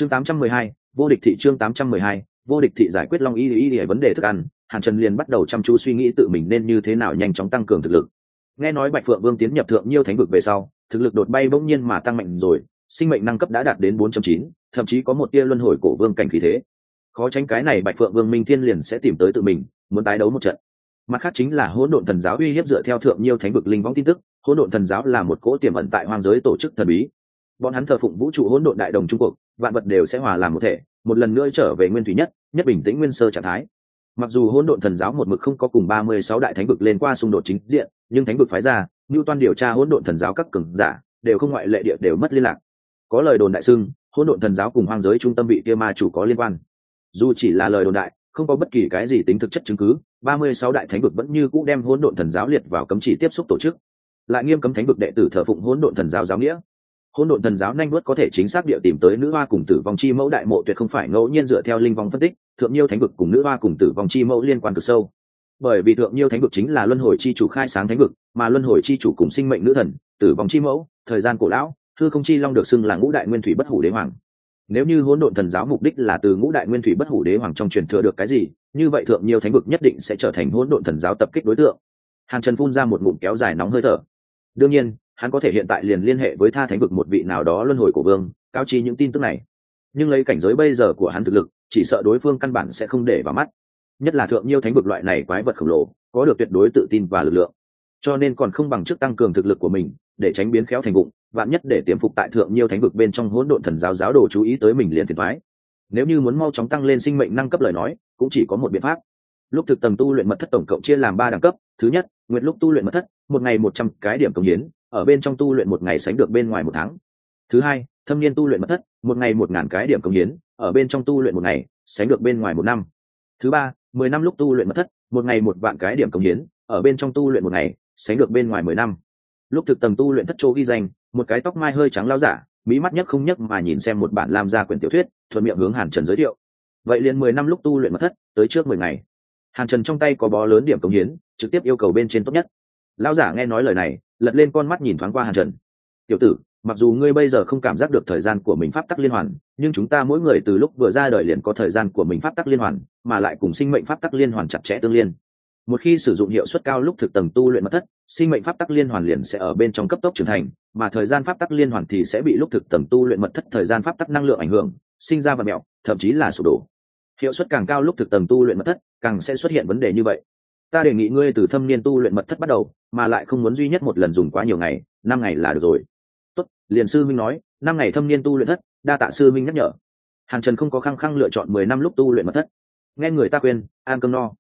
chương 812, vô địch thị chương 812, vô địch thị giải quyết long y y y vấn đề thức ăn hàn trần liền bắt đầu chăm chú suy nghĩ tự mình nên như thế nào nhanh chóng tăng cường thực lực. Nghe nói bạch phượng vương tiến nhập thượng nhiêu thánh vực về sau thực lực đột bay bỗng nhiên mà tăng mạnh rồi sinh mệnh năng cấp đã đạt đến 4.9, thậm chí có một tia luân hồi cổ vương cảnh khí thế. Khó tránh cái này bạch phượng vương minh thiên liền sẽ tìm tới tự mình muốn tái đấu một trận. Mặt khác chính là hỗn độn thần giáo uy hiếp dựa theo thượng nhiêu thánh vực linh võng tin tức hỗn độn thần giáo là một cỗ tiềm ẩn tại hoang giới tổ chức thần bí. Bọn hắn thờ phụng vũ trụ hỗn độn đại đồng trung quốc vạn vật đều sẽ hòa làm một thể, một lần nữa trở về nguyên thủy nhất nhất bình tĩnh nguyên sơ trạng thái. Mặc dù hỗn độn thần giáo một mực không có cùng ba mươi sáu đại thánh vực lên qua xung đột chính diện, nhưng thánh vực phái ra như toan điều tra hỗn độn thần giáo các cường giả, đều không ngoại lệ địa đều mất liên lạc. Có lời đồn đại xưng, hỗn độn thần giáo cùng hoang giới trung tâm vị kia ma chủ có liên quan. Dù chỉ là lời đồn đại, không có bất kỳ cái gì tính thực chất chứng cứ, ba mươi sáu đại thánh vực vẫn như cũ đem hỗn độn thần giáo liệt vào cấm chỉ tiếp xúc tổ chức. Lại nghiêm cấm thánh vực đệ tử thờ phụng hỗn độn thần giáo giáo nghĩa hỗn độn thần giáo nhanh nuốt có thể chính xác địa tìm tới nữ hoa cùng tử vong chi mẫu đại mộ tuyệt không phải ngẫu nhiên dựa theo linh vong phân tích, thượng nhiêu thánh vực cùng nữ hoa cùng tử vong chi mẫu liên quan cực sâu. Bởi vì thượng nhiêu thánh vực chính là luân hồi chi chủ khai sáng thánh vực, mà luân hồi chi chủ cùng sinh mệnh nữ thần, tử vong chi mẫu, thời gian cổ lão thư không chi long được xưng là ngũ đại nguyên thủy bất hủ đế hoàng. Nếu như hỗn độn thần giáo mục đích là từ ngũ đại nguyên thủy bất hủ đế hoàng trong truyền thừa được cái gì, như vậy thượng nhiêu thánh vực nhất định sẽ trở thành hỗn độn thần giáo tập kích đối tượng. Hàn trần phun ra một ngụm kéo dài nóng hơi thở. Đương nhiên hắn có thể hiện tại liền liên hệ với tha thánh vực một vị nào đó luân hồi của vương, cao trí những tin tức này. Nhưng lấy cảnh giới bây giờ của hắn thực lực, chỉ sợ đối phương căn bản sẽ không để vào mắt. Nhất là thượng nhiêu thánh vực loại này quái vật khổng lồ, có được tuyệt đối tự tin và lực lượng. Cho nên còn không bằng trước tăng cường thực lực của mình, để tránh biến khéo thành bụng vạn nhất để tiềm phục tại thượng nhiêu thánh vực bên trong hỗn độn thần giáo giáo đồ chú ý tới mình liền thiệt thoái nếu như muốn mau chóng tăng lên sinh mệnh năng cấp lời nói, cũng chỉ có một biện pháp. Lúc thực tầng tu luyện mật thất tổng cộng chia làm ba đẳng cấp, thứ nhất, nguyện lúc tu luyện mật thất, một ngày một trăm cái điểm công hiến ở bên trong tu luyện một ngày sánh được bên ngoài một tháng. Thứ hai, thâm niên tu luyện mật thất, một ngày một ngàn cái điểm công hiến, ở bên trong tu luyện một ngày, sánh được bên ngoài một năm. Thứ ba, mười năm lúc tu luyện mật thất, một ngày một vạn cái điểm công hiến, ở bên trong tu luyện một ngày, sánh được bên ngoài mười năm. Lúc thực tầm tu luyện thất chỗ ghi danh, một cái tóc mai hơi trắng lao giả, mỹ mắt nhất không nhấc mà nhìn xem một bản lam gia quyển tiểu thuyết, thuận miệng hướng hàn trần giới thiệu. Vậy liền mười năm lúc tu luyện mật thất, tới trước mười ngày. Hàn trần trong tay có bó lớn điểm công hiến, trực tiếp yêu cầu bên trên tốt nhất. Lao giả nghe nói lời này lật lên con mắt nhìn thoáng qua hàn trần. Tiểu tử, mặc dù ngươi bây giờ không cảm giác được thời gian của mình pháp tắc liên hoàn, nhưng chúng ta mỗi người từ lúc vừa ra đời liền có thời gian của mình pháp tắc liên hoàn, mà lại cùng sinh mệnh pháp tắc liên hoàn chặt chẽ tương liên. Một khi sử dụng hiệu suất cao lúc thực tầng tu luyện mật thất, sinh mệnh pháp tắc liên hoàn liền sẽ ở bên trong cấp tốc trưởng thành, mà thời gian pháp tắc liên hoàn thì sẽ bị lúc thực tầng tu luyện mật thất thời gian pháp tắc năng lượng ảnh hưởng, sinh ra và mẹo, thậm chí là sụp đổ. Hiệu suất càng cao lúc thực tầng tu luyện mật thất, càng sẽ xuất hiện vấn đề như vậy ta đề nghị ngươi từ thâm niên tu luyện mật thất bắt đầu, mà lại không muốn duy nhất một lần dùng quá nhiều ngày, năm ngày là được rồi. Tốt, liền sư minh nói, năm ngày thâm niên tu luyện thất, đa tạ sư minh nhắc nhở. Hàn trần không có khăng khăng lựa chọn mười năm lúc tu luyện mật thất. Nghe người ta khuyên, an cơm no.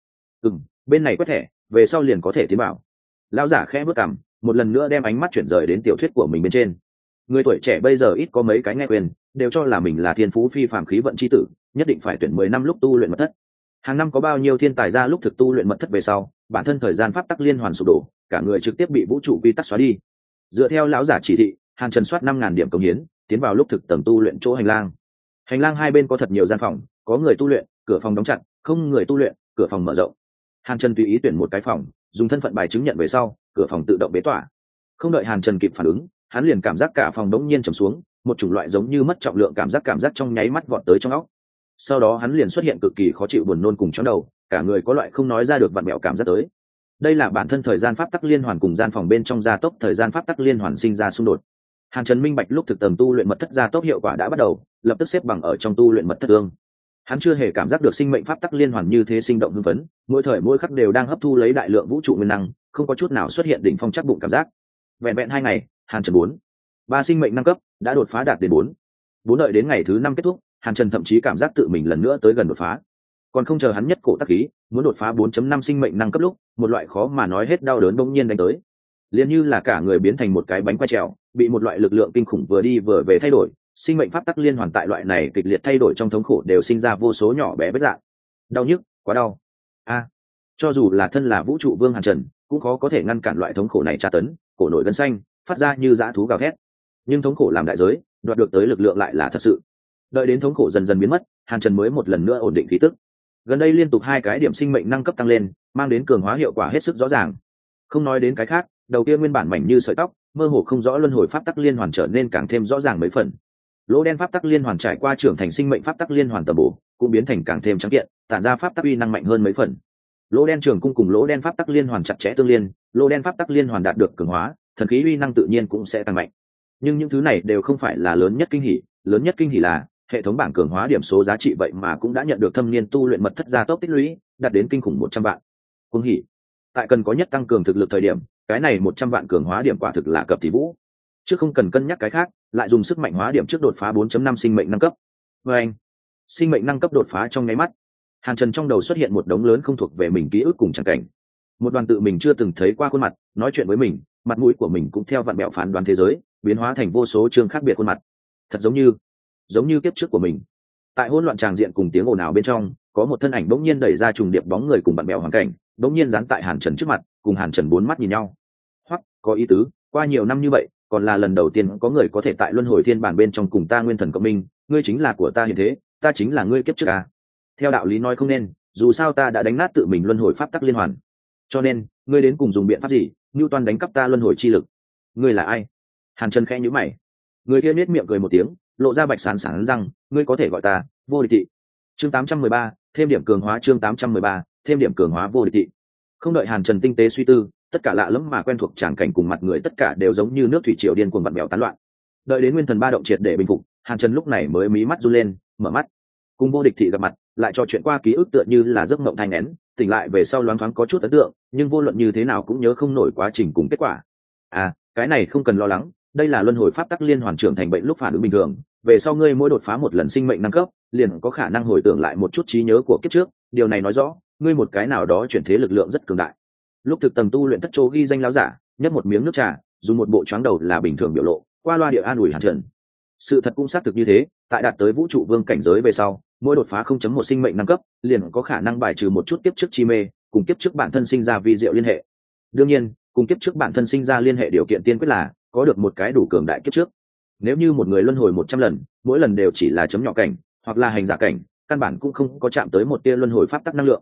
Ừ m bên này quét thẻ, về sau liền có thể tiến bảo. Lão giả khẽ bước cằm, một lần nữa đem ánh mắt chuyển rời đến tiểu thuyết của mình bên trên. Người tuổi trẻ bây giờ ít có mấy cái nghe quyền đều cho là mình là thiên phú phi phạm khí vận c h i tử, nhất định phải tuyển mười năm lúc tu luyện mật thất hàng năm có bao nhiêu thiên tài ra lúc thực tu luyện mật thất về sau, bản thân thời gian pháp tắc liên hoàn sụp đổ, cả người trực tiếp bị vũ trụ quy tắc xóa đi. Dựa theo lão giả chỉ thị, hàn trần soát năm ngàn điểm công hiến, tiến vào lúc thực tầng tu luyện chỗ hành lang. Hành lang hai bên có thật nhiều gian phòng, có người tu luyện, cửa phòng đóng chặt, không người tu luyện, cửa phòng mở rộng. Hàn trần tùy ý tuyển một cái phòng, dùng thân phận bài chứng nhận về sau, cửa phòng tự động bế tỏa. Không đợi hàn trần kịp phản ứng, hắn liền cảm giác cả phòng đống nhiên trầm xuống, một chủng loại giống như mất trọng lượng cảm giác cảm giác trong nháy mắt vọt tới trong óc sau đó hắn liền xuất hiện cực kỳ khó chịu buồn nôn cùng chóng đầu, cả người có loại không nói ra được vặn mẹo cảm giác tới. Đây là bản thân thời gian pháp tắc liên hoàn cùng gian phòng bên trong gia tốc thời gian pháp tắc liên hoàn sinh ra xung đột. Hàn trần minh bạch lúc thực tầm tu luyện mật thất gia tốc hiệu quả đã bắt đầu, lập tức xếp bằng ở trong tu luyện mật thất tương. Hắn chưa hề cảm giác được sinh mệnh pháp tắc liên hoàn như thế sinh động hưng phấn, mỗi thời mỗi khắc đều đang hấp thu lấy đại lượng vũ trụ nguyên năng, không có chút nào xuất hiện đỉnh phong chắc bụng cảm giác. Vẹn vẹn hai ngày, hàn trần bốn, ba sinh mệnh năng cấp, đã đột phá đạt đến bốn. Bốn đợi đến ngày thứ năm kết thúc hàn trần thậm chí cảm giác tự mình lần nữa tới gần đột phá. Còn không chờ hắn nhất cổ tắc khí, muốn đột phá 4.5 sinh mệnh năng cấp lúc, một loại khó mà nói hết đau đớn bỗng nhiên đánh tới. Liền như là cả người biến thành một cái bánh quay trèo, bị một loại lực lượng kinh khủng vừa đi vừa về thay đổi, sinh mệnh pháp tắc liên hoàn tại loại này kịch liệt thay đổi trong thống khổ đều sinh ra vô số nhỏ bé vết dạng. Đau nhức, quá đau. A, cho dù là thân là vũ trụ vương hàn trần, cũng khó có thể ngăn cản loại thống khổ này tra tấn, cổ nổi gân xanh, phát ra như dã thú gào thét. Nhưng thống khổ làm đại giới, đoạt được tới lực lượng lại là thật sự đợi đến thống khổ dần dần biến mất, hàn trần mới một lần nữa ổn định khí tức. Gần đây liên tục hai cái điểm sinh mệnh năng cấp tăng lên, mang đến cường hóa hiệu quả hết sức rõ ràng. Không nói đến cái khác, đầu kia nguyên bản mảnh như sợi tóc, mơ hồ không rõ luân hồi pháp tắc liên hoàn trở nên càng thêm rõ ràng mấy phần. Lỗ đen pháp tắc liên hoàn trải qua trưởng thành sinh mệnh pháp tắc liên hoàn tầm bổ, cũng biến thành càng thêm trắng kiện, tản ra pháp tắc uy năng mạnh hơn mấy phần. Lỗ đen trường cung cùng lỗ đen pháp tắc liên hoàn chặt chẽ tương liên, lỗ đen pháp tắc liên hoàn đạt được cường hóa, thần khí uy năng tự nhiên cũng sẽ tăng mạnh. Nhưng những thứ này đều không phải là lớn nhất kinh hỉ, lớn nhất kinh hỉ là hệ thống bảng cường hóa điểm số giá trị vậy mà cũng đã nhận được thâm niên tu luyện mật thất gia tốc tích lũy, đạt đến kinh khủng một trăm vạn. Cung hỉ. Tại cần có nhất tăng cường thực lực thời điểm, cái này một trăm vạn cường hóa điểm quả thực là cập tỷ vũ. Chứ không cần cân nhắc cái khác, lại dùng sức mạnh hóa điểm trước đột phá 4.5 sinh mệnh nâng cấp. Vê anh, sinh mệnh nâng cấp đột phá trong nháy mắt, hàn trần trong đầu xuất hiện một đống lớn không thuộc về mình ký ức cùng tràng cảnh. Một đoàn tự mình chưa từng thấy qua khuôn mặt, nói chuyện với mình, mặt mũi của mình cũng theo vạn mẹo phán đoán thế giới, biến hóa thành vô số chương khác biệt khuôn mặt. Thật giống như giống như kiếp trước của mình. Tại hỗn loạn tràng diện cùng tiếng ồn ào bên trong, có một thân ảnh bỗng nhiên đẩy ra trùng điệp bóng người cùng bạn bèo hoàn cảnh, bỗng nhiên dán tại hàn trần trước mặt, cùng hàn trần bốn mắt nhìn nhau. Hoặc có ý tứ, qua nhiều năm như vậy, còn là lần đầu tiên có người có thể tại luân hồi thiên bản bên trong cùng ta nguyên thần cộng minh, ngươi chính là của ta hiện thế, ta chính là ngươi kiếp trước à. theo đạo lý nói không nên, dù sao ta đã đánh nát tự mình luân hồi pháp tắc liên hoàn. Cho nên, ngươi đến cùng dùng biện pháp gì ngưu toan đánh cắp ta luân hồi chi lực? Ngươi là ai? Hàn trần khẽ nhữ mày. Người kia nết miệng cười một tiếng lộ ra bạch sán sán rằng ngươi có thể gọi ta vô địch thị. Chương 813, thêm điểm cường hóa chương 813, thêm điểm cường hóa vô địch thị. Không đợi hàn trần tinh tế suy tư tất cả lạ lẫm mà quen thuộc tràng cảnh cùng mặt người tất cả đều giống như nước thủy triều điên cuồng vặn mèo tán loạn. Đợi đến nguyên thần ba động triệt để bình phục hàn trần lúc này mới mí mắt run lên mở mắt. Cùng vô địch thị gặp mặt lại trò chuyện qua ký ức tựa như là giấc mộng thai nén tỉnh lại về sau loáng thoáng có chút ấn tượng nhưng vô luận như thế nào cũng nhớ không nổi quá trình cùng kết quả. À cái này không cần lo lắng đây là luân hồi pháp tắc liên hoàn trưởng thành bệnh lúc phản ứng bình thường, về sau ngươi mỗi đột phá một lần sinh mệnh năng cấp, liền có khả năng hồi tưởng lại một chút trí nhớ của kiếp trước, điều này nói rõ, ngươi một cái nào đó chuyển thế lực lượng rất cường đại. Lúc thực tầng tu luyện thất chỗ ghi danh láo giả, nhấp một miếng nước trà, dùng một bộ choáng đầu là bình thường biểu lộ, qua loa địa an ủi hàn trần. Sự thật cũng xác thực như thế, tại đạt tới vũ trụ vương cảnh giới về sau, mỗi đột phá không chấm một sinh mệnh nâng cấp, liền có khả năng bài trừ một chút kiếp trước chi mê, cùng kiếp trước bản thân sinh ra vi diệu liên hệ. Đương nhiên, cùng kiếp trước bản thân sinh ra liên hệ điều kiện tiên quyết là có được một cái đủ cường đại kiếp trước. Nếu như một người luân hồi một trăm lần, mỗi lần đều chỉ là chấm nhỏ cảnh, hoặc là hành giả cảnh, căn bản cũng không có chạm tới một tia luân hồi pháp tắc năng lượng.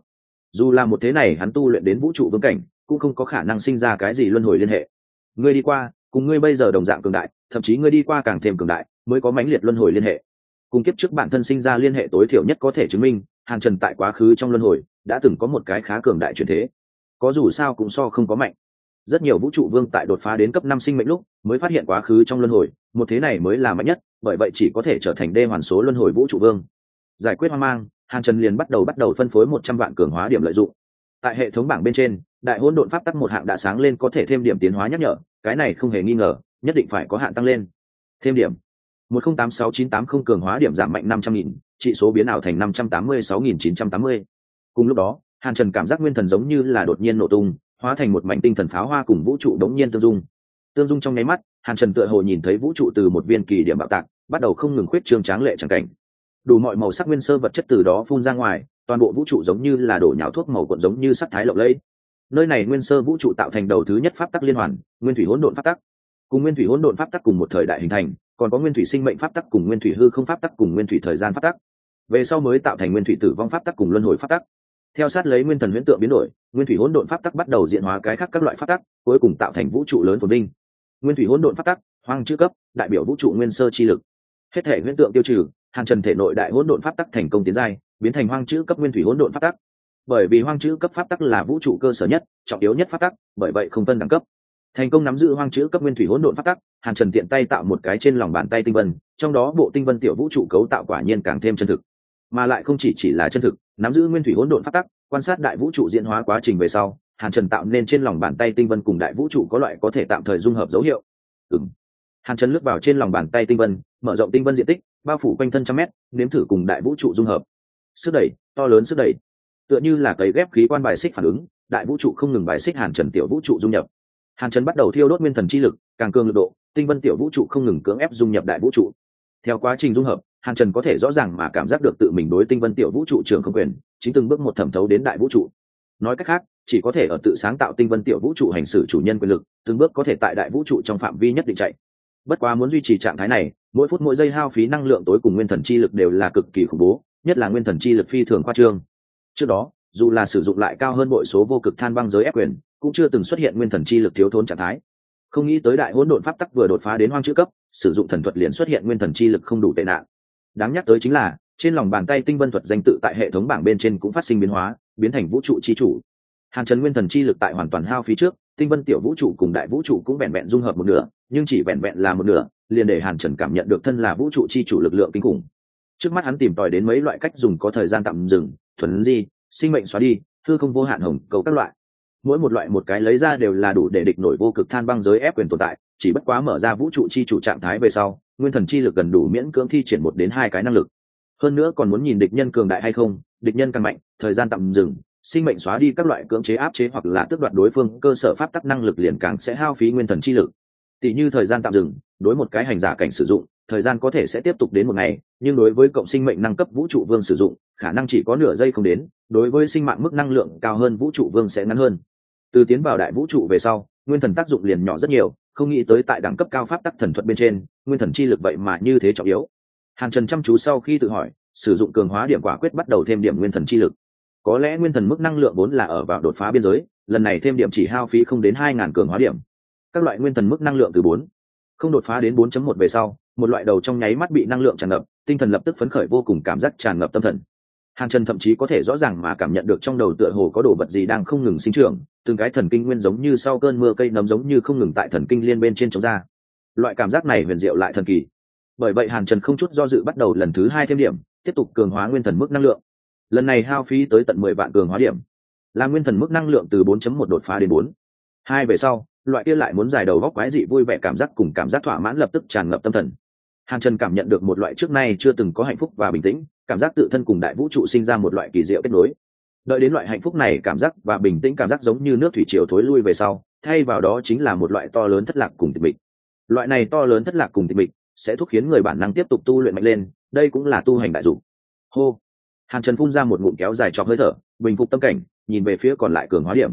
Dù là một thế này hắn tu luyện đến vũ trụ vương cảnh, cũng không có khả năng sinh ra cái gì luân hồi liên hệ. Ngươi đi qua, cùng ngươi bây giờ đồng dạng cường đại, thậm chí ngươi đi qua càng thêm cường đại, mới có mãnh liệt luân hồi liên hệ. Cùng kiếp trước bản thân sinh ra liên hệ tối thiểu nhất có thể chứng minh, hàn trần tại quá khứ trong luân hồi, đã từng có một cái khá cường đại truyền thế. Có dù sao cũng so không có mạnh rất nhiều vũ trụ vương tại đột phá đến cấp năm sinh mệnh lúc mới phát hiện quá khứ trong luân hồi, một thế này mới là mạnh nhất, bởi vậy chỉ có thể trở thành đê hoàn số luân hồi vũ trụ vương. Giải quyết hoang mang, hàn trần liền bắt đầu bắt đầu phân phối một trăm vạn cường hóa điểm lợi dụng. Tại hệ thống bảng bên trên, đại hỗn độn pháp tắc một hạng đã sáng lên có thể thêm điểm tiến hóa nhắc nhở, cái này không hề nghi ngờ, nhất định phải có hạn tăng lên. Thêm điểm. một không tám sáu chín tám không cường hóa điểm giảm mạnh năm trăm nghìn trị số biến ảo thành năm trăm tám mươi sáu nghìn chín trăm tám mươi. Cùng lúc đó, hàn trần cảm giác nguyên thần giống như là đột nhiên nổ tung hóa thành một mảnh tinh thần pháo hoa cùng vũ trụ đống nhiên tương dung. Tương dung trong nháy mắt, hàn trần tựa hồ nhìn thấy vũ trụ từ một viên kỳ điểm bạo tạc, bắt đầu không ngừng khuyết trương tráng lệ tràng cảnh. Đủ mọi màu sắc nguyên sơ vật chất từ đó phun ra ngoài, toàn bộ vũ trụ giống như là đổ nhào thuốc màu cuộn giống như sắc thái lộng lẫy. Nơi này nguyên sơ vũ trụ tạo thành đầu thứ nhất pháp tắc liên hoàn, nguyên thủy hỗn độn pháp tắc. Cùng nguyên thủy hỗn độn pháp tắc cùng một thời đại hình thành, còn có nguyên thủy sinh mệnh pháp tắc cùng nguyên thủy hư không pháp tắc cùng nguyên thủy thời gian pháp tắc. Về sau mới tạo thành nguyên thủy tử vong pháp tắc cùng luân hồi pháp tắc theo sát lấy nguyên thần huyễn tượng biến đổi, nguyên thủy hỗn độn pháp tắc bắt đầu diện hóa cái khác các loại pháp tắc, cuối cùng tạo thành vũ trụ lớn phồn vinh. Nguyên thủy hỗn độn pháp tắc, hoang chữ cấp, đại biểu vũ trụ nguyên sơ chi lực. Hết thể huyễn tượng tiêu trừ hàng trần thể nội đại hỗn độn pháp tắc thành công tiến giai, biến thành hoang chữ cấp nguyên thủy hỗn độn pháp tắc. Bởi vì hoang chữ cấp pháp tắc là vũ trụ cơ sở nhất, trọng yếu nhất pháp tắc, bởi vậy không phân đẳng cấp. Thành công nắm giữ hoang chữ cấp nguyên thủy hỗn độn pháp tắc, hàn trần tiện tay tạo một cái trên lòng bàn tay tinh vân, trong đó bộ tinh vân tiểu vũ trụ cấu tạo quả nhiên càng thêm chân thực mà lại không chỉ chỉ là chân thực, nắm giữ nguyên thủy hỗn độn phát tắc, quan sát đại vũ trụ diễn hóa quá trình về sau, hàn trần tạo nên trên lòng bàn tay tinh vân cùng đại vũ trụ có loại có thể tạm thời dung hợp dấu hiệu. Ừng hàn trần lướt vào trên lòng bàn tay tinh vân, mở rộng tinh vân diện tích, bao phủ quanh thân trăm mét, nếm thử cùng đại vũ trụ dung hợp. Sức đẩy, to lớn sức đẩy. Tựa như là cấy ghép khí quan bài xích phản ứng, đại vũ trụ không ngừng bài xích hàn trần tiểu vũ trụ dung nhập. Hàn trần bắt đầu thiêu đốt nguyên thần chi lực, càng cường lực độ, tinh vân tiểu vũ trụ không ngừng cưỡng ép dung nhập đại vũ trụ. Theo quá trình dung hợp hàn trần có thể rõ ràng mà cảm giác được tự mình đối tinh vân tiểu vũ trụ trường không quyền, chính từng bước một thẩm thấu đến đại vũ trụ. Nói cách khác, chỉ có thể ở tự sáng tạo tinh vân tiểu vũ trụ hành xử chủ nhân quyền lực, từng bước có thể tại đại vũ trụ trong phạm vi nhất định chạy. Bất quá muốn duy trì trạng thái này, mỗi phút mỗi giây hao phí năng lượng tối cùng nguyên thần chi lực đều là cực kỳ khủng bố, nhất là nguyên thần chi lực phi thường khoa trương. Trước đó, dù là sử dụng lại cao hơn bội số vô cực than băng giới ép quyền, cũng chưa từng xuất hiện nguyên thần chi lực thiếu thốn trạng thái. Không nghĩ tới đại hỗn độn pháp tắc vừa đột phá đến hoang chữ cấp, sử dụng thần thuật liền xuất hiện nguyên thần chi lực không đủ tệ nạn đáng nhắc tới chính là, trên lòng bàn tay tinh vân thuật danh tự tại hệ thống bảng bên trên cũng phát sinh biến hóa, biến thành vũ trụ chi chủ. Hàn trần nguyên thần chi lực tại hoàn toàn hao phí trước, tinh vân tiểu vũ trụ cùng đại vũ trụ cũng vẹn vẹn dung hợp một nửa, nhưng chỉ vẹn vẹn là một nửa, liền để hàn trần cảm nhận được thân là vũ trụ chi chủ lực lượng kinh khủng. Trước mắt hắn tìm tòi đến mấy loại cách dùng có thời gian tạm dừng, thuần di, sinh mệnh xóa đi thư không vô hạn hồng cầu các loại. Mỗi một loại một cái lấy ra đều là đủ để địch nổi vô cực than băng giới ép quyền tồn tại chỉ bất quá mở ra vũ trụ chi chủ trạng thái về sau, nguyên thần chi lực gần đủ miễn cưỡng thi triển một đến hai cái năng lực. Hơn nữa còn muốn nhìn địch nhân cường đại hay không, địch nhân càng mạnh, thời gian tạm dừng, sinh mệnh xóa đi các loại cưỡng chế áp chế hoặc là tước đoạt đối phương, cơ sở pháp tắc năng lực liền càng sẽ hao phí nguyên thần chi lực. Tỷ như thời gian tạm dừng, đối một cái hành giả cảnh sử dụng, thời gian có thể sẽ tiếp tục đến một ngày, nhưng đối với cộng sinh mệnh năng cấp vũ trụ vương sử dụng, khả năng chỉ có nửa giây không đến, đối với sinh mạng mức năng lượng cao hơn vũ trụ vương sẽ ngắn hơn. Từ tiến vào đại vũ trụ về sau, nguyên thần tác dụng liền nhỏ rất nhiều không nghĩ tới tại đẳng cấp cao pháp tắc thần thuật bên trên, nguyên thần chi lực vậy mà như thế trọng yếu. Hàng trần chăm chú sau khi tự hỏi, sử dụng cường hóa điểm quả quyết bắt đầu thêm điểm nguyên thần chi lực. Có lẽ nguyên thần mức năng lượng vốn là ở vào đột phá biên giới, lần này thêm điểm chỉ hao phí không đến hai ngàn cường hóa điểm. Các loại nguyên thần mức năng lượng từ bốn, không đột phá đến 4.1 về sau, một loại đầu trong nháy mắt bị năng lượng tràn ngập, tinh thần lập tức phấn khởi vô cùng cảm giác tràn ngập tâm thần hàn trần thậm chí có thể rõ ràng mà cảm nhận được trong đầu tựa hồ có đồ vật gì đang không ngừng sinh trưởng, từng cái thần kinh nguyên giống như sau cơn mưa cây nấm giống như không ngừng tại thần kinh liên bên trên chống ra. Loại cảm giác này huyền diệu lại thần kỳ. Bởi vậy hàn trần không chút do dự bắt đầu lần thứ hai thêm điểm, tiếp tục cường hóa nguyên thần mức năng lượng. Lần này hao phí tới tận mười vạn cường hóa điểm. Là nguyên thần mức năng lượng từ 4.1 đột phá đến 4. hai về sau, loại kia lại muốn giải đầu góc quái dị vui vẻ cảm giác cùng cảm giác thỏa mãn lập tức tràn ngập tâm thần. Hàn trần cảm nhận được một loại trước nay chưa từng có hạnh phúc và bình tĩnh cảm giác tự thân cùng đại vũ trụ sinh ra một loại kỳ diệu kết nối. Đợi đến loại hạnh phúc này cảm giác và bình tĩnh cảm giác giống như nước thủy triều thối lui về sau, thay vào đó chính là một loại to lớn thất lạc cùng tịch mịch. Loại này to lớn thất lạc cùng tịch mịch sẽ thúc khiến người bản năng tiếp tục tu luyện mạnh lên, đây cũng là tu hành đại dụng. Hô! Hàn trần phun ra một ngụm kéo dài trọc hơi thở, bình phục tâm cảnh, nhìn về phía còn lại cường hóa điểm.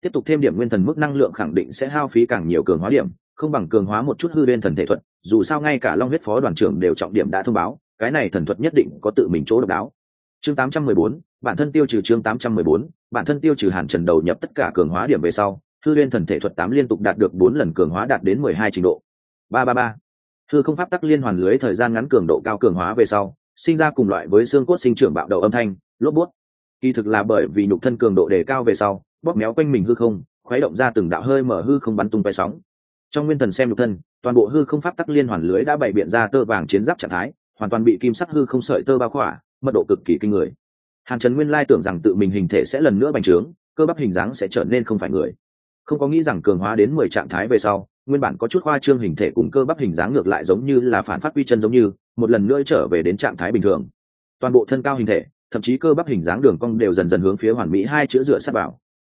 Tiếp tục thêm điểm nguyên thần mức năng lượng khẳng định sẽ hao phí càng nhiều cường hóa điểm, không bằng cường hóa một chút hư bên thần thể thuật, dù sao ngay cả long huyết phó đoàn trưởng đều trọng điểm đã thông báo cái này thần thuật nhất định có tự mình chỗ độc đáo. Chương 814, bản thân tiêu trừ chương 814, bản thân tiêu trừ hàn trần đầu nhập tất cả cường hóa điểm về sau hư liên thần thể thuật tám liên tục đạt được bốn lần cường hóa đạt đến mười hai trình độ. Ba ba ba. Hư không pháp tắc liên hoàn lưới thời gian ngắn cường độ cao cường hóa về sau sinh ra cùng loại với xương cốt sinh trưởng bạo đầu âm thanh lốp bút. Kỳ thực là bởi vì nhục thân cường độ đề cao về sau bóp méo quanh mình hư không khuấy động ra từng đạo hơi mở hư không bắn tung bay sóng. Trong nguyên thần xem nhục thân toàn bộ hư không pháp tắc liên hoàn lưới đã bày biện ra tơ vàng chiến giáp trạng thái hoàn toàn bị kim sắc hư không sợi tơ bao khỏa, mật độ cực kỳ kinh người. Hàn trần nguyên lai tưởng rằng tự mình hình thể sẽ lần nữa bành trướng, cơ bắp hình dáng sẽ trở nên không phải người. Không có nghĩ rằng cường hóa đến mười trạng thái về sau, nguyên bản có chút hoa trương hình thể cùng cơ bắp hình dáng ngược lại giống như là phản phát quy chân giống như, một lần nữa trở về đến trạng thái bình thường. Toàn bộ thân cao hình thể, thậm chí cơ bắp hình dáng đường cong đều dần dần hướng phía hoàn mỹ hai chữ dựa sát vào.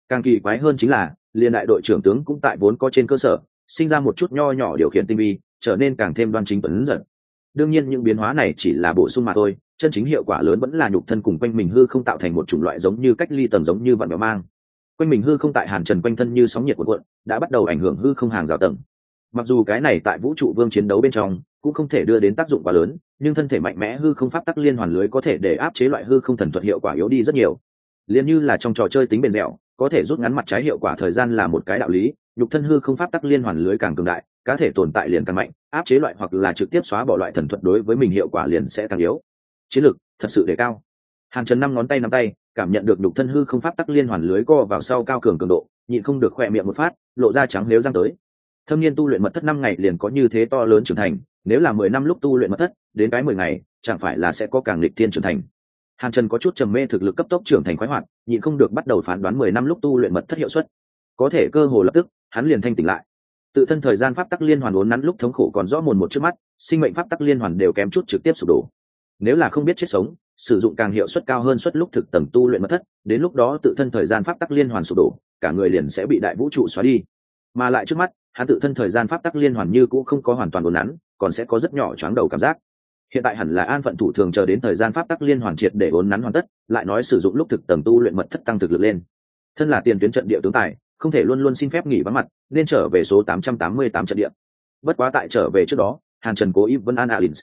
Càng kỳ quái hơn chính là, liên đại đội trưởng tướng cũng tại vốn có trên cơ sở, sinh ra một chút nho nhỏ điều khiển tinh vi, trở nên càng thêm đoan chính tuấn giận đương nhiên những biến hóa này chỉ là bổ sung mà thôi, chân chính hiệu quả lớn vẫn là nhục thân cùng quanh mình hư không tạo thành một chủng loại giống như cách ly tầng giống như vạn béo mang. Quanh mình hư không tại hàn trần quanh thân như sóng nhiệt cuộn quận đã bắt đầu ảnh hưởng hư không hàng rào tầng. Mặc dù cái này tại vũ trụ vương chiến đấu bên trong cũng không thể đưa đến tác dụng quá lớn, nhưng thân thể mạnh mẽ hư không pháp tắc liên hoàn lưới có thể để áp chế loại hư không thần thuật hiệu quả yếu đi rất nhiều. Liền như là trong trò chơi tính bền dẻo, có thể rút ngắn mặt trái hiệu quả thời gian là một cái đạo lý nhục thân hư không pháp tắc liên hoàn lưới càng cường đại, cá thể tồn tại liền càng mạnh, áp chế loại hoặc là trực tiếp xóa bỏ loại thần thuật đối với mình hiệu quả liền sẽ càng yếu. Chiến lược thật sự đề cao. Hàn trần năm ngón tay nắm tay, cảm nhận được nhục thân hư không pháp tắc liên hoàn lưới co vào sau cao cường cường độ, nhịn không được khỏe miệng một phát, lộ ra trắng nếu răng tới. Thâm niên tu luyện mật thất năm ngày liền có như thế to lớn trưởng thành, nếu là mười năm lúc tu luyện mật thất, đến cái mười ngày, chẳng phải là sẽ có càng lịch thiên trưởng thành. Hàn trần có chút trầm mê thực lực cấp tốc trưởng thành khoái hoạt, nhịn không được bắt đầu phán đoán mười năm lúc tu luyện mật thất hiệu suất. Có thể cơ hồ lập tức hắn liền thanh tỉnh lại. Tự thân thời gian pháp tắc liên hoàn uốn nắn lúc thống khổ còn rõ mồn một trước mắt, sinh mệnh pháp tắc liên hoàn đều kém chút trực tiếp sụp đổ. Nếu là không biết chết sống, sử dụng càng hiệu suất cao hơn suất lúc thực tầng tu luyện mật thất, đến lúc đó tự thân thời gian pháp tắc liên hoàn sụp đổ, cả người liền sẽ bị đại vũ trụ xóa đi. Mà lại trước mắt, hắn tự thân thời gian pháp tắc liên hoàn như cũng không có hoàn toàn uốn nắn, còn sẽ có rất nhỏ choáng đầu cảm giác. Hiện tại hẳn là an phận thủ thường chờ đến thời gian pháp tắc liên hoàn triệt để uốn nắn hoàn tất, lại nói sử dụng lúc thực tầng tu luyện mật thất tăng thực lực lên. Thân là tiền tuyến trận địa tướng tài không thể luôn luôn xin phép nghỉ vắng mặt, nên trở về số 888 trận địa. Bất quá tại trở về trước đó, hàn trần cố ý vân an alins.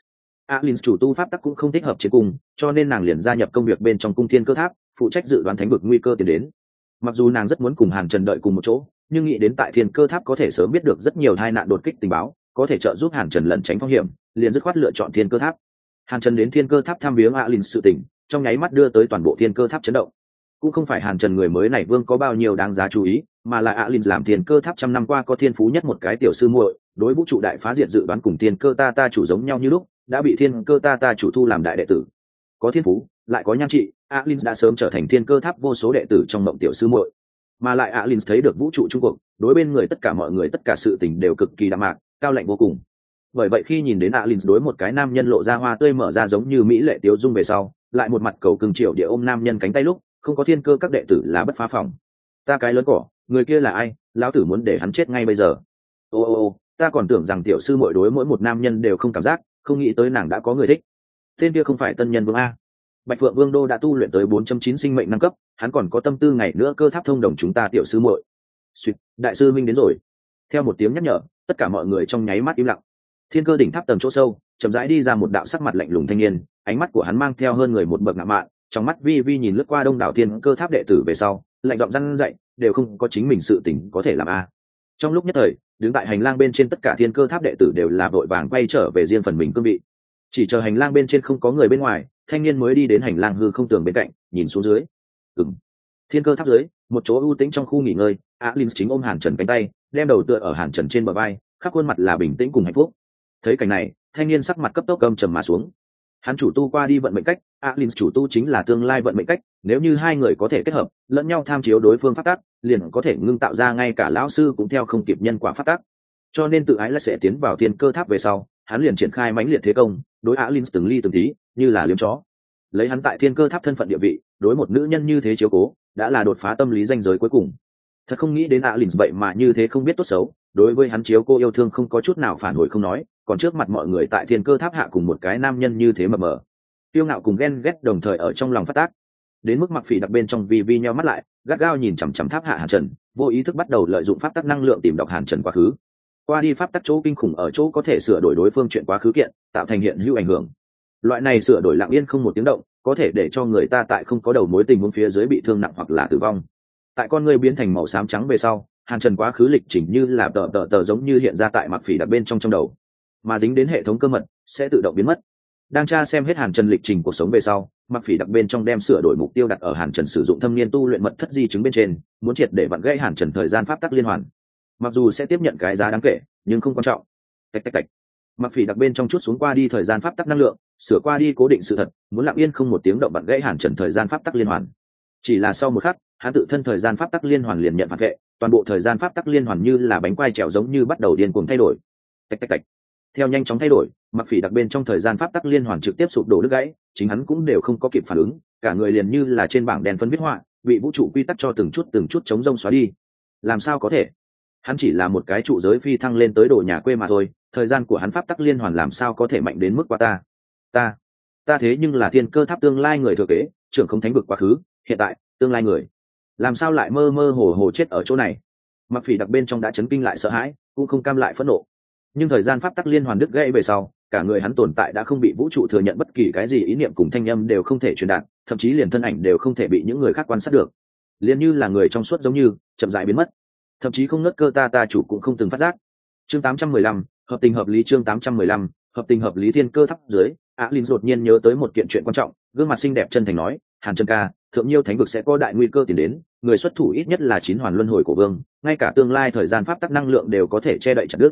Alins chủ tu pháp tắc cũng không thích hợp chiến cung, cho nên nàng liền gia nhập công việc bên trong cung thiên cơ tháp, phụ trách dự đoán thánh vực nguy cơ tiến đến. Mặc dù nàng rất muốn cùng hàn trần đợi cùng một chỗ, nhưng nghĩ đến tại thiên cơ tháp có thể sớm biết được rất nhiều tai nạn đột kích tình báo, có thể trợ giúp hàn trần lẩn tránh phong hiểm, liền dứt khoát lựa chọn thiên cơ tháp. Hàn trần đến thiên cơ tháp thăm viếng alins sự tỉnh, trong nháy mắt đưa tới toàn bộ thiên cơ tháp chấn động cũng không phải hàn trần người mới này vương có bao nhiêu đáng giá chú ý, mà là alin làm thiên cơ tháp trăm năm qua có thiên phú nhất một cái tiểu sư muội, đối vũ trụ đại phá diệt dự đoán cùng thiên cơ ta ta chủ giống nhau như lúc, đã bị thiên cơ ta ta chủ thu làm đại đệ tử. Có thiên phú, lại có nhan trị, alin đã sớm trở thành thiên cơ tháp vô số đệ tử trong mộng tiểu sư muội. Mà lại alin thấy được vũ trụ trung cuộc, đối bên người tất cả mọi người tất cả sự tình đều cực kỳ đạm mạc, cao lạnh vô cùng. Bởi vậy khi nhìn đến alin đối một cái nam nhân lộ ra hoa tươi mở ra giống như mỹ lệ tiếu dung về sau, lại một mặt cầu cưng triệu địa ôm nam nhân cánh tay lúc không có thiên cơ các đệ tử là bất phá phòng. Ta cái lớn cỏ, người kia là ai? Lão tử muốn để hắn chết ngay bây giờ. Ô ô ô, ta còn tưởng rằng tiểu sư mỗi đối mỗi một nam nhân đều không cảm giác, không nghĩ tới nàng đã có người thích. Tên kia không phải tân nhân vương a. Bạch phượng vương đô đã tu luyện tới 4.9 sinh mệnh năm cấp, hắn còn có tâm tư ngày nữa cơ tháp thông đồng chúng ta tiểu sư muội. Suýt đại sư minh đến rồi. Theo một tiếng nhắc nhở, tất cả mọi người trong nháy mắt im lặng. Thiên cơ đỉnh tháp tầng chỗ sâu, chậm rãi đi ra một đạo sắc mặt lạnh lùng thanh niên, ánh mắt của hắn mang theo hơn người một bậc ngạo mạn trong mắt vi vi nhìn lướt qua đông đảo thiên cơ tháp đệ tử về sau, lạnh giọng răn dậy đều không có chính mình sự tỉnh có thể làm a. Trong lúc nhất thời, đứng tại hành lang bên trên tất cả thiên cơ tháp đệ tử đều là vội vàng quay trở về riêng phần mình cương vị. Chỉ chờ hành lang bên trên không có người bên ngoài, thanh niên mới đi đến hành lang hư không tường bên cạnh, nhìn xuống dưới. Ừng thiên cơ tháp dưới, một chỗ ưu tĩnh trong khu nghỉ ngơi Á Linh chính ôm hàn trần cánh tay, đem đầu tựa ở hàn trần trên bờ vai, khắp khuôn mặt là bình tĩnh cùng hạnh phúc. Thấy cảnh này, thanh niên sắc mặt cấp tốc cầm trầm mà xuống hắn chủ tu qua đi vận mệnh cách, alin chủ tu chính là tương lai vận mệnh cách, nếu như hai người có thể kết hợp, lẫn nhau tham chiếu đối phương phát tác, liền có thể ngưng tạo ra ngay cả lão sư cũng theo không kịp nhân quả phát tác. Cho nên tự ái là sẽ tiến vào thiên cơ tháp về sau, hắn liền triển khai mãnh liệt thế công, đối alin từng ly từng tí, như là liếm chó. Lấy hắn tại thiên cơ tháp thân phận địa vị, đối một nữ nhân như thế chiếu cố, đã là đột phá tâm lý danh giới cuối cùng. Thật không nghĩ đến alin vậy mà như thế không biết tốt xấu, đối với hắn chiếu cô yêu thương không có chút nào phản hồi không nói còn trước mặt mọi người tại thiên cơ tháp hạ cùng một cái nam nhân như thế mờ mờ. Tiêu ngạo cùng ghen ghét đồng thời ở trong lòng phát tác. Đến mức mặc phỉ đặc bên trong vi vi nheo mắt lại, gắt gao nhìn chằm chằm tháp hạ hàn trần, vô ý thức bắt đầu lợi dụng pháp tắc năng lượng tìm đọc hàn trần quá khứ. Qua đi pháp tắc chỗ kinh khủng ở chỗ có thể sửa đổi đối phương chuyện quá khứ kiện, tạo thành hiện hữu ảnh hưởng. Loại này sửa đổi lặng yên không một tiếng động, có thể để cho người ta tại không có đầu mối tình huống phía dưới bị thương nặng hoặc là tử vong. Tại con người biến thành màu xám trắng về sau, hàn trần quá khứ lịch trình như là tờ tờ tờ giống như hiện ra tại mặc phỉ đặc bên trong trong đầu mà dính đến hệ thống cơ mật, sẽ tự động biến mất. Đang tra xem hết hàn trần lịch trình cuộc sống về sau mặc phỉ đặc bên trong đem sửa đổi mục tiêu đặt ở hàn trần sử dụng thâm niên tu luyện mật thất di chứng bên trên, muốn triệt để vặn gãy hàn trần thời gian pháp tắc liên hoàn. Mặc dù sẽ tiếp nhận cái giá đáng kể, nhưng không quan trọng. Tạch tạch tạch. Mặc phỉ đặc bên trong chút xuống qua đi thời gian pháp tắc năng lượng, sửa qua đi cố định sự thật, muốn lặng yên không một tiếng động vặn gãy hàn trần thời gian pháp tắc liên hoàn. Chỉ là sau một khắc, hắn tự thân thời gian pháp tắc liên hoàn liền nhận phản vệ, toàn bộ thời gian pháp tắc liên hoàn như là bánh quai trèo giống như bắt đầu điên cuồng thay đổi. Tạch tạch tạch theo nhanh chóng thay đổi mặc phỉ đặc bên trong thời gian pháp tắc liên hoàn trực tiếp sụp đổ đứt gãy, chính hắn cũng đều không có kịp phản ứng, cả người liền như là trên bảng đèn phân viết họa, bị vũ trụ quy tắc cho từng chút từng chút chống rông xóa đi. Làm sao có thể? Hắn chỉ là một cái trụ giới phi thăng lên tới đồ nhà quê mà thôi, thời gian của hắn pháp tắc liên hoàn làm sao có thể mạnh đến mức qua ta? Ta ta thế nhưng là thiên cơ tháp tương lai người thừa kế, trưởng không thánh vực quá khứ, hiện tại, tương lai người. Làm sao lại mơ mơ hồ hồ chết ở chỗ này? Mặc phỉ đặc bên trong đã chấn kinh lại sợ hãi, cũng không cam lại phẫn nộ nhưng thời gian pháp tắc liên hoàn đứt gãy về sau cả người hắn tồn tại đã không bị vũ trụ thừa nhận bất kỳ cái gì ý niệm cùng thanh âm đều không thể truyền đạt thậm chí liền thân ảnh đều không thể bị những người khác quan sát được. Liền như là người trong suốt giống như chậm dại biến mất. Thậm chí không nớt cơ ta ta chủ cũng không từng phát giác. Chương 815, hợp tình hợp lý chương 815, hợp tình hợp lý thiên cơ thắp dưới á linh đột nhiên nhớ tới một kiện chuyện quan trọng gương mặt xinh đẹp chân thành nói hàn chân ca thượng nhiêu thánh vực sẽ có đại nguy cơ tiến đến người xuất thủ ít nhất là chín hoàn luân hồi của vương ngay cả tương lai thời gian pháp tắc năng lượng đều có thể che đậy chặt đứt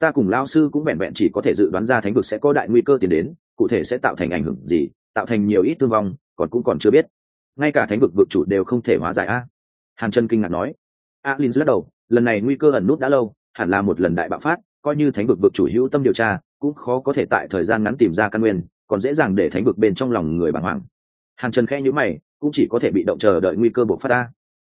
ta cùng lao sư cũng vẹn vẹn chỉ có thể dự đoán ra thánh vực sẽ có đại nguy cơ tiến đến, cụ thể sẽ tạo thành ảnh hưởng gì, tạo thành nhiều ít thương vong, còn cũng còn chưa biết. Ngay cả thánh vực vực chủ đều không thể hóa giải a. Hàn chân kinh ngạc nói. A l i n lắc đầu, lần này nguy cơ ẩn nút đã lâu, hẳn là một lần đại bạo phát, coi như thánh vực vực chủ hữu tâm điều tra, cũng khó có thể tại thời gian ngắn tìm ra căn nguyên, còn dễ dàng để thánh vực bên trong lòng người bàng hoàng. Hàn trần khe nhữ mày, cũng chỉ có thể bị động chờ đợi nguy cơ buộc phát ra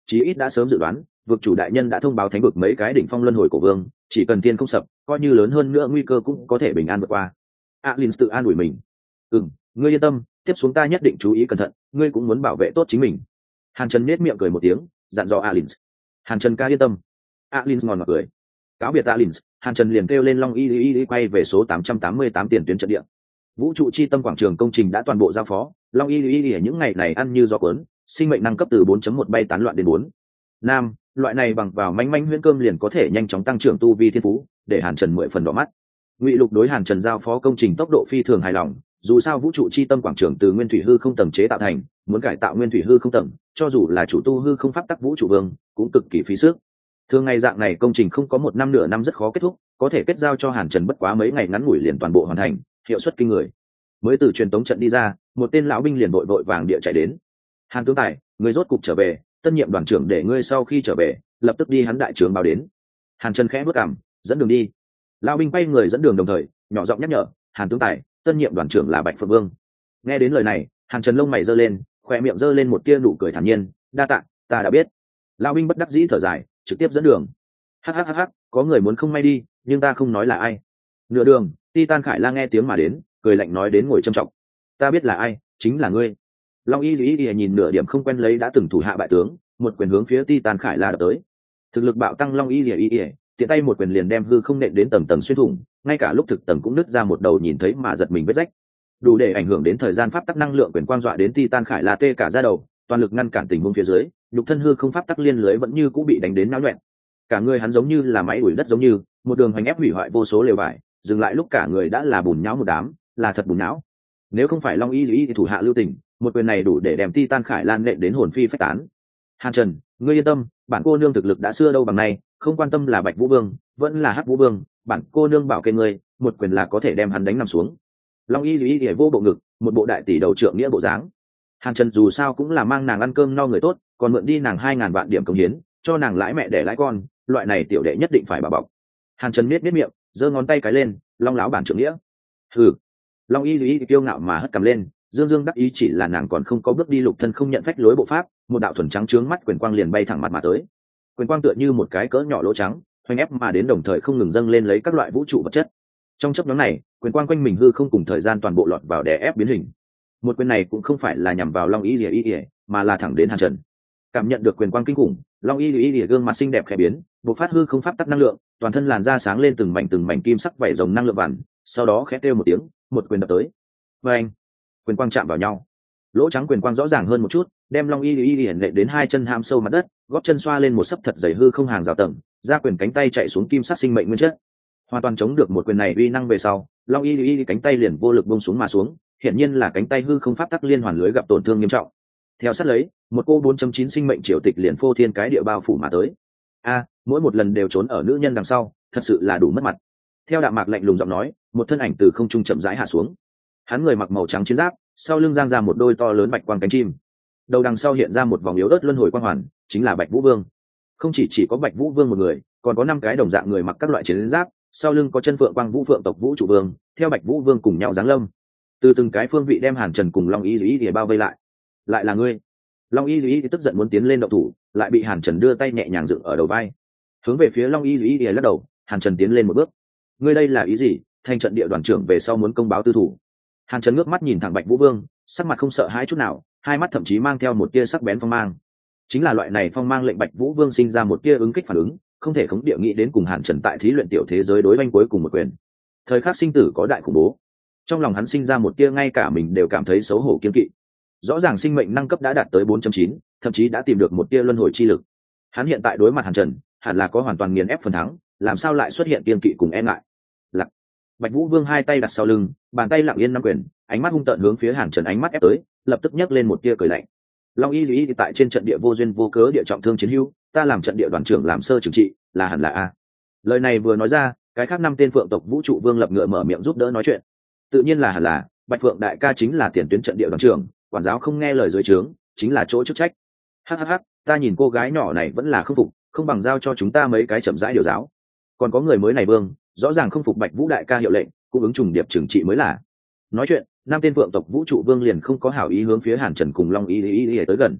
chí ít đã sớm dự đoán, vực chủ đại nhân đã thông báo thánh vực mấy cái đỉnh phong luân hồi của vương, chỉ cần tiên không sập, coi như lớn hơn nữa nguy cơ cũng có thể bình an vượt qua. Alin tự an ủi mình. Ừ ngươi yên tâm, tiếp xuống ta nhất định chú ý cẩn thận, ngươi cũng muốn bảo vệ tốt chính mình. Hàn trần nết miệng cười một tiếng, dặn dò alin hàn trần ca yên tâm. Alin ngòn mặt cười. Cáo biệt alin hàn trần liền kêu lên long y y y quay về số 888 tiền tuyến trận địa. Vũ trụ chi tâm quảng trường công trình đã toàn bộ giao phó, long y y y những ngày này ăn như gió cuốn sinh mệnh năng cấp từ 4.1 bay tán loạn đến 4. nam, loại này bằng vào manh manh huyễn cơm liền có thể nhanh chóng tăng trưởng tu vi thiên phú, để hàn trần mười phần đỏ mắt. Ngụy lục đối hàn trần giao phó công trình tốc độ phi thường hài lòng, dù sao vũ trụ chi tâm quảng trường từ nguyên thủy hư không tầng chế tạo thành, muốn cải tạo nguyên thủy hư không tầng, cho dù là chủ tu hư không pháp tắc vũ trụ vương, cũng cực kỳ phí sức. Thường ngày dạng này công trình không có một năm nửa năm rất khó kết thúc, có thể kết giao cho hàn trần bất quá mấy ngày ngắn ngủi liền toàn bộ hoàn thành, hiệu suất kinh người. Mới từ truyền tống trận đi ra, một tên lão binh liền vội vội vàng địa chạy đến hàn tướng tài, người rốt cục trở về, tân nhiệm đoàn trưởng để ngươi sau khi trở về, lập tức đi hắn đại trưởng báo đến. Hàn trần khẽ bước cảm dẫn đường đi. Lão binh bay người dẫn đường đồng thời, nhỏ giọng nhắc nhở, hàn tướng tài, tân nhiệm đoàn trưởng là bạch phượng vương. Nghe đến lời này, hàn trần lông mày giơ lên khoe miệng giơ lên một tia nụ cười thản nhiên, đa tạ, ta đã biết. Lão binh bất đắc dĩ thở dài, trực tiếp dẫn đường. Hhhh có người muốn không may đi, nhưng ta không nói là ai. Nửa đường, ti tan khải la nghe tiếng mà đến, cười lạnh nói đến ngồi trầm trọng. Ta biết là ai, chính là ngươi long y dĩ y nhìn nửa điểm không quen lấy đã từng thủ hạ bại tướng, một quyền hướng phía ti tan khải la đập tới. Thực lực bạo tăng long y duy y, tiện tay một quyền liền đem hư không nện đến tầng tầng xuyên thủng, ngay cả lúc thực tầng cũng nứt ra một đầu nhìn thấy mà giật mình vết rách. Đủ để ảnh hưởng đến thời gian pháp tắc năng lượng quyền quang dọa đến ti tan khải la tê cả ra đầu, toàn lực ngăn cản tình huống phía dưới, nhục thân hư không pháp tắc liên lưới vẫn như cũng bị đánh đến náo nhuẹn cả người hắn giống như là máy đuổi đất giống như, một đường hành ép hủy hoại vô số lều vải, dừng lại lúc cả người đã là bùn nhão một đám, là thật bùn não. Nếu không phải long y y thủ hạ lưu tình một quyền này đủ để đem ti tan khải lan nện đến hồn phi phách tán. Hàn trần, ngươi yên tâm, bản cô nương thực lực đã xưa đâu bằng này không quan tâm là bạch vũ vương, vẫn là hắc vũ vương, bản cô nương bảo kê ngươi, một quyền là có thể đem hắn đánh nằm xuống. Long y y để vô bộ ngực, một bộ đại tỷ đầu trượng nghĩa bộ dáng. Hàn trần dù sao cũng là mang nàng ăn cơm no người tốt, còn mượn đi nàng hai ngàn vạn điểm công hiến, cho nàng lãi mẹ để lãi con, loại này tiểu đệ nhất định phải bà bọc. Hàn trần miết miết miệng, giơ ngón tay cái lên, long lão bản trưởng nghĩa. Thử long y duy kiêu ngạo mà hất cầm lên dương dương đắc ý chỉ là nàng còn không có bước đi lục thân không nhận phách lối bộ pháp, một đạo thuần trắng trướng mắt quyền quang liền bay thẳng mặt mà tới. Quyền quang tựa như một cái cỡ nhỏ lỗ trắng, hoành ép mà đến đồng thời không ngừng dâng lên lấy các loại vũ trụ vật chất. Trong chấp nhóm này, quyền quang quanh mình hư không cùng thời gian toàn bộ lọt vào đè ép biến hình. Một quyền này cũng không phải là nhằm vào long y ỉa ỉa mà là thẳng đến hàn trần. Cảm nhận được quyền quang kinh khủng, long y ỉa ỉa gương mặt xinh đẹp khẽ biến bộ phát hư không pháp tắc năng lượng, toàn thân làn da sáng lên từng mảnh từng mảnh kim sắc vảy rồng năng lượng vằn, sau đó khẽ kêu một tiếng, một quyền đập tới. Và anh quyền quang chạm vào nhau. Lỗ trắng quyền quang rõ ràng hơn một chút, đem long y y hiển lệ đến hai chân ham sâu mặt đất, góp chân xoa lên một sấp thật dày hư không hàng rào tầng, ra quyền cánh tay chạy xuống kim sát sinh mệnh nguyên chất. Hoàn toàn chống được một quyền này uy năng về sau, long y y cánh tay liền vô lực bông xuống mà xuống, hiển nhiên là cánh tay hư không pháp tắc liên hoàn lưới gặp tổn thương nghiêm trọng. Theo sát lấy, một cô 4.9 sinh mệnh triều tịch liền phô thiên cái địa bao phủ mà tới. A, mỗi một lần đều trốn ở nữ nhân đằng sau, thật sự là đủ mất mặt. Theo đạo mạc lạnh lùng giọng nói, một thân ảnh từ không trung chậm rãi hạ xuống hắn người mặc màu trắng chiến giáp, sau lưng giang ra một đôi to lớn bạch quang cánh chim. Đầu đằng sau hiện ra một vòng yếu ớt luân hồi quang hoàn, chính là bạch vũ vương. Không chỉ chỉ có bạch vũ vương một người, còn có năm cái đồng dạng người mặc các loại chiến giáp, sau lưng có chân phượng quang vũ phượng tộc vũ trụ vương, theo bạch vũ vương cùng nhau giáng lâm. Từ từng cái phương vị đem hàn trần cùng long y dĩ để bao vây lại. Lại là ngươi. Long y dĩ tức giận muốn tiến lên đậu thủ, lại bị hàn trần đưa tay nhẹ nhàng dựng ở đầu vai. Hướng về phía long y dĩ lắc đầu, hàn trần tiến lên một bước. Ngươi đây là ý gì? Thành trận địa đoàn trưởng về sau muốn công báo tư thủ hàn trần ngước mắt nhìn thẳng bạch vũ vương sắc mặt không sợ hãi chút nào hai mắt thậm chí mang theo một tia sắc bén phong mang. Chính là loại này phong mang lệnh bạch vũ vương sinh ra một tia ứng kích phản ứng không thể khống địa nghĩ đến cùng hàn trần tại thí luyện tiểu thế giới đối banh cuối cùng một quyền. Thời khắc sinh tử có đại khủng bố. Trong lòng hắn sinh ra một tia ngay cả mình đều cảm thấy xấu hổ kiên kỵ. Rõ ràng sinh mệnh năng cấp đã đạt tới 4.9, thậm chí đã tìm được một tia luân hồi chi lực. Hắn hiện tại đối mặt hàn trần hẳn là có hoàn toàn nghiền ép phần thắng làm sao lại xuất hiện kiên kỵ cùng e ngại? Bạch vũ vương hai tay đặt sau lưng, bàn tay lặng yên nắm quyền, ánh mắt hung tợn hướng phía hàn trần ánh mắt ép tới, lập tức nhấc lên một tia cười lạnh. Long y lý tại trên trận địa vô duyên vô cớ địa trọng thương chiến hưu ta làm trận địa đoàn trưởng làm sơ trừng trị, là hẳn là a. Lời này vừa nói ra, cái khác năm tên phượng tộc vũ trụ vương lập ngựa mở miệng giúp đỡ nói chuyện. Tự nhiên là hẳn là, bạch phượng đại ca chính là tiền tuyến trận địa đoàn trưởng, quản giáo không nghe lời dưới trướng, chính là chỗ chức trách. Hhh ta nhìn cô gái nhỏ này vẫn là khâm phục, không bằng giao cho chúng ta mấy cái chậm rãi điều giáo. Còn có người mới này vương rõ ràng không phục bạch vũ đại ca hiệu lệnh cung ứng trùng điệp trừng trị mới là. Nói chuyện năm tên vượng tộc vũ trụ vương liền không có hảo ý hướng phía hàn trần cùng long y y y tới gần.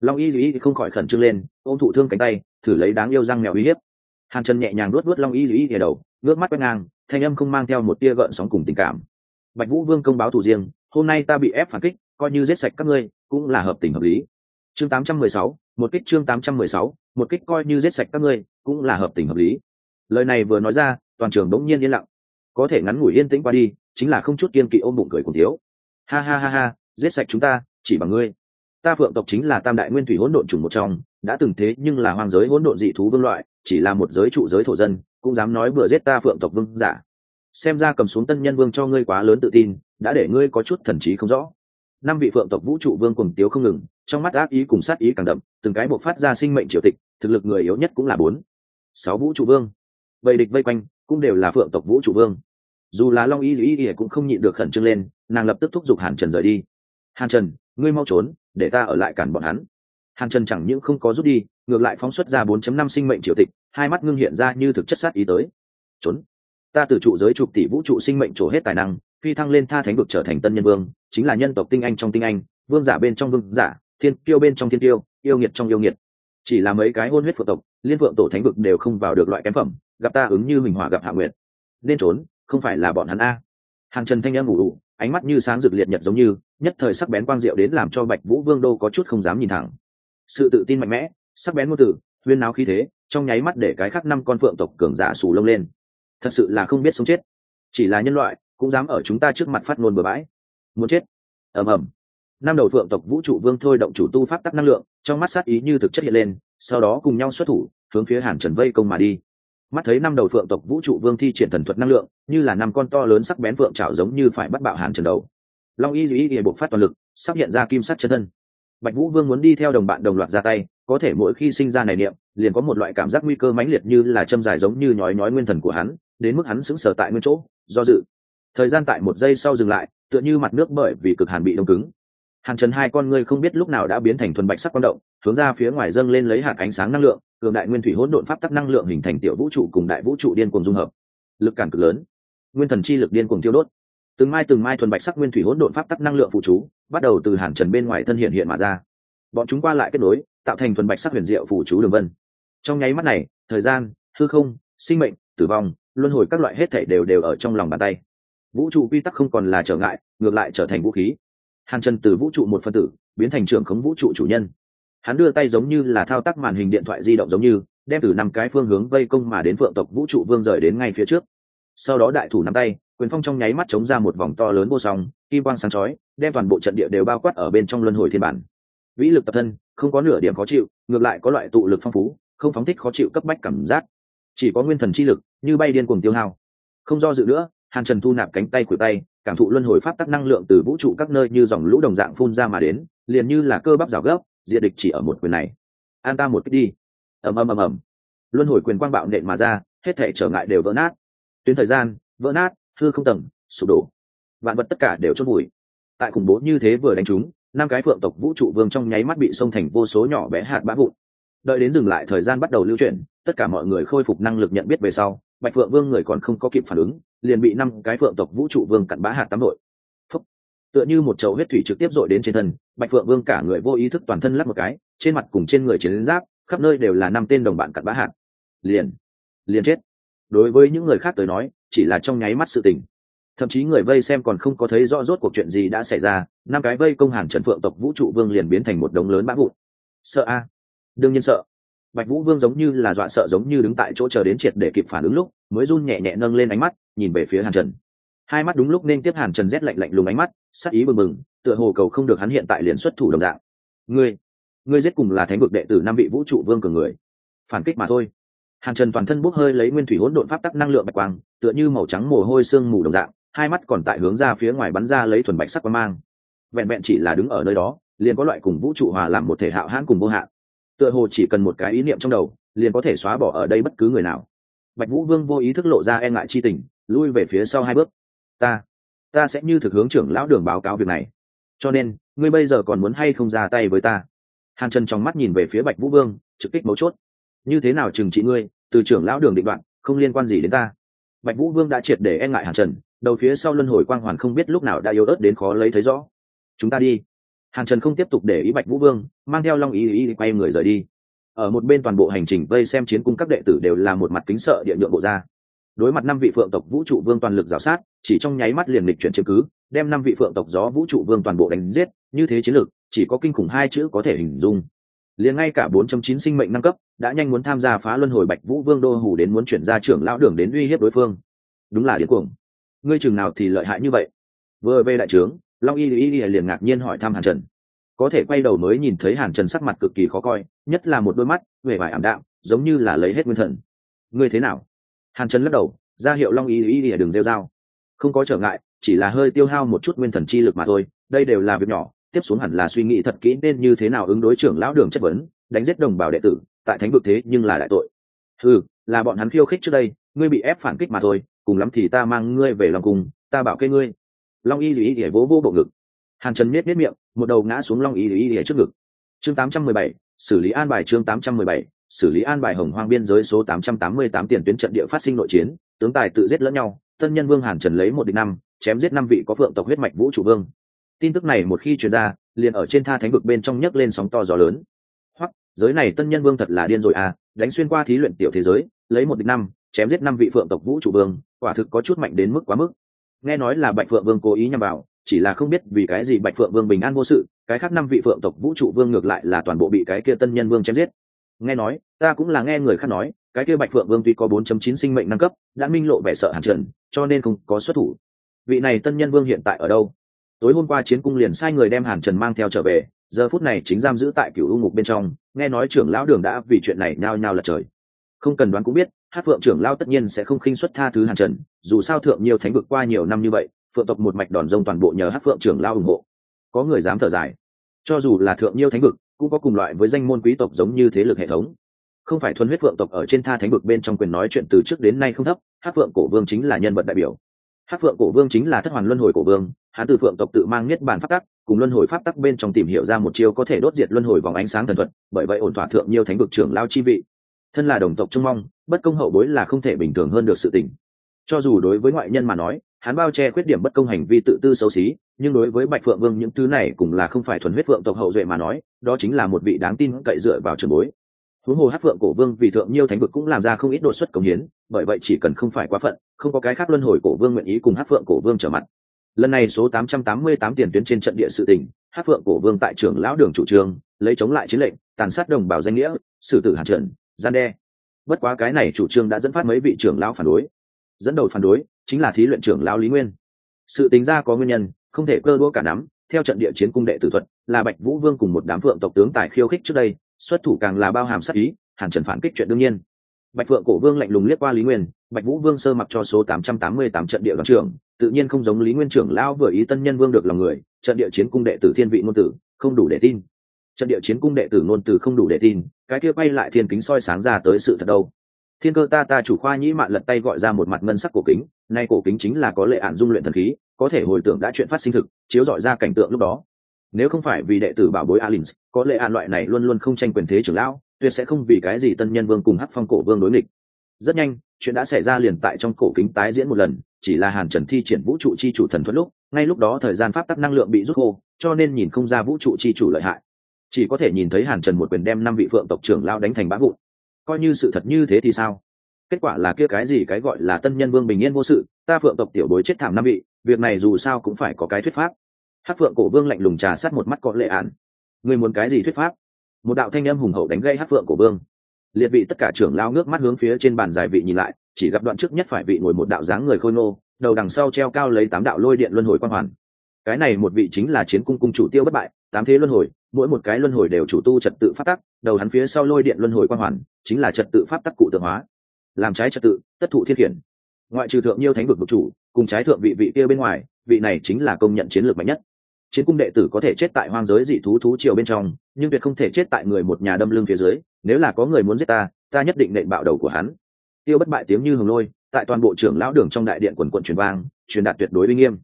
Long y y không khỏi khẩn trương lên ôm thụ thương cánh tay thử lấy đáng yêu răng mèo uy hiếp. Hàn trần nhẹ nhàng nuốt nuốt long y y y đầu ngước mắt quét ngang thanh âm không mang theo một tia gợn sóng cùng tình cảm. Bạch vũ vương công báo thủ riêng hôm nay ta bị ép phản kích coi như giết sạch các ngươi cũng là hợp tình hợp lý. Chương 816, một kích chương 816, một kích coi như giết sạch các ngươi cũng là hợp tình hợp lý. Lời này vừa nói ra toàn trường đống nhiên yên lặng. Có thể ngắn ngủi yên tĩnh qua đi, chính là không chút kiên kỵ ôm bụng cười cùng thiếu. Ha ha ha ha, giết sạch chúng ta, chỉ bằng ngươi. Ta phượng tộc chính là tam đại nguyên thủy hỗn độn chủng một trong, đã từng thế nhưng là hoang giới hỗn độn dị thú vương loại, chỉ là một giới trụ giới thổ dân, cũng dám nói bừa giết ta phượng tộc vương giả. Xem ra cầm xuống tân nhân vương cho ngươi quá lớn tự tin, đã để ngươi có chút thần trí không rõ. Năm vị phượng tộc vũ trụ vương cùng tiếu không ngừng, trong mắt ác ý cùng sát ý càng đậm, từng cái buộc phát ra sinh mệnh triều tịch, thực lực người yếu nhất cũng là bốn. Sáu vũ trụ vương. Vậy địch vây quanh cũng đều là phượng tộc vũ trụ vương. Dù là long y y y cũng không nhịn được khẩn trương lên, nàng lập tức thúc giục hàn trần rời đi. Hàn trần, ngươi mau trốn, để ta ở lại cản bọn hắn. Hàn trần chẳng những không có rút đi, ngược lại phóng xuất ra 4.5 sinh mệnh triều tịch, hai mắt ngưng hiện ra như thực chất sát ý tới. Trốn. Ta từ trụ giới chục tỷ vũ trụ sinh mệnh trổ hết tài năng, phi thăng lên tha thánh vực trở thành tân nhân vương, chính là nhân tộc tinh anh trong tinh anh, vương giả bên trong vương giả, thiên tiêu bên trong thiên tiêu yêu nghiệt trong yêu nghiệt. Chỉ là mấy cái hôn huyết phượng tộc, liên phượng tổ thánh vực đều không vào được loại kém phẩm gặp ta ứng như mình hỏa gặp hạ nguyệt. Nên trốn, không phải là bọn hắn a. Hàng trần thanh em ngủ ủ, ánh mắt như sáng rực liệt nhật giống như, nhất thời sắc bén quang diệu đến làm cho bạch vũ vương đô có chút không dám nhìn thẳng. Sự tự tin mạnh mẽ, sắc bén ngôn từ, huyên náo khí thế, trong nháy mắt để cái khác năm con phượng tộc cường giả sù lông lên. Thật sự là không biết sống chết. Chỉ là nhân loại, cũng dám ở chúng ta trước mặt phát ngôn bừa bãi. Muốn chết? Ầm ầm. Năm đầu phượng tộc vũ trụ vương thôi động chủ tu pháp tắc năng lượng, trong mắt sát ý như thực chất hiện lên, sau đó cùng nhau xuất thủ, hướng phía hàn trần vây công mà đi mắt thấy năm đầu phượng tộc vũ trụ vương thi triển thần thuật năng lượng, như là năm con to lớn sắc bén phượng trào giống như phải bắt bạo hàn trần đầu. Long y dù y buộc phát toàn lực, sắp hiện ra kim sắt chân thân. Bạch vũ vương muốn đi theo đồng bạn đồng loạt ra tay, có thể mỗi khi sinh ra này niệm, liền có một loại cảm giác nguy cơ mãnh liệt như là châm dài giống như nhói nhói nguyên thần của hắn, đến mức hắn sững sờ tại nguyên chỗ, do dự. Thời gian tại một giây sau dừng lại, tựa như mặt nước bởi vì cực hàn bị đông cứng. Hàn trần hai con ngươi không biết lúc nào đã biến thành thuần bạch sắc quang động, hướng ra phía ngoài dâng lên lấy hạt ánh sáng năng lượng cường đại nguyên thủy hỗn độn pháp tắc năng lượng hình thành tiểu vũ trụ cùng đại vũ trụ điên cuồng dung hợp. Lực cản cực lớn. Nguyên thần chi lực điên cuồng tiêu đốt. Từng mai từng mai thuần bạch sắc nguyên thủy hỗn độn pháp tắc năng lượng phụ chú, bắt đầu từ hàn trần bên ngoài thân hiện hiện mà ra. Bọn chúng qua lại kết nối, tạo thành thuần bạch sắc huyền diệu phụ chú đường vân. Trong nháy mắt này, thời gian, hư không, sinh mệnh, tử vong, luân hồi các loại hết thể đều đều ở trong lòng bàn tay. Vũ trụ quy tắc không còn là trở ngại, ngược lại trở thành vũ khí. Hàn trần từ vũ trụ một phân tử, biến thành trưởng khống vũ trụ chủ nhân hắn đưa tay giống như là thao tác màn hình điện thoại di động giống như, đem từ năm cái phương hướng vây công mà đến phượng tộc vũ trụ vương rời đến ngay phía trước. Sau đó đại thủ nắm tay, quyền phong trong nháy mắt chống ra một vòng to lớn vô song, kim quang sáng chói, đem toàn bộ trận địa đều bao quát ở bên trong luân hồi thiên bản. Vĩ lực tập thân, không có nửa điểm khó chịu, ngược lại có loại tụ lực phong phú, không phóng thích khó chịu cấp bách cảm giác. Chỉ có nguyên thần chi lực, như bay điên cuồng tiêu hao. Không do dự nữa, hàn trần thu nạp cánh tay khuỷu tay, cảm thụ luân hồi pháp tắc năng lượng từ vũ trụ các nơi như dòng lũ đồng dạng phun ra mà đến, liền như là cơ bắp rào gấp diệt địch chỉ ở một quyền này. An ta một cách đi. Ầm ầm ầm ầm. Luân hồi quyền quang bạo nện mà ra, hết thể trở ngại đều vỡ nát. Tuyến thời gian, vỡ nát, hư không tầng, sụp đổ. Vạn vật tất cả đều chốt bụi tại khủng bố như thế vừa đánh chúng năm cái phượng tộc vũ trụ vương trong nháy mắt bị xông thành vô số nhỏ bé hạt bã vụn. Đợi đến dừng lại thời gian bắt đầu lưu chuyển, tất cả mọi người khôi phục năng lực nhận biết về sau, bạch phượng vương người còn không có kịp phản ứng, liền bị năm cái phượng tộc vũ trụ vương cặn bã hạt tắm đội tựa như một chậu huyết thủy trực tiếp dội đến trên thân, bạch phượng vương cả người vô ý thức toàn thân lắp một cái, trên mặt cùng trên người chiến giáp, khắp nơi đều là năm tên đồng bạn cặn bã hạt. Liền liền chết. Đối với những người khác tới nói, chỉ là trong nháy mắt sự tình. Thậm chí người vây xem còn không có thấy rõ rốt cuộc chuyện gì đã xảy ra, năm cái vây công hàn trần phượng tộc vũ trụ vương liền biến thành một đống lớn bã vụn. Sợ a. Đương nhiên sợ. Bạch vũ vương giống như là dọa sợ giống như đứng tại chỗ chờ đến triệt để kịp phản ứng lúc, mới run nhẹ nhẹ nâng lên ánh mắt, nhìn về phía hàn trần hai mắt đúng lúc nên tiếp hàn trần rét lạnh lạnh lùng ánh mắt, sắc ý bừng bừng, tựa hồ cầu không được hắn hiện tại liền xuất thủ đồng dạng. Ngươi ngươi giết cùng là thánh vực đệ tử năm vị vũ trụ vương cường người. Phản kích mà thôi. Hàn trần toàn thân bốc hơi lấy nguyên thủy hỗn độn pháp tắc năng lượng bạch quang, tựa như màu trắng mồ hôi sương mù đồng dạng, hai mắt còn tại hướng ra phía ngoài bắn ra lấy thuần bạch sắc quang mang. Vẹn vẹn chỉ là đứng ở nơi đó, liền có loại cùng vũ trụ hòa làm một thể hạo hãn cùng vô hạn. Tựa hồ chỉ cần một cái ý niệm trong đầu, liền có thể xóa bỏ ở đây bất cứ người nào. Bạch vũ vương vô ý thức lộ ra e ngại chi tình, lui về phía sau hai bước ta ta sẽ như thực hướng trưởng lão đường báo cáo việc này. Cho nên, ngươi bây giờ còn muốn hay không ra tay với ta? Hàn trần trong mắt nhìn về phía bạch vũ vương, trực kích mấu chốt. Như thế nào trừng trị ngươi, từ trưởng lão đường định đoạn, không liên quan gì đến ta. Bạch vũ vương đã triệt để e ngại hàn trần, đầu phía sau luân hồi quang hoàn không biết lúc nào đã yếu ớt đến khó lấy thấy rõ. Chúng ta đi. Hàn trần không tiếp tục để ý bạch vũ vương, mang theo long ý ý quay người rời đi. Ở một bên toàn bộ hành trình vây xem chiến cung các đệ tử đều là một mặt kính sợ địa nhượng bộ ra. Đối mặt năm vị phượng tộc vũ trụ vương toàn lực g sát chỉ trong nháy mắt liền lịch chuyển chứng cứ, đem năm vị phượng tộc gió vũ trụ vương toàn bộ đánh giết, như thế chiến lược, chỉ có kinh khủng hai chữ có thể hình dung. Liền ngay cả 4.9 sinh mệnh nâng cấp, đã nhanh muốn tham gia phá luân hồi bạch vũ vương đô hủ đến muốn chuyển ra trưởng lão đường đến uy hiếp đối phương. Đúng là điên cuồng. Ngươi chừng nào thì lợi hại như vậy? Vừa về đại trướng, long y y liền ngạc nhiên hỏi thăm hàn trần. Có thể quay đầu mới nhìn thấy hàn trần sắc mặt cực kỳ khó coi, nhất là một đôi mắt, vẻ vải ảm đạm, giống như là lấy hết nguyên thần. Ngươi thế nào? Hàn trần lắc đầu, ra hiệu long y y đừng đường rêu dao không có trở ngại, chỉ là hơi tiêu hao một chút nguyên thần chi lực mà thôi, đây đều là việc nhỏ, tiếp xuống hẳn là suy nghĩ thật kỹ nên như thế nào ứng đối trưởng lão đường chất vấn, đánh giết đồng bào đệ tử, tại thánh vực thế nhưng là đại tội. Ừ là bọn hắn khiêu khích trước đây, ngươi bị ép phản kích mà thôi, cùng lắm thì ta mang ngươi về lòng cùng ta bảo kê ngươi. Long y dù ý để vỗ vô bộ ngực. Hàn trần miết miết miệng, một đầu ngã xuống long y dù ý để trước ngực. Chương tám trăm mười bảy, xử lý an bài chương tám trăm mười bảy, xử lý an bài hồng hoang biên giới số tám trăm tám mươi tám tiền tuyến trận địa phát sinh nội chiến, tướng tài tự giết lẫn nhau tân nhân vương hàn trần lấy một địch năm, chém giết năm vị có phượng tộc huyết mạch vũ trụ vương. Tin tức này một khi truyền ra, liền ở trên tha thánh vực bên trong nhấc lên sóng to gió lớn. Hoặc giới này tân nhân vương thật là điên rồi à đánh xuyên qua thí luyện tiểu thế giới, lấy một địch năm, chém giết năm vị phượng tộc vũ trụ vương, quả thực có chút mạnh đến mức quá mức. Nghe nói là bạch phượng vương cố ý nhằm vào, chỉ là không biết vì cái gì bạch phượng vương bình an vô sự, cái khác năm vị phượng tộc vũ trụ vương ngược lại là toàn bộ bị cái kia tân nhân vương chém giết. Nghe nói, ta cũng là nghe người khác nói cái kia bạch phượng vương tuy có 4.9 sinh mệnh nâng cấp, đã minh lộ vẻ sợ hàn trần, cho nên không có xuất thủ. Vị này tân nhân vương hiện tại ở đâu? Tối hôm qua chiến cung liền sai người đem hàn trần mang theo trở về, giờ phút này chính giam giữ tại cựu u ngục bên trong, nghe nói trưởng lão đường đã vì chuyện này nhao nhao lật trời. Không cần đoán cũng biết hát phượng trưởng lao tất nhiên sẽ không khinh xuất tha thứ hàn trần, dù sao thượng nhiều thánh vực qua nhiều năm như vậy, phượng tộc một mạch đòn rông toàn bộ nhờ hát phượng trưởng lao ủng hộ. Có người dám thở dài. Cho dù là thượng nhiêu thánh vực, cũng có cùng loại với danh môn quý tộc giống như thế lực hệ thống không phải thuần huyết phượng tộc ở trên tha thánh vực bên trong quyền nói chuyện từ trước đến nay không thấp hát phượng cổ vương chính là nhân vật đại biểu. Hát phượng cổ vương chính là thất hoàn luân hồi cổ vương, hắn từ phượng tộc tự mang niết bàn pháp tắc, cùng luân hồi pháp tắc bên trong tìm hiểu ra một chiêu có thể đốt diệt luân hồi vòng ánh sáng thần thuật, bởi vậy ổn thỏa thượng nhiều thánh vực trưởng lao chi vị. Thân là đồng tộc trông mong, bất công hậu bối là không thể bình thường hơn được sự tình. Cho dù đối với ngoại nhân mà nói, hắn bao che khuyết điểm bất công hành vi tự tư xấu xí, nhưng đối với bạch phượng vương những thứ này cũng là không phải thuần huyết phượng tộc hậu duệ mà nói, đó chính là một vị đáng tin cậy dựa vào trường bối huống hồ hát phượng cổ vương vì thượng nhiêu thánh vực cũng làm ra không ít đột xuất công hiến, bởi vậy chỉ cần không phải quá phận, không có cái khác luân hồi cổ vương nguyện ý cùng hát phượng cổ vương trở mặt. Lần này số 888 tiền tuyến trên trận địa sự tình hát phượng cổ vương tại trưởng lão đường chủ trương, lấy chống lại chiến lệnh, tàn sát đồng bào danh nghĩa, xử tử hàn trận, gian đe. Bất quá cái này chủ trương đã dẫn phát mấy vị trưởng lão phản đối. Dẫn đầu phản đối chính là thí luyện trưởng lão lý nguyên. Sự tính ra có nguyên nhân, không thể cơ đua cả nắm, theo trận địa chiến cung đệ tử thuật, là bạch vũ vương cùng một đám phượng tộc tướng tài khiêu khích trước đây xuất thủ càng là bao hàm sát ý, hàn trần phản kích chuyện đương nhiên. Bạch phượng cổ vương lạnh lùng liếc qua lý nguyên, bạch vũ vương sơ mặc cho số tám trăm tám mươi tám trận địa đoàn trưởng, tự nhiên không giống lý nguyên trưởng lão vừa ý tân nhân vương được lòng người, trận địa chiến cung đệ tử thiên vị ngôn tử, không đủ để tin. Trận địa chiến cung đệ tử ngôn tử không đủ để tin, cái kia bay lại thiên kính soi sáng ra tới sự thật đâu. Thiên cơ ta ta chủ khoa nhĩ mạn lật tay gọi ra một mặt ngân sắc cổ kính, nay cổ kính chính là có lệ ạn dung luyện thần khí, có thể hồi tưởng đã chuyện phát sinh thực, chiếu dọi ra cảnh tượng lúc đó nếu không phải vì đệ tử bảo bối alin có lệ an loại này luôn luôn không tranh quyền thế trưởng lão, tuyệt sẽ không vì cái gì tân nhân vương cùng hắc phong cổ vương đối nghịch. Rất nhanh, chuyện đã xảy ra liền tại trong cổ kính tái diễn một lần, chỉ là hàn trần thi triển vũ trụ chi chủ thần thuẫn lúc, ngay lúc đó thời gian pháp tắc năng lượng bị rút khô, cho nên nhìn không ra vũ trụ chi chủ lợi hại. Chỉ có thể nhìn thấy hàn trần một quyền đem năm vị phượng tộc trưởng lao đánh thành bã vụn. Coi như sự thật như thế thì sao? Kết quả là kia cái gì cái gọi là tân nhân vương bình yên vô sự, ta phượng tộc tiểu bối chết thảm năm vị, việc này dù sao cũng phải có cái thuyết pháp hát phượng cổ vương lạnh lùng trà sát một mắt có lệ ạn người muốn cái gì thuyết pháp? Một đạo thanh âm hùng hậu đánh gây hát phượng cổ vương. Liệt vị tất cả trưởng lao nước mắt hướng phía trên bàn giải vị nhìn lại, chỉ gặp đoạn trước nhất phải vị ngồi một đạo dáng người khôi nô đầu đằng sau treo cao lấy tám đạo lôi điện luân hồi quan hoàn. Cái này một vị chính là chiến cung cung chủ tiêu bất bại, tám thế luân hồi, mỗi một cái luân hồi đều chủ tu trật tự pháp tắc, đầu hắn phía sau lôi điện luân hồi quan hoàn, chính là trật tự pháp tắc cụ tượng hóa. Làm trái trật tự, tất thụ thiên khiển. Ngoại trừ thượng nhiêu thánh vực vực chủ, cùng trái thượng vị vị kia bên ngoài, vị này chính là công nhận chiến lược mạnh nhất chiến cung đệ tử có thể chết tại hoang giới dị thú thú triều bên trong, nhưng tuyệt không thể chết tại người một nhà đâm lưng phía dưới, nếu là có người muốn giết ta ta nhất định nện bạo đầu của hắn. Tiêu bất bại tiếng như hồng lôi, tại toàn bộ trưởng lão đường trong đại điện quần quận truyền vang, truyền đạt tuyệt đối uy nghiêm.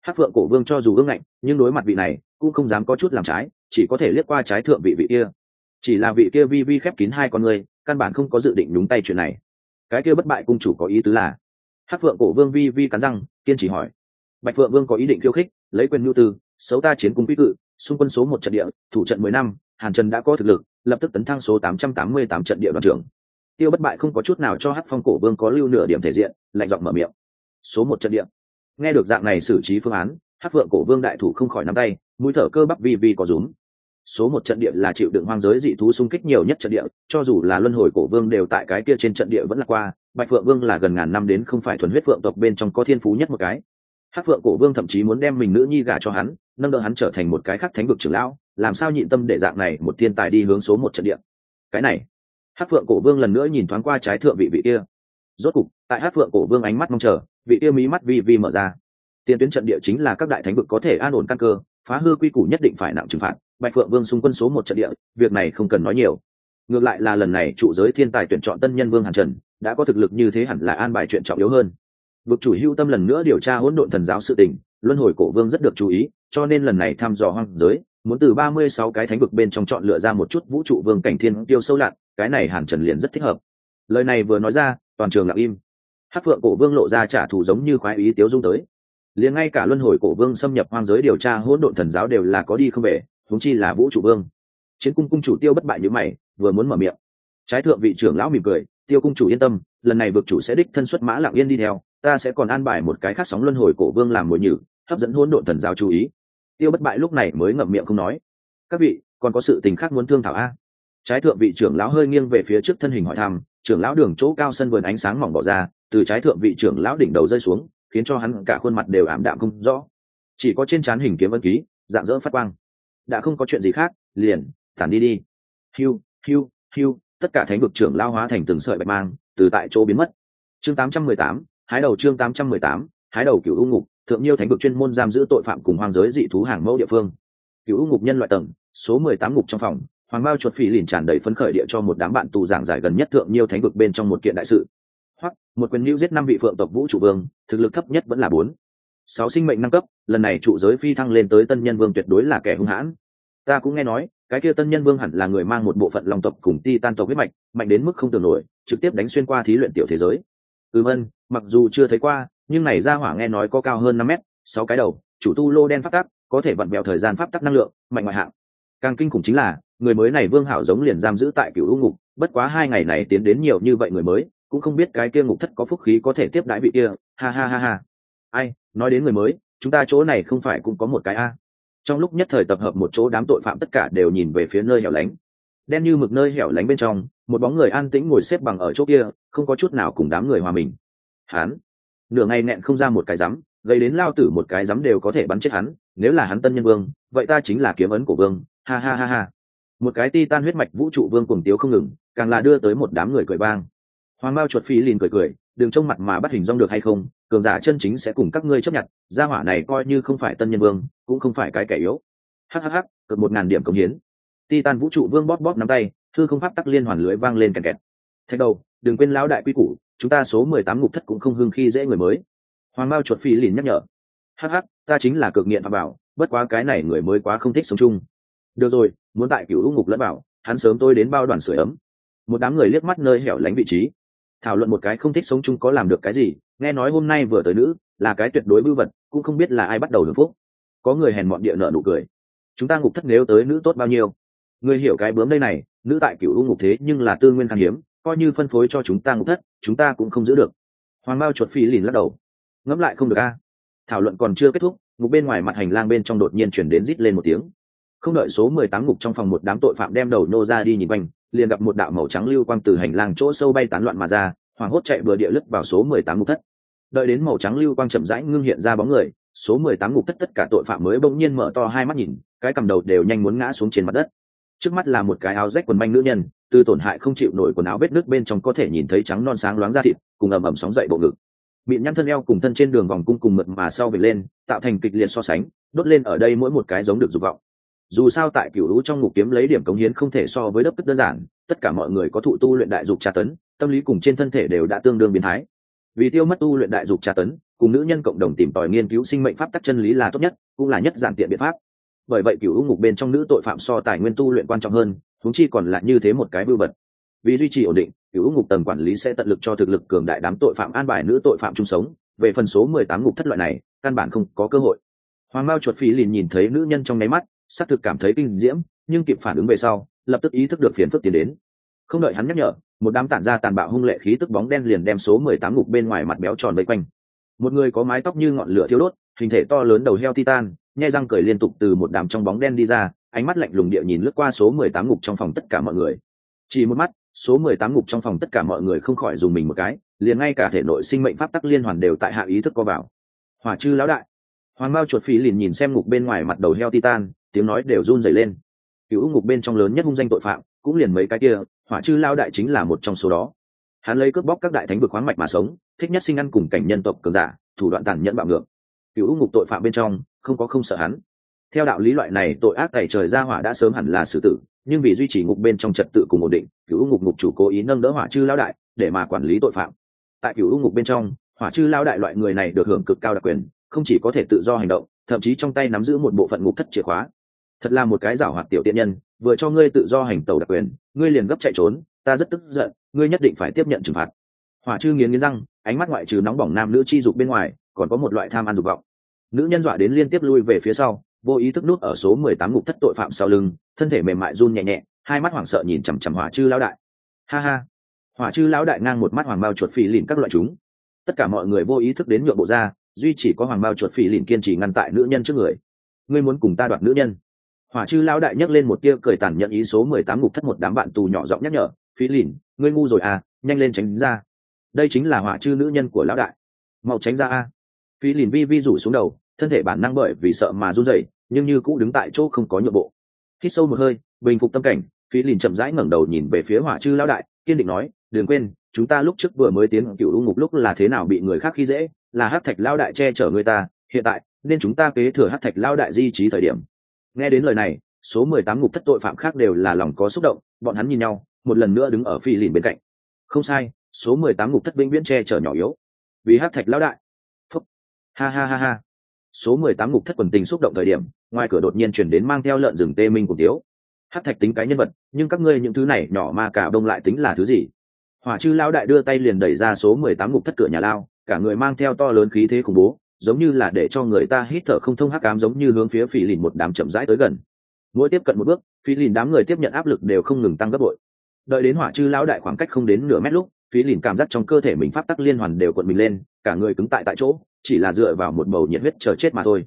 Hát phượng cổ vương cho dù ương ngạnh, nhưng đối mặt vị này, cũng không dám có chút làm trái, chỉ có thể liếc qua trái thượng vị vị kia. Chỉ là vị kia vi vi khép kín hai con người, căn bản không có dự định đúng tay chuyện này. Cái kia bất bại cung chủ có ý tứ là? Hát phượng cổ vương vi vi cắn răng, kiên trì hỏi. Bạch phượng vương có ý định khiêu khích, lấy quyền nhu tư xấu ta chiến cung quy cự, xung quân số một trận địa, thủ trận mười năm, hàn trần đã có thực lực, lập tức tấn thăng số tám trăm tám mươi tám trận địa đoàn trưởng. Tiêu bất bại không có chút nào cho hát phong cổ vương có lưu nửa điểm thể diện, lạnh giọng mở miệng. Số một trận địa. Nghe được dạng này xử trí phương án hát phượng cổ vương đại thủ không khỏi nắm tay, mũi thở cơ bắp vi vi có rúm. Số một trận địa là chịu đựng hoang giới dị thú xung kích nhiều nhất trận địa, cho dù là luân hồi cổ vương đều tại cái kia trên trận địa vẫn là qua, bạch phượng vương là gần ngàn năm đến không phải thuần huyết phượng tộc bên trong có thiên phú nhất một cái. Hát phượng cổ vương thậm chí muốn đem mình nữ nhi gả cho hắn nâng đỡ hắn trở thành một cái khác thánh vực trưởng lão, làm sao nhịn tâm để dạng này một thiên tài đi hướng số một trận địa? Cái này hát phượng cổ vương lần nữa nhìn thoáng qua trái thượng vị vị kia. Rốt cục, tại hát phượng cổ vương ánh mắt mong chờ, vị kia mí mắt vi vi mở ra. Tiền tuyến trận địa chính là các đại thánh vực có thể an ổn căn cơ, phá hư quy củ nhất định phải nặng trừng phạt, bạch phượng vương xung quân số một trận địa, việc này không cần nói nhiều. Ngược lại là lần này trụ giới thiên tài tuyển chọn tân nhân vương hàn trần, đã có thực lực như thế hẳn là an bài chuyện trọng yếu hơn. Vực chủ hưu tâm lần nữa điều tra hỗn độn thần giáo sự tình luân hồi cổ vương rất được chú ý, cho nên lần này thăm dò hoang giới, muốn từ ba mươi sáu cái thánh vực bên trong chọn lựa ra một chút vũ trụ vương cảnh thiên tiêu sâu lặn cái này hàn trần liền rất thích hợp. Lời này vừa nói ra, toàn trường lặng im. Hát phượng cổ vương lộ ra trả thù giống như khoái ý tiếu dung tới. Liền ngay cả luân hồi cổ vương xâm nhập hoang giới điều tra hỗn độn thần giáo đều là có đi không về thúng chi là vũ trụ vương. Chiến cung cung chủ tiêu bất bại như mày, vừa muốn mở miệng. Trái thượng vị trưởng lão mỉm cười, tiêu cung chủ yên tâm, lần này vực chủ sẽ đích thân xuất mã lặng yên đi theo, ta sẽ còn an bài một cái khác sóng luân hồi cổ vương làm mồi nhử hấp dẫn hỗn độn thần giáo chú ý. Tiêu bất bại lúc này mới ngậm miệng không nói. Các vị còn có sự tình khác muốn thương thảo a? Trái thượng vị trưởng lão hơi nghiêng về phía trước thân hình hỏi thăm trưởng lão đường chỗ cao sân vườn ánh sáng mỏng bỏ ra từ trái thượng vị trưởng lão đỉnh đầu rơi xuống khiến cho hắn cả khuôn mặt đều ảm đạm không rõ. Chỉ có trên trán hình kiếm ân ký dạng dỡ phát quang. Đã không có chuyện gì khác liền tản đi đi. Hiu hiu hiu tất cả thánh vực trưởng lao hóa thành từng sợi bạch mang từ tại chỗ biến mất. Chương 818, hái đầu chương 818, hái đầu cửu u ngục thượng nhiêu thánh vực chuyên môn giam giữ tội phạm cùng hoang giới dị thú hàng mẫu địa phương. Cựu ngục nhân loại tầng, số mười tám ngục trong phòng, hoàng bao chuột phỉ lìn tràn đầy phấn khởi địa cho một đám bạn tù giảng giải gần nhất thượng nhiêu thánh vực bên trong một kiện đại sự. Hoặc, một quyền lưu giết năm vị phượng tộc vũ trụ vương, thực lực thấp nhất vẫn là bốn. Sáu sinh mệnh năng cấp, lần này trụ giới phi thăng lên tới tân nhân vương tuyệt đối là kẻ hung hãn. Ta cũng nghe nói, cái kia tân nhân vương hẳn là người mang một bộ phận lòng tộc cùng ti tan tộc huyết mạch, mạnh đến mức không tưởng nổi, trực tiếp đánh xuyên qua thí luyện tiểu thế giới. Ừm ân, mặc dù chưa thấy qua nhưng này ra hỏa nghe nói có cao hơn năm mét, sáu cái đầu, chủ tu lô đen pháp tắc, có thể vặn vẹo thời gian pháp tắc năng lượng, mạnh ngoại hạng. Càng kinh khủng chính là, người mới này vương hảo giống liền giam giữ tại cựu u ngục, bất quá hai ngày này tiến đến nhiều như vậy người mới, cũng không biết cái kia ngục thất có phúc khí có thể tiếp đãi vị kia, ha ha ha ha. Ai, nói đến người mới, chúng ta chỗ này không phải cũng có một cái a. Trong lúc nhất thời tập hợp một chỗ đám tội phạm tất cả đều nhìn về phía nơi hẻo lánh. Đen như mực nơi hẻo lánh bên trong, một bóng người an tĩnh ngồi xếp bằng ở chỗ kia, không có chút nào cùng đám người hòa mình. Hắn nửa ngày nghẹn không ra một cái rắm, gây đến lao tử một cái rắm đều có thể bắn chết hắn, nếu là hắn tân nhân vương, vậy ta chính là kiếm ấn của vương, ha ha ha ha. Một cái ti tan huyết mạch vũ trụ vương cùng tiếu không ngừng, càng là đưa tới một đám người cười vang. Hoàng bao chuột phi liền cười cười, đừng trông mặt mà bắt hình rong được hay không, cường giả chân chính sẽ cùng các ngươi chấp nhận, gia hỏa này coi như không phải tân nhân vương, cũng không phải cái kẻ yếu. Hhh cực một ngàn điểm công hiến. Titan vũ trụ vương bóp bóp nắm tay, thư không pháp tắc liên hoàn lưới vang lên kẹt kẹt. Thạch đầu, đừng quên lão đại quy củ chúng ta số mười tám ngục thất cũng không hưng khi dễ người mới. Hoàng mao chuột phi lìn nhắc nhở. Hh ta chính là cực nghiện phạm bảo, bất quá cái này người mới quá không thích sống chung. Được rồi, muốn tại cựu ngục lẫn bảo, hắn sớm tôi đến bao đoàn sửa ấm. Một đám người liếc mắt nơi hẻo lánh vị trí. Thảo luận một cái không thích sống chung có làm được cái gì, nghe nói hôm nay vừa tới nữ, là cái tuyệt đối bưu vật, cũng không biết là ai bắt đầu hưởng phúc. Có người hèn mọn địa nợ nụ cười. Chúng ta ngục thất nếu tới nữ tốt bao nhiêu? Người hiểu cái bướm đây này, nữ tại cựu u ngục thế nhưng là tư nguyên khan hiếm coi như phân phối cho chúng ta ngục thất, chúng ta cũng không giữ được. Hoàng Mao chuột phi lìn lắc đầu. Ngẫm lại không được a. Thảo luận còn chưa kết thúc, ngục bên ngoài mặt hành lang bên trong đột nhiên chuyển đến rít lên một tiếng. Không đợi số mười tám ngục trong phòng một đám tội phạm đem đầu nô ra đi nhìn quanh, liền gặp một đạo màu trắng lưu quang từ hành lang chỗ sâu bay tán loạn mà ra hoàng hốt chạy vừa địa lức vào số mười tám ngục thất. Đợi đến màu trắng lưu quang chậm rãi ngưng hiện ra bóng người, số mười tám ngục thất tất cả tội phạm mới bỗng nhiên mở to hai mắt nhìn, cái cầm đầu đều nhanh muốn ngã xuống trên mặt đất trước mắt là một cái áo rách quần manh nữ nhân, từ tổn hại không chịu nổi quần áo vết nước bên trong có thể nhìn thấy trắng non sáng loáng ra thịt, cùng ầm ầm sóng dậy bộ ngực. Mịn nhăn thân eo cùng thân trên đường vòng cung cùng mượt mà sau về lên, tạo thành kịch liệt so sánh, đốt lên ở đây mỗi một cái giống được dục vọng. Dù sao tại cửu lũ trong ngục kiếm lấy điểm cống hiến không thể so với đất tức đơn giản, tất cả mọi người có thụ tu luyện đại dục tra tấn, tâm lý cùng trên thân thể đều đã tương đương biến thái. Vì tiêu mất tu luyện đại dục tra tấn, cùng nữ nhân cộng đồng tìm tòi nghiên cứu sinh mệnh pháp tắc chân lý là tốt nhất, cũng là nhất giản tiện biện pháp bởi vậy cửu ngục bên trong nữ tội phạm so tài nguyên tu luyện quan trọng hơn thúng chi còn lại như thế một cái bưu vật. Vì duy trì ổn định cựu ngục tầng quản lý sẽ tận lực cho thực lực cường đại đám tội phạm an bài nữ tội phạm chung sống. Về phần số mười tám ngục thất loại này, căn bản không có cơ hội. Hoàng mao chuột phí liền nhìn thấy nữ nhân trong nháy mắt, xác thực cảm thấy kinh diễm, nhưng kịp phản ứng về sau, lập tức ý thức được phiền phức tiến đến. Không đợi hắn nhắc nhở, một đám tản ra tàn bạo hung lệ khí tức bóng đen liền đem số mười tám ngục bên ngoài mặt béo tròn vây quanh. Một người có mái tóc như ngọn lửa thiêu đốt, hình thể to lớn đầu heo titan nhai răng cười liên tục từ một đám trong bóng đen đi ra, ánh mắt lạnh lùng địa nhìn lướt qua số mười tám ngục trong phòng tất cả mọi người. Chỉ một mắt, số mười tám ngục trong phòng tất cả mọi người không khỏi dùng mình một cái, liền ngay cả thể nội sinh mệnh pháp tắc liên hoàn đều tại hạ ý thức co vào. Hỏa chư lão đại. Hoàng bao chuột phí liền nhìn xem ngục bên ngoài mặt đầu heo titan, tiếng nói đều run rẩy lên. Cửu ngục bên trong lớn nhất hung danh tội phạm, cũng liền mấy cái kia, hỏa chư lao đại chính là một trong số đó. Hắn lấy cướp bóc các đại thánh vực khoáng mạch mà sống, thích nhất sinh ăn cùng cảnh nhân tộc cường giả, thủ đoạn tàn nhẫn bạo ngược. Cửu ngục tội phạm bên trong không có không sợ hắn. Theo đạo lý loại này, tội ác tẩy trời ra hỏa đã sớm hẳn là xử tử, nhưng vì duy trì ngục bên trong trật tự cùng ổn định cựu ngục ngục chủ cố ý nâng đỡ hỏa chư lao đại để mà quản lý tội phạm. Tại cựu ngục bên trong, hỏa chư lao đại loại người này được hưởng cực cao đặc quyền, không chỉ có thể tự do hành động, thậm chí trong tay nắm giữ một bộ phận ngục thất chìa khóa. Thật là một cái giảo hoạt tiểu tiện nhân, vừa cho ngươi tự do hành tẩu đặc quyền, ngươi liền gấp chạy trốn, ta rất tức giận, ngươi nhất định phải tiếp nhận trừng phạt. Hỏa chư nghiến nghiến răng, ánh mắt ngoại trừ nóng bỏng nam nữ chi dục bên ngoài, còn có một loại tham ăn dục vọng nữ nhân dọa đến liên tiếp lui về phía sau, vô ý thức nút ở số mười tám ngục thất tội phạm sau lưng, thân thể mềm mại run nhẹ nhẹ, hai mắt hoảng sợ nhìn chằm chằm hỏa chư lão đại. Ha ha. Hỏa chư lão đại ngang một mắt hoàng bao chuột phỉ lìn các loại chúng. Tất cả mọi người vô ý thức đến nhượng bộ ra, duy chỉ có hoàng bao chuột phỉ lìn kiên trì ngăn tại nữ nhân trước người. Ngươi muốn cùng ta đoạt nữ nhân? Hỏa chư lão đại nhấc lên một tia cười tàn nhận ý số mười tám ngục thất một đám bạn tù nhỏ giọng nhắc nhở phí lìn, ngươi ngu rồi à nhanh lên tránh ra. Đây chính là hỏa chư nữ nhân của lão đại. Mau tránh ra a. Phí lìn vi vi rủ xuống đầu thân thể bản năng bởi vì sợ mà run rẩy, nhưng như cũ đứng tại chỗ không có nhượng bộ. Hít sâu một hơi, bình phục tâm cảnh, phí lìn chậm rãi ngẩng đầu nhìn về phía hỏa chư lão đại, kiên định nói, đừng quên, chúng ta lúc trước vừa mới tiến cựu u ngục lúc là thế nào bị người khác khi dễ, là hát thạch lão đại che chở người ta, hiện tại, nên chúng ta kế thừa hát thạch lão đại di trí thời điểm. Nghe đến lời này, số mười tám ngục thất tội phạm khác đều là lòng có xúc động, bọn hắn nhìn nhau, một lần nữa đứng ở phi lìn bên cạnh. Không sai, số mười tám ngục thất vĩnh viễn che chở nhỏ yếu. Vì hát thạch lão đại. Phúc. Ha ha ha ha số mười tám ngục thất quần tình xúc động thời điểm, ngoài cửa đột nhiên chuyển đến mang theo lợn rừng tê minh cùng tiếu. Hát thạch tính cái nhân vật, nhưng các ngươi những thứ này nhỏ mà cả đông lại tính là thứ gì? Hỏa chư lao đại đưa tay liền đẩy ra số mười tám ngục thất cửa nhà lao, cả người mang theo to lớn khí thế khủng bố, giống như là để cho người ta hít thở không thông hắc cám giống như hướng phía phỉ lìn một đám chậm rãi tới gần. Mỗi tiếp cận một bước, phỉ lìn đám người tiếp nhận áp lực đều không ngừng tăng gấp bội. Đợi đến hỏa chư lao đại khoảng cách không đến nửa mét lúc phí lìn cảm giác trong cơ thể mình pháp tắc liên hoàn đều cuộn mình lên, cả người cứng tại tại chỗ chỉ là dựa vào một bầu nhiệt huyết chờ chết mà thôi.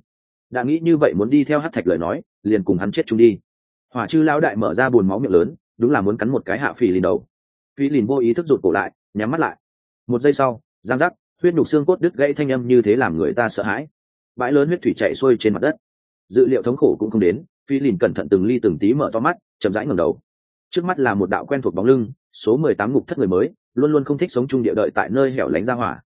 Đã nghĩ như vậy muốn đi theo hát thạch lời nói, liền cùng hắn chết chung đi. Hỏa chư lão đại mở ra buồn máu miệng lớn, đúng là muốn cắn một cái hạ phì lìn đầu. Phí lìn vô ý thức rụt cổ lại, nhắm mắt lại. Một giây sau, giang giác, huyết nhục xương cốt đứt gãy thanh âm như thế làm người ta sợ hãi. Bãi lớn huyết thủy chạy xuôi trên mặt đất. Dự liệu thống khổ cũng không đến phi lìn cẩn thận từng ly từng tí mở to mắt, chậm rãi ngẩng đầu. Trước mắt là một đạo quen thuộc bóng lưng, số mười tám ngục thất người mới, luôn luôn không thích sống chung địa đợi tại nơi hẻo lánh ra hỏa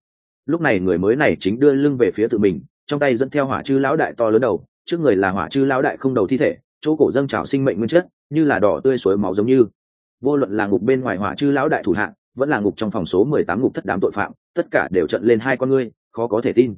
lúc này người mới này chính đưa lưng về phía tự mình, trong tay dẫn theo hỏa chư lão đại to lớn đầu, trước người là hỏa chư lão đại không đầu thi thể, chỗ cổ dâng trào sinh mệnh nguyên chất, như là đỏ tươi suối máu giống như. Vô luận là ngục bên ngoài hỏa chư lão đại thủ hạng vẫn là ngục trong phòng số mười tám ngục thất đám tội phạm, tất cả đều trận lên hai con ngươi, khó có thể tin.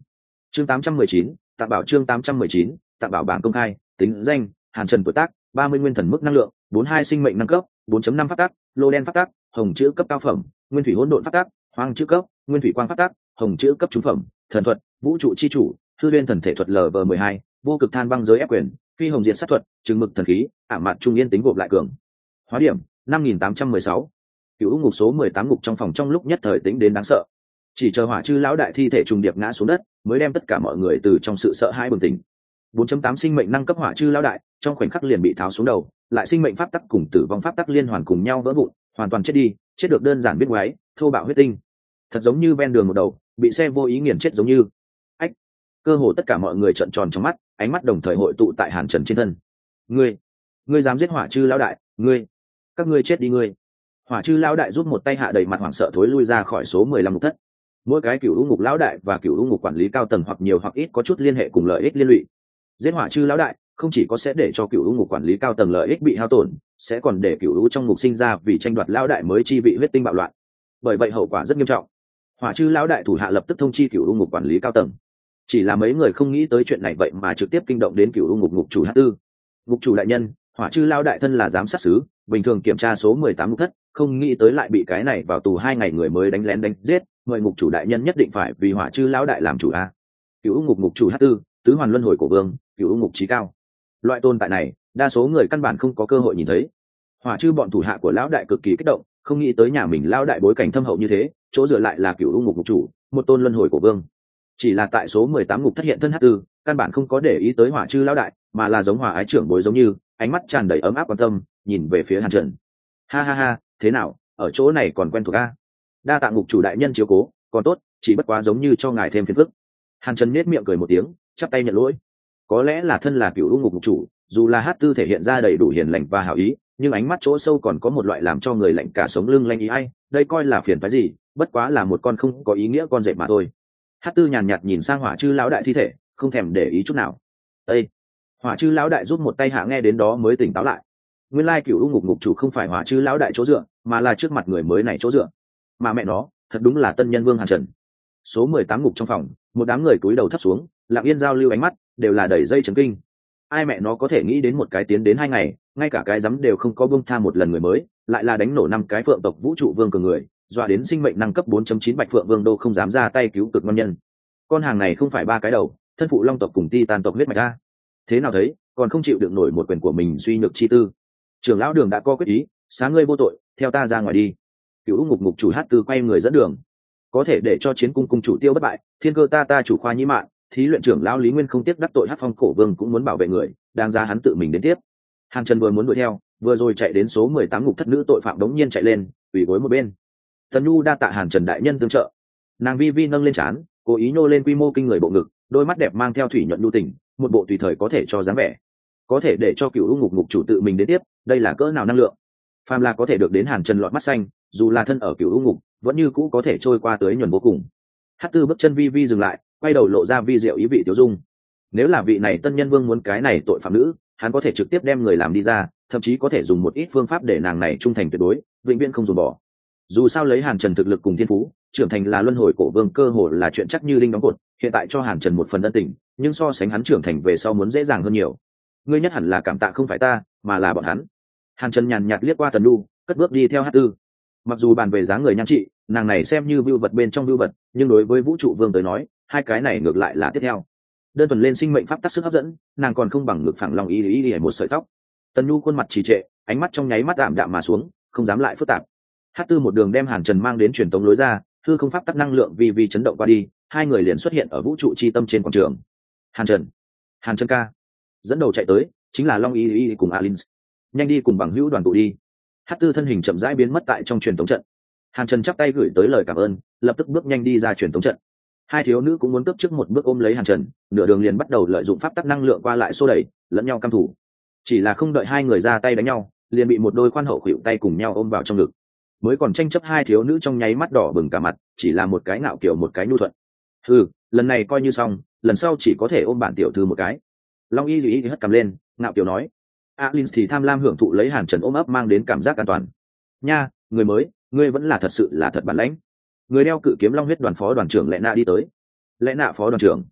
Chương tám trăm mười chín, tạm bảo chương tám trăm mười chín, tạm bảo bảng công khai, tính danh, hàn trần tuổi tác, ba mươi nguyên thần mức năng lượng, bốn hai sinh mệnh năng cấp, bốn chấm năm phát tác, lô đen phát tác, hồng chữ cấp cao phẩm, nguyên thủy hỗn độn phát tác, hoang chữ cấp, nguyên thủy quang phát tác hồng chữ cấp trúng phẩm, thần thuật, vũ trụ chi chủ thư liên thần thể thuật lv mười hai, vô cực than băng giới ép quyền, phi hồng diện sát thuật chứng mực thần khí, ả mặt trung yên tính gộp lại cường. Hóa điểm, năm nghìn tám trăm mười sáu. Cựu ngục số mười tám ngục trong phòng trong lúc nhất thời tính đến đáng sợ. Chỉ chờ hỏa chư lão đại thi thể trùng điệp ngã xuống đất, mới đem tất cả mọi người từ trong sự sợ hãi bừng tỉnh. 4.8 sinh mệnh năng cấp hỏa chư lão đại, trong khoảnh khắc liền bị tháo xuống đầu, lại sinh mệnh pháp tắc cùng tử vong pháp tắc liên hoàn cùng nhau vỡ vụn, hoàn toàn chết đi, chết được đơn giản biết ngoái thô bạo huyết tinh. Thật giống như ven đường một đầu bị xe vô ý nghiền chết giống như. Ách, cơ hồ tất cả mọi người trợn tròn trong mắt, ánh mắt đồng thời hội tụ tại hàn trần trên thân. Ngươi ngươi dám giết hỏa chư lão đại, ngươi, các ngươi chết đi ngươi. Hỏa chư lão đại rút một tay hạ đầy mặt hoảng sợ thối lui ra khỏi số mười lăm ngục thất. Mỗi cái cựu u ngục lão đại và cựu u ngục quản lý cao tầng hoặc nhiều hoặc ít có chút liên hệ cùng lợi ích liên lụy. Giết hỏa chư lão đại, không chỉ có sẽ để cho cựu u ngục quản lý cao tầng lợi ích bị hao tổn, sẽ còn để cựu u trong ngục sinh ra vì tranh đoạt lão đại mới chi vị huyết tinh bạo loạn. Bởi vậy hậu quả rất nghiêm trọng hỏa chư lão đại thủ hạ lập tức thông chi cựu u ngục quản lý cao tầng. Chỉ là mấy người không nghĩ tới chuyện này vậy mà trực tiếp kinh động đến cựu u ngục ngục chủ hạ tư. Ngục chủ đại nhân, hỏa chư lão đại thân là giám sát sứ, bình thường kiểm tra số mười tám ngục thất, không nghĩ tới lại bị cái này vào tù hai ngày người mới đánh lén đánh giết, mời ngục chủ đại nhân nhất định phải vì hỏa chư lão đại làm chủ a. Cựu ngục ngục chủ h tư, tứ hoàn luân hồi của vương cựu ngục trí cao. Loại tồn tại này, đa số người căn bản không có cơ hội nhìn thấy. Hỏa chư bọn thủ hạ của lão đại cực kỳ kích động không nghĩ tới nhà mình lão đại bối cảnh thâm hậu như thế, chỗ dựa lại là cựu ngục ngục chủ, một tôn luân hồi của vương. Chỉ là tại số mười tám ngục thất hiện thân h tư, căn bản không có để ý tới hỏa chư lão đại, mà là giống hỏa ái trưởng bối giống như, ánh mắt tràn đầy ấm áp quan tâm, nhìn về phía hàn trần. Ha ha ha, thế nào, ở chỗ này còn quen thuộc a? Đa tạ ngục chủ đại nhân chiếu cố, còn tốt, chỉ bất quá giống như cho ngài thêm phiền phức. Hàn trần nết miệng cười một tiếng, chắp tay nhận lỗi. Có lẽ là thân là cựu u ngục ngục chủ, dù là hát tư thể hiện ra đầy đủ hiền lành và hảo ý nhưng ánh mắt chỗ sâu còn có một loại làm cho người lạnh cả sống lưng lanh ý ai, đây coi là phiền phái gì, bất quá là một con không có ý nghĩa con dẹp mà thôi. Hát tư nhàn nhạt nhìn sang hỏa chư lão đại thi thể, không thèm để ý chút nào. Ây hỏa chư lão đại rút một tay hạ nghe đến đó mới tỉnh táo lại. Nguyên lai cựu u ngục ngục chủ không phải hỏa chư lão đại chỗ dựa, mà là trước mặt người mới này chỗ dựa. Mà mẹ nó, thật đúng là tân nhân vương hàn trần. Số mười tám ngục trong phòng, một đám người cúi đầu thấp xuống, lặng yên giao lưu ánh mắt, đều là đầy dây chấn kinh ai mẹ nó có thể nghĩ đến một cái tiến đến hai ngày, ngay cả cái rắm đều không có bông tha một lần người mới, lại là đánh nổ năm cái phượng tộc vũ trụ vương cường người, dọa đến sinh mệnh năng cấp 4.9 bạch phượng vương đô không dám ra tay cứu cực ngon nhân. Con hàng này không phải ba cái đầu, thân phụ long tộc cùng ti tan tộc huyết mạch a. Thế nào thấy, còn không chịu được nổi một quyền của mình suy nhược chi tư. Trưởng lão đường đã có quyết ý sáng ngươi vô tội, theo ta ra ngoài đi. Cựu ngục ngục chủ hát tư quay người dẫn đường. Có thể để cho chiến cung cung chủ tiêu bất bại, thiên cơ ta ta chủ khoa nhĩ mạng thí luyện trưởng lão lý nguyên không tiếc đắc tội hát phong cổ vương cũng muốn bảo vệ người đang ra hắn tự mình đến tiếp. Hàng trần vừa muốn đuổi theo, vừa rồi chạy đến số mười tám ngục thất nữ tội phạm đống nhiên chạy lên ủy gối một bên. Tần nhu đa tạ hàn trần đại nhân tương trợ. Nàng vi vi nâng lên trán, cố ý nhô lên quy mô kinh người bộ ngực, đôi mắt đẹp mang theo thủy nhuận nhu tình, một bộ tùy thời có thể cho dáng vẻ. Có thể để cho cựu u ngục ngục chủ tự mình đến tiếp, đây là cỡ nào năng lượng? Phàm là có thể được đến hàn trần lọt mắt xanh, dù là thân ở cựu u ngục, vẫn như cũ có thể trôi qua tới nhuần vô cùng. Hát tư bước chân vi vi dừng lại quay đầu lộ ra vi diệu ý vị tiêu dung. Nếu là vị này tân nhân vương muốn cái này tội phạm nữ, hắn có thể trực tiếp đem người làm đi ra, thậm chí có thể dùng một ít phương pháp để nàng này trung thành tuyệt đối, vĩnh viễn không dùng bỏ. Dù sao lấy hàn trần thực lực cùng thiên phú, trưởng thành là luân hồi cổ vương cơ hồ là chuyện chắc như linh đóng cột, hiện tại cho hàn trần một phần ân tình, nhưng so sánh hắn trưởng thành về sau muốn dễ dàng hơn nhiều. Ngươi nhất hẳn là cảm tạ không phải ta, mà là bọn hắn. Hàn trần nhàn nhạt liếc qua tần lu cất bước đi theo hát tư. Mặc dù bàn về giá người nhan trị nàng này xem như vưu vật bên trong vưu vật, nhưng đối với vũ trụ vương tới nói, hai cái này ngược lại là tiếp theo. Đơn thuần lên sinh mệnh pháp tắc sức hấp dẫn, nàng còn không bằng ngực phẳng lòng y ý ý một sợi tóc. Tần nhu khuôn mặt trì trệ, ánh mắt trong nháy mắt đạm đạm mà xuống, không dám lại phức tạp. Hát tư một đường đem hàn trần mang đến truyền tống lối ra thư không pháp tắc năng lượng vì vì chấn động qua đi, hai người liền xuất hiện ở vũ trụ chi tâm trên quảng trường. Hàn trần hàn trần ca. Dẫn đầu chạy tới, chính là long y y cùng alin nhanh đi cùng bằng hữu đoàn tụ đi. Hát tư thân hình chậm rãi biến mất tại trong truyền tống trận hàn trần chắp tay gửi tới lời cảm ơn, lập tức bước nhanh đi ra truyền thống trận. Hai thiếu nữ cũng muốn cướp trước một bước ôm lấy hàn trần, nửa đường liền bắt đầu lợi dụng pháp tắc năng lượng qua lại xô đẩy, lẫn nhau căm thủ chỉ là không đợi hai người ra tay đánh nhau, liền bị một đôi khoan hậu khuỵu tay cùng nhau ôm vào trong ngực. Mới còn tranh chấp hai thiếu nữ trong nháy mắt đỏ bừng cả mặt, chỉ là một cái ngạo kiểu một cái nhu thuận. Ừ lần này coi như xong, lần sau chỉ có thể ôm bản tiểu thư một cái. Long y thì hất cầm lên, ngạo kiểu nói. Alin thì tham lam hưởng thụ lấy hàn trần ôm ấp mang đến cảm giác an toàn. Nha, người mới ngươi vẫn là thật sự là thật bản lãnh. Người đeo cự kiếm long huyết đoàn phó đoàn trưởng lẽ nạ đi tới. Lẽ nạ phó đoàn trưởng.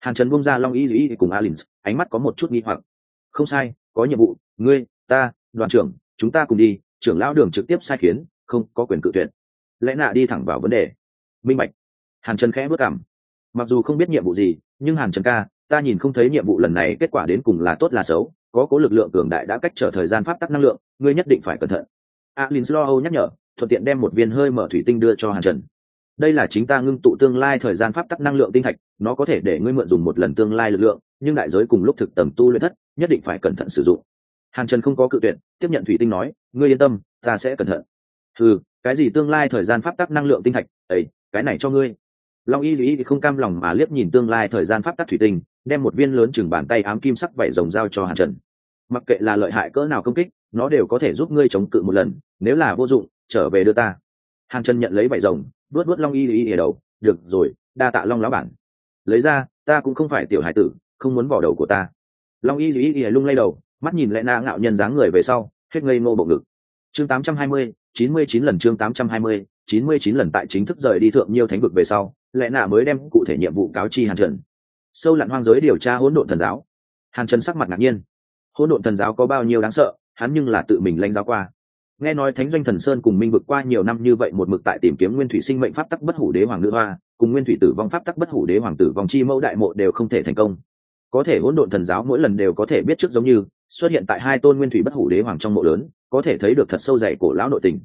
Hàn trần bung ra long y dĩ cùng alin ánh mắt có một chút nghi hoặc. Không sai, có nhiệm vụ, ngươi, ta, đoàn trưởng, chúng ta cùng đi, trưởng lão đường trực tiếp sai khiến, không có quyền cự tuyệt. Lẽ nạ đi thẳng vào vấn đề. Minh bạch. Hàn trần khẽ bước cảm mặc dù không biết nhiệm vụ gì, nhưng hàn trần ca, ta nhìn không thấy nhiệm vụ lần này kết quả đến cùng là tốt là xấu, có cố lực lượng cường đại đã cách trở thời gian pháp tắc năng lượng, ngươi nhất định phải cẩn thận. Alin slow nhắc nhở thuận tiện đem một viên hơi mở thủy tinh đưa cho hàn trần. Đây là chính ta ngưng tụ tương lai thời gian pháp tắc năng lượng tinh thạch, nó có thể để ngươi mượn dùng một lần tương lai lực lượng, nhưng đại giới cùng lúc thực tầm tu luyện thất, nhất định phải cẩn thận sử dụng. Hàn trần không có cự tuyệt, tiếp nhận thủy tinh nói, ngươi yên tâm, ta sẽ cẩn thận. Ừ cái gì tương lai thời gian pháp tắc năng lượng tinh thạch? Ấy cái này cho ngươi. Long y lý không cam lòng mà liếc nhìn tương lai thời gian pháp tắc thủy tinh, đem một viên lớn chừng bàn tay ám kim sắc vảy rồng dao cho hàn trần. Mặc kệ là lợi hại cỡ nào công kích, nó đều có thể giúp ngươi chống cự một lần, nếu là vô dụng trở về đưa ta. Hàn trần nhận lấy vảy rồng vớt vớt long y y ở đầu được rồi đa tạ long lão bản. Lấy ra ta cũng không phải tiểu hải tử không muốn bỏ đầu của ta. Long y y y lung lay đầu mắt nhìn lẽ na ngạo nhân dáng người về sau hết ngây ngô bộ ngực. Chương 820, 99 lần chương 820, 99 lần tại chính thức rời đi thượng nhiêu thánh vực về sau lẽ nạ mới đem cụ thể nhiệm vụ cáo chi hàn trần. Sâu lặn hoang giới điều tra hỗn độn thần giáo. Hàn trần sắc mặt ngạc nhiên. Hỗn độn thần giáo có bao nhiêu đáng sợ hắn nhưng là tự mình lãnh giáo qua nghe nói thánh doanh thần sơn cùng minh vực qua nhiều năm như vậy một mực tại tìm kiếm nguyên thủy sinh mệnh pháp tắc bất hủ đế hoàng nữ hoa, cùng nguyên thủy tử vong pháp tắc bất hủ đế hoàng tử vong chi mẫu đại mộ đều không thể thành công. Có thể hỗn độn thần giáo mỗi lần đều có thể biết trước giống như, xuất hiện tại hai tôn nguyên thủy bất hủ đế hoàng trong mộ lớn, có thể thấy được thật sâu dày cổ lão nội tình.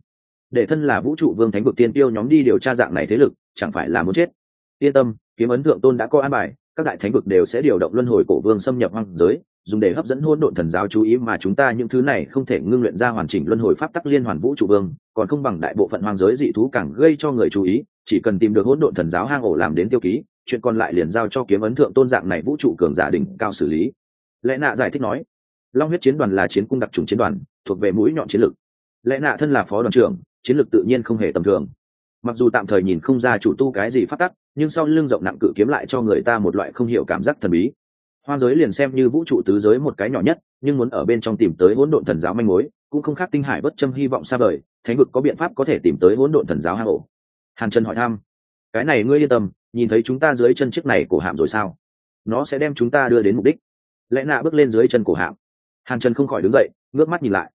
Để thân là vũ trụ vương thánh vực tiên tiêu nhóm đi điều tra dạng này thế lực, chẳng phải là muốn chết. Yên tâm, kiếm ấn thượng tôn đã có an bài, các đại thánh vực đều sẽ điều động luân hồi cổ vương xâm nhập hoang giới dùng để hấp dẫn hôn độn thần giáo chú ý mà chúng ta những thứ này không thể ngưng luyện ra hoàn chỉnh luân hồi pháp tắc liên hoàn vũ trụ vương, còn không bằng đại bộ phận hoang giới dị thú càng gây cho người chú ý, chỉ cần tìm được hỗn độn thần giáo hang ổ làm đến tiêu ký, chuyện còn lại liền giao cho kiếm ấn thượng tôn dạng này vũ trụ cường giả đỉnh cao xử lý. Lẽ nạ giải thích nói, long huyết chiến đoàn là chiến cung đặc trùng chiến đoàn, thuộc về mũi nhọn chiến lược lẽ nạ thân là phó đoàn trưởng, chiến lược tự nhiên không hề tầm thường. Mặc dù tạm thời nhìn không ra chủ tu cái gì phát tắc, nhưng sau lưng rộng nặng cự kiếm lại cho người ta một loại không hiểu cảm giác thần bí hoang giới liền xem như vũ trụ tứ giới một cái nhỏ nhất, nhưng muốn ở bên trong tìm tới hỗn độn thần giáo manh mối, cũng không khác tinh hải bất châm hy vọng xa vời, thánh vực có biện pháp có thể tìm tới hỗn độn thần giáo hang ổ. Hàn trần hỏi thăm, cái này ngươi yên tâm, nhìn thấy chúng ta dưới chân chiếc này cổ hạm rồi sao? Nó sẽ đem chúng ta đưa đến mục đích. Lẽ nạ bước lên dưới chân cổ hạm. Hàn trần không khỏi đứng dậy, ngước mắt nhìn lại.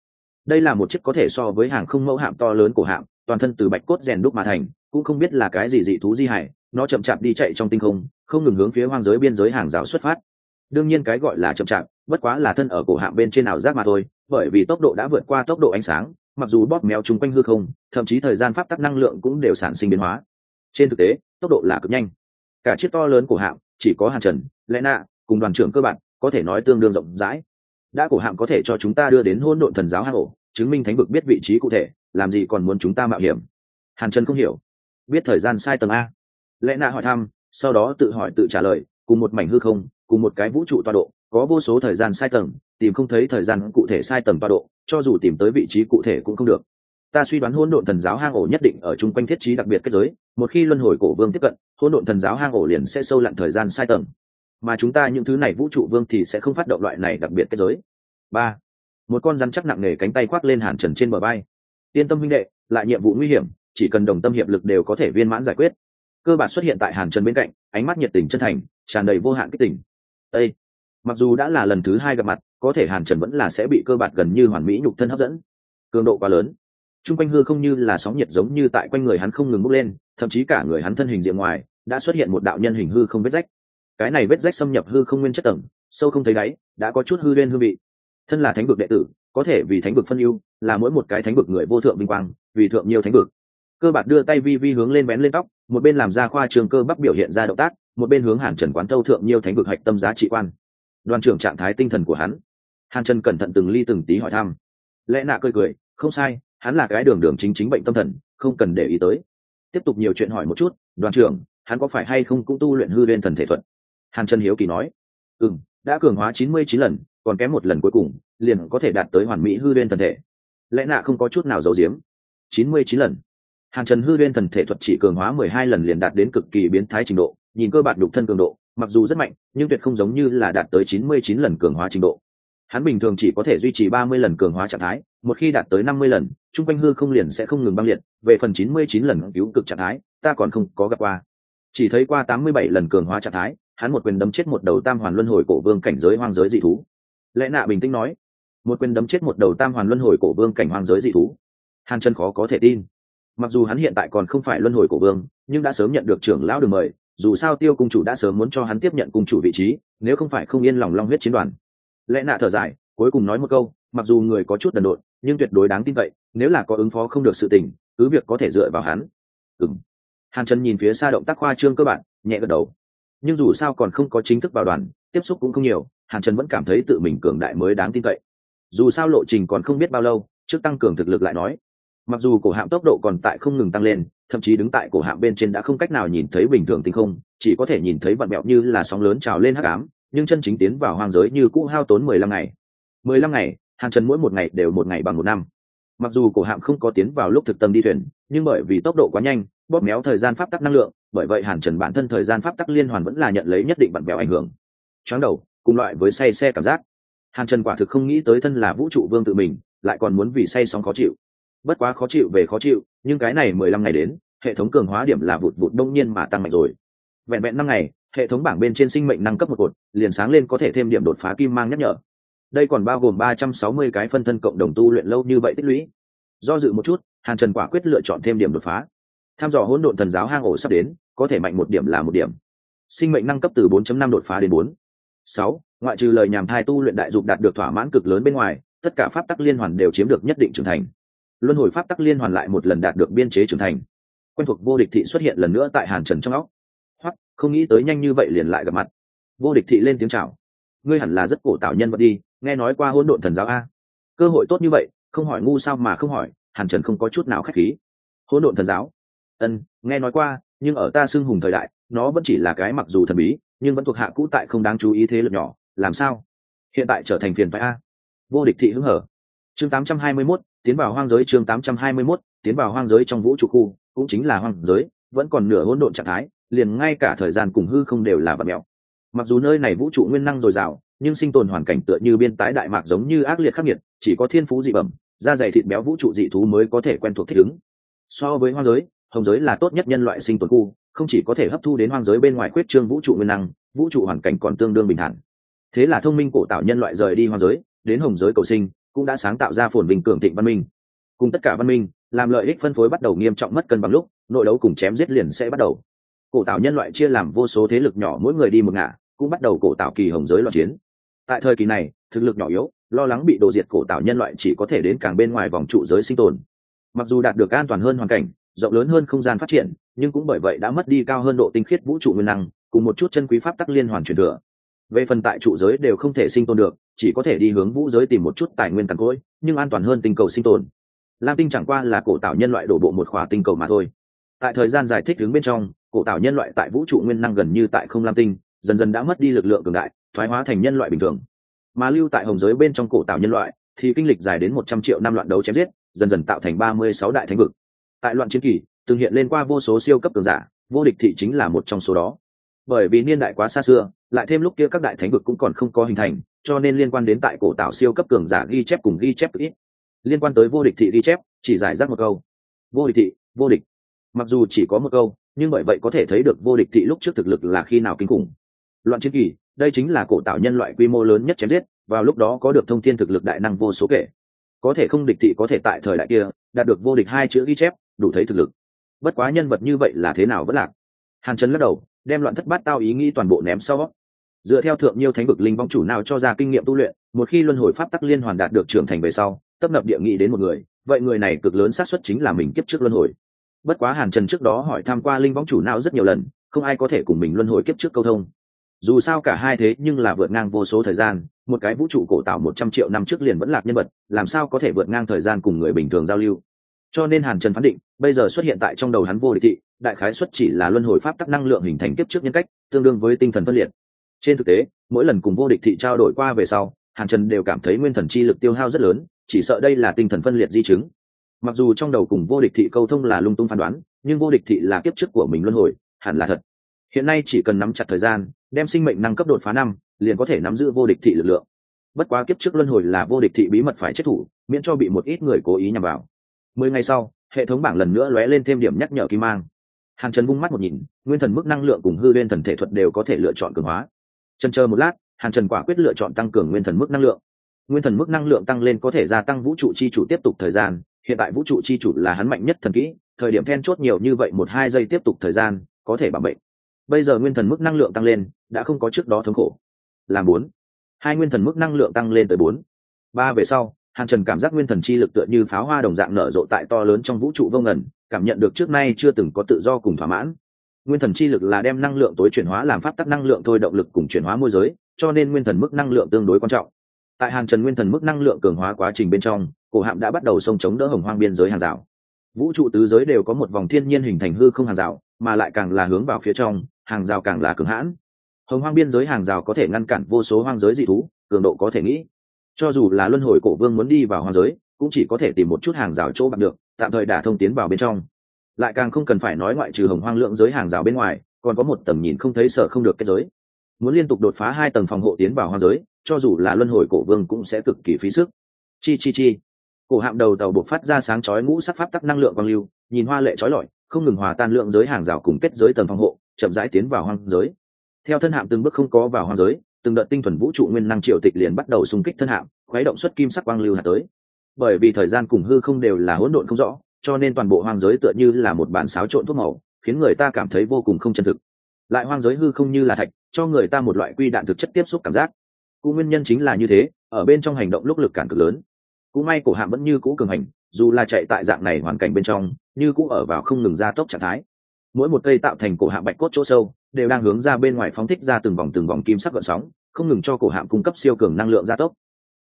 Đây là một chiếc có thể so với hàng không mẫu hạm to lớn cổ hạm, toàn thân từ bạch cốt rèn đúc mà thành, cũng không biết là cái gì dị thú di hải nó chậm chạp đi chạy trong tinh không không ngừng hướng phía hoang giới biên giới hàng rào xuất phát đương nhiên cái gọi là chậm chạp, bất quá là thân ở cổ hạm bên trên ảo giác mà thôi, bởi vì tốc độ đã vượt qua tốc độ ánh sáng, mặc dù bóp méo chung quanh hư không, thậm chí thời gian pháp tắc năng lượng cũng đều sản sinh biến hóa. Trên thực tế, tốc độ là cực nhanh. Cả chiếc to lớn của hạm chỉ có hàn trần lẽ nạ cùng đoàn trưởng cơ bản, có thể nói tương đương rộng rãi. Đã cổ hạm có thể cho chúng ta đưa đến hôn độn thần giáo hang ổ, chứng minh thánh vực biết vị trí cụ thể, làm gì còn muốn chúng ta mạo hiểm? Hàn trần không hiểu. Biết thời gian sai tầng a. Lẽ nạ hỏi thăm, sau đó tự hỏi tự trả lời, cùng một mảnh hư không cùng một cái vũ trụ toa độ, có vô số thời gian sai tầng, tìm không thấy thời gian cụ thể sai tầng toa độ, cho dù tìm tới vị trí cụ thể cũng không được. Ta suy đoán hỗn độn thần giáo hang ổ nhất định ở chung quanh thiết trí đặc biệt kết giới, một khi luân hồi cổ vương tiếp cận, hỗn độn thần giáo hang ổ liền sẽ sâu lặn thời gian sai tầng. Mà chúng ta những thứ này vũ trụ vương thì sẽ không phát động loại này đặc biệt kết giới. Ba, một con rắn chắc nặng nề cánh tay khoác lên hàn trần trên bờ bay yên tâm huynh đệ, lại nhiệm vụ nguy hiểm, chỉ cần đồng tâm hiệp lực đều có thể viên mãn giải quyết. Cơ bản xuất hiện tại hàn trần bên cạnh, ánh mắt nhiệt tình chân thành, tràn đầy vô hạn kích tình. Ê! mặc dù đã là lần thứ hai gặp mặt, có thể hàn trần vẫn là sẽ bị cơ bản gần như hoàn mỹ nhục thân hấp dẫn. Cường độ quá lớn. T r u n g quanh hư không như là sóng nhiệt giống như tại quanh người hắn không ngừng bốc lên, thậm chí cả người hắn thân hình diện ngoài, đã xuất hiện một đạo nhân hình hư không vết rách. Cái này vết rách xâm nhập hư không nguyên chất tầng, sâu không thấy đáy, đã có chút hư lên hư vị. Thân là thánh vực đệ tử, có thể vì thánh vực phân ưu, là mỗi một cái thánh vực người vô thượng vinh quang, vì thượng nhiều thánh vực. Cơ bạc đưa tay vi vi hướng lên bén lên tóc, một bên làm ra khoa trường cơ bắp biểu hiện ra động tác một bên hướng hàn trần quán thâu thượng nhiều thánh vực hạch tâm giá trị quan. Đoàn trưởng trạng thái tinh thần của hắn. Hàn trần cẩn thận từng ly từng tí hỏi thăm. Lẽ nạ cười cười, không sai, hắn là cái đường đường chính chính bệnh tâm thần, không cần để ý tới. Tiếp tục nhiều chuyện hỏi một chút, đoàn trưởng, hắn có phải hay không cũng tu luyện hư lên thần thể thuật? Hàn trần hiếu kỳ nói. Ừ m đã cường hóa chín mươi chín lần, còn kém một lần cuối cùng, liền có thể đạt tới hoàn mỹ hư lên thần thể. Lẽ nạ không có chút nào giấu giếm. chín mươi chín lần. Hàn trần hư lên thần thể thuật chỉ cường hóa mười hai lần liền đạt đến cực kỳ biến thái trình độ nhìn cơ bản đục thân cường độ, mặc dù rất mạnh, nhưng tuyệt không giống như là đạt tới chín mươi chín lần cường hóa trình độ. Hắn bình thường chỉ có thể duy trì ba mươi lần cường hóa trạng thái, một khi đạt tới năm mươi lần, chung quanh hư không liền sẽ không ngừng băng liệt, về phần chín mươi chín lần cứu cực trạng thái, ta còn không có gặp qua. Chỉ thấy qua tám mươi bảy lần cường hóa trạng thái, hắn một quyền đấm chết một đầu tam hoàn luân hồi cổ vương cảnh giới hoang giới dị thú. Lẽ nạ bình tĩnh nói, một quyền đấm chết một đầu tam hoàn luân hồi cổ vương cảnh hoang giới dị thú. Hàn chân khó có thể tin. Mặc dù hắn hiện tại còn không phải luân hồi cổ vương, nhưng đã sớm nhận được trưởng lão đường mời dù sao tiêu cung chủ đã sớm muốn cho hắn tiếp nhận cung chủ vị trí, nếu không phải không yên lòng long huyết chiến đoàn. Lẽ nạ thở dài, cuối cùng nói một câu, mặc dù người có chút đần độn, nhưng tuyệt đối đáng tin cậy, nếu là có ứng phó không được sự tình, cứ việc có thể dựa vào hắn. Ừng hàn trần nhìn phía xa động tác khoa trương cơ bản, nhẹ gật đầu. Nhưng dù sao còn không có chính thức vào đoàn, tiếp xúc cũng không nhiều, hàn trần vẫn cảm thấy tự mình cường đại mới đáng tin cậy. Dù sao lộ trình còn không biết bao lâu, trước tăng cường thực lực lại nói. Mặc dù cổ hạm tốc độ còn tại không ngừng tăng lên thậm chí đứng tại cổ hạm bên trên đã không cách nào nhìn thấy bình thường tinh không, chỉ có thể nhìn thấy vặn mẹo như là sóng lớn trào lên hắc ám, nhưng chân chính tiến vào hoang giới như cũ hao tốn mười lăm ngày. Mười lăm ngày hàng trần mỗi một ngày đều một ngày bằng một năm. Mặc dù cổ hạm không có tiến vào lúc thực tâm đi thuyền, nhưng bởi vì tốc độ quá nhanh, bóp méo thời gian pháp tắc năng lượng, bởi vậy hàn trần bản thân thời gian pháp tắc liên hoàn vẫn là nhận lấy nhất định vặn vẹo ảnh hưởng. Chóng đầu, cùng loại với say xe cảm giác. Hàn trần quả thực không nghĩ tới thân là vũ trụ vương tự mình, lại còn muốn vì say sóng khó chịu bất quá khó chịu về khó chịu, nhưng cái này mười lăm ngày đến, hệ thống cường hóa điểm là vụt vụt đông nhiên mà tăng mạnh rồi. Vẹn vẹn năm ngày, hệ thống bảng bên trên sinh mệnh năng cấp một cột, liền sáng lên có thể thêm điểm đột phá kim mang nhắc nhở. Đây còn bao gồm ba trăm sáu mươi cái phân thân cộng đồng tu luyện lâu như vậy tích lũy. Do dự một chút, hàn trần quả quyết lựa chọn thêm điểm đột phá. Tham dò hỗn độn thần giáo hang ổ sắp đến, có thể mạnh một điểm là một điểm. Sinh mệnh năng cấp từ 4.5 đột phá đến 4. 6. ngoại trừ lời nhàm thai tu luyện đại dục đạt được thỏa mãn cực lớn bên ngoài, tất cả pháp tắc liên hoàn đều chiếm được nhất định trưởng thành luân hồi pháp tắc liên hoàn lại một lần đạt được biên chế trưởng thành. Quen thuộc vô địch thị xuất hiện lần nữa tại hàn trần trong óc. Hoặc không nghĩ tới nhanh như vậy liền lại gặp mặt. Vô địch thị lên tiếng chào. Ngươi hẳn là rất cổ tạo nhân vật đi, nghe nói qua hỗn độn thần giáo a. Cơ hội tốt như vậy, không hỏi ngu sao mà không hỏi, hàn trần không có chút nào k h á c h khí. Hỗn độn thần giáo? Ân, nghe nói qua, nhưng ở ta xưng hùng thời đại, nó vẫn chỉ là cái mặc dù thần bí, nhưng vẫn thuộc hạ cũ tại không đáng chú ý thế lực nhỏ, làm sao? Hiện tại trở thành phiền phái a. Vô địch thị hứng hở chương 821, tiến vào hoang giới chương 821, tiến vào hoang giới trong vũ trụ khu cũng chính là hoang giới vẫn còn nửa hỗn độn trạng thái liền ngay cả thời gian cùng hư không đều là vật mèo mặc dù nơi này vũ trụ nguyên năng dồi dào nhưng sinh tồn hoàn cảnh tựa như biên tái đại mạc giống như ác liệt khắc nghiệt chỉ có thiên phú dị bẩm da dày thịt béo vũ trụ dị thú mới có thể quen thuộc thích ứng. So với hoang giới hồng giới là tốt nhất nhân loại sinh tồn khu không chỉ có thể hấp thu đến hoang giới bên ngoài khuyết trương vũ trụ nguyên năng vũ trụ hoàn cảnh còn tương đương bình thản. Thế là thông minh cổ tạo nhân loại rời đi hoang giới đến hồng giới cầu sinh cũng đã sáng tạo ra phồn bình cường thịnh văn minh. Cùng tất cả văn minh, làm lợi ích phân phối bắt đầu nghiêm trọng mất cân bằng lúc, nội đấu cùng chém giết liền sẽ bắt đầu. Cổ tạo nhân loại chia làm vô số thế lực nhỏ mỗi người đi một ngả, cũng bắt đầu cổ tạo kỳ hồng giới loạn chiến. Tại thời kỳ này, thực lực nhỏ yếu, lo lắng bị đồ diệt cổ tạo nhân loại chỉ có thể đến càng bên ngoài vòng trụ giới sinh tồn. Mặc dù đạt được an toàn hơn hoàn cảnh, rộng lớn hơn không gian phát triển, nhưng cũng bởi vậy đã mất đi cao hơn độ tinh khiết vũ trụ nguyên năng, cùng một chút chân quý pháp tắc liên hoàn truyền thừa. Về phần tại trụ giới đều không thể sinh tồn được chỉ có thể đi hướng vũ giới tìm một chút tài nguyên cằn cỗi, nhưng an toàn hơn tinh cầu sinh tồn. Lam tinh chẳng qua là cổ tạo nhân loại đổ bộ một khỏa tinh cầu mà thôi. Tại thời gian giải thích đứng bên trong, cổ tạo nhân loại tại vũ trụ nguyên năng gần như tại không lam tinh, dần dần đã mất đi lực lượng cường đại, thoái hóa thành nhân loại bình thường. Mà lưu tại hồng giới bên trong cổ tạo nhân loại, thì kinh lịch dài đến một trăm triệu năm loạn đấu chém giết, dần dần tạo thành ba mươi sáu đại thánh vực. Tại loạn chiến kỳ, từng hiện lên qua vô số siêu cấp cường giả, vô địch thị chính là một trong số đó. Bởi vì niên đại quá xa xưa, lại thêm lúc kia các đại thánh vực cũng còn không có hình thành cho nên liên quan đến tại cổ tạo siêu cấp cường giả ghi chép cùng ghi chép ít. Liên quan tới vô địch thị ghi chép, chỉ giải rác một câu. Vô địch thị, vô địch. Mặc dù chỉ có một câu, nhưng bởi vậy có thể thấy được vô địch thị lúc trước thực lực là khi nào kinh khủng. Loạn chiến kỳ, đây chính là cổ tạo nhân loại quy mô lớn nhất chém giết, vào lúc đó có được thông thiên thực lực đại năng vô số kể. Có thể không địch thị có thể tại thời đại kia, đạt được vô địch hai chữ ghi chép, đủ thấy thực lực. Bất quá nhân vật như vậy là thế nào vẫn lạc? Hàn trần lắc đầu, đem loạn thất bát tao ý nghĩ toàn bộ ném sau dựa theo thượng nhiêu thánh vực linh vong chủ nào cho ra kinh nghiệm tu luyện, một khi luân hồi pháp tắc liên hoàn đạt được trưởng thành về sau, tấp nập địa nghị đến một người, vậy người này cực lớn xác suất chính là mình kiếp trước luân hồi. Bất quá hàn trần trước đó hỏi tham q u a linh vong chủ não rất nhiều lần, không ai có thể cùng mình luân hồi kiếp trước câu thông. Dù sao cả hai thế nhưng là vượt ngang vô số thời gian, một cái vũ trụ cổ tạo một trăm triệu năm trước liền vẫn lạc nhân vật, làm sao có thể vượt ngang thời gian cùng người bình thường giao lưu? Cho nên hàn trần phán định, bây giờ xuất hiện tại trong đầu hắn vô địch thị, đại khái xuất chỉ là luân hồi pháp tắc năng lượng hình thành kiếp trước nhân cách, tương đương với tinh thần phân liệt trên thực tế, mỗi lần cùng vô địch thị trao đổi qua về sau, hàn trần đều cảm thấy nguyên thần chi lực tiêu hao rất lớn, chỉ sợ đây là tinh thần phân liệt di chứng. Mặc dù trong đầu cùng vô địch thị câu thông là lung tung phán đoán, nhưng vô địch thị là kiếp trước của mình luân hồi, hẳn là thật. Hiện nay chỉ cần nắm chặt thời gian, đem sinh mệnh năng cấp đột phá năm, liền có thể nắm giữ vô địch thị lực lượng. Bất quá kiếp trước luân hồi là vô địch thị bí mật phải chết thủ, miễn cho bị một ít người cố ý nhằm vào. Mười ngày sau, hệ thống bảng lần nữa lóe lên thêm điểm nhắc nhở kim mang. Hàng trần vung mắt một nhìn, nguyên thần mức năng lượng cùng hư lên thần thể thuật đều có thể lựa chọn cường hóa trần chờ một lát, Hàn trần quả quyết lựa chọn tăng cường nguyên thần mức năng lượng. Nguyên thần mức năng lượng tăng lên có thể gia tăng vũ trụ chi chủ tiếp tục thời gian. Hiện tại vũ trụ chi chủ là hắn mạnh nhất thần kỹ, thời điểm then chốt nhiều như vậy một hai giây tiếp tục thời gian, có thể bảo bệnh bây giờ nguyên thần mức năng lượng tăng lên, đã không có trước đó thống khổ. Làm bốn. Hai nguyên thần mức năng lượng tăng lên tới bốn. Ba về sau, Hàn trần cảm giác nguyên thần chi lực tựa như pháo hoa đồng dạng nở rộ tại to lớn trong vũ trụ vô ngần, cảm nhận được trước nay chưa từng có tự do cùng thỏa mãn nguyên thần chi lực là đem năng lượng tối chuyển hóa làm pháp tắc năng lượng thôi, động lực cùng chuyển hóa môi giới, cho nên nguyên thần mức năng lượng tương đối quan trọng. Tại hàng trần nguyên thần mức năng lượng cường hóa quá trình bên trong, cổ hạm đã bắt đầu sông chống đỡ hồng hoang biên giới hàng rào. Vũ trụ tứ giới đều có một vòng thiên nhiên hình thành hư không hàng rào, mà lại càng là hướng vào phía trong, hàng rào càng là cường hãn. Hồng hoang biên giới hàng rào có thể ngăn cản vô số hoang giới dị thú, cường độ có thể nghĩ. Cho dù là luân hồi cổ vương muốn đi vào hoang giới, cũng chỉ có thể tìm một chút hàng rào chỗ bằng được, tạm thời đả thông tiến vào bên trong lại càng không cần phải nói ngoại trừ hồng hoang lượng giới hàng rào bên ngoài, còn có một tầm nhìn không thấy sợ không được kết giới. Muốn liên tục đột phá hai tầng phòng hộ tiến vào hoang giới, cho dù là luân hồi cổ vương cũng sẽ cực kỳ phí sức. Chi chi chi. Cổ hạm đầu tàu buộc phát ra sáng chói ngũ sắc pháp tắc năng lượng quang lưu, nhìn hoa lệ chói lọi, không ngừng hòa tan lượng giới hàng rào cùng kết giới tầng phòng hộ, chậm rãi tiến vào hoang giới. Theo thân hạm từng bước không có vào hoang giới, từng đợt tinh thuần vũ trụ nguyên năng triệu tịch liền bắt đầu xung kích thân hạm, khuấy động xuất kim sắc quang lưu hạt tới. Bởi vì thời gian cùng hư không đều là hỗn độn không rõ cho nên toàn bộ hoang giới tựa như là một bản xáo trộn thuốc màu, khiến người ta cảm thấy vô cùng không chân thực. Lại hoang giới hư không như là thạch, cho người ta một loại quy đạn thực chất tiếp xúc cảm giác. Cũng nguyên nhân chính là như thế, ở bên trong hành động lúc lực cản cực lớn. Cũng may cổ hạm vẫn như cũ cường hành, dù là chạy tại dạng này hoàn cảnh bên trong, như cũ ở vào không ngừng gia tốc trạng thái. Mỗi một cây tạo thành cổ hạm bạch cốt chỗ sâu, đều đang hướng ra bên ngoài phóng thích ra từng vòng từng vòng kim sắc gợn sóng, không ngừng cho cổ hạm cung cấp siêu cường năng lượng gia tốc.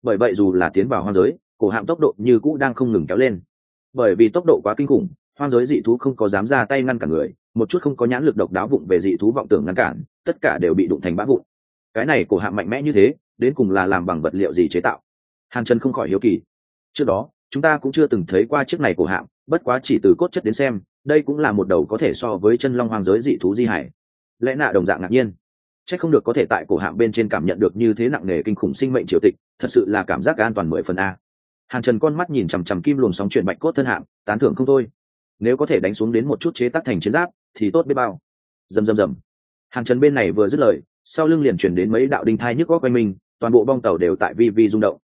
Bởi vậy dù là tiến vào hoang giới, cổ hạm tốc độ như cũ đang không ngừng kéo lên bởi vì tốc độ quá kinh khủng, hoang giới dị thú không có dám ra tay ngăn cản người, một chút không có nhãn lực độc đáo vụng về dị thú vọng tưởng ngăn cản, tất cả đều bị đụng thành bã vụn. Cái này cổ hạm mạnh mẽ như thế, đến cùng là làm bằng vật liệu gì chế tạo? Hàn trần không khỏi hiếu kỳ. Trước đó, chúng ta cũng chưa từng thấy qua chiếc này của hạng bất quá chỉ từ cốt chất đến xem, đây cũng là một đầu có thể so với chân long hoang giới dị thú di hải. Lẽ nạ đồng dạng ngạc nhiên. C h ắ c không được có thể tại cổ hạng bên trên cảm nhận được như thế nặng nề kinh khủng sinh mệnh triều tịch, thật sự là cảm giác an toàn mười phần a hàn trần con mắt nhìn chằm chằm kim luồng sóng chuyển bạch cốt thân hạng, tán thưởng không thôi. Nếu có thể đánh xuống đến một chút chế tác thành chiến giáp, thì tốt biết bao. Dầm dầm dầm hàn trần bên này vừa dứt lời, sau lưng liền chuyển đến mấy đạo đinh thai nhức góc quanh mình, toàn bộ bong tàu đều tại vi vi rung động.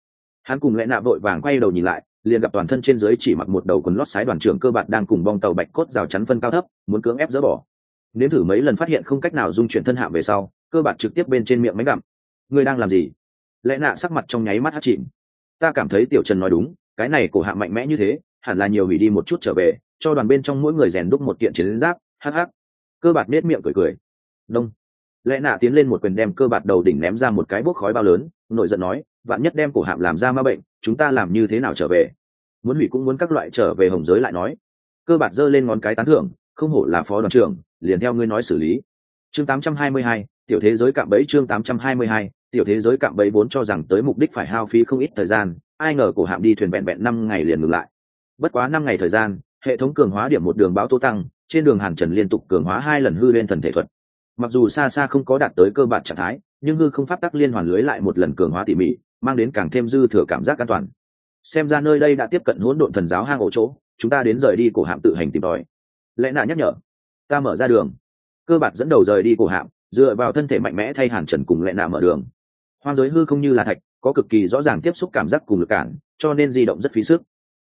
Hắn cùng lẽ nạ vội vàng quay đầu nhìn lại, liền gặp toàn thân trên dưới chỉ mặc một đầu quần lót sái đoàn trưởng cơ bản đang cùng bong tàu bạch cốt rào chắn phân cao thấp, muốn cưỡng ép dỡ bỏ. Nếm thử mấy lần phát hiện không cách nào dung chuyển thân hạm về sau, cơ bản trực tiếp bên trên miệng máy gặm. Ngươi đang làm gì? Lẽ nạ sắc mặt trong nháy mắt hát chìm ta cảm thấy tiểu trần nói đúng cái này cổ hạ mạnh mẽ như thế hẳn là nhiều hủy đi một chút trở về cho đoàn bên trong mỗi người rèn đúc một kiện chiến giáp hắc hắc. Cơ bạt nết miệng cười cười. Đông. Lẽ nạ tiến lên một quyền đem cơ bạt đầu đỉnh ném ra một cái bốc khói bao lớn nội giận nói vạn nhất đem cổ hạm làm ra ma bệnh chúng ta làm như thế nào trở về? Muốn hủy cũng muốn các loại trở về hồng giới lại nói. Cơ bạt giơ lên ngón cái tán thưởng không hổ là phó đoàn trưởng liền theo ngươi nói xử lý. Chương 822, tiểu thế giới cạm bẫy chương 822, tiểu thế giới cạm bẫy vốn cho rằng tới mục đích phải hao phí không ít thời gian, ai ngờ cổ hạm đi thuyền vẹn vẹn năm ngày liền ngừng lại. Bất quá năm ngày thời gian, hệ thống cường hóa điểm một đường báo tố tăng, trên đường hàn trần liên tục cường hóa hai lần hư lên thần thể thuật. Mặc dù xa xa không có đạt tới cơ bản trạng thái, nhưng hư không pháp tắc liên hoàn lưới lại một lần cường hóa tỉ mỉ, mang đến càng thêm dư thừa cảm giác an toàn. Xem ra nơi đây đã tiếp cận hỗn độn thần giáo hang ổ chỗ, chúng ta đến rời đi cổ hạm tự hành tìm tòi. Lẽ nạ nhắc nhở? Ta mở ra đường. Cơ bạc dẫn đầu rời đi cổ hạm, dựa vào thân thể mạnh mẽ thay hàn trần cùng lẽ nạ mở đường hoang giới hư không như là thạch, có cực kỳ rõ ràng tiếp xúc cảm giác cùng lực cản, cho nên di động rất phí sức.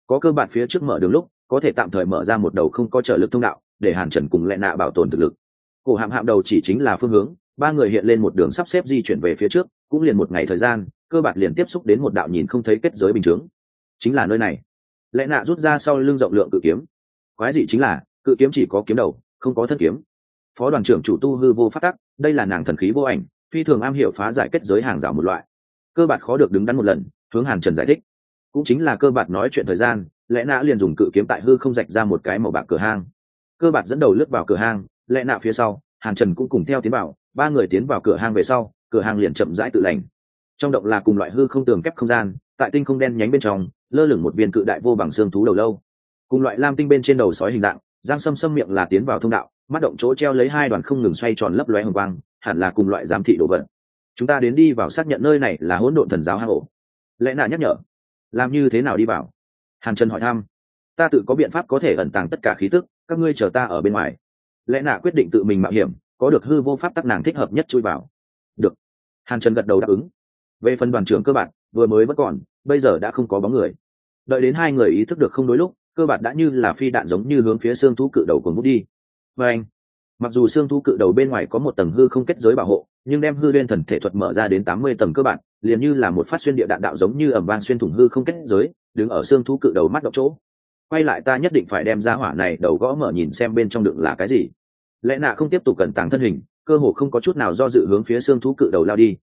Có cơ bản phía trước mở đường lúc, có thể tạm thời mở ra một đầu không có trợ lực thông đạo, để hàn trần cùng lẹ nạ bảo tồn thực lực. Cổ hạm hạm đầu chỉ chính là phương hướng, ba người hiện lên một đường sắp xếp di chuyển về phía trước, cũng liền một ngày thời gian, cơ bản liền tiếp xúc đến một đạo nhìn không thấy kết giới bình chướng. Chính là nơi này. Lẽ nạ rút ra sau lưng rộng lượng cự kiếm. Quái dị chính là, cự kiếm chỉ có kiếm đầu, không có thân kiếm. Phó đoàn trưởng chủ tu hư vô phát tắc, đây là nàng thần khí vô ảnh phi thường am hiểu phá giải kết giới hàng rào một loại. Cơ bản khó được đứng đắn một lần, hướng hàn trần giải thích. Cũng chính là cơ bản nói chuyện thời gian lẽ nạ liền dùng cự kiếm tại hư không rạch ra một cái màu bạc cửa hang. Cơ bản dẫn đầu lướt vào cửa hang lẽ nạ phía sau, hàn trần cũng cùng theo tiến vào, ba người tiến vào cửa hang về sau, cửa hang liền chậm rãi tự lành. Trong động là cùng loại hư không tường kép không gian, tại tinh không đen nhánh bên trong, lơ lửng một viên cự đại vô bằng xương thú đầu lâu. Cùng loại lam tinh bên trên đầu sói hình dạng, giang sâm sâm miệng là tiến vào thông đạo, mắt động chỗ treo lấy hai đoàn không ngừng xoay tròn lấp lóe hồng quang hẳn là cùng loại giám thị đồ vật. Chúng ta đến đi vào xác nhận nơi này là hỗn độn thần giáo hang ổ. Lẽ nạ nhắc nhở. Làm như thế nào đi vào? Hàn trần hỏi thăm. Ta tự có biện pháp có thể ẩn tàng tất cả khí tức, các ngươi chờ ta ở bên ngoài. Lẽ nạ quyết định tự mình mạo hiểm, có được hư vô pháp tắc nàng thích hợp nhất chui vào. Được. Hàn trần gật đầu đáp ứng. Về phần đoàn trưởng cơ bản, vừa mới vẫn còn, bây giờ đã không có bóng người. Đợi đến hai người ý thức được không đối lúc, cơ bản đã như là phi đạn giống như hướng phía xương thú cự đầu của bút đi. Và anh mặc dù xương thú cự đầu bên ngoài có một tầng hư không kết giới bảo hộ, nhưng đem hư liên thần thể thuật mở ra đến tám mươi tầng cơ bản, liền như là một phát xuyên địa đạn đạo giống như ẩm vang xuyên thủng hư không kết giới, đứng ở xương thú cự đầu mắt độc chỗ. Quay lại ta nhất định phải đem ra hỏa này đầu gõ mở nhìn xem bên trong đựng là cái gì. Lẽ nạ không tiếp tục cẩn tàng thân hình, cơ hồ không có chút nào do dự hướng phía xương thú cự đầu lao đi.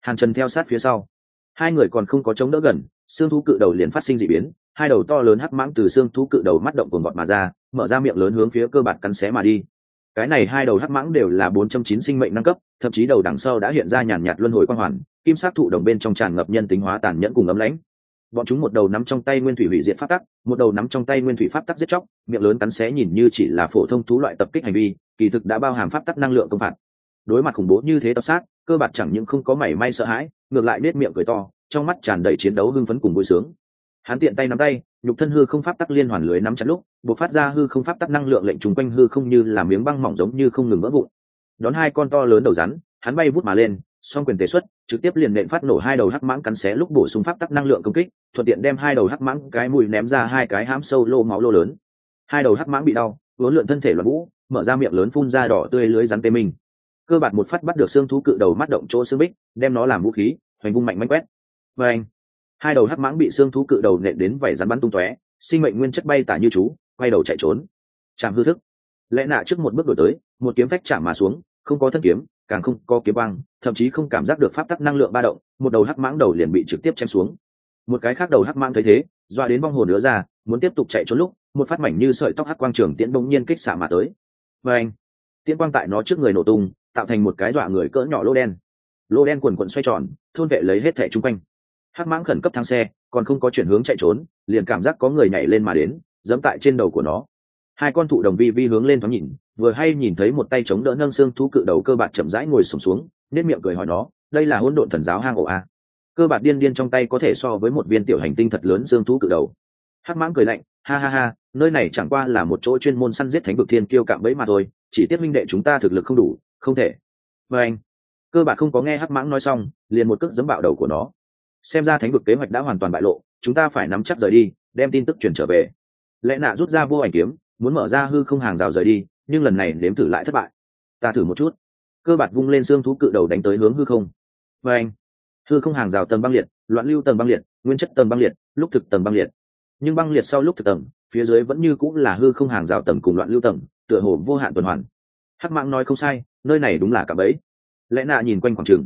Hàn trần theo sát phía sau. Hai người còn không có chống đỡ gần, xương thú cự đầu liền phát sinh d ị biến, hai đầu to lớn hắc mãng từ xương thú cự đầu mắt động cồn vọt mà ra, mở ra miệng lớn hướng phía cơ bản cắn xé mà đi cái này hai đầu hắc mãng đều là bốn trăm chín sinh mệnh nâng cấp, thậm chí đầu đằng sau đã hiện ra nhàn nhạt luân hồi quang hoàn, kim sắc thụ đồng bên trong tràn ngập nhân tính hóa tàn nhẫn cùng ấm lãnh. Bọn chúng một đầu nắm trong tay nguyên thủy hủy diệt pháp tắc, một đầu nắm trong tay nguyên thủy pháp tắc giết chóc, miệng lớn cắn xé nhìn như chỉ là phổ thông thú loại tập kích hành vi, kỳ thực đã bao hàm pháp tắc năng lượng công phạt. Đối mặt khủng bố như thế tập sát, cơ bản chẳng những không có mảy may sợ hãi, ngược lại nết miệng cười to, trong mắt tràn đầy chiến đấu hưng phấn cùng vui sướng hắn tiện tay nắm tay, nhục thân hư không pháp tắc liên hoàn lưới nắm chặt lúc, buộc phát ra hư không pháp tắc năng lượng lệnh trùng quanh hư không như là miếng băng mỏng giống như không ngừng vỡ vụn. Đón hai con to lớn đầu rắn, hắn bay vút mà lên, song quyền tế xuất, trực tiếp liền nện phát nổ hai đầu hắc mãng cắn xé lúc bổ sung pháp tắc năng lượng công kích, thuận tiện đem hai đầu hắc mãng cái mùi ném ra hai cái hãm sâu lô máu lô lớn. Hai đầu hắc mãng bị đau, vốn lượn thân thể loạn vũ, mở ra miệng lớn phun ra đỏ tươi lưới rắn tê mình cơ bản một phát bắt được xương thú cự đầu mắt động chỗ xương bích, đem nó làm vũ khí, hoành vung mạnh manh quét. Và anh hai đầu hắc mãng bị xương thú cự đầu nện đến vảy rắn bắn tung tóe, sinh mệnh nguyên chất bay tả như chú, quay đầu chạy trốn. Chạm hư thức. Lẽ nạ trước một bước đổi tới, một kiếm phách chạm mà xuống, không có thân kiếm, càng không có kiếm băng thậm chí không cảm giác được pháp tắc năng lượng ba động, một đầu hắc mãng đầu liền bị trực tiếp chém xuống. Một cái khác đầu hắc mãng thấy thế, doa đến vong hồn nữa ra, muốn tiếp tục chạy trốn lúc, một phát mảnh như sợi tóc hắc quang trường tiễn bỗng nhiên kích xả mà tới. Và anh, tiễn quang tại nó trước người nổ tung, tạo thành một cái dọa người cỡ nhỏ lô đen. Lô đen quần quần xoay tròn, thôn vệ lấy hết thẻ chung quanh hắc mãng khẩn cấp thang xe còn không có chuyển hướng chạy trốn liền cảm giác có người nhảy lên mà đến dẫm tại trên đầu của nó. Hai con thụ đồng vi vi hướng lên thoáng nhìn vừa hay nhìn thấy một tay chống đỡ nâng xương thú cự đầu cơ bạc chậm rãi ngồi sùng xuống, xuống nên miệng cười hỏi nó đây là hỗn độn thần giáo hang ổ a? Cơ bạc điên điên trong tay có thể so với một viên tiểu hành tinh thật lớn xương thú cự đầu. Hắc mãng cười lạnh ha ha ha nơi này chẳng qua là một chỗ chuyên môn săn giết thánh vực thiên kiêu cạm bẫy mà thôi chỉ tiếp minh đệ chúng ta thực lực không đủ không thể. Và anh cơ bạc không có nghe hắc mãng nói xong liền một cước dấm bạo đầu của nó xem ra thánh vực kế hoạch đã hoàn toàn bại lộ, chúng ta phải nắm chắc rời đi, đem tin tức chuyển trở về. Lẽ nạ rút ra vô ảnh kiếm, muốn mở ra hư không hàng rào rời đi, nhưng lần này nếm thử lại thất bại. Ta thử một chút. Cơ bạt vung lên xương thú cự đầu đánh tới hướng hư không. Và anh, hư không hàng rào tầng băng liệt, loạn lưu tầng băng liệt, nguyên chất tầng băng liệt, lúc thực tầng băng liệt. Nhưng băng liệt sau lúc thực tầng, phía dưới vẫn như cũng là hư không hàng rào tầng cùng loạn lưu tầng, tựa hồ vô hạn tuần hoàn. Hắc mạng nói không sai, nơi này đúng là cả bẫy. Lẽ nạ nhìn quanh quảng trường.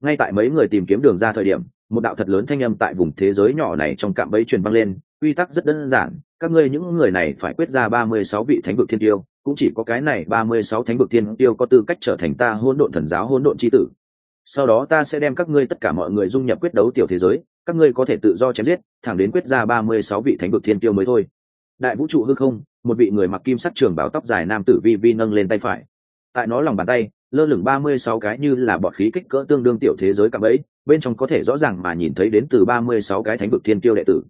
Ngay tại mấy người tìm kiếm đường ra thời điểm một đạo thật lớn thanh âm tại vùng thế giới nhỏ này trong cạm bẫy truyền băng lên, quy tắc rất đơn giản, các ngươi những người này phải quyết ra ba mươi sáu vị thánh vực thiên tiêu, cũng chỉ có cái này ba mươi sáu thánh vực thiên tiêu có tư cách trở thành ta hôn độn thần giáo hôn độn chi tử. Sau đó ta sẽ đem các ngươi tất cả mọi người dung nhập quyết đấu tiểu thế giới, các ngươi có thể tự do chém giết, thẳng đến quyết ra ba mươi sáu vị thánh vực thiên tiêu mới thôi. Đại vũ trụ hư không, một vị người mặc kim sắc trường bảo tóc dài nam tử vi vi nâng lên tay phải. Tại nó lòng bàn tay, lơ lửng ba mươi sáu cái như là bọt khí kích cỡ tương đương tiểu thế giới cạm ấy bên trong có thể rõ ràng mà nhìn thấy đến từ ba mươi sáu cái thánh vực thiên tiêu đệ tử.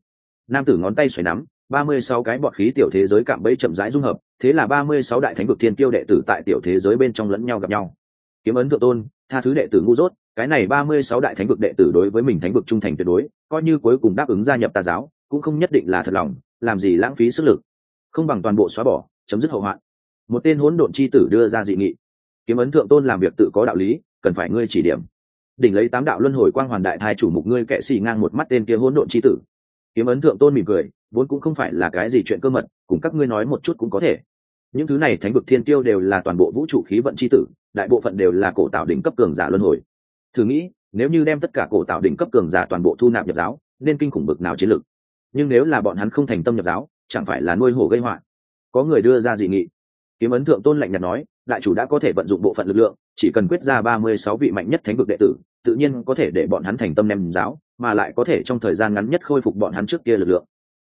Nam tử ngón tay xoay nắm, ba mươi sáu cái bọt khí tiểu thế giới cạm bẫy chậm rãi dung hợp, thế là ba mươi sáu đại thánh vực thiên tiêu đệ tử tại tiểu thế giới bên trong lẫn nhau gặp nhau. Kiếm ấn thượng tôn, tha thứ đệ tử ngu dốt, cái này ba mươi sáu đại thánh vực đệ tử đối với mình thánh vực trung thành tuyệt đối, coi như cuối cùng đáp ứng gia nhập tà giáo, cũng không nhất định là thật lòng, làm gì lãng phí sức lực. Không bằng toàn bộ xóa bỏ, chấm dứt hậu hoạn. Một tên hỗn độn chi tử đưa ra dị nghị. Kiếm ấn thượng tôn làm việc tự có đạo lý, cần phải ngươi chỉ điểm đỉnh lấy tám đạo luân hồi quang hoàn đại thai chủ mục ngươi kệ xì ngang một mắt tên kia hỗn độn chi tử. Kiếm ấn thượng tôn mỉm cười, vốn cũng không phải là cái gì chuyện cơ mật, cùng các ngươi nói một chút cũng có thể. Những thứ này thánh vực thiên tiêu đều là toàn bộ vũ trụ khí vận c h i tử, đại bộ phận đều là cổ tạo đỉnh cấp cường giả luân hồi. Thử nghĩ, nếu như đem tất cả cổ tạo đỉnh cấp cường giả toàn bộ thu nạp nhập giáo, nên kinh khủng bực nào chiến lược. Nhưng nếu là bọn hắn không thành tâm nhập giáo, chẳng phải là nuôi hổ gây họa. Có người đưa ra dị nghị. Kiếm ấn thượng tôn lạnh nhạt nói đại chủ đã có thể vận dụng bộ phận lực lượng chỉ cần quyết ra ba mươi sáu vị mạnh nhất thánh vực đệ tử tự nhiên có thể để bọn hắn thành tâm ném giáo mà lại có thể trong thời gian ngắn nhất khôi phục bọn hắn trước kia lực lượng.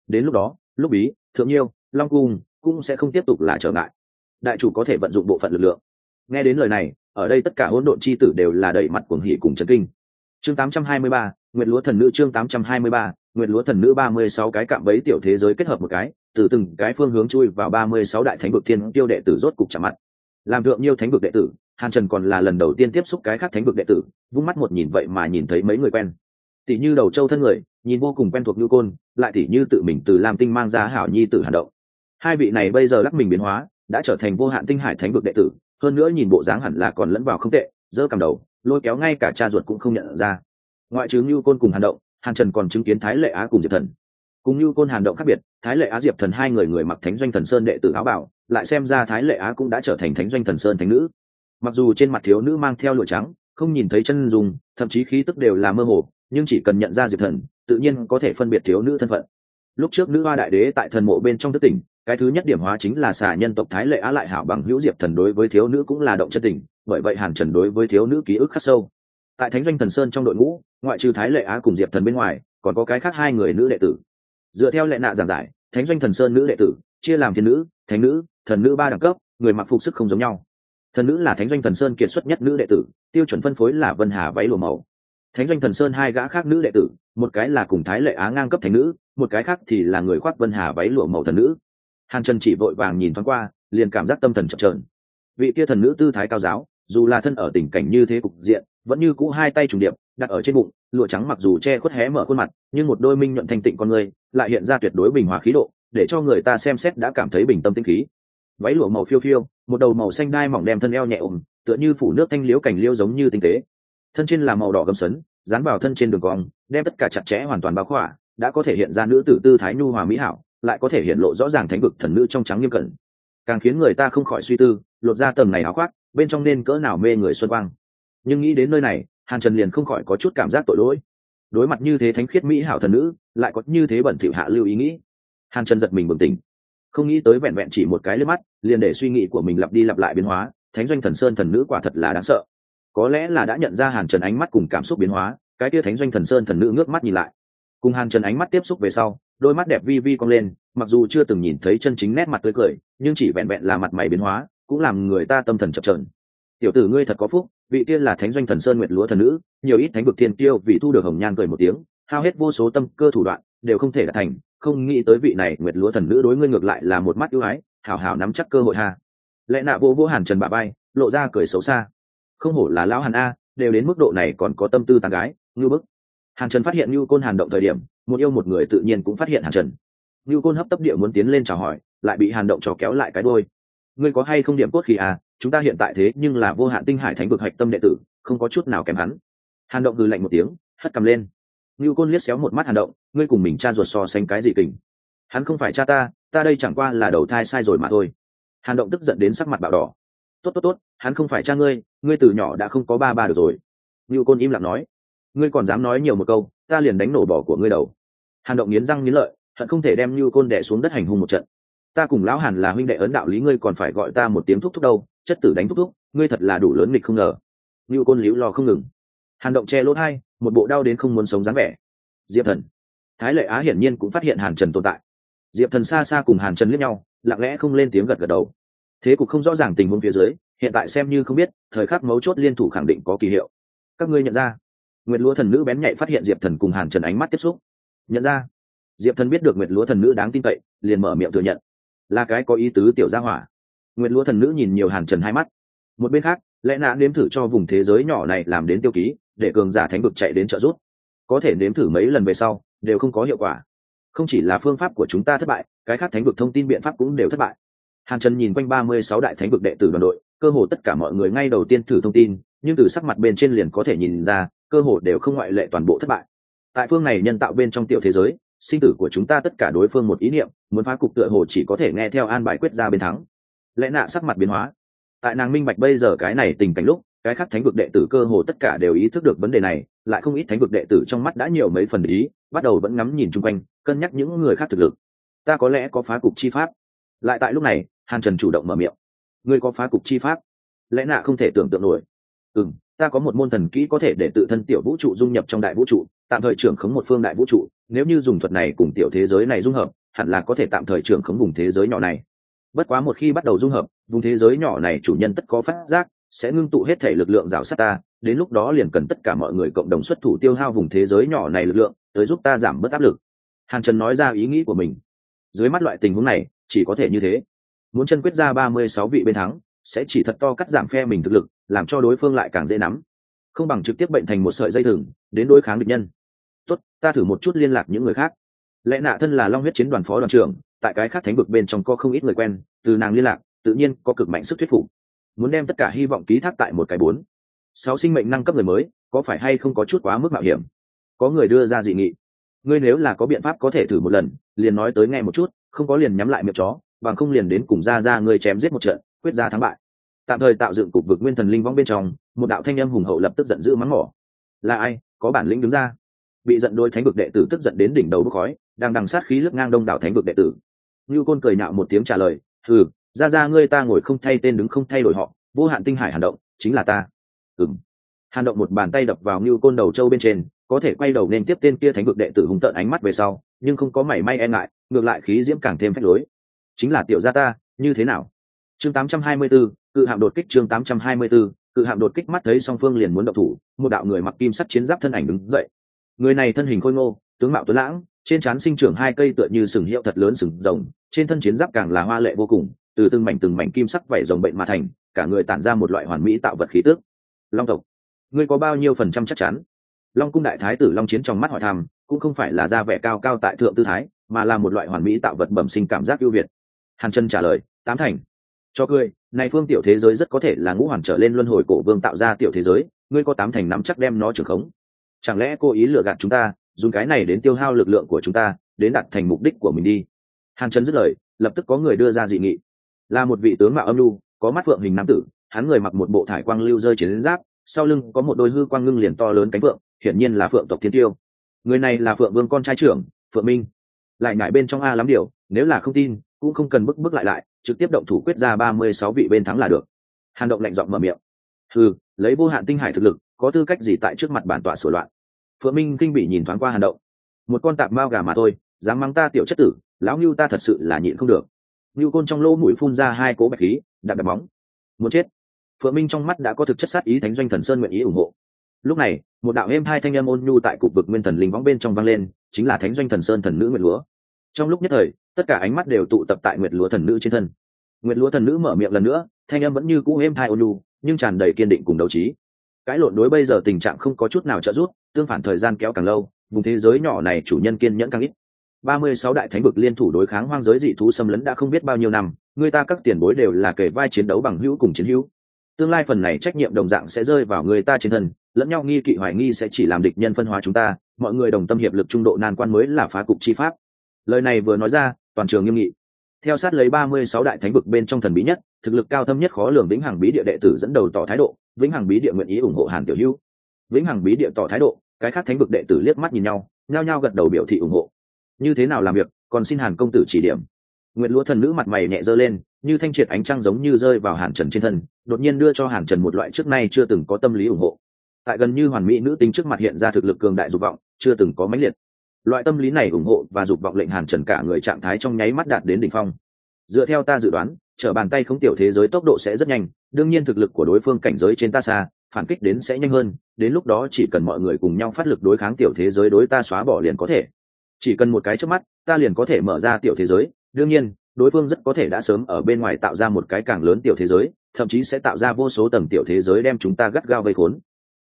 Đến lúc đó lúc bí thượng nhiêu long cung cũng sẽ không tiếp tục là trở ngại. Đại chủ có thể vận dụng bộ phận lực lượng. Nghe đến lời này ở đây tất cả hỗn độn chi tử đều là đầy mặt cuồng hỉ cùng chấn kinh. Chương 823, nguyệt lúa thần nữ chương 823, nguyệt lúa thần nữ 36 cái cạm bẫy tiểu thế giới kết hợp một cái từ từng cái phương hướng chui vào 36 đại thánh vực thiên tiêu đệ tử rốt cục chạm mặt làm thượng nhiêu thánh vực đệ tử, hàn trần còn là lần đầu tiên tiếp xúc cái khác thánh vực đệ tử, vung mắt một nhìn vậy mà nhìn thấy mấy người quen. Tỷ như đầu châu thân người, nhìn vô cùng quen thuộc như côn, lại tỷ như tự mình từ lam tinh mang ra hảo nhi tử hàn động. Hai vị này bây giờ lắc mình biến hóa, đã trở thành vô hạn tinh hải thánh vực đệ tử, hơn nữa nhìn bộ dáng hẳn là còn lẫn vào không tệ dơ cầm đầu, lôi kéo ngay cả cha ruột cũng không nhận ra. Ngoại trừ như côn cùng hàn động, hàn trần còn chứng kiến thái lệ á cùng diệp thần. Cùng như côn hàn động khác biệt, thái lệ á diệp thần hai người người mặc thánh doanh thần sơn đệ tử áo bảo lại xem ra thái lệ á cũng đã trở thành thánh doanh thần sơn thánh nữ. Mặc dù trên mặt thiếu nữ mang theo lụa trắng, không nhìn thấy chân dùng thậm chí khí tức đều là mơ hồ, nhưng chỉ cần nhận ra diệp thần, tự nhiên có thể phân biệt thiếu nữ thân phận. Lúc trước nữ hoa đại đế tại thần mộ bên trong thất tỉnh, cái thứ nhất điểm hóa chính là xà nhân tộc thái lệ á lại hảo bằng hữu diệp thần đối với thiếu nữ cũng là động chân tình bởi vậy hàn trần đối với thiếu nữ ký ức khắc sâu. Tại thánh doanh thần sơn trong đội ngũ, ngoại trừ thái lệ á cùng diệp thần bên ngoài, còn có cái khác hai người nữ đệ tử. Dựa theo lệ nạ giảng giải, thánh doanh thần sơn nữ đệ tử, chia làm thiên nữ, thánh nữ thần nữ ba đẳng cấp, người mặc phục sức không giống nhau. Thần nữ là thánh doanh thần sơn kiệt xuất nhất nữ đệ tử, tiêu chuẩn phân phối là vân hà váy lùa màu. Thánh doanh thần sơn hai gã khác nữ đệ tử, một cái là cùng thái lệ á ngang cấp thánh nữ, một cái khác thì là người khoác vân hà váy lụa màu thần nữ. Hàn trần chỉ vội vàng nhìn thoáng qua, liền cảm giác tâm thần chậm trợn vị kia thần nữ tư thái cao giáo, dù là thân ở tình cảnh như thế cục diện, vẫn như cũ hai tay trùng điệp, đặt ở trên bụng, lụa trắng mặc dù che khuất hé mở khuôn mặt, nhưng một đôi minh nhuận thanh tịnh con người, lại hiện ra tuyệt đối bình hòa khí độ, để cho người ta xem xét đã cảm thấy bình tâm tinh khí váy lụa màu phiêu phiêu một đầu màu xanh đai mỏng đem thân eo nhẹ ủng, tựa như phủ nước thanh liễu cảnh liêu giống như tinh tế. Thân trên là màu đỏ gấm sấn dán vào thân trên đường cong đem tất cả chặt chẽ hoàn toàn bao khỏa đã có thể hiện ra nữ tử tư thái nhu hòa mỹ hảo lại có thể hiện lộ rõ ràng thánh vực thần nữ trong trắng nghiêm cẩn. Càng khiến người ta không khỏi suy tư lột ra tầng này áo khoác bên trong nên cỡ nào mê người xuân quang. Nhưng nghĩ đến nơi này hàn trần liền không khỏi có chút cảm giác tội lỗi. Đối mặt như thế thánh khiết mỹ hảo thần nữ lại có như thế bẩn thỉu hạ lưu ý nghĩ. Hàn trần giật mình bừng tỉnh không nghĩ tới vẹn vẹn chỉ một cái lướt mắt, liền để suy nghĩ của mình lặp đi lặp lại biến hóa, thánh doanh thần sơn thần nữ quả thật là đáng sợ. Có lẽ là đã nhận ra hàn trần ánh mắt cùng cảm xúc biến hóa, cái tia thánh doanh thần sơn thần nữ ngước mắt nhìn lại. Cùng hàn trần ánh mắt tiếp xúc về sau, đôi mắt đẹp vi vi cong lên, mặc dù chưa từng nhìn thấy chân chính nét mặt tươi cười, nhưng chỉ vẹn vẹn là mặt mày biến hóa, cũng làm người ta tâm thần chập trờn tiểu tử ngươi thật có phúc, vị tiên là thánh doanh thần sơn nguyệt lúa thần nữ, nhiều ít thánh vực thiên tiêu vì thu được hồng nhan cười một tiếng, hao hết vô số tâm cơ thủ đoạn, đều không thể đạt thành không nghĩ tới vị này nguyệt lúa thần nữ đối ngươi ngược lại là một mắt ưu ái, hảo hảo nắm chắc cơ hội ha. Lẽ nạ vô vô hàn trần bà bay, lộ ra cười xấu xa. Không hổ là lão hàn a, đều đến mức độ này còn có tâm tư tàn gái ngư bức. Hàn trần phát hiện như côn hàn động thời điểm, một yêu một người tự nhiên cũng phát hiện hàn trần. Như côn hấp tấp địa muốn tiến lên chào hỏi, lại bị hàn động trò kéo lại cái đôi ngươi có hay không điểm cốt khi à chúng ta hiện tại thế nhưng là vô hạn tinh hải thánh vực hạch tâm đệ tử, không có chút nào kém hắn. Hàn động hừ lạnh một tiếng, hất cầm lên. Ngưu côn liếc xéo một mắt hàn động, ngươi cùng mình cha ruột so sánh cái gì kình? Hắn không phải cha ta ta đây chẳng qua là đầu thai sai rồi mà thôi. Hàn động tức giận đến sắc mặt bạo đỏ. Tốt tốt tốt, hắn không phải cha ngươi ngươi từ nhỏ đã không có ba ba được rồi. Ngưu côn im lặng nói. Ngươi còn dám nói nhiều một câu, ta liền đánh nổ bỏ của ngươi đầu. Hàn động nghiến răng nghiến lợi, hận không thể đem Ngưu côn đẻ xuống đất hành hung một trận. Ta cùng lão hàn là huynh đệ ấn đạo lý ngươi còn phải gọi ta một tiếng thúc thúc đâu, chất tử đánh thúc thúc, ngươi thật là đủ lớn nghịch không ngờ. Ngưu côn liễu lo không ngừng hàn động che lỗ hai một bộ đau đến không muốn sống dáng vẻ. Diệp thần. Thái lệ á hiển nhiên cũng phát hiện hàn trần tồn tại. Diệp thần xa xa cùng hàn trần liếc nhau, lặng lẽ không lên tiếng gật gật đầu. Thế cục không rõ ràng tình huống phía dưới, hiện tại xem như không biết, thời khắc mấu chốt liên thủ khẳng định có kỳ hiệu. Các ngươi nhận ra. Nguyệt lúa thần nữ bén nhạy phát hiện diệp thần cùng hàn trần ánh mắt tiếp xúc. Nhận ra. Diệp thần biết được nguyệt lúa thần nữ đáng tin cậy, liền mở miệng thừa nhận. Là cái có ý tứ tiểu gia hỏa. Nguyệt lúa thần nữ nhìn nhiều hàn trần hai mắt. Một bên khác, lẽ nã nếm thử cho vùng thế giới nhỏ này làm đến tiêu ký để cường giả thánh vực chạy đến trợ giúp. Có thể nếm thử mấy lần về sau, đều không có hiệu quả. Không chỉ là phương pháp của chúng ta thất bại, cái khác thánh vực thông tin biện pháp cũng đều thất bại. Hàn trần nhìn quanh ba mươi sáu đại thánh vực đệ tử đoàn đội, cơ hồ tất cả mọi người ngay đầu tiên thử thông tin, nhưng từ sắc mặt bên trên liền có thể nhìn ra, cơ hồ đều không ngoại lệ toàn bộ thất bại. Tại phương này nhân tạo bên trong tiểu thế giới, sinh tử của chúng ta tất cả đối phương một ý niệm, muốn phá cục tựa hồ chỉ có thể nghe theo an bài quyết ra bên thắng. Lẽ nạ sắc mặt biến hóa. Tại nàng minh bạch bây giờ cái này tình cảnh lúc cái khác thánh vực đệ tử cơ hồ tất cả đều ý thức được vấn đề này, lại không ít thánh vực đệ tử trong mắt đã nhiều mấy phần ý, bắt đầu vẫn ngắm nhìn chung quanh, cân nhắc những người khác thực lực. Ta có lẽ có phá cục chi pháp. Lại tại lúc này, hàn trần chủ động mở miệng. Ngươi có phá cục chi pháp? Lẽ nạ không thể tưởng tượng nổi? Ừ m ta có một môn thần kỹ có thể để tự thân tiểu vũ trụ dung nhập trong đại vũ trụ, tạm thời trưởng khống một phương đại vũ trụ, nếu như dùng thuật này cùng tiểu thế giới này dung hợp, hẳn là có thể tạm thời trưởng khống vùng thế giới nhỏ này. Bất quá một khi bắt đầu dung hợp, vùng thế giới nhỏ này chủ nhân tất có phát giác sẽ ngưng tụ hết thể lực lượng rào sát ta, đến lúc đó liền cần tất cả mọi người cộng đồng xuất thủ tiêu hao vùng thế giới nhỏ này lực lượng, tới giúp ta giảm bớt áp lực. Hàn trần nói ra ý nghĩ của mình. Dưới mắt loại tình huống này, chỉ có thể như thế. Muốn chân quyết ra ba mươi sáu vị bên thắng, sẽ chỉ thật to cắt giảm phe mình thực lực, làm cho đối phương lại càng dễ nắm. Không bằng trực tiếp bệnh thành một sợi dây thừng, đến đối kháng địch nhân. Tốt, ta thử một chút liên lạc những người khác. Lẽ nạ thân là long huyết chiến đoàn phó đoàn trưởng, tại cái khác thánh vực bên trong có không ít người quen, từ nàng liên lạc, tự nhiên có cực mạnh sức thuyết phục muốn đem tất cả hy vọng ký thác tại một cái bốn. Sáu sinh mệnh năng cấp người mới, có phải hay không có chút quá mức mạo hiểm? Có người đưa ra dị nghị. Ngươi nếu là có biện pháp có thể thử một lần, liền nói tới nghe một chút, không có liền nhắm lại miệng chó, bằng không liền đến cùng ra ra ngươi chém giết một trận, quyết ra thắng bại. Tạm thời tạo dựng cục vực nguyên thần linh vong bên trong, một đạo thanh âm hùng hậu lập tức giận dữ mắng mỏ. Là ai? Có bản lĩnh đứng ra. Bị giận đôi thánh vực đệ tử tức giận đến đỉnh đầu bốc khói, đang đằng sát khí lướt ngang đông đảo thánh vực đệ tử. Như côn cười nạo một tiếng trả lời ừ ra ra ngươi ta ngồi không thay tên đứng không thay đổi họ vô hạn tinh hải hàn động chính là ta. Ừng hàn động một bàn tay đập vào như côn đầu châu bên trên có thể quay đầu nên tiếp tên kia thánh vực đệ tử hùng tợn ánh mắt về sau nhưng không có mảy may e ngại ngược lại khí diễm càng thêm phách lối. Chính là tiểu gia ta như thế nào? Chương 824, cự hạm đột kích chương 824, cự hạm đột kích mắt thấy song phương liền muốn động thủ một đạo người mặc kim sắt chiến giáp thân ảnh đứng dậy. Người này thân hình khôi ngô tướng mạo tuấn lãng trên trán sinh trưởng hai cây tựa như sừng hiệu thật lớn sừng rồng trên thân chiến giáp càng là hoa lệ vô cùng từ từng mảnh từng mảnh kim sắc vảy rồng bệnh mà thành, cả người tản ra một loại hoàn mỹ tạo vật khí tước long tộc, ngươi có bao nhiêu phần trăm chắc chắn? Long cung đại thái tử long chiến trong mắt hỏi thăm, cũng không phải là ra vẻ cao cao tại thượng tư thái, mà là một loại hoàn mỹ tạo vật bẩm sinh cảm giác ưu việt. Hàn chân trả lời, tám thành. Cho cười, này phương tiểu thế giới rất có thể là ngũ hoàn trở lên luân hồi cổ vương tạo ra tiểu thế giới, ngươi có tám thành nắm chắc đem nó trưởng khống. Chẳng lẽ cô ý lừa gạt chúng ta, dùng cái này đến tiêu hao lực lượng của chúng ta, đến đạt thành mục đích của mình đi? Hàn trần dứt lời, lập tức có người đưa ra dị nghị là một vị tướng mạo âm lưu có mắt phượng hình nam tử, hắn người mặc một bộ thải quang lưu rơi chiến giáp, sau lưng có một đôi hư quang ngưng liền to lớn cánh phượng, hiển nhiên là phượng tộc thiên tiêu. Người này là phượng vương con trai trưởng, phượng minh. Lại ngại bên trong a lắm điều, nếu là không tin, cũng không cần bức bức lại lại, trực tiếp động thủ quyết ra ba mươi sáu vị bên thắng là được. Hàn động lạnh giọng mở miệng. Ừ lấy vô hạn tinh hải thực lực, có tư cách gì tại trước mặt bản tọa sửa loạn? Phượng minh kinh bị nhìn thoáng qua hàn động. Một con tạp mao gà mà thôi, dám mắng ta tiểu chất tử, lão ngưu ta thật sự là nhịn không được ngưu côn trong lỗ mũi phun ra hai cỗ bạch khí, đạp đạp bóng muốn chết. Phượng minh trong mắt đã có thực chất sát ý thánh doanh thần sơn nguyện ý ủng hộ. Lúc này, một đạo êm hai thanh âm ôn nhu tại cục vực nguyên thần linh võng bên trong vang lên, chính là thánh doanh thần sơn thần nữ nguyệt lúa. Trong lúc nhất thời, tất cả ánh mắt đều tụ tập tại nguyệt lúa thần nữ trên thân. Nguyệt lúa thần nữ mở miệng lần nữa, thanh âm vẫn như cũ êm hai ôn nhu, nhưng tràn đầy kiên định cùng đấu trí. Cãi lộn đối bây giờ tình trạng không có chút nào trợ giúp, tương phản thời gian kéo càng lâu, vùng thế giới nhỏ này chủ nhân kiên nhẫn càng ít ba mươi sáu đại thánh vực liên thủ đối kháng hoang giới dị thú xâm lấn đã không biết bao nhiêu năm, người ta các tiền bối đều là kể vai chiến đấu bằng hữu cùng chiến hữu. Tương lai phần này trách nhiệm đồng dạng sẽ rơi vào người ta trên thân, lẫn nhau nghi kỵ hoài nghi sẽ chỉ làm địch nhân phân hóa chúng ta, mọi người đồng tâm hiệp lực trung độ nan quan mới là phá cục chi pháp. Lời này vừa nói ra, toàn trường nghiêm nghị. Theo sát lấy ba mươi sáu đại thánh vực bên trong thần bí nhất, thực lực cao thâm nhất khó lường vĩnh hằng bí địa đệ tử dẫn đầu tỏ thái độ, vĩnh hằng bí địa nguyện ý ủng hộ hàn tiểu hữu. Vĩnh hằng bí địa tỏ thái độ, cái khác thánh vực đệ tử liếc mắt nhìn nhau, nhao nhao gật đầu biểu thị ủng hộ như thế nào làm việc, còn xin hàn công tử chỉ điểm. Nguyện lúa thần nữ mặt mày nhẹ dơ lên, như thanh triệt ánh trăng giống như rơi vào hàn trần trên thân, đột nhiên đưa cho hàn trần một loại trước nay chưa từng có tâm lý ủng hộ. Tại gần như hoàn mỹ nữ tính trước mặt hiện ra thực lực cường đại dục vọng, chưa từng có mãnh liệt. Loại tâm lý này ủng hộ và dục vọng lệnh hàn trần cả người trạng thái trong nháy mắt đạt đến đỉnh phong. Dựa theo ta dự đoán, trở bàn tay không tiểu thế giới tốc độ sẽ rất nhanh, đương nhiên thực lực của đối phương cảnh giới trên ta xa, phản kích đến sẽ nhanh hơn, đến lúc đó chỉ cần mọi người cùng nhau phát lực đối kháng tiểu thế giới đối ta xóa bỏ liền có thể chỉ cần một cái trước mắt, ta liền có thể mở ra tiểu thế giới. Đương nhiên, đối phương rất có thể đã sớm ở bên ngoài tạo ra một cái càng lớn tiểu thế giới, thậm chí sẽ tạo ra vô số tầng tiểu thế giới đem chúng ta gắt gao vây khốn.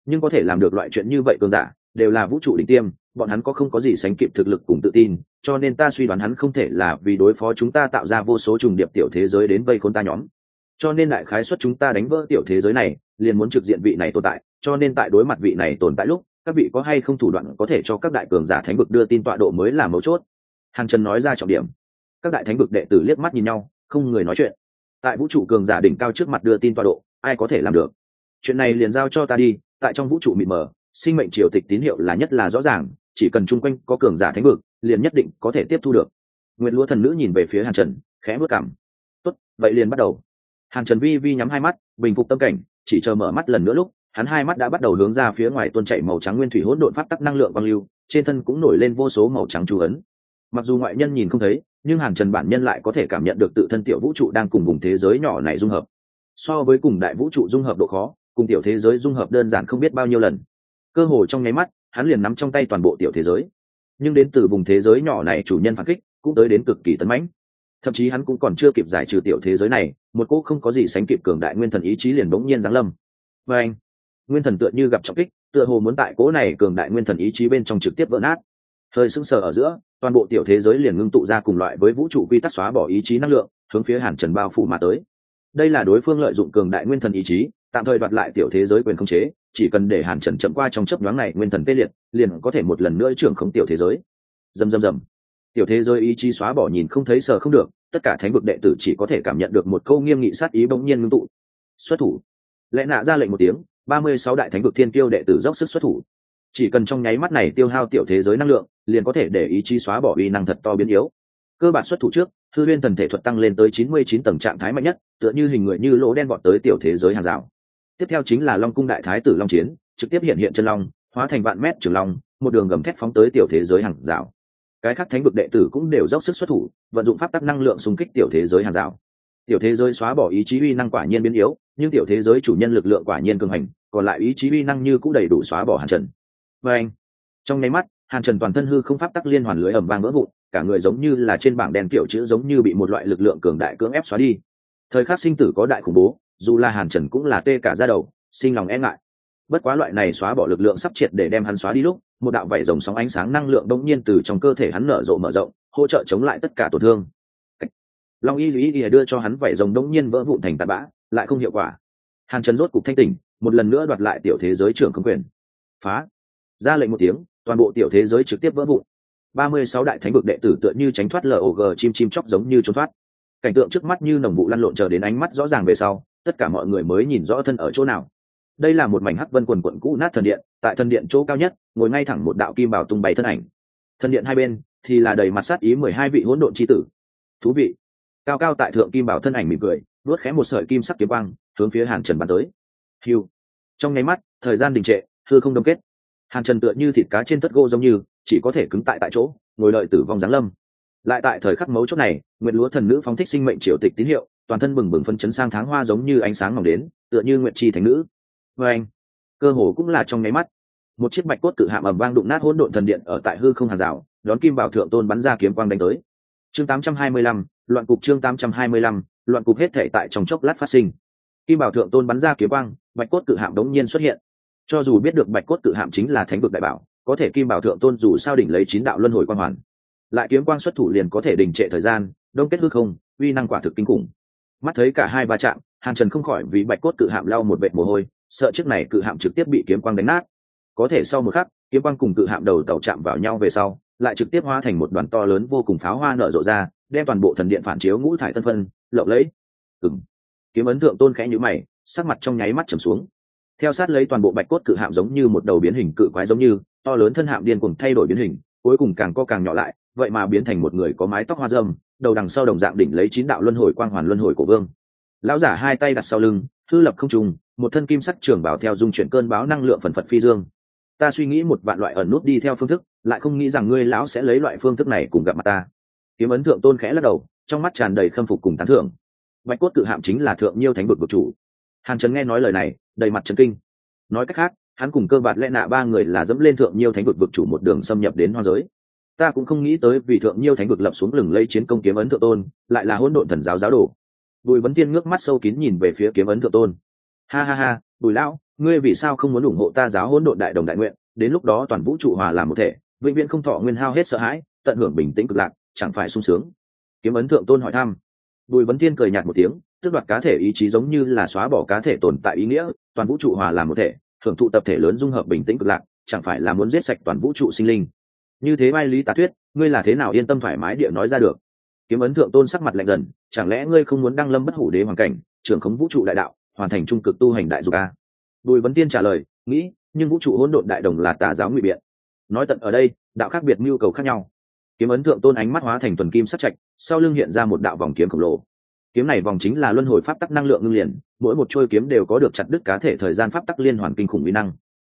Nhưng có thể làm được loại chuyện như vậy cường giả, đều là vũ trụ đỉnh tiêm, bọn hắn có không có gì sánh kịp thực lực cùng tự tin, cho nên ta suy đoán hắn không thể là vì đối phó chúng ta tạo ra vô số trùng điệp tiểu thế giới đến vây khốn ta nhóm. Cho nên đại khái xuất chúng ta đánh vỡ tiểu thế giới này, liền muốn trực diện vị này tồn tại, cho nên tại đối mặt vị này tồn tại lúc các vị có hay không thủ đoạn có thể cho các đại cường giả thánh vực đưa tin tọa độ mới là mấu chốt? Hàn trần nói ra trọng điểm. Các đại thánh vực đệ tử liếc mắt nhìn nhau, không người nói chuyện. Tại vũ trụ cường giả đỉnh cao trước mặt đưa tin tọa độ, ai có thể làm được? Chuyện này liền giao cho ta đi, tại trong vũ trụ mịt mờ, sinh mệnh triều tịch tín hiệu là nhất là rõ ràng, chỉ cần chung quanh có cường giả thánh vực, liền nhất định có thể tiếp thu được. Nguyệt lúa thần nữ nhìn về phía hàn trần, khẽ bước cảm tốt, vậy liền bắt đầu. Hàn trần vi vi nhắm hai mắt, bình phục tâm cảnh, chỉ chờ mở mắt lần nữa lúc hắn hai mắt đã bắt đầu hướng ra phía ngoài tuôn chảy màu trắng nguyên thủy hỗn độn phát tắc năng lượng băng lưu, trên thân cũng nổi lên vô số màu trắng chú ấn. Mặc dù ngoại nhân nhìn không thấy, nhưng hàn trần bản nhân lại có thể cảm nhận được tự thân tiểu vũ trụ đang cùng vùng thế giới nhỏ này dung hợp. So với cùng đại vũ trụ dung hợp độ khó, cùng tiểu thế giới dung hợp đơn giản không biết bao nhiêu lần. Cơ hồ trong nháy mắt, hắn liền nắm trong tay toàn bộ tiểu thế giới. Nhưng đến từ vùng thế giới nhỏ này chủ nhân phản kích, cũng tới đến cực kỳ tấn mãnh. Thậm chí hắn cũng còn chưa kịp giải trừ tiểu thế giới này, một cỗ không có gì sánh kịp cường đại nguyên thần ý chí liền bỗng nhiên giáng lâm. Và anh nguyên thần tựa như gặp trọng kích, tựa hồ muốn tại cố này cường đại nguyên thần ý chí bên trong trực tiếp vỡ nát. Hơi sững sờ ở giữa, toàn bộ tiểu thế giới liền ngưng tụ ra cùng loại với vũ trụ quy tắc xóa bỏ ý chí năng lượng, hướng phía hàn trần bao phủ mà tới. Đây là đối phương lợi dụng cường đại nguyên thần ý chí, tạm thời đoạt lại tiểu thế giới quyền khống chế, chỉ cần để hàn trần chậm qua trong chấp nhoáng này nguyên thần tê liệt, liền có thể một lần nữa trưởng khống tiểu thế giới. Dầm dầm dầm tiểu thế giới ý chí xóa bỏ nhìn không thấy sờ không được, tất cả thánh vực đệ tử chỉ có thể cảm nhận được một câu nghiêm nghị sát ý bỗng nhiên ngưng tụ. Xuất thủ. Lẽ nạ ra lệnh một tiếng ba mươi sáu đại thánh vực thiên tiêu đệ tử dốc sức xuất thủ. Chỉ cần trong nháy mắt này tiêu hao tiểu thế giới năng lượng, liền có thể để ý chí xóa bỏ uy năng thật to biến yếu. Cơ bản xuất thủ trước thư liên thần thể thuật tăng lên tới chín mươi chín tầng trạng thái mạnh nhất, tựa như hình người như lỗ đen vọt tới tiểu thế giới hàng rào. Tiếp theo chính là long cung đại thái tử long chiến, trực tiếp hiện hiện chân long, hóa thành vạn mét trường long, một đường gầm thép phóng tới tiểu thế giới hàng rào. Cái khác thánh vực đệ tử cũng đều dốc sức xuất thủ, vận dụng pháp tắc năng lượng xung kích tiểu thế giới hàng rào tiểu thế giới xóa bỏ ý chí uy năng quả nhiên biến yếu, nhưng tiểu thế giới chủ nhân lực lượng quả nhiên cường hành, còn lại ý chí uy năng như cũng đầy đủ xóa bỏ hàn trần. Và anh, trong nháy mắt, hàn trần toàn thân hư không pháp tắc liên hoàn lưới ẩm vang vỡ vụn, cả người giống như là trên bảng đen kiểu chữ giống như bị một loại lực lượng cường đại cưỡng ép xóa đi. Thời khắc sinh tử có đại khủng bố, dù là hàn trần cũng là tê cả ra đầu, sinh lòng e ngại. Bất quá loại này xóa bỏ lực lượng sắp triệt để đem hắn xóa đi lúc, một đạo vảy rồng sóng ánh sáng năng lượng đông nhiên từ trong cơ thể hắn nở rộ mở rộng, hỗ trợ chống lại tất cả tổn thương long y duy y đưa cho hắn vảy rồng đông nhiên vỡ vụn thành tạt bã, lại không hiệu quả. Hàn trần rốt cục thanh tỉnh, một lần nữa đoạt lại tiểu thế giới trưởng không quyền. Phá. Ra lệnh một tiếng, toàn bộ tiểu thế giới trực tiếp vỡ vụn. Ba mươi sáu đại thánh vực đệ tử tựa như tránh thoát log chim chim chóc giống như trốn thoát. Cảnh tượng trước mắt như nồng vụ lăn lộn chờ đến ánh mắt rõ ràng về sau, tất cả mọi người mới nhìn rõ thân ở chỗ nào. Đây là một mảnh hắc vân quần quận cũ nát thần điện, tại thần điện chỗ cao nhất, ngồi ngay thẳng một đạo kim bảo tung bày thân ảnh. Thần điện hai bên thì là đầy mặt sát ý mười hai vị hỗn độn tri tử. Thú vị cao cao tại thượng kim bảo thân ảnh mỉm cười vớt khẽ một sợi kim sắc kiếm quang hướng phía hàn trần bắn tới. Hiu trong nháy mắt thời gian đình trệ thưa không đông kết. Hàn trần tựa như thịt cá trên tất gỗ giống như chỉ có thể cứng tại tại chỗ ngồi đợi tử vong giáng lâm. Lại tại thời khắc mấu chốt này nguyện lúa thần nữ phóng thích sinh mệnh triều tịch tín hiệu toàn thân bừng bừng phân chấn sang tháng hoa giống như ánh sáng mỏng đến tựa như nguyện chi thành nữ. Và anh cơ hồ cũng là trong nháy mắt một chiếc bạch cốt cự hạm ầm vang đụng nát hỗn độn thần điện ở tại hư không hàng rào đón kim bảo thượng tôn bắn ra kiếm quang đánh tới. Chương 825, loạn cục chương 825, loạn cục hết thể tại trong chốc lát phát sinh. Kim bảo thượng tôn bắn ra kiếm quang bạch cốt cự hạm đống nhiên xuất hiện. Cho dù biết được bạch cốt cự hạm chính là thánh vực đại bảo có thể kim bảo thượng tôn dù sao đỉnh lấy chín đạo luân hồi quang hoàn. Lại kiếm quang xuất thủ liền có thể đình trệ thời gian đông kết hư không uy năng quả thực kinh khủng. Mắt thấy cả hai va chạm hàn trần không khỏi vì bạch cốt cự hạm lau một vệt mồ hôi sợ chiếc này cự hạm trực tiếp bị kiếm quang đánh nát. Có thể sau một khắc kiếm quang cùng cự hạm đầu tàu chạm vào nhau về sau lại trực tiếp hóa thành một đoàn to lớn vô cùng pháo hoa nở rộ ra đem toàn bộ thần điện phản chiếu ngũ thải tân phân, lộng lẫy. Ừng kiếm ấn thượng tôn khẽ nhữ mày, sắc mặt trong nháy mắt trầm xuống. Theo sát lấy toàn bộ bạch cốt cự hạm giống như một đầu biến hình cự quái giống như, to lớn thân hạm điên cùng thay đổi biến hình, cuối cùng càng co càng nhỏ lại, vậy mà biến thành một người có mái tóc hoa dâm, đầu đằng sau đồng dạng đỉnh lấy chín đạo luân hồi quang hoàn luân hồi của vương. Lão giả hai tay đặt sau lưng, thư lập không trùng một thân kim sắc trường bảo theo dung chuyển cơn báo năng lượng phần phật phi dương. Ta suy nghĩ một vạn loại ẩn nút đi theo phương thức, lại không nghĩ rằng ngươi lão sẽ lấy loại phương thức này cùng gặp mặt ta kiếm ấn thượng tôn khẽ lắc đầu, trong mắt tràn đầy khâm phục cùng tán thưởng. Bạch cốt cự hạm chính là thượng nhiêu thánh vực vực chủ. Hàn trần nghe nói lời này, đầy mặt trần kinh. Nói cách khác, hắn cùng cơ bạt lẽ nạ ba người là dẫm lên thượng nhiêu thánh vực vực chủ một đường xâm nhập đến hoa giới. Ta cũng không nghĩ tới vì thượng nhiêu thánh vực lập xuống lừng lây chiến công kiếm ấn thượng tôn, lại là hỗn độn thần giáo giáo đồ. Bùi vấn tiên ngước mắt sâu kín nhìn về phía kiếm ấn thượng tôn. Ha ha ha, bùi lão, ngươi vì sao không muốn ủng hộ ta giáo hỗn độn đại đồng đại nguyện? Đến lúc đó toàn vũ trụ hòa làm một thể, vĩnh viễn không thọ nguyên hao hết sợ hãi, tận hưởng bình tĩnh cực lạc chẳng phải sung sướng. Kiếm ấn thượng tôn hỏi thăm. Bùi vấn thiên cười nhạt một tiếng, tước đoạt cá thể ý chí giống như là xóa bỏ cá thể tồn tại ý nghĩa, toàn vũ trụ hòa làm một thể hưởng thụ tập thể lớn dung hợp bình tĩnh cực lạc, chẳng phải là muốn giết sạch toàn vũ trụ sinh linh. Như thế mai lý tá thuyết ngươi là thế nào yên tâm thoải mái địa nói ra được? Kiếm ấn thượng tôn sắc mặt lạnh dần, chẳng lẽ ngươi không muốn đăng lâm bất hủ đế hoàn cảnh, trưởng khống vũ trụ đại đạo, hoàn thành trung cực tu hành đại dục a? Bùi vấn tiên trả lời, nghĩ, nhưng vũ trụ hỗn độn đại đồng là tà giáo ngụy biện. Nói tận ở đây, đạo khác biệt mưu cầu khác nhau kiếm ấn thượng tôn ánh mắt hóa thành tuần kim sắt chạch sau lưng hiện ra một đạo vòng kiếm khổng lồ. Kiếm này vòng chính là luân hồi pháp tắc năng lượng ngưng liền, mỗi một trôi kiếm đều có được chặt đứt cá thể thời gian pháp tắc liên hoàn kinh khủng uy năng.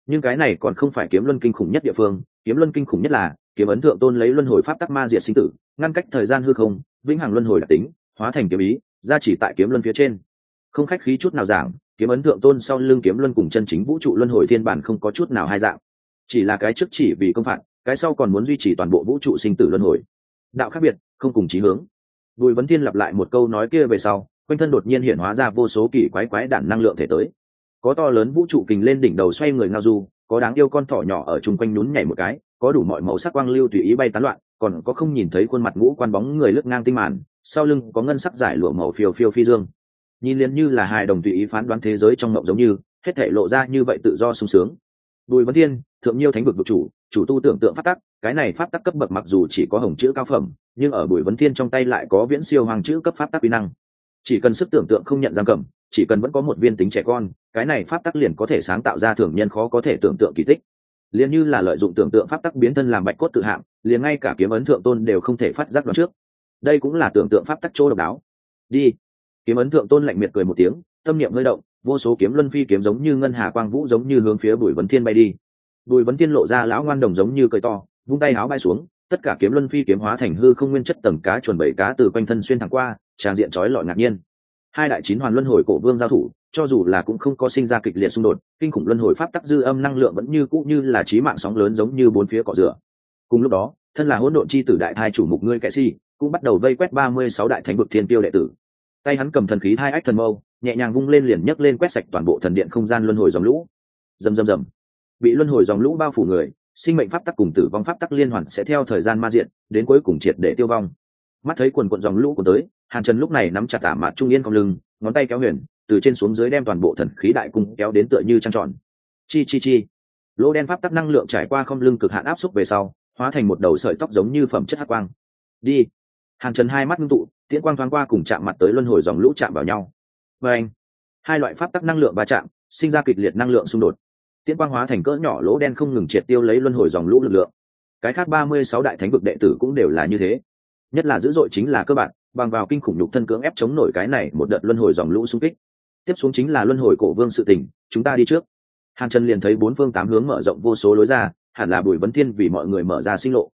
Nhưng cái này còn không phải kiếm luân kinh khủng nhất địa phương, kiếm luân kinh khủng nhất là, kiếm ấn thượng tôn lấy luân hồi pháp tắc ma diệt sinh tử, ngăn cách thời gian hư không, vĩnh hằng luân hồi đặc tính, hóa thành kiếm ý, ra chỉ tại kiếm luân phía trên. Không khách khí chút nào giảng, kiếm ấn thượng tôn sau lưng kiếm luân cùng chân chính vũ trụ luân hồi thiên bản không có chút nào hai dạng. Chỉ là cái trước chỉ vì công phạt cái sau còn muốn duy trì toàn bộ vũ trụ sinh tử luân hồi. Đạo khác biệt, không cùng chí hướng. Bùi vấn thiên lặp lại một câu nói kia về sau, quanh thân đột nhiên hiện hóa ra vô số kỳ quái quái đản năng lượng thể tới. Có to lớn vũ trụ kình lên đỉnh đầu xoay người ngao du, có đáng yêu con thỏ nhỏ ở chung quanh nhún nhảy một cái, có đủ mọi màu sắc quang lưu tùy ý bay tán loạn, còn có không nhìn thấy khuôn mặt ngũ quan bóng người lướt ngang tinh màn, sau lưng có ngân sắc giải lụa màu phiêu phiêu phi dương. Nhìn liền như là hài đồng tùy ý phán đoán thế giới trong mộng giống như, hết thể lộ ra như vậy tự do sung sướng. Bùi vấn thiên, thượng nhiêu thánh vực vực chủ chủ tu tưởng tượng pháp tắc, cái này pháp tắc cấp bậc mặc dù chỉ có hồng chữ cao phẩm, nhưng ở bùi vấn thiên trong tay lại có viễn siêu hoàng chữ cấp pháp tắc uy năng. Chỉ cần sức tưởng tượng không nhận giam cầm, chỉ cần vẫn có một viên tính trẻ con, cái này pháp tắc liền có thể sáng tạo ra thường nhân khó có thể tưởng tượng kỳ tích. Liền như là lợi dụng tưởng tượng pháp tắc biến thân làm bạch cốt tự hạm liền ngay cả kiếm ấn thượng tôn đều không thể phát giác đoạn trước. Đây cũng là tưởng tượng pháp tắc chỗ độc đáo. Đi. Kiếm ấn thượng tôn lạnh miệt cười một tiếng, tâm niệm hơi động, vô số kiếm luân phi kiếm giống như ngân hà quang vũ giống như hướng phía bùi vấn thiên bay đi bùi vấn tiên lộ ra lão ngoan đồng giống như cười to, vung tay áo bay xuống, tất cả kiếm luân phi kiếm hóa thành hư không nguyên chất tầng cá chuẩn bảy cá từ quanh thân xuyên thẳng qua, tràn diện trói lọi ngạc nhiên. Hai đại chín hoàn luân hồi cổ vương giao thủ, cho dù là cũng không có sinh ra kịch liệt xung đột, kinh khủng luân hồi pháp tắc dư âm năng lượng vẫn như cũ như là trí mạng sóng lớn giống như bốn phía cỏ rửa. Cùng lúc đó, thân là hỗn độn chi tử đại thai chủ mục ngươi kệ si, cũng bắt đầu vây quét ba mươi sáu đại thánh vực thiên tiêu đệ tử. Tay hắn cầm thần khí hai ách thần mâu, nhẹ nhàng vung lên liền nhấc lên quét sạch toàn bộ thần điện không gian luân hồi dòng lũ. Rầm rầm rầm bị luân hồi dòng lũ bao phủ người, sinh mệnh pháp tắc cùng tử vong pháp tắc liên hoàn sẽ theo thời gian ma diện, đến cuối cùng triệt để tiêu vong. Mắt thấy quần quận dòng lũ của tới, hàn trần lúc này nắm chặt tả mạt trung yên cong lưng, ngón tay kéo huyền, từ trên xuống dưới đem toàn bộ thần khí đại cung kéo đến tựa như trăng tròn. Chi chi chi. Lỗ đen pháp tắc năng lượng trải qua không lưng cực hạn áp xúc về sau, hóa thành một đầu sợi tóc giống như phẩm chất hát quang. Đi. Hàn trần hai mắt ngưng tụ, tiễn quang thoáng qua cùng chạm mặt tới luân hồi dòng lũ chạm vào nhau. Và anh, hai loại pháp tắc năng lượng va chạm, sinh ra kịch liệt năng lượng xung đột tiễn quang hóa thành cỡ nhỏ lỗ đen không ngừng triệt tiêu lấy luân hồi dòng lũ lực lượng. Cái khác ba mươi sáu đại thánh vực đệ tử cũng đều là như thế. Nhất là dữ dội chính là cơ bản, bằng vào kinh khủng nhục thân cưỡng ép chống nổi cái này một đợt luân hồi dòng lũ xung kích. Tiếp xuống chính là luân hồi cổ vương sự tình, chúng ta đi trước. Hàn trần liền thấy bốn phương tám hướng mở rộng vô số lối ra, hẳn là bùi vấn thiên vì mọi người mở ra sinh lộ.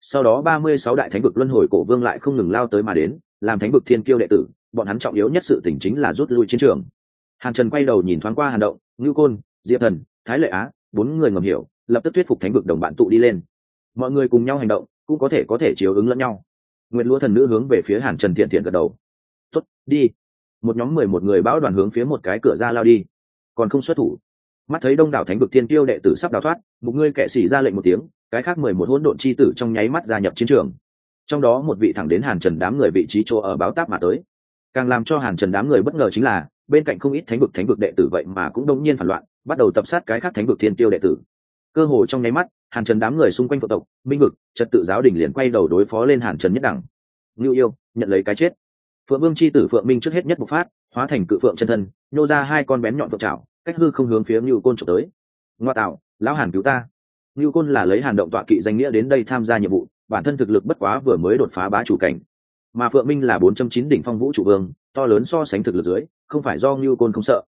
Sau đó ba mươi sáu đại thánh vực luân hồi cổ vương lại không ngừng lao tới mà đến, làm thánh vực thiên kiêu đệ tử, bọn hắn trọng yếu nhất sự tỉnh chính là rút lui chiến trường. Hàn trần quay đầu nhìn thoáng qua hàn động ngư côn, diệp thần thái lệ á, bốn người ngầm hiểu, lập tức thuyết phục thánh vực đồng bạn tụ đi lên. Mọi người cùng nhau hành động, cũng có thể có thể chiếu ứng lẫn nhau. Nguyện lúa thần nữ hướng về phía hàn trần thiện thiện gật đầu. Tuất đi. Một nhóm mười một người bão đoàn hướng phía một cái cửa ra lao đi. Còn không xuất thủ. Mắt thấy đông đảo thánh vực thiên tiêu đệ tử sắp đào thoát, một người kệ sĩ ra lệnh một tiếng, cái khác mười một hỗn độn chi tử trong nháy mắt gia nhập chiến trường. Trong đó một vị thẳng đến hàn trần đám người vị trí chỗ ở báo táp mà tới. Càng làm cho hàn trần đám người bất ngờ chính là, bên cạnh không ít thánh vực thánh vực đệ tử vậy mà cũng đông nhiên phản loạn bắt đầu tập sát cái khác thánh vực thiên tiêu đệ tử. Cơ hồ trong nháy mắt, hàn trần đám người xung quanh phượng tộc, minh vực, trật tự giáo đình liền quay đầu đối phó lên hàn trần nhất đẳng. Ngưu yêu, nhận lấy cái chết. Phượng vương c h i tử phượng minh trước hết nhất bộc phát, hóa thành cự phượng chân thân, nhô ra hai con bén nhọn phượng trào cách hư không hướng phía ngưu côn trộm tới. Ngoa tạo, lão hàn cứu ta. Ngưu côn là lấy hàn động tọa kỵ danh nghĩa đến đây tham gia nhiệm vụ, bản thân thực lực bất quá vừa mới đột phá bá chủ cảnh. Mà phượng minh là bốn trăm chín đỉnh phong vũ chủ vương, to lớn so sánh thực lực dưới, không phải do ngưu côn không sợ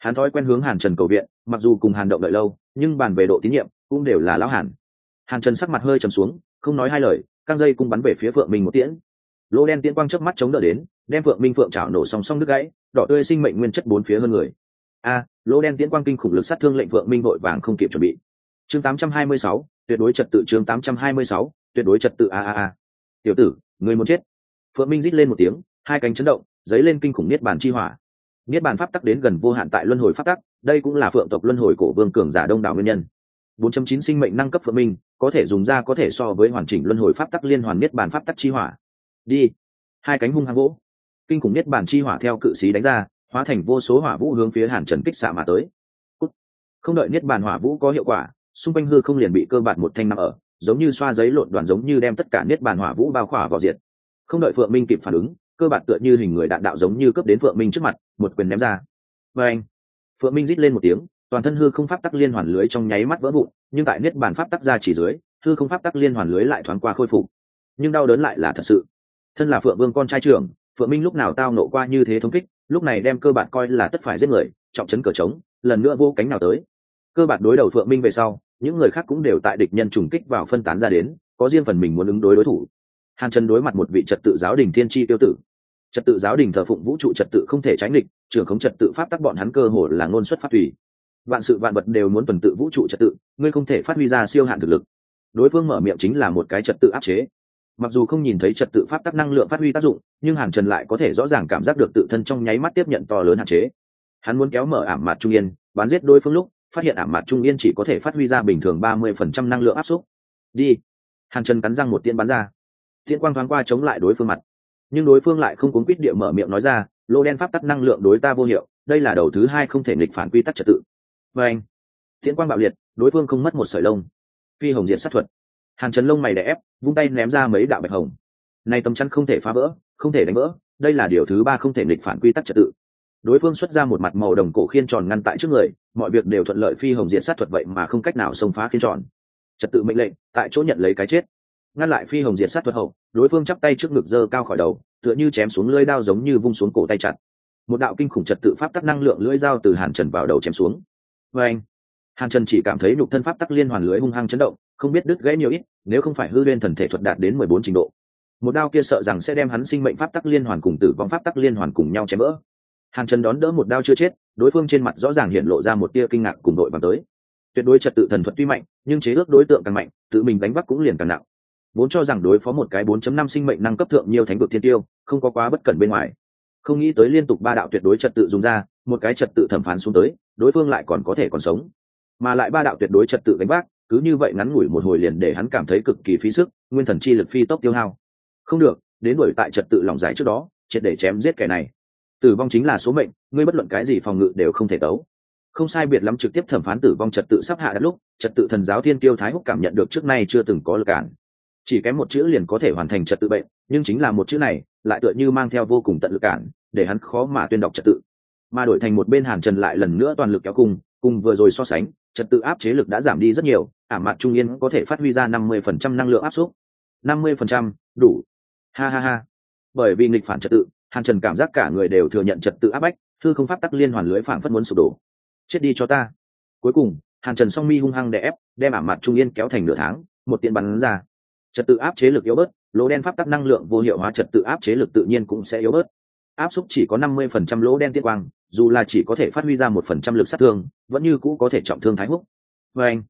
hắn thói quen hướng hàn trần cầu viện mặc dù cùng hàn động đợi lâu nhưng bàn về độ tín nhiệm cũng đều là lão hàn. Hàn trần sắc mặt hơi trầm xuống không nói hai lời căng dây cung bắn về phía phượng minh một tiễn. Lỗ đen tiễn quang chớp mắt chống đỡ đến đem phượng minh phượng chảo nổ song song nước gãy đỏ tươi sinh mệnh nguyên chất bốn phía hơn người. A lỗ đen tiễn quang kinh khủng lực sát thương lệnh phượng minh vội vàng không kịp chuẩn bị. Chương 826, tuyệt đối trật tự chương 826, tuyệt đối trật tự a a a. Tiểu tử người muốn chết. Phượng minh rít lên một tiếng hai cánh chấn động dấy lên kinh khủng niết bàn chi hỏa niết bàn pháp tắc đến gần vô hạn tại luân hồi pháp tắc, đây cũng là phượng tộc luân hồi cổ vương cường giả đông đảo nguyên nhân. 4.9 sinh mệnh năng cấp phượng minh, có thể dùng ra có thể so với hoàn chỉnh luân hồi pháp tắc liên hoàn niết bàn pháp tắc chi hỏa. Đi. Hai cánh hung hăng gỗ. Kinh khủng niết bàn chi hỏa theo cự sĩ đánh ra, hóa thành vô số hỏa vũ hướng phía hàn trần kích xạ mà tới. Cút. không đợi niết bàn hỏa vũ có hiệu quả, xung quanh hư không liền bị cơ bản một thanh nằm ở, giống như xoa giấy lộn đoàn giống như đem tất cả niết bàn hỏa vũ bao khỏa vào diệt không đợi phượng minh kịp phản ứng cơ bản tựa như hình người đạn đạo giống như cấp đến phượng minh trước mặt, một quyền ném ra. Và anh, phượng minh rít lên một tiếng, toàn thân hư không pháp tắc liên hoàn lưới trong nháy mắt vỡ vụn, nhưng tại niết bàn pháp tắc ra chỉ dưới, hư không pháp tắc liên hoàn lưới lại thoáng qua khôi phục. Nhưng đau đớn lại là thật sự. Thân là phượng vương con trai trưởng, phượng minh lúc nào tao nộ qua như thế thống kích, lúc này đem cơ bản coi là tất phải giết người, trọng chấn cờ trống, lần nữa vô cánh nào tới. Cơ bản đối đầu phượng minh về sau, những người khác cũng đều tại địch nhân trùng kích vào phân tán ra đến, có riêng phần mình muốn ứng đối đối thủ. Hàn trần đối mặt một vị trật tự giáo đình thiên tri tiêu tử trật tự giáo đình thờ phụng vũ trụ trật tự không thể tránh địch trưởng khống trật tự pháp tắc bọn hắn cơ hồ là ngôn xuất phát thủy vạn sự vạn vật đều muốn tuần tự vũ trụ trật tự, ngươi không thể phát huy ra siêu hạn thực lực. Đối phương mở miệng chính là một cái trật tự áp chế. Mặc dù không nhìn thấy trật tự pháp tắc năng lượng phát huy tác dụng, nhưng hàn trần lại có thể rõ ràng cảm giác được tự thân trong nháy mắt tiếp nhận to lớn hạn chế. Hắn muốn kéo mở ảm mặt trung yên bán giết đối phương lúc, phát hiện ảm mặt trung yên chỉ có thể phát huy ra bình thường ba mươi phần trăm năng lượng áp suất. Đi. Hàn trần cắn răng một tiên bắn ra. Tiên quang thoáng qua chống lại đối phương mặt nhưng đối phương lại không cuốn quýt địa mở miệng nói ra, lô đen pháp tắc năng lượng đối ta vô hiệu, đây là đầu thứ hai không thể nghịch phản quy tắc trật tự. Và anh, tiễn quang bạo liệt, đối phương không mất một sợi lông. Phi hồng diện sát thuật. Hàn trần lông mày đè ép, vung tay ném ra mấy đạo bạch hồng. Này tầm chắn không thể phá vỡ, không thể đánh vỡ, đây là điều thứ ba không thể nghịch phản quy tắc trật tự. Đối phương xuất ra một mặt màu đồng cổ khiên tròn ngăn tại trước người, mọi việc đều thuận lợi phi hồng diện sát thuật vậy mà không cách nào xông phá khiên tròn. Trật tự mệnh lệnh, tại chỗ nhận lấy cái chết ngăn lại phi hồng diệt sát thuật hậu, đối phương chắp tay trước ngực dơ cao khỏi đầu, tựa như chém xuống lưỡi đao giống như vung xuống cổ tay chặt. Một đạo kinh khủng trật tự pháp tắc năng lượng lưỡi dao từ hàn trần vào đầu chém xuống. Vê anh hàn trần chỉ cảm thấy nhục thân pháp tắc liên hoàn lưới hung hăng chấn động, không biết đứt gãy nhiều ít, nếu không phải hư lên thần thể thuật đạt đến mười bốn trình độ. Một đao kia sợ rằng sẽ đem hắn sinh mệnh pháp tắc liên hoàn cùng tử vong pháp tắc liên hoàn cùng nhau chém vỡ. Hàn trần đón đỡ một đao chưa chết, đối phương trên mặt rõ ràng hiện lộ ra một tia kinh ngạc cùng đội bằng tới. Tuyệt đối trật tự thần thuật tuy mạnh, nhưng chế ước đối tượng càng mạnh, tự mình đánh bắt cũng liền càng nặng vốn cho rằng đối phó một cái 4.5 sinh mệnh năng cấp thượng nhiều thánh vực thiên tiêu, không có quá bất cẩn bên ngoài. Không nghĩ tới liên tục ba đạo tuyệt đối trật tự dùng ra, một cái trật tự thẩm phán xuống tới, đối phương lại còn có thể còn sống. Mà lại ba đạo tuyệt đối trật tự đánh bác cứ như vậy ngắn ngủi một hồi liền để hắn cảm thấy cực kỳ phí sức, nguyên thần chi lực phi tốc tiêu hao. Không được, đến đuổi tại trật tự lòng giải trước đó, triệt để chém giết kẻ này. Tử vong chính là số mệnh, ngươi bất luận cái gì phòng ngự đều không thể tấu. Không sai biệt lắm trực tiếp thẩm phán tử vong trật tự sắp hạ đất lúc, trật tự thần giáo thiên tiêu thái húc cảm nhận được trước nay chưa từng có lực cản chỉ kém một chữ liền có thể hoàn thành trật tự bệnh, nhưng chính là một chữ này, lại tựa như mang theo vô cùng tận lực cản, để hắn khó mà tuyên đọc trật tự. Mà đổi thành một bên hàn trần lại lần nữa toàn lực kéo cùng cùng vừa rồi so sánh, trật tự áp chế lực đã giảm đi rất nhiều, ả mặt trung yên có thể phát huy ra năm mươi phần trăm năng lượng áp suất. năm mươi phần trăm, đủ. Ha ha ha. Bởi vì nghịch phản trật tự, hàn trần cảm giác cả người đều thừa nhận trật tự áp bách thư không pháp tắc liên hoàn lưới phản phất muốn sụp đổ. Chết đi cho ta. Cuối cùng, hàn trần song mi hung hăng đè ép, đem ảm mặt trung yên kéo thành nửa tháng, một tiện bắn ra trật tự áp chế lực yếu bớt, lỗ đen pháp tắc năng lượng vô hiệu hóa trật tự áp chế lực tự nhiên cũng sẽ yếu bớt. Áp xúc chỉ có năm mươi phần trăm lỗ đen tiết quang, dù là chỉ có thể phát huy ra một phần trăm lực sát thương, vẫn như cũ có thể trọng thương thái húc. Và anh,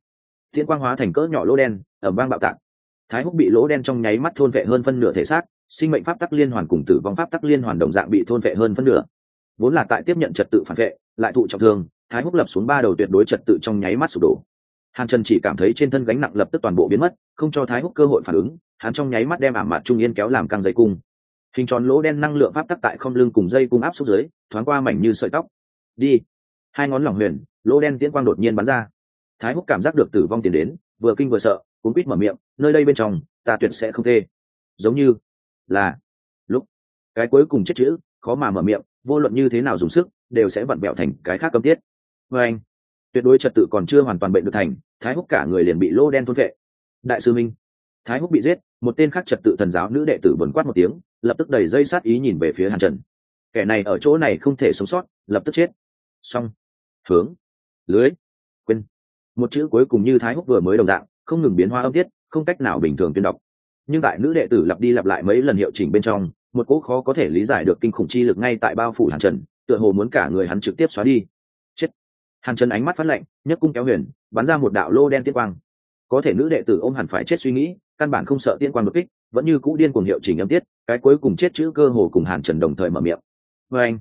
tiễn quang hóa thành cỡ nhỏ lỗ đen, ẩm vang bạo tạc. Thái húc bị lỗ đen trong nháy mắt thôn vệ hơn phân nửa thể xác, sinh mệnh pháp tắc liên hoàn cùng tử vong pháp tắc liên hoàn đồng dạng bị thôn vệ hơn phân nửa. Vốn là tại tiếp nhận trật tự phản vệ, lại thụ trọng thương, thái húc lập xuống ba đầu tuyệt đối trật tự trong nháy mắt sụp đổ hàn trần chỉ cảm thấy trên thân gánh nặng lập tức toàn bộ biến mất, không cho thái húc cơ hội phản ứng, hắn trong nháy mắt đem ảm mạt trung yên kéo làm căng dây cung. Hình tròn lỗ đen năng lượng pháp tắc tại không lưng cùng dây cung áp xuống dưới, thoáng qua mảnh như sợi tóc. Đi. Hai ngón lỏng huyền, lỗ đen tiễn quang đột nhiên bắn ra. Thái húc cảm giác được tử vong tiền đến, vừa kinh vừa sợ, cuốn quýt mở miệng, nơi đây bên trong, ta tuyệt sẽ không thê. Giống như là lúc cái cuối cùng chết chữ, khó mà mở miệng, vô luận như thế nào dùng sức, đều sẽ vặn bẹo thành cái khác cấm tiết. Vê anh tuyệt đối trật tự còn chưa hoàn toàn bệnh được thành, thái húc cả người liền bị lô đen thôn vệ. Đại sư minh, thái húc bị giết, một tên khác trật tự thần giáo nữ đệ tử vần quát một tiếng, lập tức đẩy dây sát ý nhìn về phía hàn trần. Kẻ này ở chỗ này không thể sống sót, lập tức chết. Xong. Hướng. Lưới. Quên. Một chữ cuối cùng như thái húc vừa mới đồng dạng, không ngừng biến hóa âm tiết, không cách nào bình thường tuyên đọc. Nhưng tại nữ đệ tử lặp đi lặp lại mấy lần hiệu chỉnh bên trong, một cỗ khó có thể lý giải được kinh khủng chi lực ngay tại bao phủ hàn trần, tựa hồ muốn cả người hắn trực tiếp xóa đi hàn trần ánh mắt phát lạnh, nhấc cung kéo huyền, bắn ra một đạo lô đen tiên quang. Có thể nữ đệ tử ôm hẳn phải chết suy nghĩ, căn bản không sợ tiên quang đột kích, vẫn như cũ điên cuồng hiệu chỉnh âm tiết, cái cuối cùng chết chữ cơ hồ cùng hàn trần đồng thời mở miệng. Vê anh,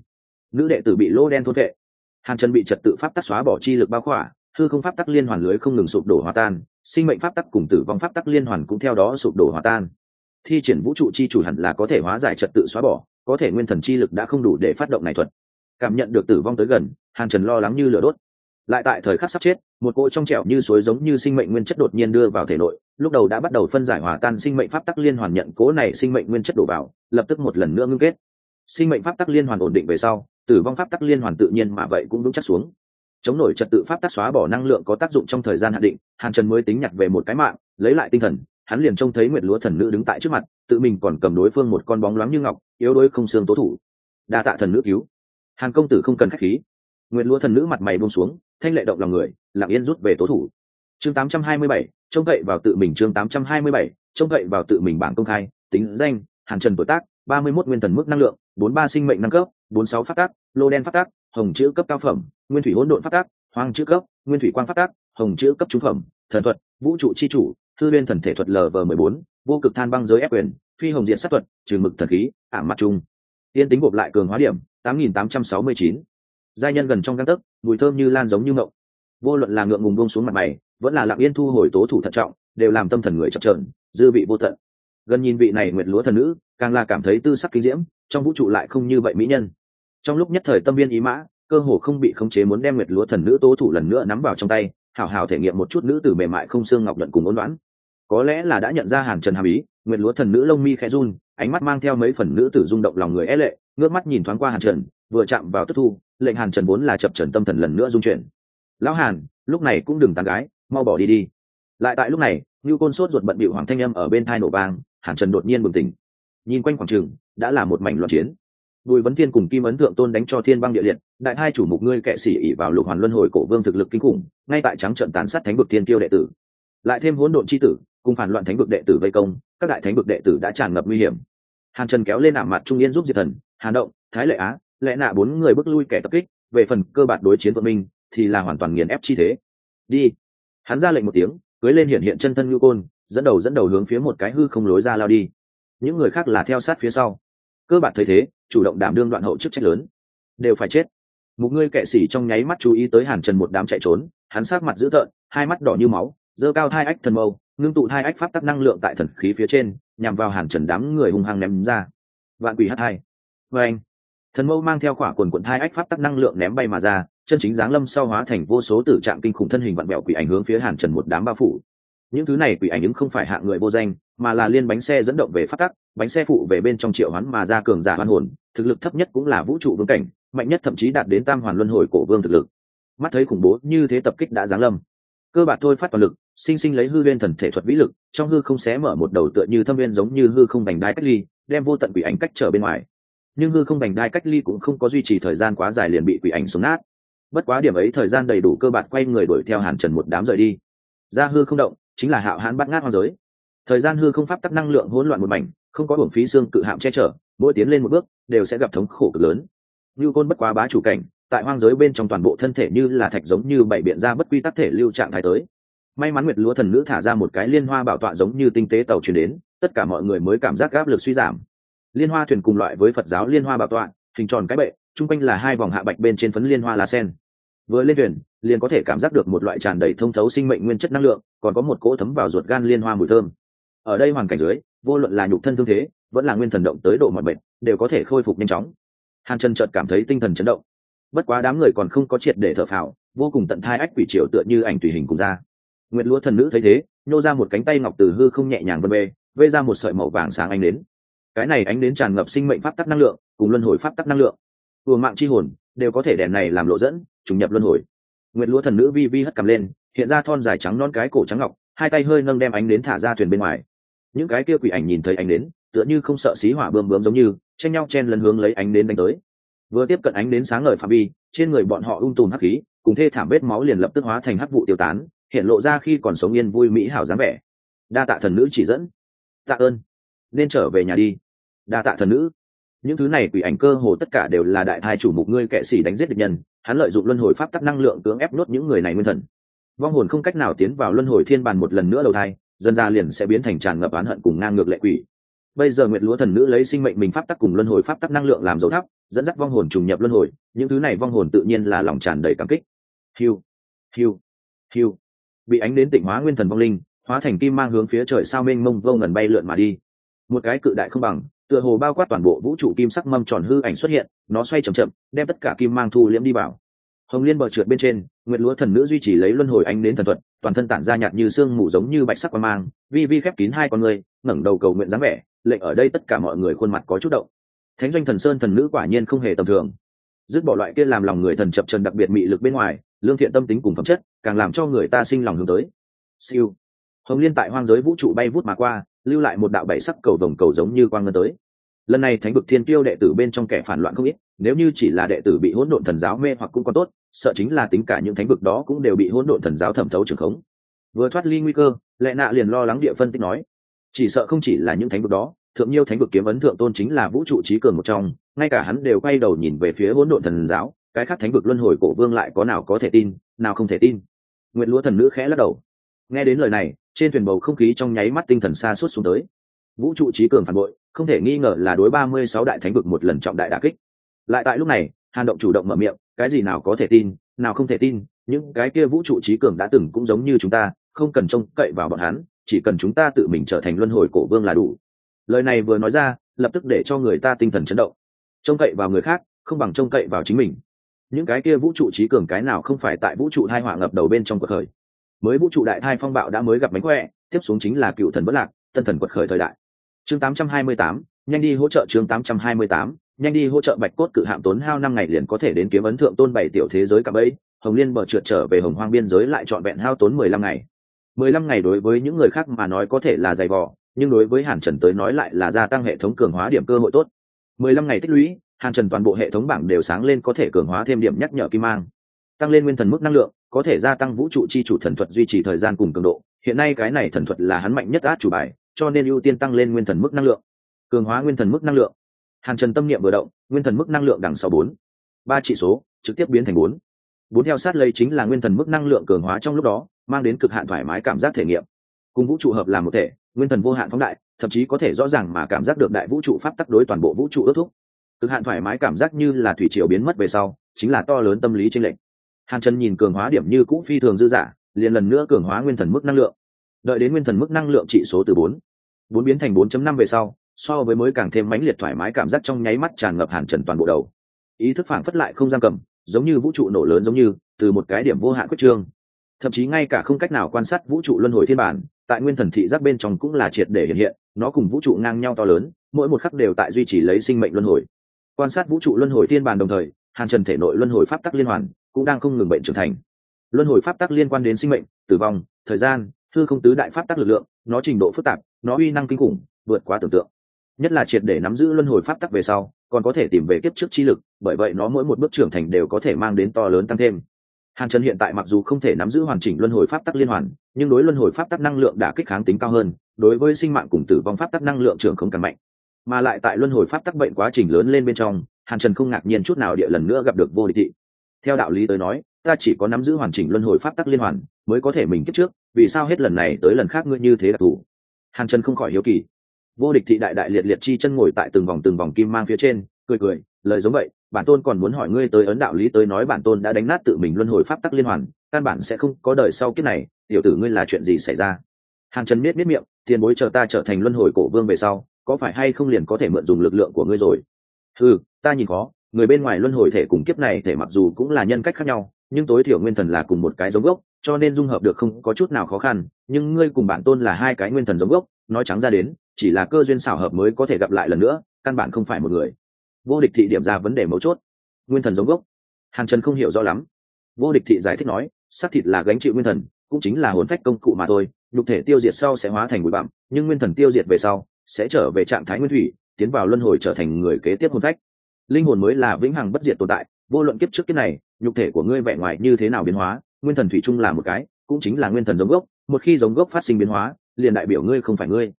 nữ đệ tử bị lô đen thôn vệ. Hàn trần bị trật tự pháp tắc xóa bỏ chi lực bao khỏa thư không pháp tắc liên hoàn lưới không ngừng sụp đổ hòa tan, sinh mệnh pháp tắc cùng tử vong pháp tắc liên hoàn cũng theo đó sụp đổ hòa tan. Thi triển vũ trụ chi chủ hẳn là có thể hóa giải trật tự xóa bỏ, có thể nguyên thần chi lực đã không đủ để phát động này thuật. Cảm nhận được tử vong tới gần, hàn trần lo lắng như lửa đốt lại tại thời khắc sắp chết, một cỗ trong trẻo như suối giống như sinh mệnh nguyên chất đột nhiên đưa vào thể nội, lúc đầu đã bắt đầu phân giải hòa tan sinh mệnh pháp tắc liên hoàn nhận cố này sinh mệnh nguyên chất đổ vào, lập tức một lần nữa ngưng kết. Sinh mệnh pháp tắc liên hoàn ổn định về sau, tử vong pháp tắc liên hoàn tự nhiên mà vậy cũng vững chắc xuống. Chống nổi trật tự pháp tắc xóa bỏ năng lượng có tác dụng trong thời gian hạn định, hàn trần mới tính nhặt về một cái mạng, lấy lại tinh thần, hắn liền trông thấy nguyệt lúa thần nữ đứng tại trước mặt, tự mình còn cầm đối phương một con bóng loáng như ngọc, yếu đuối không xương tố thủ. Đa tạ thần nữ cứu. Hàn công tử không cần khách khí. Nguyệt lúa thần nữ mặt mày buông xuống thanh lệ động lòng người lặng yên rút về tố thủ chương 827, trông cậy vào tự mình chương 827, trông cậy vào tự mình bảng công khai tính danh hàn trần tuổi tác 31 nguyên thần mức năng lượng 43 sinh mệnh năng cấp 46 phát tác lô đen phát tác hồng chữ cấp cao phẩm nguyên thủy hỗn độn phát tác hoang chữ cấp nguyên thủy quang phát tác hồng chữ cấp trung phẩm thần thuật vũ trụ chi chủ thư liên thần thể thuật lv 14 vô cực than băng giới ép quyền phi hồng diện sát thuật trừ mực thần khí ảm mặt trung tiên tính gộp lại cường hóa điểm 8869 giai nhân gần trong găng tấc, mùi thơm như lan giống như mộng vô luận là ngượng ngùng buông xuống mặt mày, vẫn là lặng yên thu hồi tố thủ thận trọng, đều làm tâm thần người chập trờn dư vị vô tận. Gần nhìn vị này nguyệt lúa thần nữ, càng là cảm thấy tư sắc kinh diễm, trong vũ trụ lại không như vậy mỹ nhân. Trong lúc nhất thời tâm viên ý mã, cơ hồ không bị khống chế muốn đem nguyệt lúa thần nữ tố thủ lần nữa nắm vào trong tay, hảo hảo thể nghiệm một chút nữ tử mềm mại không xương ngọc luận cùng ôn đoán. Có lẽ là đã nhận ra hàn trần hàm ý, nguyệt lúa thần nữ lông mi khẽ run, ánh mắt mang theo mấy phần nữ tử rung động lòng người é lệ, ngước mắt nhìn thoáng qua hàn trần, vừa chạm vào tức thu lệnh hàn trần vốn là chập trần tâm thần lần nữa dung chuyển. Lão hàn, lúc này cũng đừng tàn gái, mau bỏ đi đi. Lại tại lúc này như côn sốt ruột bận bịu hoàng thanh âm ở bên thai nổ vang, hàn trần đột nhiên bừng tỉnh. Nhìn quanh quảng trường, đã là một mảnh loạn chiến. Bùi vấn thiên cùng kim ấn thượng tôn đánh cho thiên băng địa liệt, đại hai chủ mục ngươi kệ sĩ ỉ vào lục hoàn luân hồi cổ vương thực lực kinh khủng, ngay tại trắng trận tán sát thánh vực thiên Kiêu đệ tử. Lại thêm hỗn độn c h i tử, cùng phản loạn thánh vực đệ tử vây công, các đại thánh vực đệ tử đã tràn ngập nguy hiểm. Hàn trần kéo lên ảm mặt trung yên giúp diệt thần, hàn động, thái lệ á lẽ nạ bốn người bước lui kẻ tập kích, về phần cơ bản đối chiến vợ minh, thì là hoàn toàn nghiền ép chi thế. Đi. Hắn ra lệnh một tiếng, cưới lên hiện hiện chân thân ngưu côn, dẫn đầu dẫn đầu hướng phía một cái hư không lối ra lao đi. Những người khác là theo sát phía sau. Cơ bản thấy thế, chủ động đảm đương đoạn hậu chức trách lớn. Đều phải chết. Một người kệ sĩ trong nháy mắt chú ý tới hàn trần một đám chạy trốn, hắn sát mặt dữ tợn, hai mắt đỏ như máu dơ cao hai ách thần mâu, ngưng tụ hai ách pháp tắc năng lượng tại thần khí phía trên, nhằm vào hàn trần đám người hung hăng ném ra. Vạn quỷ h hai. Vê anh thần mâu mang theo khỏa quần quận hai ách pháp tắc năng lượng ném bay mà ra, chân chính giáng lâm sau hóa thành vô số tử trạng kinh khủng thân hình vặn bẹo quỷ ảnh hướng phía hàn trần một đám bao phủ. Những thứ này quỷ ảnh ứng không phải hạ người vô danh, mà là liên bánh xe dẫn động về phát tắc, bánh xe phụ về bên trong triệu hoán mà ra cường giả hoan hồn, thực lực thấp nhất cũng là vũ trụ vương cảnh, mạnh nhất thậm chí đạt đến tam hoàn luân hồi cổ vương thực lực. Mắt thấy khủng bố như thế tập kích đã giáng lâm. Cơ bản thôi phát toàn lực, sinh sinh lấy hư viên thần thể thuật vĩ lực, trong hư không xé mở một đầu tựa như thâm viên giống như hư không bành đai cách ly, đem vô tận quỷ ảnh cách trở bên ngoài nhưng hư không bành đai cách ly cũng không có duy trì thời gian quá dài liền bị quỷ ảnh xuống nát. Bất quá điểm ấy thời gian đầy đủ cơ bản quay người đuổi theo hàn trần một đám rời đi. Ra hư không động, chính là hạo hãn bắt ngát hoang giới. Thời gian hư không pháp tắc năng lượng hỗn loạn một mảnh, không có hưởng phí xương cự hạm che chở, mỗi tiến lên một bước, đều sẽ gặp thống khổ cực lớn. Như côn bất quá bá chủ cảnh, tại hoang giới bên trong toàn bộ thân thể như là thạch giống như bảy biện ra bất quy tắc thể lưu trạng thái tới. May mắn nguyệt lúa thần nữ thả ra một cái liên hoa bảo tọa giống như tinh tế tàu chuyển đến, tất cả mọi người mới cảm giác áp lực suy giảm liên hoa thuyền cùng loại với phật giáo liên hoa bảo tọa, hình tròn cái bệ, chung quanh là hai vòng hạ bạch bên trên phấn liên hoa lá sen. Vừa lên thuyền, liền có thể cảm giác được một loại tràn đầy thông thấu sinh mệnh nguyên chất năng lượng, còn có một cỗ thấm vào ruột gan liên hoa mùi thơm. Ở đây hoàn cảnh dưới, vô luận là nhục thân thương thế, vẫn là nguyên thần động tới độ mọi bệnh đều có thể khôi phục nhanh chóng. Hàn trần chợt cảm thấy tinh thần chấn động. Bất quá đám người còn không có triệt để thở phào, vô cùng tận thai ách quỷ triều tựa như ảnh tùy hình cùng ra. Nguyệt lúa thần nữ thấy thế, nhô ra một cánh tay ngọc từ hư không nhẹ nhàng vân bê, vê ra một sợi màu vàng sáng ánh đến cái này ánh đến tràn ngập sinh mệnh pháp tắc năng lượng, cùng luân hồi pháp tắc năng lượng. Vừa mạng chi hồn, đều có thể đèn này làm lộ dẫn, trùng nhập luân hồi. Nguyệt lúa thần nữ vi vi hất cầm lên, hiện ra thon dài trắng non cái cổ trắng ngọc, hai tay hơi nâng đem ánh đến thả ra thuyền bên ngoài. Những cái kia quỷ ảnh nhìn thấy ánh đến, tựa như không sợ xí hỏa bơm bướm giống như, tranh nhau chen lấn hướng lấy ánh đến đánh tới. Vừa tiếp cận ánh đến sáng ngời phạm vi, trên người bọn họ ung tùm hắc khí, cùng thê thảm vết máu liền lập tức hóa thành hắc vụ tiêu tán, hiện lộ ra khi còn sống yên vui mỹ hảo dáng vẻ. Đa tạ thần nữ chỉ dẫn. Tạ ơn nên trở về nhà đi. Đa tạ thần nữ. Những thứ này quỷ ảnh cơ hồ tất cả đều là đại thai chủ mục ngươi kệ sĩ đánh giết địch nhân, hắn lợi dụng luân hồi pháp tắc năng lượng cưỡng ép nốt những người này nguyên thần. Vong hồn không cách nào tiến vào luân hồi thiên bàn một lần nữa đầu thai dân ra liền sẽ biến thành tràn ngập oán hận cùng ngang ngược lệ quỷ. Bây giờ nguyệt lúa thần nữ lấy sinh mệnh mình pháp tắc cùng luân hồi pháp tắc năng lượng làm dấu thắp dẫn dắt vong hồn trùng nhập luân hồi, những thứ này vong hồn tự nhiên là lòng tràn đầy cảm kích. Hiu hiu hiu. Bị ánh đến tỉnh hóa nguyên thần vong linh, hóa thành kim mang hướng phía trời sao mênh mông vô ngần bay lượn mà đi một cái cự đại không bằng, tựa hồ bao quát toàn bộ vũ trụ kim sắc mâm tròn hư ảnh xuất hiện, nó xoay chậm chậm, đem tất cả kim mang thu liễm đi vào. Hồng liên bờ trượt bên trên, nguyệt lúa thần nữ duy trì lấy luân hồi ánh đến thần thuật, toàn thân tản ra nhạt như xương mù giống như bạch sắc quan mang, vi vi khép kín hai con người, ngẩng đầu cầu nguyện dáng vẻ, lệnh ở đây tất cả mọi người khuôn mặt có chút động. Thánh doanh thần sơn thần nữ quả nhiên không hề tầm thường. Dứt bỏ loại kia làm lòng người thần chập trần đặc biệt mị lực bên ngoài, lương thiện tâm tính cùng phẩm chất, càng làm cho người ta sinh lòng hướng tới. Siêu. Hồng liên tại hoang giới vũ trụ bay vút mà qua lưu lại một đạo bảy sắc cầu vồng cầu giống như quang ngân tới. Lần này thánh vực thiên tiêu đệ tử bên trong kẻ phản loạn không ít, nếu như chỉ là đệ tử bị hỗn độn thần giáo mê hoặc cũng còn tốt, sợ chính là tính cả những thánh vực đó cũng đều bị hỗn độn thần giáo thẩm thấu trường khống. Vừa thoát ly nguy cơ, lệ nạ liền lo lắng địa phân tích nói, chỉ sợ không chỉ là những thánh vực đó, thượng nhiêu thánh vực kiếm ấn thượng tôn chính là vũ trụ trí cường một trong, ngay cả hắn đều quay đầu nhìn về phía hỗn độn thần giáo, cái khác thánh vực luân hồi cổ vương lại có nào có thể tin, nào không thể tin. Nguyệt lúa thần nữ khẽ lắc đầu. Nghe đến lời này trên thuyền bầu không khí trong nháy mắt tinh thần xa suốt xuống tới. Vũ trụ trí cường phản bội, không thể nghi ngờ là đối ba mươi sáu đại thánh vực một lần trọng đại đà kích. Lại tại lúc này, hàn động chủ động mở miệng, cái gì nào có thể tin, nào không thể tin, những cái kia vũ trụ trí cường đã từng cũng giống như chúng ta, không cần trông cậy vào bọn hắn, chỉ cần chúng ta tự mình trở thành luân hồi cổ vương là đủ. Lời này vừa nói ra, lập tức để cho người ta tinh thần chấn động. Trông cậy vào người khác, không bằng trông cậy vào chính mình. Những cái kia vũ trụ trí cường cái nào không phải tại vũ trụ hai hỏa ngập đầu bên trong cuộc khởi mới vũ trụ đại thai phong bạo đã mới gặp mánh khỏe tiếp xuống chính là cựu thần bất lạc tân thần quật khởi thời đại. Chương 828, nhanh đi hỗ trợ chương 828, nhanh đi hỗ trợ bạch cốt cự hạm tốn hao năm ngày liền có thể đến kiếm ấn thượng tôn bảy tiểu thế giới cả bấy hồng liên bờ trượt trở về hồng hoang biên giới lại trọn vẹn hao tốn mười lăm ngày. mười lăm ngày đối với những người khác mà nói có thể là dày vò nhưng đối với hàn trần tới nói lại là gia tăng hệ thống cường hóa điểm cơ hội tốt. mười lăm ngày tích lũy hàn trần toàn bộ hệ thống bảng đều sáng lên có thể cường hóa thêm điểm nhắc nhở kim mang tăng lên nguyên thần mức năng lượng, có thể gia tăng vũ trụ chi chủ thần thuật duy trì thời gian cùng cường độ. Hiện nay cái này thần thuật là hắn mạnh nhất át chủ bài, cho nên ưu tiên tăng lên nguyên thần mức năng lượng. Cường hóa nguyên thần mức năng lượng. Hàn trần tâm niệm vừa động, nguyên thần mức năng lượng đằng sau bốn. Ba trị số, trực tiếp biến thành bốn. Bốn theo sát lây chính là nguyên thần mức năng lượng cường hóa trong lúc đó, mang đến cực hạn thoải mái cảm giác thể nghiệm. Cùng vũ trụ hợp làm một thể, nguyên thần vô hạn phóng đại, thậm chí có thể rõ ràng mà cảm giác được đại vũ trụ pháp tắc đối toàn bộ vũ trụ ước thúc. Cực hạn thoải mái cảm giác như là thủy triều biến mất về sau, chính là to lớn tâm lý trên lệnh hàn trần nhìn cường hóa điểm như cũ phi thường dư dả, liền lần nữa cường hóa nguyên thần mức năng lượng. Đợi đến nguyên thần mức năng lượng trị số từ bốn bốn biến thành 4 năm về sau, so với mới càng thêm mãnh liệt thoải mái cảm giác trong nháy mắt tràn ngập hàn trần toàn bộ đầu. Ý thức phảng phất lại không giam cầm, giống như vũ trụ nổ lớn giống như, từ một cái điểm vô hạn quyết trương. Thậm chí ngay cả không cách nào quan sát vũ trụ luân hồi thiên bản, tại nguyên thần thị giác bên trong cũng là triệt để hiện hiện, nó cùng vũ trụ ngang nhau to lớn, mỗi một khắc đều tại duy trì lấy sinh mệnh luân hồi. Quan sát vũ trụ luân hồi thiên bản đồng thời, hàn trần thể nội luân hồi pháp tắc liên hoàn cũng đang không ngừng bệnh trưởng thành. Luân hồi pháp tắc liên quan đến sinh mệnh, tử vong, thời gian thư không tứ đại pháp tắc lực lượng, nó trình độ phức tạp, nó uy năng kinh khủng, vượt quá tưởng tượng. Nhất là triệt để nắm giữ luân hồi pháp tắc về sau, còn có thể tìm về kiếp trước chi lực, bởi vậy nó mỗi một bước trưởng thành đều có thể mang đến to lớn tăng thêm. Hàn trần hiện tại mặc dù không thể nắm giữ hoàn chỉnh luân hồi pháp tắc liên hoàn, nhưng đối luân hồi pháp tắc năng lượng đã kích kháng tính cao hơn, đối với sinh mạng cùng tử vong pháp tắc năng lượng trưởng không càng mạnh. Mà lại tại luân hồi pháp tắc bệnh quá trình lớn lên bên trong, hàn trần không ngạc nhiên chút nào địa lần nữa gặp được vô địch thị theo đạo lý tới nói, ta chỉ có nắm giữ hoàn chỉnh luân hồi pháp tắc liên hoàn, mới có thể mình kết trước, vì sao hết lần này tới lần khác ngươi như thế đặc thù? Hàn trần không khỏi hiếu kỳ. Vô địch thị đại đại liệt liệt chi chân ngồi tại từng vòng từng vòng kim mang phía trên, cười cười, lời giống vậy, bản tôn còn muốn hỏi ngươi tới ấn đạo lý tới nói bản tôn đã đánh nát tự mình luân hồi pháp tắc liên hoàn, căn bản sẽ không có đời sau kiếp này, tiểu tử ngươi là chuyện gì xảy ra? Hàn trần biết miết miệng, tiền bối chờ ta trở thành luân hồi cổ vương về sau, có phải hay không liền có thể mượn dùng lực lượng của ngươi rồi? Ừ ta nhìn có người bên ngoài luân hồi thể cùng kiếp này thể mặc dù cũng là nhân cách khác nhau, nhưng tối thiểu nguyên thần là cùng một cái giống gốc, cho nên dung hợp được không có chút nào khó khăn, nhưng ngươi cùng bản tôn là hai cái nguyên thần giống gốc, nói trắng ra đến, chỉ là cơ duyên xảo hợp mới có thể gặp lại lần nữa, căn bản không phải một người. Vô địch thị điểm ra vấn đề mấu chốt. Nguyên thần giống gốc. Hàn trần không hiểu rõ lắm. Vô địch thị giải thích nói, xác thịt là gánh chịu nguyên thần, cũng chính là hồn phách công cụ mà thôi, nhục thể tiêu diệt sau sẽ hóa thành bụi bặm, nhưng nguyên thần tiêu diệt về sau, sẽ trở về trạng thái nguyên thủy, tiến vào luân hồi trở thành người kế tiếp hồn phách linh hồn mới là vĩnh hằng bất diệt tồn tại, vô luận kiếp trước kiếp này, nhục thể của ngươi vẻ ngoài như thế nào biến hóa, nguyên thần thủy chung là một cái, cũng chính là nguyên thần giống gốc, một khi giống gốc phát sinh biến hóa, liền đại biểu ngươi không phải ngươi.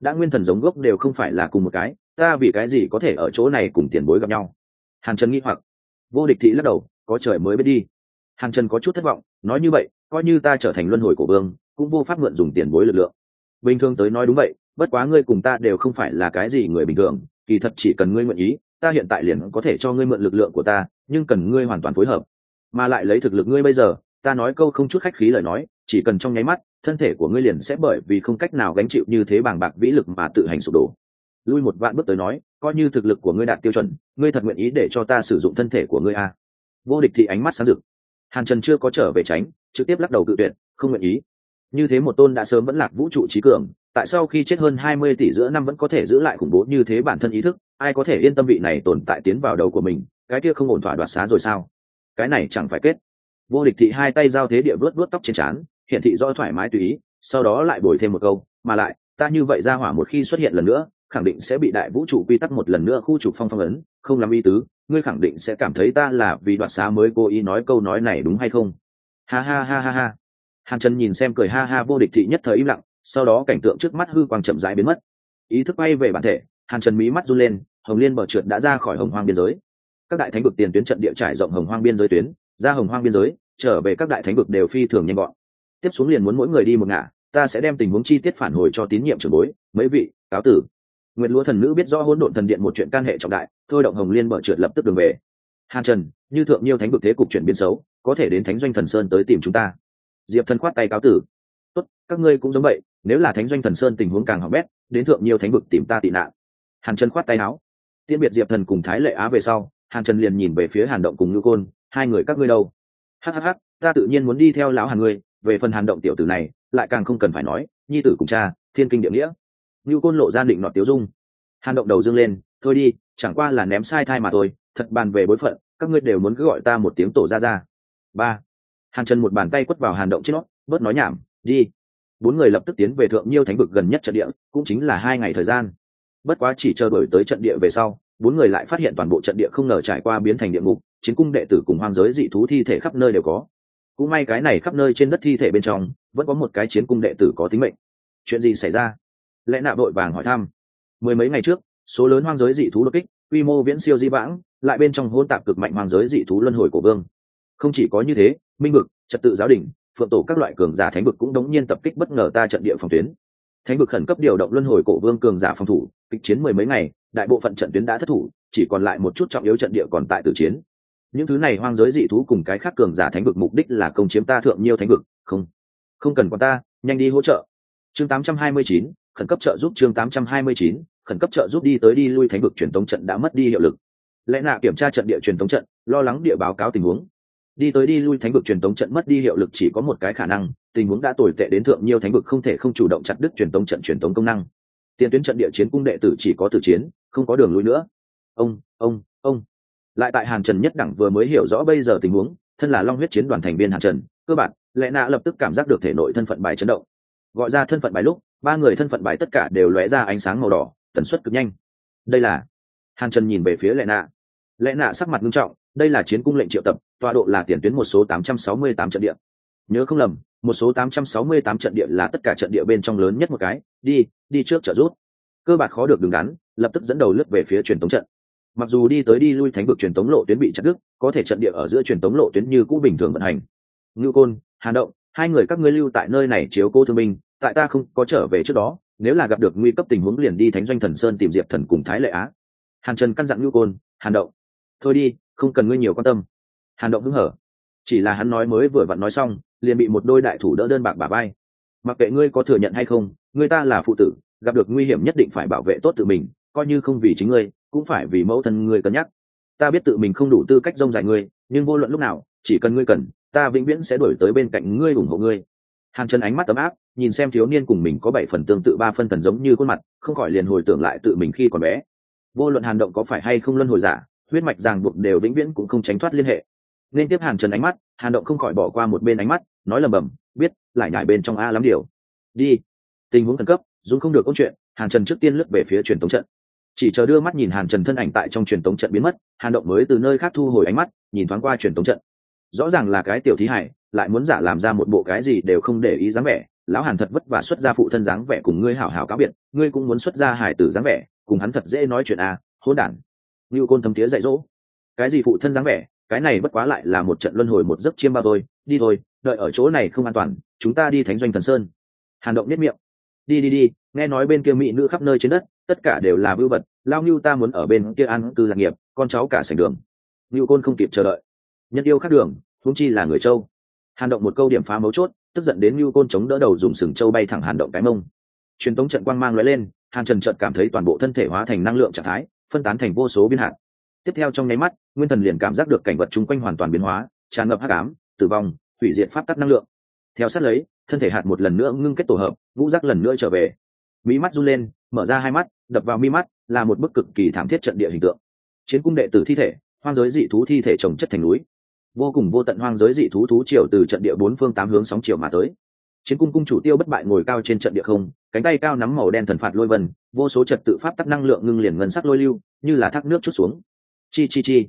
Đã nguyên thần giống gốc đều không phải là cùng một cái, ta vì cái gì có thể ở chỗ này cùng tiền bối gặp nhau? Hàn trần nghĩ hoặc. Vô địch thị lắc đầu, có trời mới biết đi. Hàn trần có chút thất vọng, nói như vậy, coi như ta trở thành luân hồi của vương, cũng vô pháp mượn dùng tiền bối lực lượng. Bình thường tới nói đúng vậy, bất quá ngươi cùng ta đều không phải là cái gì người bình thường, kỳ thật chỉ cần ngươi nguyện ý ta hiện tại liền có thể cho ngươi mượn lực lượng của ta, nhưng cần ngươi hoàn toàn phối hợp. Mà lại lấy thực lực ngươi bây giờ, ta nói câu không chút khách khí lời nói, chỉ cần trong nháy mắt, thân thể của ngươi liền sẽ bởi vì không cách nào gánh chịu như thế bàng bạc vĩ lực mà tự hành sụp đổ. Lui một vạn bước tới nói, coi như thực lực của ngươi đạt tiêu chuẩn, ngươi thật nguyện ý để cho ta sử dụng thân thể của ngươi à. vô địch thì ánh mắt sáng rực. Hàn trần chưa có trở về tránh, trực tiếp lắc đầu cự tuyệt, không nguyện ý. Như thế một tôn đã sớm vẫn lạc vũ trụ trí cường, tại sao khi chết hơn hai mươi tỷ giữa năm vẫn có thể giữ lại khủng bố như thế bản thân ý thức ai có thể yên tâm vị này tồn tại tiến vào đầu của mình, cái kia không ổn thỏa đoạt xá rồi sao? Cái này chẳng phải kết. Vô địch thị hai tay giao thế địa vớt vớt tóc trên trán, hiện thị do thoải mái tùy ý, sau đó lại bồi thêm một câu, mà lại, ta như vậy ra hỏa một khi xuất hiện lần nữa, khẳng định sẽ bị đại vũ trụ quy tắc một lần nữa khu trục phong phong ấn, không làm y tứ, ngươi khẳng định sẽ cảm thấy ta là vì đoạt xá mới cố ý nói câu nói này đúng hay không? Ha ha ha ha ha. Hàn trần nhìn xem cười ha ha vô địch thị nhất thời im lặng, sau đó cảnh tượng trước mắt hư quang chậm rãi biến mất. Ý thức bay về bản thể hàn trần mí mắt run lên, hồng liên bờ trượt đã ra khỏi hồng hoang biên giới. Các đại thánh vực tiền tuyến trận địa trải rộng hồng hoang biên giới tuyến, ra hồng hoang biên giới, trở về các đại thánh vực đều phi thường nhanh gọn. Tiếp xuống liền muốn mỗi người đi một ngả, ta sẽ đem tình huống chi tiết phản hồi cho tín nhiệm trưởng bối, mấy vị, cáo tử. Nguyệt lúa thần nữ biết rõ hỗn độn thần điện một chuyện can hệ trọng đại, thôi động hồng liên bờ trượt lập tức đường về. Hàn trần, như thượng nhiêu thánh vực thế cục chuyển biến xấu, có thể đến thánh doanh thần sơn tới tìm chúng ta. Diệp thần khoát tay cáo tử. Tốt, các ngươi cũng giống vậy, nếu là thánh doanh thần sơn tình huống càng hỏng bét, đến thượng nhiêu thánh vực tìm ta tị nạn hàn trần khoát tay áo. Tiễn biệt diệp thần cùng thái lệ á về sau, hàn trần liền nhìn về phía hàn động cùng ngư côn, hai người các ngươi đâu? Hhh ta tự nhiên muốn đi theo lão hàn ngươi, về phần hàn động tiểu tử này, lại càng không cần phải nói, nhi tử cùng cha, thiên kinh địa nghĩa. Ngư côn lộ ra định nọt tiếu dung. Hàn động đầu dương lên, thôi đi, chẳng qua là ném sai thai mà thôi, thật bàn về bối phận, các ngươi đều muốn cứ gọi ta một tiếng tổ ra ra ba. Hàn trần một bàn tay quất vào hàn động trên nó, bớt nói nhảm, đi. Bốn người lập tức tiến về thượng nhiêu thánh vực gần nhất trận địa, cũng chính là hai ngày thời gian bất quá chỉ chờ đổi tới trận địa về sau, bốn người lại phát hiện toàn bộ trận địa không ngờ trải qua biến thành địa ngục, chiến cung đệ tử cùng hoang giới dị thú thi thể khắp nơi đều có. Cũng may cái này khắp nơi trên đất thi thể bên trong, vẫn có một cái chiến cung đệ tử có tính mệnh. Chuyện gì xảy ra? Lẽ nạ vội vàng hỏi thăm. Mười mấy ngày trước, số lớn hoang giới dị thú đột kích, quy mô viễn siêu di vãng, lại bên trong hôn tạp cực mạnh hoang giới dị thú luân hồi của vương. Không chỉ có như thế, minh vực, trật tự giáo đình, phượng tổ các loại cường giả thánh vực cũng đống nhiên tập kích bất ngờ ta trận địa phòng tuyến thánh vực khẩn cấp điều động luân hồi cổ vương cường giả phòng thủ kịch chiến mười mấy ngày đại bộ phận trận tuyến đã thất thủ chỉ còn lại một chút trọng yếu trận địa còn tại tử chiến. Những thứ này hoang giới dị thú cùng cái khác cường giả thánh vực mục đích là công chiếm ta thượng nhiêu thánh vực không không cần quan ta nhanh đi hỗ trợ. Chương 829, khẩn cấp trợ giúp chương 829, khẩn cấp trợ giúp đi tới đi lui thánh vực truyền tống trận đã mất đi hiệu lực. Lẽ nạ kiểm tra trận địa truyền tống trận lo lắng địa báo cáo tình huống. Đi tới đi lui thánh vực truyền tống trận mất đi hiệu lực chỉ có một cái khả năng tình huống đã tồi tệ đến thượng nhiều thánh vực không thể không chủ động chặt đứt truyền tống trận truyền tống công năng. Tiền tuyến trận địa chiến cung đệ tử chỉ có tử chiến, không có đường lui nữa. Ông ông ông. Lại tại hàn trần nhất đẳng vừa mới hiểu rõ bây giờ tình huống, thân là long huyết chiến đoàn thành viên hàn trần, cơ bản lẽ nạ lập tức cảm giác được thể nội thân phận bài chấn động. Gọi ra thân phận bài lúc, ba người thân phận bài tất cả đều lóe ra ánh sáng màu đỏ, tần suất cực nhanh. Đây là, hàn trần nhìn về phía lệ nạ. Lệ nạ sắc mặt nghiêm trọng, đây là chiến cung lệnh triệu tập, tọa độ là tiền tuyến một số 868 trận địa. Nhớ không lầm một số 868 trận địa là tất cả trận địa bên trong lớn nhất một cái. Đi đi trước trợ rút cơ bạc khó được đứng đắn lập tức dẫn đầu lướt về phía truyền tống trận. Mặc dù đi tới đi lui thánh vực truyền tống lộ tuyến bị chặt đứt có thể trận địa ở giữa truyền tống lộ tuyến như cũ bình thường vận hành. Ngưu côn hàn động hai người các ngươi lưu tại nơi này chiếu cố thương minh, tại ta không có trở về trước đó nếu là gặp được nguy cấp tình huống liền đi thánh doanh thần sơn tìm diệp thần cùng thái lệ á. Hàn trần căn dặn ngưu côn hàn động thôi đi không cần ngươi nhiều quan tâm. Hàn động hứng hở. Chỉ là hắn nói mới vừa vặn nói xong liền bị một đôi đại thủ đỡ đơn bạc bà bay mặc kệ ngươi có thừa nhận hay không người ta là phụ tử, gặp được nguy hiểm nhất định phải bảo vệ tốt tự mình, coi như không vì chính ngươi, cũng phải vì mẫu thân ngươi cân nhắc. Ta biết tự mình không đủ tư cách rông dài ngươi, nhưng vô luận lúc nào, chỉ cần ngươi cần, ta vĩnh viễn sẽ đổi tới bên cạnh ngươi ủng hộ ngươi. Hàn trần ánh mắt ấm áp, nhìn xem thiếu niên cùng mình có bảy phần tương tự ba phân thần giống như khuôn mặt, không khỏi liền hồi tưởng lại tự mình khi còn bé. Vô luận hàn động có phải hay không luân hồi giả, huyết mạch ràng buộc đều vĩnh viễn cũng không tránh thoát liên hệ nên tiếp hàn trần ánh mắt, hàn động không khỏi bỏ qua một bên ánh mắt, nói lầm bầm biết, lại nhải bên trong a lắm điều. Đi. Tình huống khẩn cấp dũng không được câu chuyện, hàn trần trước tiên lướt về phía truyền tống trận. Chỉ chờ đưa mắt nhìn hàn trần thân ảnh tại trong truyền tống trận biến mất, hàn động mới từ nơi khác thu hồi ánh mắt, nhìn thoáng qua truyền tống trận. Rõ ràng là cái tiểu thí hải, lại muốn giả làm ra một bộ cái gì đều không để ý dáng vẻ, lão hàn thật vất vả xuất ra phụ thân dáng vẻ cùng ngươi hảo hảo cáo biệt, ngươi cũng muốn xuất ra hải tử dáng vẻ, cùng hắn thật dễ nói chuyện à hỗn đản. Như côn thấm tía dạy dỗ. Cái gì phụ thân dáng vẻ? Cái này bất quá lại là một trận luân hồi một giấc chiêm bao thôi, đi thôi, đợi ở chỗ này không an toàn, chúng ta đi thánh doanh thần sơn. Hàn động nhất miệng. Đi đi đi, nghe nói bên kia mỹ nữ khắp nơi trên đất, tất cả đều là vưu vật lao như ta muốn ở bên kia ăn cư lạc nghiệp, con cháu cả sành đường. Như côn không kịp chờ đợi. Nhân yêu khác đường thúng chi là người châu. Hàn động một câu điểm phá mấu chốt, tức giận đến như côn chống đỡ đầu dùng sừng châu bay thẳng hàn động cái mông. Truyền tống trận quang mang lóe lên, hàn trần trận cảm thấy toàn bộ thân thể hóa thành năng lượng trạng thái, phân tán thành vô số biên hạt tiếp theo trong nháy mắt, nguyên thần liền cảm giác được cảnh vật chung quanh hoàn toàn biến hóa, tràn ngập hắc ám, tử vong, hủy diệt pháp tắc năng lượng. Theo sát lấy, thân thể hạt một lần nữa ngưng kết tổ hợp, ngũ giác lần nữa trở về. Mỹ mắt run lên, mở ra hai mắt, đập vào mi mắt, là một bức cực kỳ thảm thiết trận địa hình tượng. Chiến cung đệ tử thi thể, hoang giới dị thú thi thể trồng chất thành núi. Vô cùng vô tận hoang giới dị thú thú triều từ trận địa bốn phương tám hướng sóng chiều mà tới. Chiến cung cung chủ tiêu bất bại ngồi cao trên trận địa không, cánh tay cao nắm màu đen thần phạt lôi vân, vô số trật tự pháp tắc năng lượng ngưng liền ngân sắc lôi lưu, như là thác nước chút xuống chi chi chi.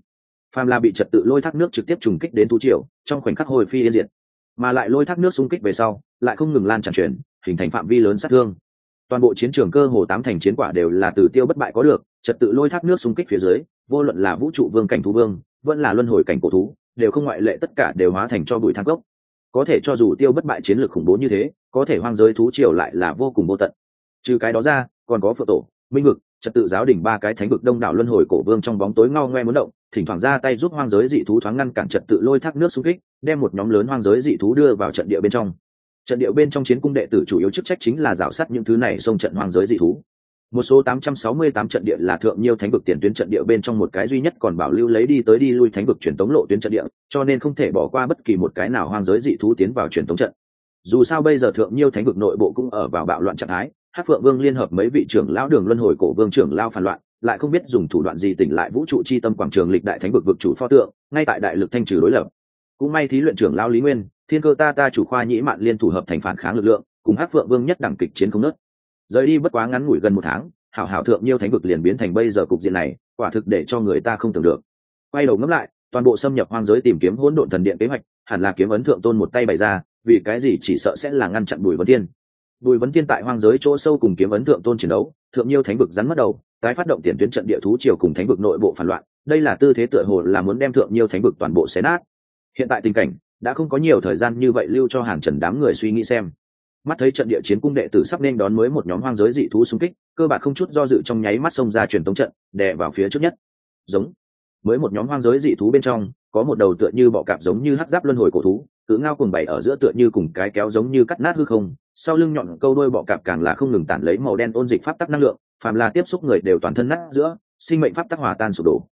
Phàm là bị trật tự lôi thác nước trực tiếp trùng kích đến thú triều, trong khoảnh khắc hồi phi yên diệt. Mà lại lôi thác nước xung kích về sau, lại không ngừng lan tràn chuyển hình thành phạm vi lớn sát thương. Toàn bộ chiến trường cơ hồ tám thành chiến quả đều là từ tiêu bất bại có được, trật tự lôi thác nước xung kích phía dưới, vô luận là vũ trụ vương cảnh thú vương, vẫn là luân hồi cảnh cổ thú, đều không ngoại lệ tất cả đều hóa thành cho bụi thang gốc. Có thể cho dù tiêu bất bại chiến lược khủng bố như thế, có thể hoang giới thú triều lại là vô cùng vô tận. Trừ cái đó ra, còn có phượng tổ, minh vực trật tự giáo đỉnh ba cái thánh vực đông đảo luân hồi cổ vương trong bóng tối ngao ngoe muốn động, thỉnh thoảng ra tay giúp hoang giới dị thú thoáng ngăn cản trật tự lôi thác nước xung kích, đem một nhóm lớn hoang giới dị thú đưa vào trận địa bên trong. Trận địa bên trong chiến cung đệ tử chủ yếu chức trách chính là rào sát những thứ này xông trận hoang giới dị thú. Một số 868 trận địa là thượng nhiêu thánh vực tiền tuyến trận địa bên trong một cái duy nhất còn bảo lưu lấy đi tới đi lui thánh vực truyền tống lộ tuyến trận địa, cho nên không thể bỏ qua bất kỳ một cái nào hoang giới dị thú tiến vào truyền tống trận. Dù sao bây giờ thượng nhiêu thánh vực nội bộ cũng ở vào bạo loạn trạng thái hát phượng vương liên hợp mấy vị trưởng lão đường luân hồi cổ vương trưởng lao phản loạn, lại không biết dùng thủ đoạn gì tỉnh lại vũ trụ chi tâm quảng trường lịch đại thánh vực vực chủ pho tượng, ngay tại đại lực thanh trừ đối lập. Cũng may thí luyện trưởng lao lý nguyên, thiên cơ ta ta chủ khoa nhĩ mạn liên thủ hợp thành phản kháng lực lượng, cùng hát phượng vương nhất đẳng kịch chiến không nớt. Rời đi bất quá ngắn ngủi gần một tháng, hảo hảo thượng nhiêu thánh vực liền biến thành bây giờ cục diện này, quả thực để cho người ta không tưởng được. Quay đầu ngẫm lại, toàn bộ xâm nhập hoang giới tìm kiếm hỗn độn thần điện kế hoạch, hẳn là kiếm ấn thượng tôn một tay bày ra, vì cái gì chỉ sợ sẽ là ngăn chặn bùi vấn tiên bùi vấn tiên tại hoang giới chỗ sâu cùng kiếm ấn thượng tôn chiến đấu, thượng nhiêu thánh vực rắn mất đầu, tái phát động tiền tuyến trận địa thú triều cùng thánh vực nội bộ phản loạn, đây là tư thế tựa hồ là muốn đem thượng nhiêu thánh vực toàn bộ xé nát. Hiện tại tình cảnh, đã không có nhiều thời gian như vậy lưu cho hàng trần đám người suy nghĩ xem. Mắt thấy trận địa chiến cung đệ tử sắp nên đón mới một nhóm hoang giới dị thú xung kích, cơ bản không chút do dự trong nháy mắt xông ra truyền tống trận, đè vào phía trước nhất. Giống. Mới một nhóm hoang giới dị thú bên trong, có một đầu tựa như bọ cạp giống như hắc giáp luân hồi cổ thú, cự ngao cùng bảy ở giữa tựa như cùng cái kéo giống như cắt nát hư không sau lưng nhọn câu đôi bọ cạp càng là không ngừng tản lấy màu đen ôn dịch pháp tắc năng lượng, phàm là tiếp xúc người đều toàn thân nát giữa, sinh mệnh pháp tắc hòa tan sụp đổ.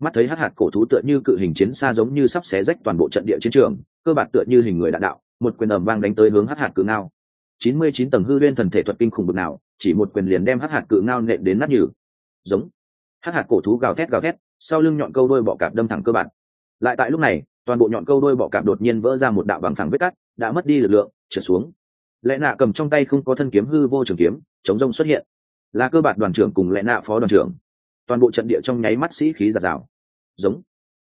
Mắt thấy hát hạt cổ thú tựa như cự hình chiến xa giống như sắp xé rách toàn bộ trận địa chiến trường, cơ bản tựa như hình người đạn đạo, một quyền ầm vang đánh tới hướng hát hạt cự ngao. Chín mươi chín tầng hư liên thần thể thuật kinh khủng bực nào, chỉ một quyền liền đem hát hạt cự ngao nện đến nát nhừ. Giống. Hát hạt cổ thú gào thét gào thét, sau lưng nhọn câu đôi bọ cạp đâm thẳng cơ bản. Lại tại lúc này, toàn bộ nhọn câu đôi bọ cạp đột nhiên vỡ ra một đạo bằng thẳng vết cắt, đã mất đi lực lượng, trượt xuống lẽ nạ cầm trong tay không có thân kiếm hư vô trường kiếm, chống rông xuất hiện. Là cơ bản đoàn trưởng cùng lẽ nạ phó đoàn trưởng. Toàn bộ trận địa trong nháy mắt sĩ khí giạt rào. Giống.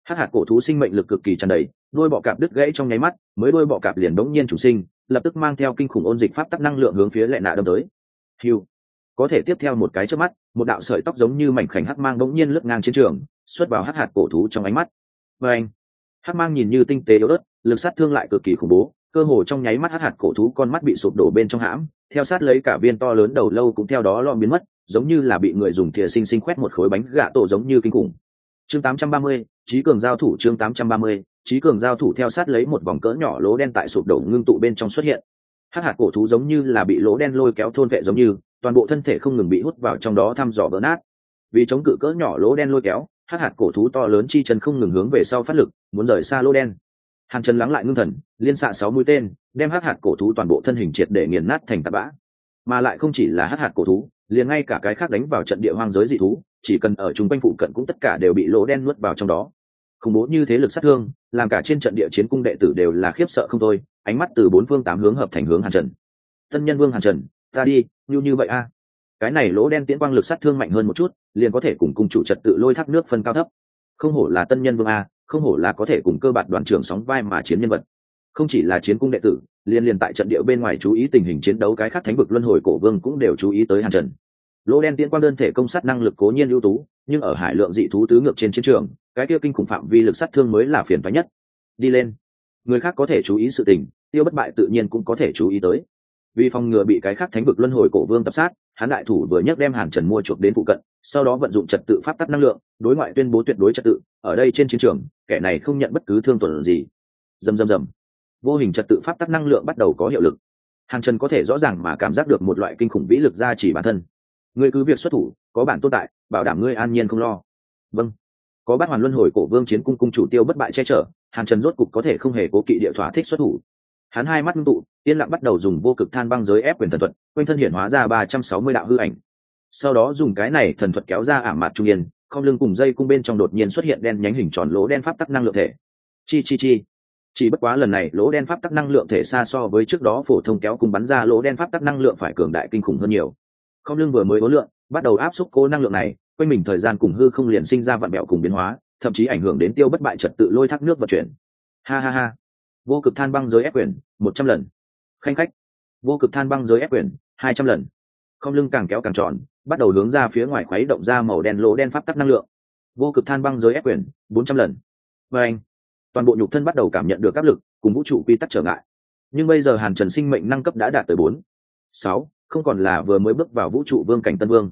Hát hạt cổ thú sinh mệnh lực cực kỳ tràn đầy, đôi bọ cạp đứt gãy trong nháy mắt, mới đôi bọ cạp liền đống nhiên chủ sinh, lập tức mang theo kinh khủng ôn dịch pháp tắc năng lượng hướng phía lệ nạ đâm tới. Hiu có thể tiếp theo một cái trước mắt, một đạo sợi tóc giống như mảnh khảnh hắc mang đống nhiên lướt ngang chiến trường, xuất vào hắc hạt cổ thú trong ánh mắt. Và anh. Hắc mang nhìn như tinh tế yếu ớt, lực sát thương lại cực kỳ khủng bố cơ hồ trong nháy mắt hắc hạt cổ thú con mắt bị sụp đổ bên trong hãm theo sát lấy cả viên to lớn đầu lâu cũng theo đó lom biến mất giống như là bị người dùng thìa sinh sinh khoét một khối bánh gạ tổ giống như kinh khủng. Chương 830, trí cường giao thủ chương 830, trí cường giao thủ theo sát lấy một vòng cỡ nhỏ lỗ đen tại sụp đổ ngưng tụ bên trong xuất hiện. Hắc hạt cổ thú giống như là bị lỗ đen lôi kéo thôn vệ giống như toàn bộ thân thể không ngừng bị hút vào trong đó thăm dò vỡ nát. Vì chống cự cỡ nhỏ lỗ đen lôi kéo hắc hạt cổ thú to lớn chi chân không ngừng hướng về sau phát lực muốn rời xa lỗ đen hàn Trần lắng lại ngưng thần, liên xạ sáu mũi tên, đem hắc hạt cổ thú toàn bộ thân hình triệt để nghiền nát thành tạt bã. Mà lại không chỉ là hắc hạt cổ thú, liền ngay cả cái khác đánh vào trận địa hoang giới dị thú, chỉ cần ở chung quanh phụ cận cũng tất cả đều bị lỗ đen nuốt vào trong đó. Khủng bố như thế lực sát thương, làm cả trên trận địa chiến cung đệ tử đều là khiếp sợ không thôi, ánh mắt từ bốn phương tám hướng hợp thành hướng hàn trần. Tân nhân vương hàn trần, ta đi, như như vậy a. Cái này lỗ đen tiễn quang lực sát thương mạnh hơn một chút, liền có thể cùng cùng chủ trật tự lôi thác nước phân cao thấp. Không hổ là tân nhân vương a không hổ là có thể cùng cơ bản đoàn trưởng sóng vai mà chiến nhân vật. Không chỉ là chiến cung đệ tử, liên liên tại trận địa bên ngoài chú ý tình hình chiến đấu cái khác thánh vực luân hồi cổ vương cũng đều chú ý tới hàn trần. Lỗ đen tiễn quang đơn thể công sát năng lực cố nhiên ưu tú, nhưng ở hải lượng dị thú tứ ngược trên chiến trường, cái kia kinh khủng phạm vi lực sát thương mới là phiền toái nhất. Đi lên. Người khác có thể chú ý sự tình, tiêu bất bại tự nhiên cũng có thể chú ý tới. Vì phòng ngừa bị cái khác thánh vực luân hồi cổ vương tập sát, hắn đại thủ vừa nhấc đem hàn trần mua chuộc đến phụ cận sau đó vận dụng trật tự pháp tắc năng lượng, đối ngoại tuyên bố tuyệt đối trật tự, ở đây trên chiến trường, kẻ này không nhận bất cứ thương tổn gì. Dầm dầm dầm vô hình trật tự pháp tắc năng lượng bắt đầu có hiệu lực. Hàng trần có thể rõ ràng mà cảm giác được một loại kinh khủng vĩ lực ra chỉ bản thân. Ngươi cứ việc xuất thủ, có bản tồn tại, bảo đảm ngươi an nhiên không lo. Vâng. Có bát hoàn luân hồi cổ vương chiến cung cung chủ tiêu bất bại che chở hàn trần rốt cục có thể không hề cố kỵ địa thỏa thích xuất thủ. Hắn hai mắt ngưng tụ, yên lặng bắt đầu dùng vô cực than băng giới ép quyền thần thuật, quanh thân hiển hóa ra ba trăm sáu mươi đạo hư ảnh sau đó dùng cái này thần thuật kéo ra ảm mạt trung yên, không lưng cùng dây cung bên trong đột nhiên xuất hiện đen nhánh hình tròn lỗ đen pháp tắc năng lượng thể. Chi chi chi. Chỉ bất quá lần này lỗ đen pháp tắc năng lượng thể xa so với trước đó phổ thông kéo cùng bắn ra lỗ đen pháp tắc năng lượng phải cường đại kinh khủng hơn nhiều. Không lưng vừa mới ố lượng, bắt đầu áp xúc cố năng lượng này, quanh mình thời gian cùng hư không liền sinh ra vạn mẹo cùng biến hóa, thậm chí ảnh hưởng đến tiêu bất bại trật tự lôi thác nước vận chuyển. Ha ha ha. Vô cực than băng giới ép quyền, một trăm lần. Khanh khách. Vô cực than băng giới ép quyền, hai trăm lần. Không lưng càng kéo càng tròn bắt đầu hướng ra phía ngoài khuấy động ra màu đen lỗ đen pháp tắc năng lượng. Vô cực than băng giới ép quyền, bốn trăm lần. Và anh, toàn bộ nhục thân bắt đầu cảm nhận được áp lực, cùng vũ trụ quy tắc trở ngại. Nhưng bây giờ hàn trần sinh mệnh năng cấp đã đạt tới bốn, sáu, không còn là vừa mới bước vào vũ trụ vương cảnh tân vương.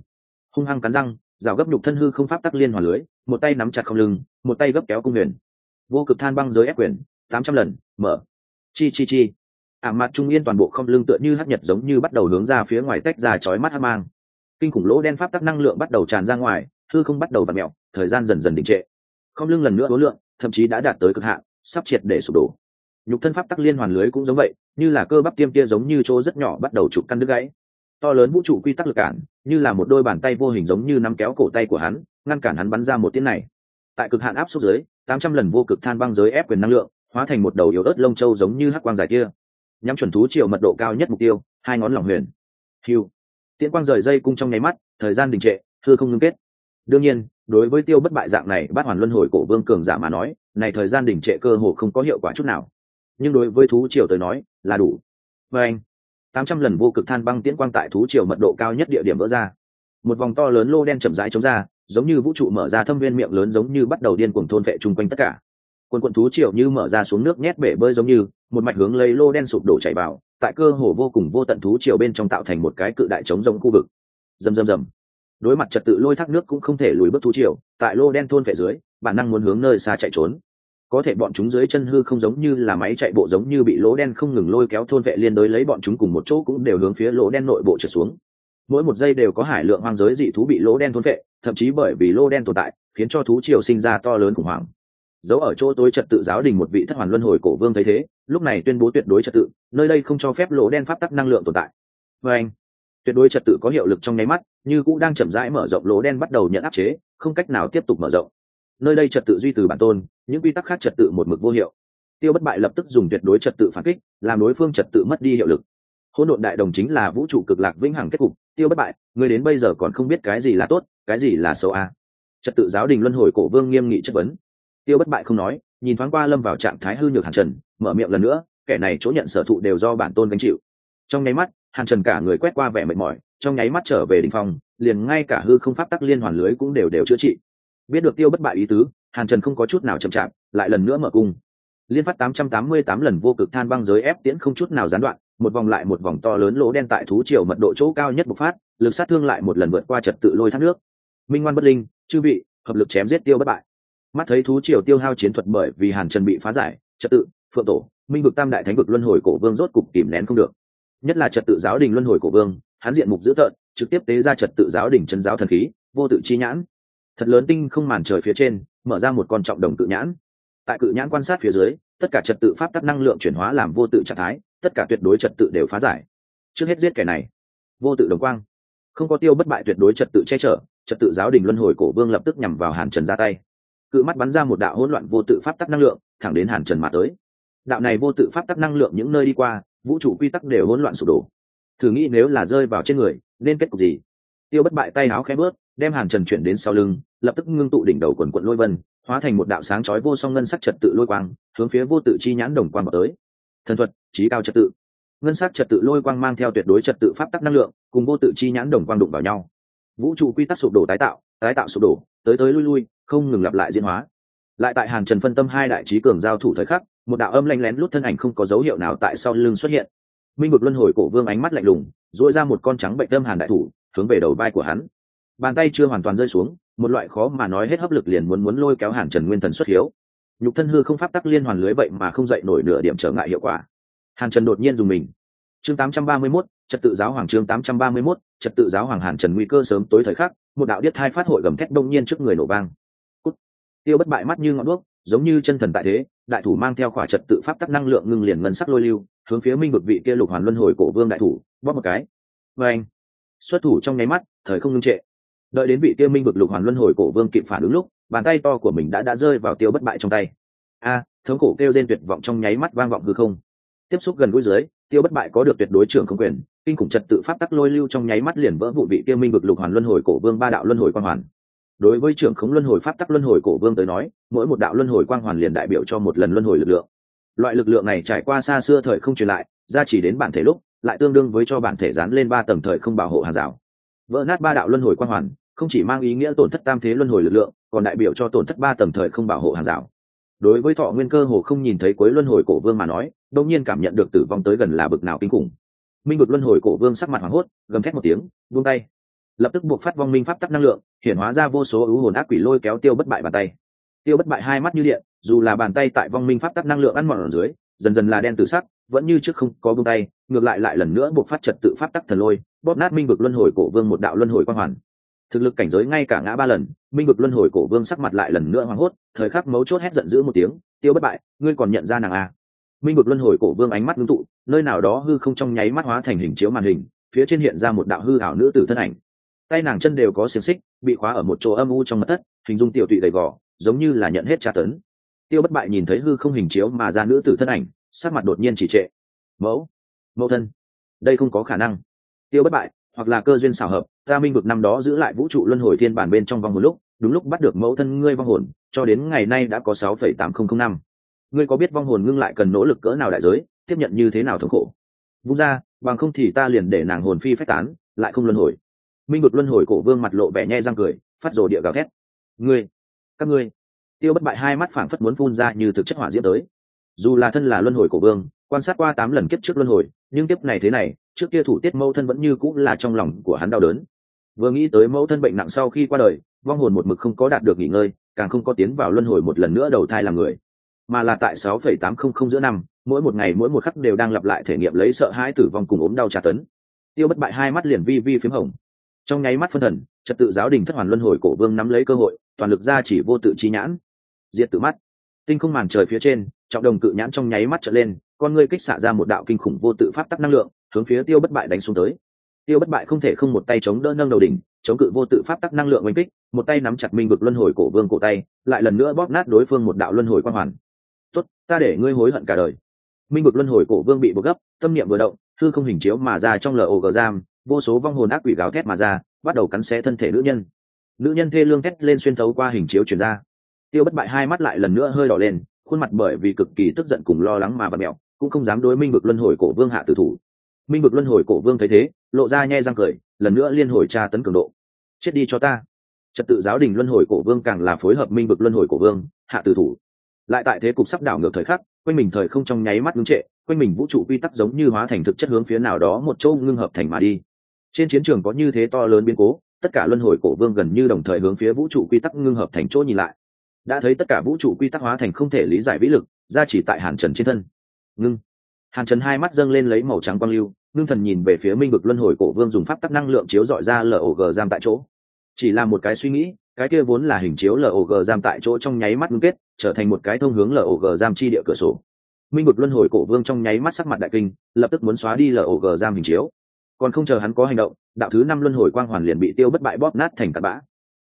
Hung hăng cắn răng, rào gấp nhục thân hư không pháp tắc liên hoàn lưới, một tay nắm chặt không lưng, một tay gấp kéo cung huyền. Vô cực than băng giới ép quyền, tám trăm lần, mở. Chi chi chi. Ả mặt trung yên toàn bộ không lưng tựa như hấp nhật giống như bắt đầu hướng ra phía ngoài tách ra chói mắt hăm mang kinh khủng lỗ đen pháp tắc năng lượng bắt đầu tràn ra ngoài, hư không bắt đầu và mẹo thời gian dần dần đình trệ. Không lưng lần nữa hối lượng, thậm chí đã đạt tới cực hạn, sắp triệt để sụp đổ. Nhục thân pháp tắc liên hoàn lưới cũng giống vậy, như là cơ bắp tiêm tia giống như chỗ rất nhỏ bắt đầu chụp căn đứt gãy. To lớn vũ trụ quy tắc lực cản, như là một đôi bàn tay vô hình giống như nắm kéo cổ tay của hắn, ngăn cản hắn bắn ra một tiếng này. Tại cực hạn áp suất dưới tám trăm lần vô cực than băng giới ép quyền năng lượng, hóa thành một đầu yếu ớt lông châu giống như hắc quang dài kia. Nhắm chuẩn thú chiều mật độ cao nhất mục tiêu, hai ngón lòng huyền. Hiu tiễn quang rời dây cung trong nháy mắt, thời gian đình trệ thưa không ngưng kết. Đương nhiên, đối với tiêu bất bại dạng này bắt hoàn luân hồi cổ vương cường giả mà nói, này thời gian đình trệ cơ hồ không có hiệu quả chút nào. Nhưng đối với thú triều tới nói, là đủ. Và anh, tám trăm lần vô cực than băng tiễn quang tại thú triều mật độ cao nhất địa điểm vỡ ra. Một vòng to lớn lô đen chậm rãi chống ra, giống như vũ trụ mở ra thâm viên miệng lớn giống như bắt đầu điên cuồng thôn vệ chung quanh tất cả. Quần quận thú triều như mở ra xuống nước nhét bể bơi giống như, một mạch hướng lấy lô đen sụp đổ chảy vào tại cơ hồ vô cùng vô tận thú triều bên trong tạo thành một cái cự đại chống rông khu vực. Rầm rầm rầm. Đối mặt trật tự lôi thác nước cũng không thể lùi bước thú triều, tại lô đen thôn vệ dưới, bản năng muốn hướng nơi xa chạy trốn. Có thể bọn chúng dưới chân hư không giống như là máy chạy bộ giống như bị lỗ đen không ngừng lôi kéo thôn vệ liên đối lấy bọn chúng cùng một chỗ cũng đều hướng phía lỗ đen nội bộ trượt xuống. Mỗi một giây đều có hải lượng hoang giới dị thú bị lỗ đen thôn vệ, thậm chí bởi vì lỗ đen tồn tại, khiến cho thú triều sinh ra to lớn khủng hoảng. Giấu ở chỗ tối trật tự giáo đình một vị thất hoàn luân hồi cổ vương thấy thế lúc này tuyên bố tuyệt đối trật tự, nơi đây không cho phép lỗ đen pháp tắc năng lượng tồn tại. Và anh, tuyệt đối trật tự có hiệu lực trong nháy mắt, như cũng đang chậm rãi mở rộng lỗ đen bắt đầu nhận áp chế, không cách nào tiếp tục mở rộng. Nơi đây trật tự duy từ bản tôn, những quy tắc khác trật tự một mực vô hiệu. Tiêu bất bại lập tức dùng tuyệt đối trật tự phản kích, làm đối phương trật tự mất đi hiệu lực. Hỗn độn đại đồng chính là vũ trụ cực lạc vĩnh hằng kết cục, tiêu bất bại người đến bây giờ còn không biết cái gì là tốt, cái gì là xấu a. À. trật tự giáo đình luân hồi cổ vương nghiêm nghị chất vấn. Tiêu bất bại không nói nhìn thoáng qua lâm vào trạng thái hư nhược hàn trần, mở miệng lần nữa, kẻ này chỗ nhận sở thụ đều do bản tôn gánh chịu. Trong nháy mắt, hàn trần cả người quét qua vẻ mệt mỏi, trong nháy mắt trở về đình phòng liền ngay cả hư không pháp tắc liên hoàn lưới cũng đều đều chữa trị. Biết được tiêu bất bại ý tứ, hàn trần không có chút nào chậm chạp, lại lần nữa mở cung. Liên phát tám trăm tám mươi tám lần vô cực than băng giới ép tiễn không chút nào gián đoạn, một vòng lại một vòng to lớn lỗ đen tại thú triều mật độ chỗ cao nhất bộc phát, lực sát thương lại một lần vượt qua trật tự lôi thác nước. Minh ngoan bất linh, chư vị, hợp lực chém giết tiêu bất bại mắt thấy thú triều tiêu hao chiến thuật bởi vì hàn trần bị phá giải, trật tự, phượng tổ, minh vực tam đại thánh vực luân hồi cổ vương rốt cục kìm nén không được. Nhất là trật tự giáo đình luân hồi cổ vương, hắn diện mục dữ tợn, trực tiếp tế ra trật tự giáo đình chân giáo thần khí, vô tự chi nhãn. Thật lớn tinh không màn trời phía trên, mở ra một con trọng đồng tự nhãn. Tại cự nhãn quan sát phía dưới, tất cả trật tự pháp tắc năng lượng chuyển hóa làm vô tự trạng thái, tất cả tuyệt đối trật tự đều phá giải. Trước hết giết kẻ này, vô tự đồng quang. Không có tiêu bất bại tuyệt đối trật tự che chở, trật tự giáo đình luân hồi cổ vương lập tức nhằm vào hàn trần ra tay cự mắt bắn ra một đạo hỗn loạn vô tự pháp tắc năng lượng, thẳng đến hàn trần mà tới. Đạo này vô tự pháp tắc năng lượng những nơi đi qua, vũ trụ quy tắc đều hỗn loạn sụp đổ. Thử nghĩ nếu là rơi vào trên người, nên kết cục gì? Tiêu bất bại tay áo khẽ bớt đem hàn trần chuyển đến sau lưng, lập tức ngưng tụ đỉnh đầu quần quận lôi vân, hóa thành một đạo sáng chói vô song ngân sắc trật tự lôi quang, hướng phía vô tự chi nhãn đồng quang vào tới. Thần thuật, trí cao trật tự. Ngân sắc trật tự lôi quang mang theo tuyệt đối trật tự pháp tắc năng lượng, cùng vô tự chi nhãn đồng quang đụng vào nhau. Vũ trụ quy tắc sụp đổ tái tạo tái tạo sụp đổ tới tới lui lui không ngừng lặp lại diễn hóa. Lại tại hàn trần phân tâm hai đại trí cường giao thủ thời khắc một đạo âm lanh lén lút thân ảnh không có dấu hiệu nào tại sau lưng xuất hiện. Minh vực luân hồi cổ vương ánh mắt lạnh lùng dội ra một con trắng bệnh tâm hàn đại thủ hướng về đầu vai của hắn. Bàn tay chưa hoàn toàn rơi xuống một loại khó mà nói hết hấp lực liền muốn muốn lôi kéo hàn trần nguyên thần xuất hiếu. Nhục thân hư không pháp tắc liên hoàn lưới vậy mà không dậy nổi nửa điểm trở ngại hiệu quả. Hàn trần đột nhiên dùng mình. Chương 831, trật tự giáo hoàng chương 831, trật tự giáo hoàng hàn trần nguy cơ sớm tối thời khắc một đạo điếc hai phát hội gầm thét đông nhiên trước người nổ vang. Cút. tiêu bất bại mắt như ngọn đuốc, giống như chân thần tại thế, đại thủ mang theo khỏa trật tự pháp tắc năng lượng ngưng liền ngân sắc lôi lưu, hướng phía minh vực vị kia lục hoàn luân hồi cổ vương đại thủ, bóp một cái. Và anh xuất thủ trong nháy mắt, thời không ngưng trệ. Đợi đến vị kia minh vực lục hoàn luân hồi cổ vương kịp phản ứng lúc, bàn tay to của mình đã đã rơi vào tiêu bất bại trong tay. A, thống cổ kêu rên tuyệt vọng trong nháy mắt vang vọng hư không. Tiếp xúc gần gũi dưới, tiêu bất bại có được tuyệt đối trưởng không quyền kinh khủng trật tự pháp tắc lôi lưu trong nháy mắt liền vỡ vụ vị kia minh vực lục hoàn luân hồi cổ vương ba đạo luân hồi quang hoàn. Đối với trưởng khống luân hồi pháp tắc luân hồi cổ vương tới nói, mỗi một đạo luân hồi quang hoàn liền đại biểu cho một lần luân hồi lực lượng. Loại lực lượng này trải qua xa xưa thời không truyền lại, ra chỉ đến bản thể lúc, lại tương đương với cho bản thể dán lên ba tầng thời không bảo hộ hàng rào. Vỡ nát ba đạo luân hồi quang hoàn, không chỉ mang ý nghĩa tổn thất tam thế luân hồi lực lượng, còn đại biểu cho tổn thất ba tầng thời không bảo hộ hàng rào. Đối với thọ nguyên cơ hồ không nhìn thấy cuối luân hồi cổ vương mà nói đông nhiên cảm nhận được tử vong tới gần là bực nào kinh khủng minh bực luân hồi cổ vương sắc mặt hoảng hốt, gầm thét một tiếng, buông tay. Lập tức buộc phát vong minh pháp tắc năng lượng hiện hóa ra vô số ưu hồn ác quỷ lôi kéo tiêu bất bại bàn tay. Tiêu bất bại hai mắt như điện, dù là bàn tay tại vong minh pháp tắc năng lượng ăn mòn ở dưới, dần dần là đen từ sắc, vẫn như trước không có buông tay, ngược lại lại lần nữa buộc phát trật tự pháp tắc thần lôi, bóp nát minh vực luân hồi cổ vương một đạo luân hồi quang hoàn. Thực lực cảnh giới ngay cả ngã ba lần, minh vực luân hồi cổ vương sắc mặt lại lần nữa hoảng hốt, thời khắc mấu chốt hét giận dữ một tiếng, tiêu bất bại, ngươi còn nhận ra nàng à minh vực luân hồi cổ vương ánh mắt ngưng tụ, nơi nào đó hư không trong nháy mắt hóa thành hình chiếu màn hình, phía trên hiện ra một đạo hư ảo nữ tử thân ảnh. Tay nàng chân đều có xiềng xích, bị khóa ở một chỗ âm u trong mặt thất, hình dung tiểu tụy gầy gò, giống như là nhận hết tra tấn. Tiêu bất bại nhìn thấy hư không hình chiếu mà ra nữ tử thân ảnh, sắc mặt đột nhiên chỉ trệ. Mẫu mẫu thân, đây không có khả năng. Tiêu bất bại, hoặc là cơ duyên xảo hợp, ta minh vực năm đó giữ lại vũ trụ luân hồi thiên bản bên trong vòng một lúc, đúng lúc bắt được mẫu thân ngươi vong hồn, cho đến ngày nay đã có sáu phẩy tám không không năm ngươi có biết vong hồn ngưng lại cần nỗ lực cỡ nào đại giới, tiếp nhận như thế nào thống khổ? Vung ra, bằng không thì ta liền để nàng hồn phi phách tán, lại không luân hồi. Minh vực luân hồi cổ vương mặt lộ vẻ nhe răng cười, phát rồ địa gào thét. Ngươi, các ngươi. Tiêu bất bại hai mắt phảng phất muốn phun ra như thực chất hỏa diễm tới. Dù là thân là luân hồi cổ vương, quan sát qua tám lần kiếp trước luân hồi, nhưng kiếp này thế này, trước kia thủ tiết mẫu thân vẫn như cũng là trong lòng của hắn đau đớn. Vừa nghĩ tới mẫu thân bệnh nặng sau khi qua đời, vong hồn một mực không có đạt được nghỉ ngơi, càng không có tiến vào luân hồi một lần nữa đầu thai làm người mà là tại sáu phẩy tám không không giữa năm, mỗi một ngày mỗi một khắc đều đang lặp lại thể nghiệm lấy sợ hãi tử vong cùng ốm đau tra tấn. Tiêu bất bại hai mắt liền vi vi phím hồng. Trong nháy mắt phân thần, trật tự giáo đình thất hoàn luân hồi cổ vương nắm lấy cơ hội, toàn lực ra chỉ vô tự chi nhãn. Diệt tự mắt. Tinh không màn trời phía trên, trọng đồng cự nhãn trong nháy mắt trở lên, con ngươi kích xạ ra một đạo kinh khủng vô tự pháp tắc năng lượng, hướng phía tiêu bất bại đánh xuống tới. Tiêu bất bại không thể không một tay chống đỡ nâng đầu đỉnh, chống cự vô tự pháp tắc năng lượng oanh kích, một tay nắm chặt minh vực luân hồi cổ vương cổ tay, lại lần nữa bóp nát đối phương một đạo luân hồi quang hoàn tốt, ta để ngươi hối hận cả đời. Minh vực luân hồi cổ vương bị bực gấp, tâm niệm vừa động, thư không hình chiếu mà ra trong lò gờ giam, vô số vong hồn ác quỷ gáo thét mà ra, bắt đầu cắn xé thân thể nữ nhân. Nữ nhân thê lương thét lên xuyên thấu qua hình chiếu chuyển ra. Tiêu bất bại hai mắt lại lần nữa hơi đỏ lên, khuôn mặt bởi vì cực kỳ tức giận cùng lo lắng mà bật mẹo, cũng không dám đối minh vực luân hồi cổ vương hạ tử thủ. Minh vực luân hồi cổ vương thấy thế, lộ ra nhe răng cười, lần nữa liên hồi tra tấn cường độ. Chết đi cho ta. Trật tự giáo đình luân hồi cổ vương càng là phối hợp minh vực luân hồi cổ vương, hạ tử thủ lại tại thế cục sắp đảo ngược thời khắc, quanh mình thời không trong nháy mắt ngưng trệ, quanh mình vũ trụ quy tắc giống như hóa thành thực chất hướng phía nào đó một chỗ ngưng hợp thành mà đi. Trên chiến trường có như thế to lớn biến cố, tất cả luân hồi cổ vương gần như đồng thời hướng phía vũ trụ quy tắc ngưng hợp thành chỗ nhìn lại. Đã thấy tất cả vũ trụ quy tắc hóa thành không thể lý giải vĩ lực, ra chỉ tại hàn trần trên thân. Ngưng. Hàn trần hai mắt dâng lên lấy màu trắng quang lưu, ngưng thần nhìn về phía minh vực luân hồi cổ vương dùng pháp tắc năng lượng chiếu dọi ra lở ổ gờ giam tại chỗ. Chỉ là một cái suy nghĩ cái kia vốn là hình chiếu log giam tại chỗ trong nháy mắt ngưng kết, trở thành một cái thông hướng log giam chi địa cửa sổ. Minh vực luân hồi cổ vương trong nháy mắt sắc mặt đại kinh, lập tức muốn xóa đi log giam hình chiếu. Còn không chờ hắn có hành động, đạo thứ năm luân hồi quang hoàn liền bị tiêu bất bại bóp nát thành tạt bã.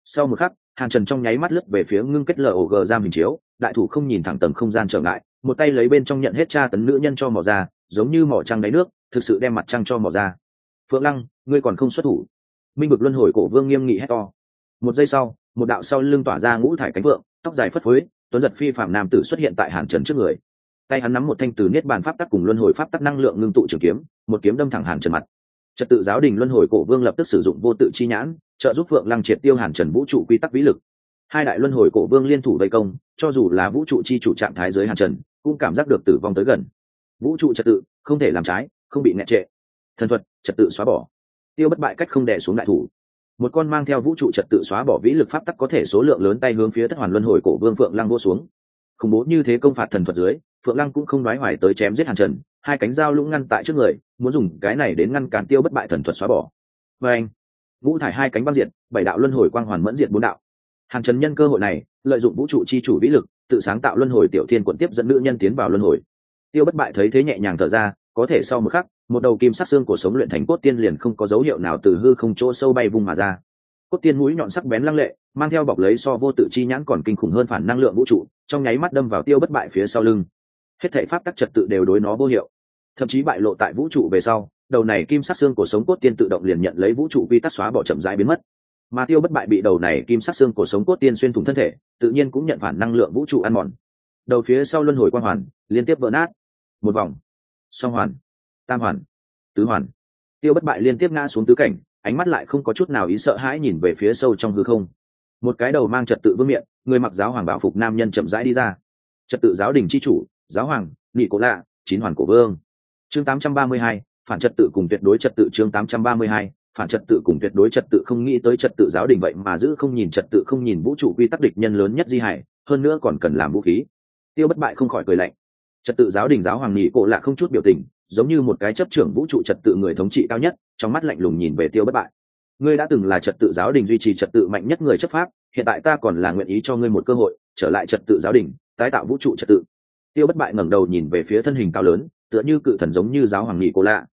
Sau một khắc, hàn trần trong nháy mắt lướt về phía ngưng kết log giam hình chiếu, đại thủ không nhìn thẳng tầng không gian trở ngại, một tay lấy bên trong nhận hết tra tấn nữ nhân cho mỏ ra, giống như mỏ trăng đáy nước, thực sự đem mặt trăng cho mỏ ra. Phượng lăng, ngươi còn không xuất thủ. Minh vực luân hồi cổ vương nghiêm nghị hét to. Một giây sau một đạo sau lưng tỏa ra ngũ thải cánh vượng tóc dài phất phới, tuấn giật phi phạm nam tử xuất hiện tại hàn trần trước người. Tay hắn nắm một thanh từ niết bàn pháp tắc cùng luân hồi pháp tắc năng lượng ngưng tụ trường kiếm, một kiếm đâm thẳng hàn trần mặt. Trật tự giáo đình luân hồi cổ vương lập tức sử dụng vô tự chi nhãn, trợ giúp phượng lăng triệt tiêu hàn trần vũ trụ quy tắc vĩ lực. Hai đại luân hồi cổ vương liên thủ vây công, cho dù là vũ trụ chi chủ trạng thái giới hàn trần, cũng cảm giác được tử vong tới gần. Vũ trụ trật tự, không thể làm trái, không bị nẹt trệ. Thần thuật, trật tự xóa bỏ. Tiêu bất bại cách không đè xuống đại thủ một con mang theo vũ trụ trật tự xóa bỏ vĩ lực pháp tắc có thể số lượng lớn tay hướng phía thất hoàn luân hồi cổ vương phượng lăng vô xuống. Khủng bố như thế công phạt thần thuật dưới, phượng lăng cũng không nói hoài tới chém giết hàn trần, hai cánh dao lũng ngăn tại trước người, muốn dùng cái này đến ngăn cản tiêu bất bại thần thuật xóa bỏ. Và anh, vũ thải hai cánh băng diện bảy đạo luân hồi quang hoàn mẫn diện bốn đạo. Hàn trần nhân cơ hội này, lợi dụng vũ trụ chi chủ vĩ lực, tự sáng tạo luân hồi tiểu thiên quận tiếp dẫn nữ nhân tiến vào luân hồi. Tiêu bất bại thấy thế nhẹ nhàng thở ra có thể sau một khắc, một đầu kim sắc xương của sống luyện thành cốt tiên liền không có dấu hiệu nào từ hư không chỗ sâu bay vung mà ra. Cốt tiên mũi nhọn sắc bén lăng lệ, mang theo bọc lấy so vô tự chi nhãn còn kinh khủng hơn phản năng lượng vũ trụ, trong nháy mắt đâm vào tiêu bất bại phía sau lưng. Hết thể pháp tắc trật tự đều đối nó vô hiệu. Thậm chí bại lộ tại vũ trụ về sau, đầu này kim sắc xương của sống cốt tiên tự động liền nhận lấy vũ trụ vi tắc xóa bỏ chậm rãi biến mất. Mà tiêu bất bại bị đầu này kim sắc xương của sống cốt tiên xuyên thủng thân thể, tự nhiên cũng nhận phản năng lượng vũ trụ ăn mòn. Đầu phía sau luân hồi quang hoàn, liên tiếp vỡ nát. Một vòng song hoàn tam hoàn tứ hoàn. Tiêu bất bại liên tiếp ngã xuống tứ cảnh ánh mắt lại không có chút nào ý sợ hãi nhìn về phía sâu trong hư không. Một cái đầu mang trật tự vương miệng người mặc giáo hoàng bảo phục nam nhân chậm rãi đi ra. Trật tự giáo đình c h i chủ giáo hoàng nghị cổ lạ chín hoàn cổ vương. Chương 832, phản trật tự cùng tuyệt đối trật tự chương 832, phản trật tự cùng tuyệt đối trật tự không nghĩ tới trật tự giáo đình vậy mà giữ không nhìn trật tự không nhìn vũ trụ quy tắc địch nhân lớn nhất di hải hơn nữa còn cần làm vũ khí. Tiêu bất bại không khỏi cười lạnh trật tự giáo đình giáo hoàng nghị cổ lạ không chút biểu tình, giống như một cái chấp trưởng vũ trụ trật tự người thống trị cao nhất, trong mắt lạnh lùng nhìn về tiêu bất bại. Ngươi đã từng là trật tự giáo đình duy trì trật tự mạnh nhất người chấp pháp, hiện tại ta còn là nguyện ý cho ngươi một cơ hội, trở lại trật tự giáo đình, tái tạo vũ trụ trật tự. Tiêu bất bại ngẩng đầu nhìn về phía thân hình cao lớn, tựa như cự thần giống như giáo hoàng nghị cổ lạ.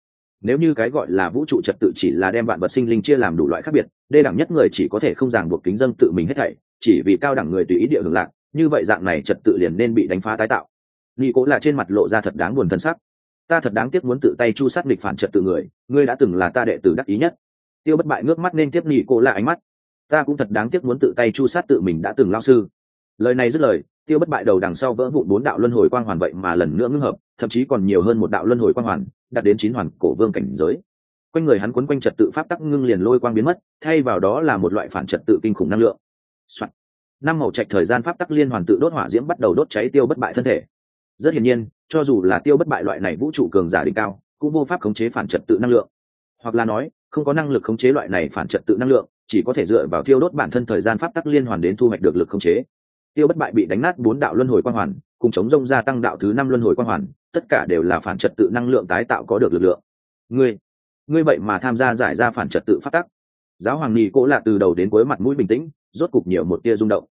Nếu như cái gọi là vũ trụ trật tự chỉ là đem vạn vật sinh linh chia làm đủ loại khác biệt, đê đẳng nhất người chỉ có thể không ràng buộc kính dân tự mình hết thảy, chỉ vì cao đẳng người tùy ý địa hưởng lạc, như vậy dạng này trật tự liền nên bị đánh phá tái tạo nghi cố là trên mặt lộ ra thật đáng buồn thân sắc. Ta thật đáng tiếc muốn tự tay chu sát nghịch phản trật tự người, ngươi đã từng là ta đệ tử đắc ý nhất. Tiêu bất bại ngước mắt nên tiếp nghi cố là ánh mắt. Ta cũng thật đáng tiếc muốn tự tay chu sát tự mình đã từng lao sư. Lời này dứt lời, tiêu bất bại đầu đằng sau vỡ vụn bốn đạo luân hồi quang hoàn vậy mà lần nữa ngưng hợp, thậm chí còn nhiều hơn một đạo luân hồi quang hoàn, đạt đến chín hoàn cổ vương cảnh giới. Quanh người hắn quấn quanh trật tự pháp tắc ngưng liền lôi quang biến mất, thay vào đó là một loại phản trật tự kinh khủng năng lượng、Soạn. năm màu trạch thời gian pháp tắc liên hoàn tự đốt hỏa diễm bắt đầu đốt cháy tiêu bất bại thân thể rất hiển nhiên, cho dù là tiêu bất bại loại này vũ trụ cường giả đỉnh cao, cũng vô pháp khống chế phản trật tự năng lượng. Hoặc là nói, không có năng lực khống chế loại này phản trật tự năng lượng, chỉ có thể dựa vào tiêu đốt bản thân thời gian pháp tắc liên hoàn đến thu hoạch được lực khống chế. Tiêu bất bại bị đánh nát bốn đạo luân hồi quang hoàn, cùng chống rông gia tăng đạo thứ năm luân hồi quang hoàn, tất cả đều là phản trật tự năng lượng tái tạo có được lực lượng. Ngươi ngươi vậy mà tham gia giải ra phản trật tự phát tắc. Giáo hoàng nhì cố là từ đầu đến cuối mặt mũi bình tĩnh, rốt cục nhiều một tia rung động.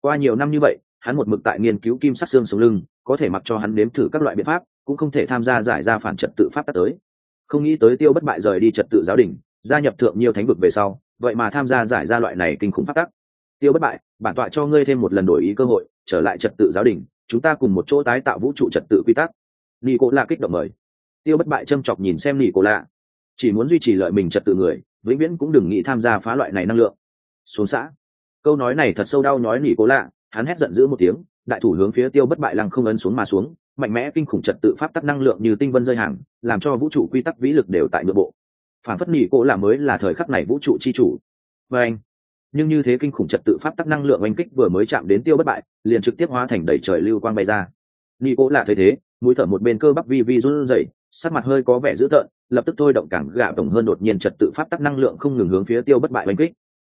Qua nhiều năm như vậy hắn một mực tại nghiên cứu kim sắc xương sống lưng, có thể mặc cho hắn nếm thử các loại biện pháp, cũng không thể tham gia giải ra phản trật tự pháp tắt tới. Không nghĩ tới tiêu bất bại rời đi trật tự giáo đình, gia nhập thượng nhiều thánh vực về sau, vậy mà tham gia giải ra loại này kinh khủng pháp tắc. Tiêu bất bại, bản tọa cho ngươi thêm một lần đổi ý cơ hội, trở lại trật tự giáo đình, chúng ta cùng một chỗ tái tạo vũ trụ trật tự quy tắc. Nị cố lạ kích động mời. Tiêu bất bại châm chọc nhìn xem nị cố lạ chỉ muốn duy trì lợi mình trật tự người, vĩnh viễn cũng đừng nghĩ tham gia phá loại này năng lượng. Xuống xã. Câu nói này thật sâu đau nói nỉ cố lạ hắn hét giận dữ một tiếng, đại thủ hướng phía tiêu bất bại lăng không ấn xuống mà xuống, mạnh mẽ kinh khủng trật tự pháp tắc năng lượng như tinh vân rơi hàng, làm cho vũ trụ quy tắc vĩ lực đều tại nội bộ. Phản phất nhị cô là mới là thời khắc này vũ trụ chi chủ. Và anh, nhưng như thế kinh khủng trật tự pháp tắc năng lượng oanh kích vừa mới chạm đến tiêu bất bại, liền trực tiếp hóa thành đầy trời lưu quang bay ra. Nhị cô là thấy thế, mũi thở một bên cơ bắp vi vi run rẩy, sắc mặt hơi có vẻ dữ tợn, lập tức thôi động cảng gạ tổng hơn đột nhiên trật tự pháp tắc năng lượng không ngừng hướng phía tiêu bất bại oanh kích.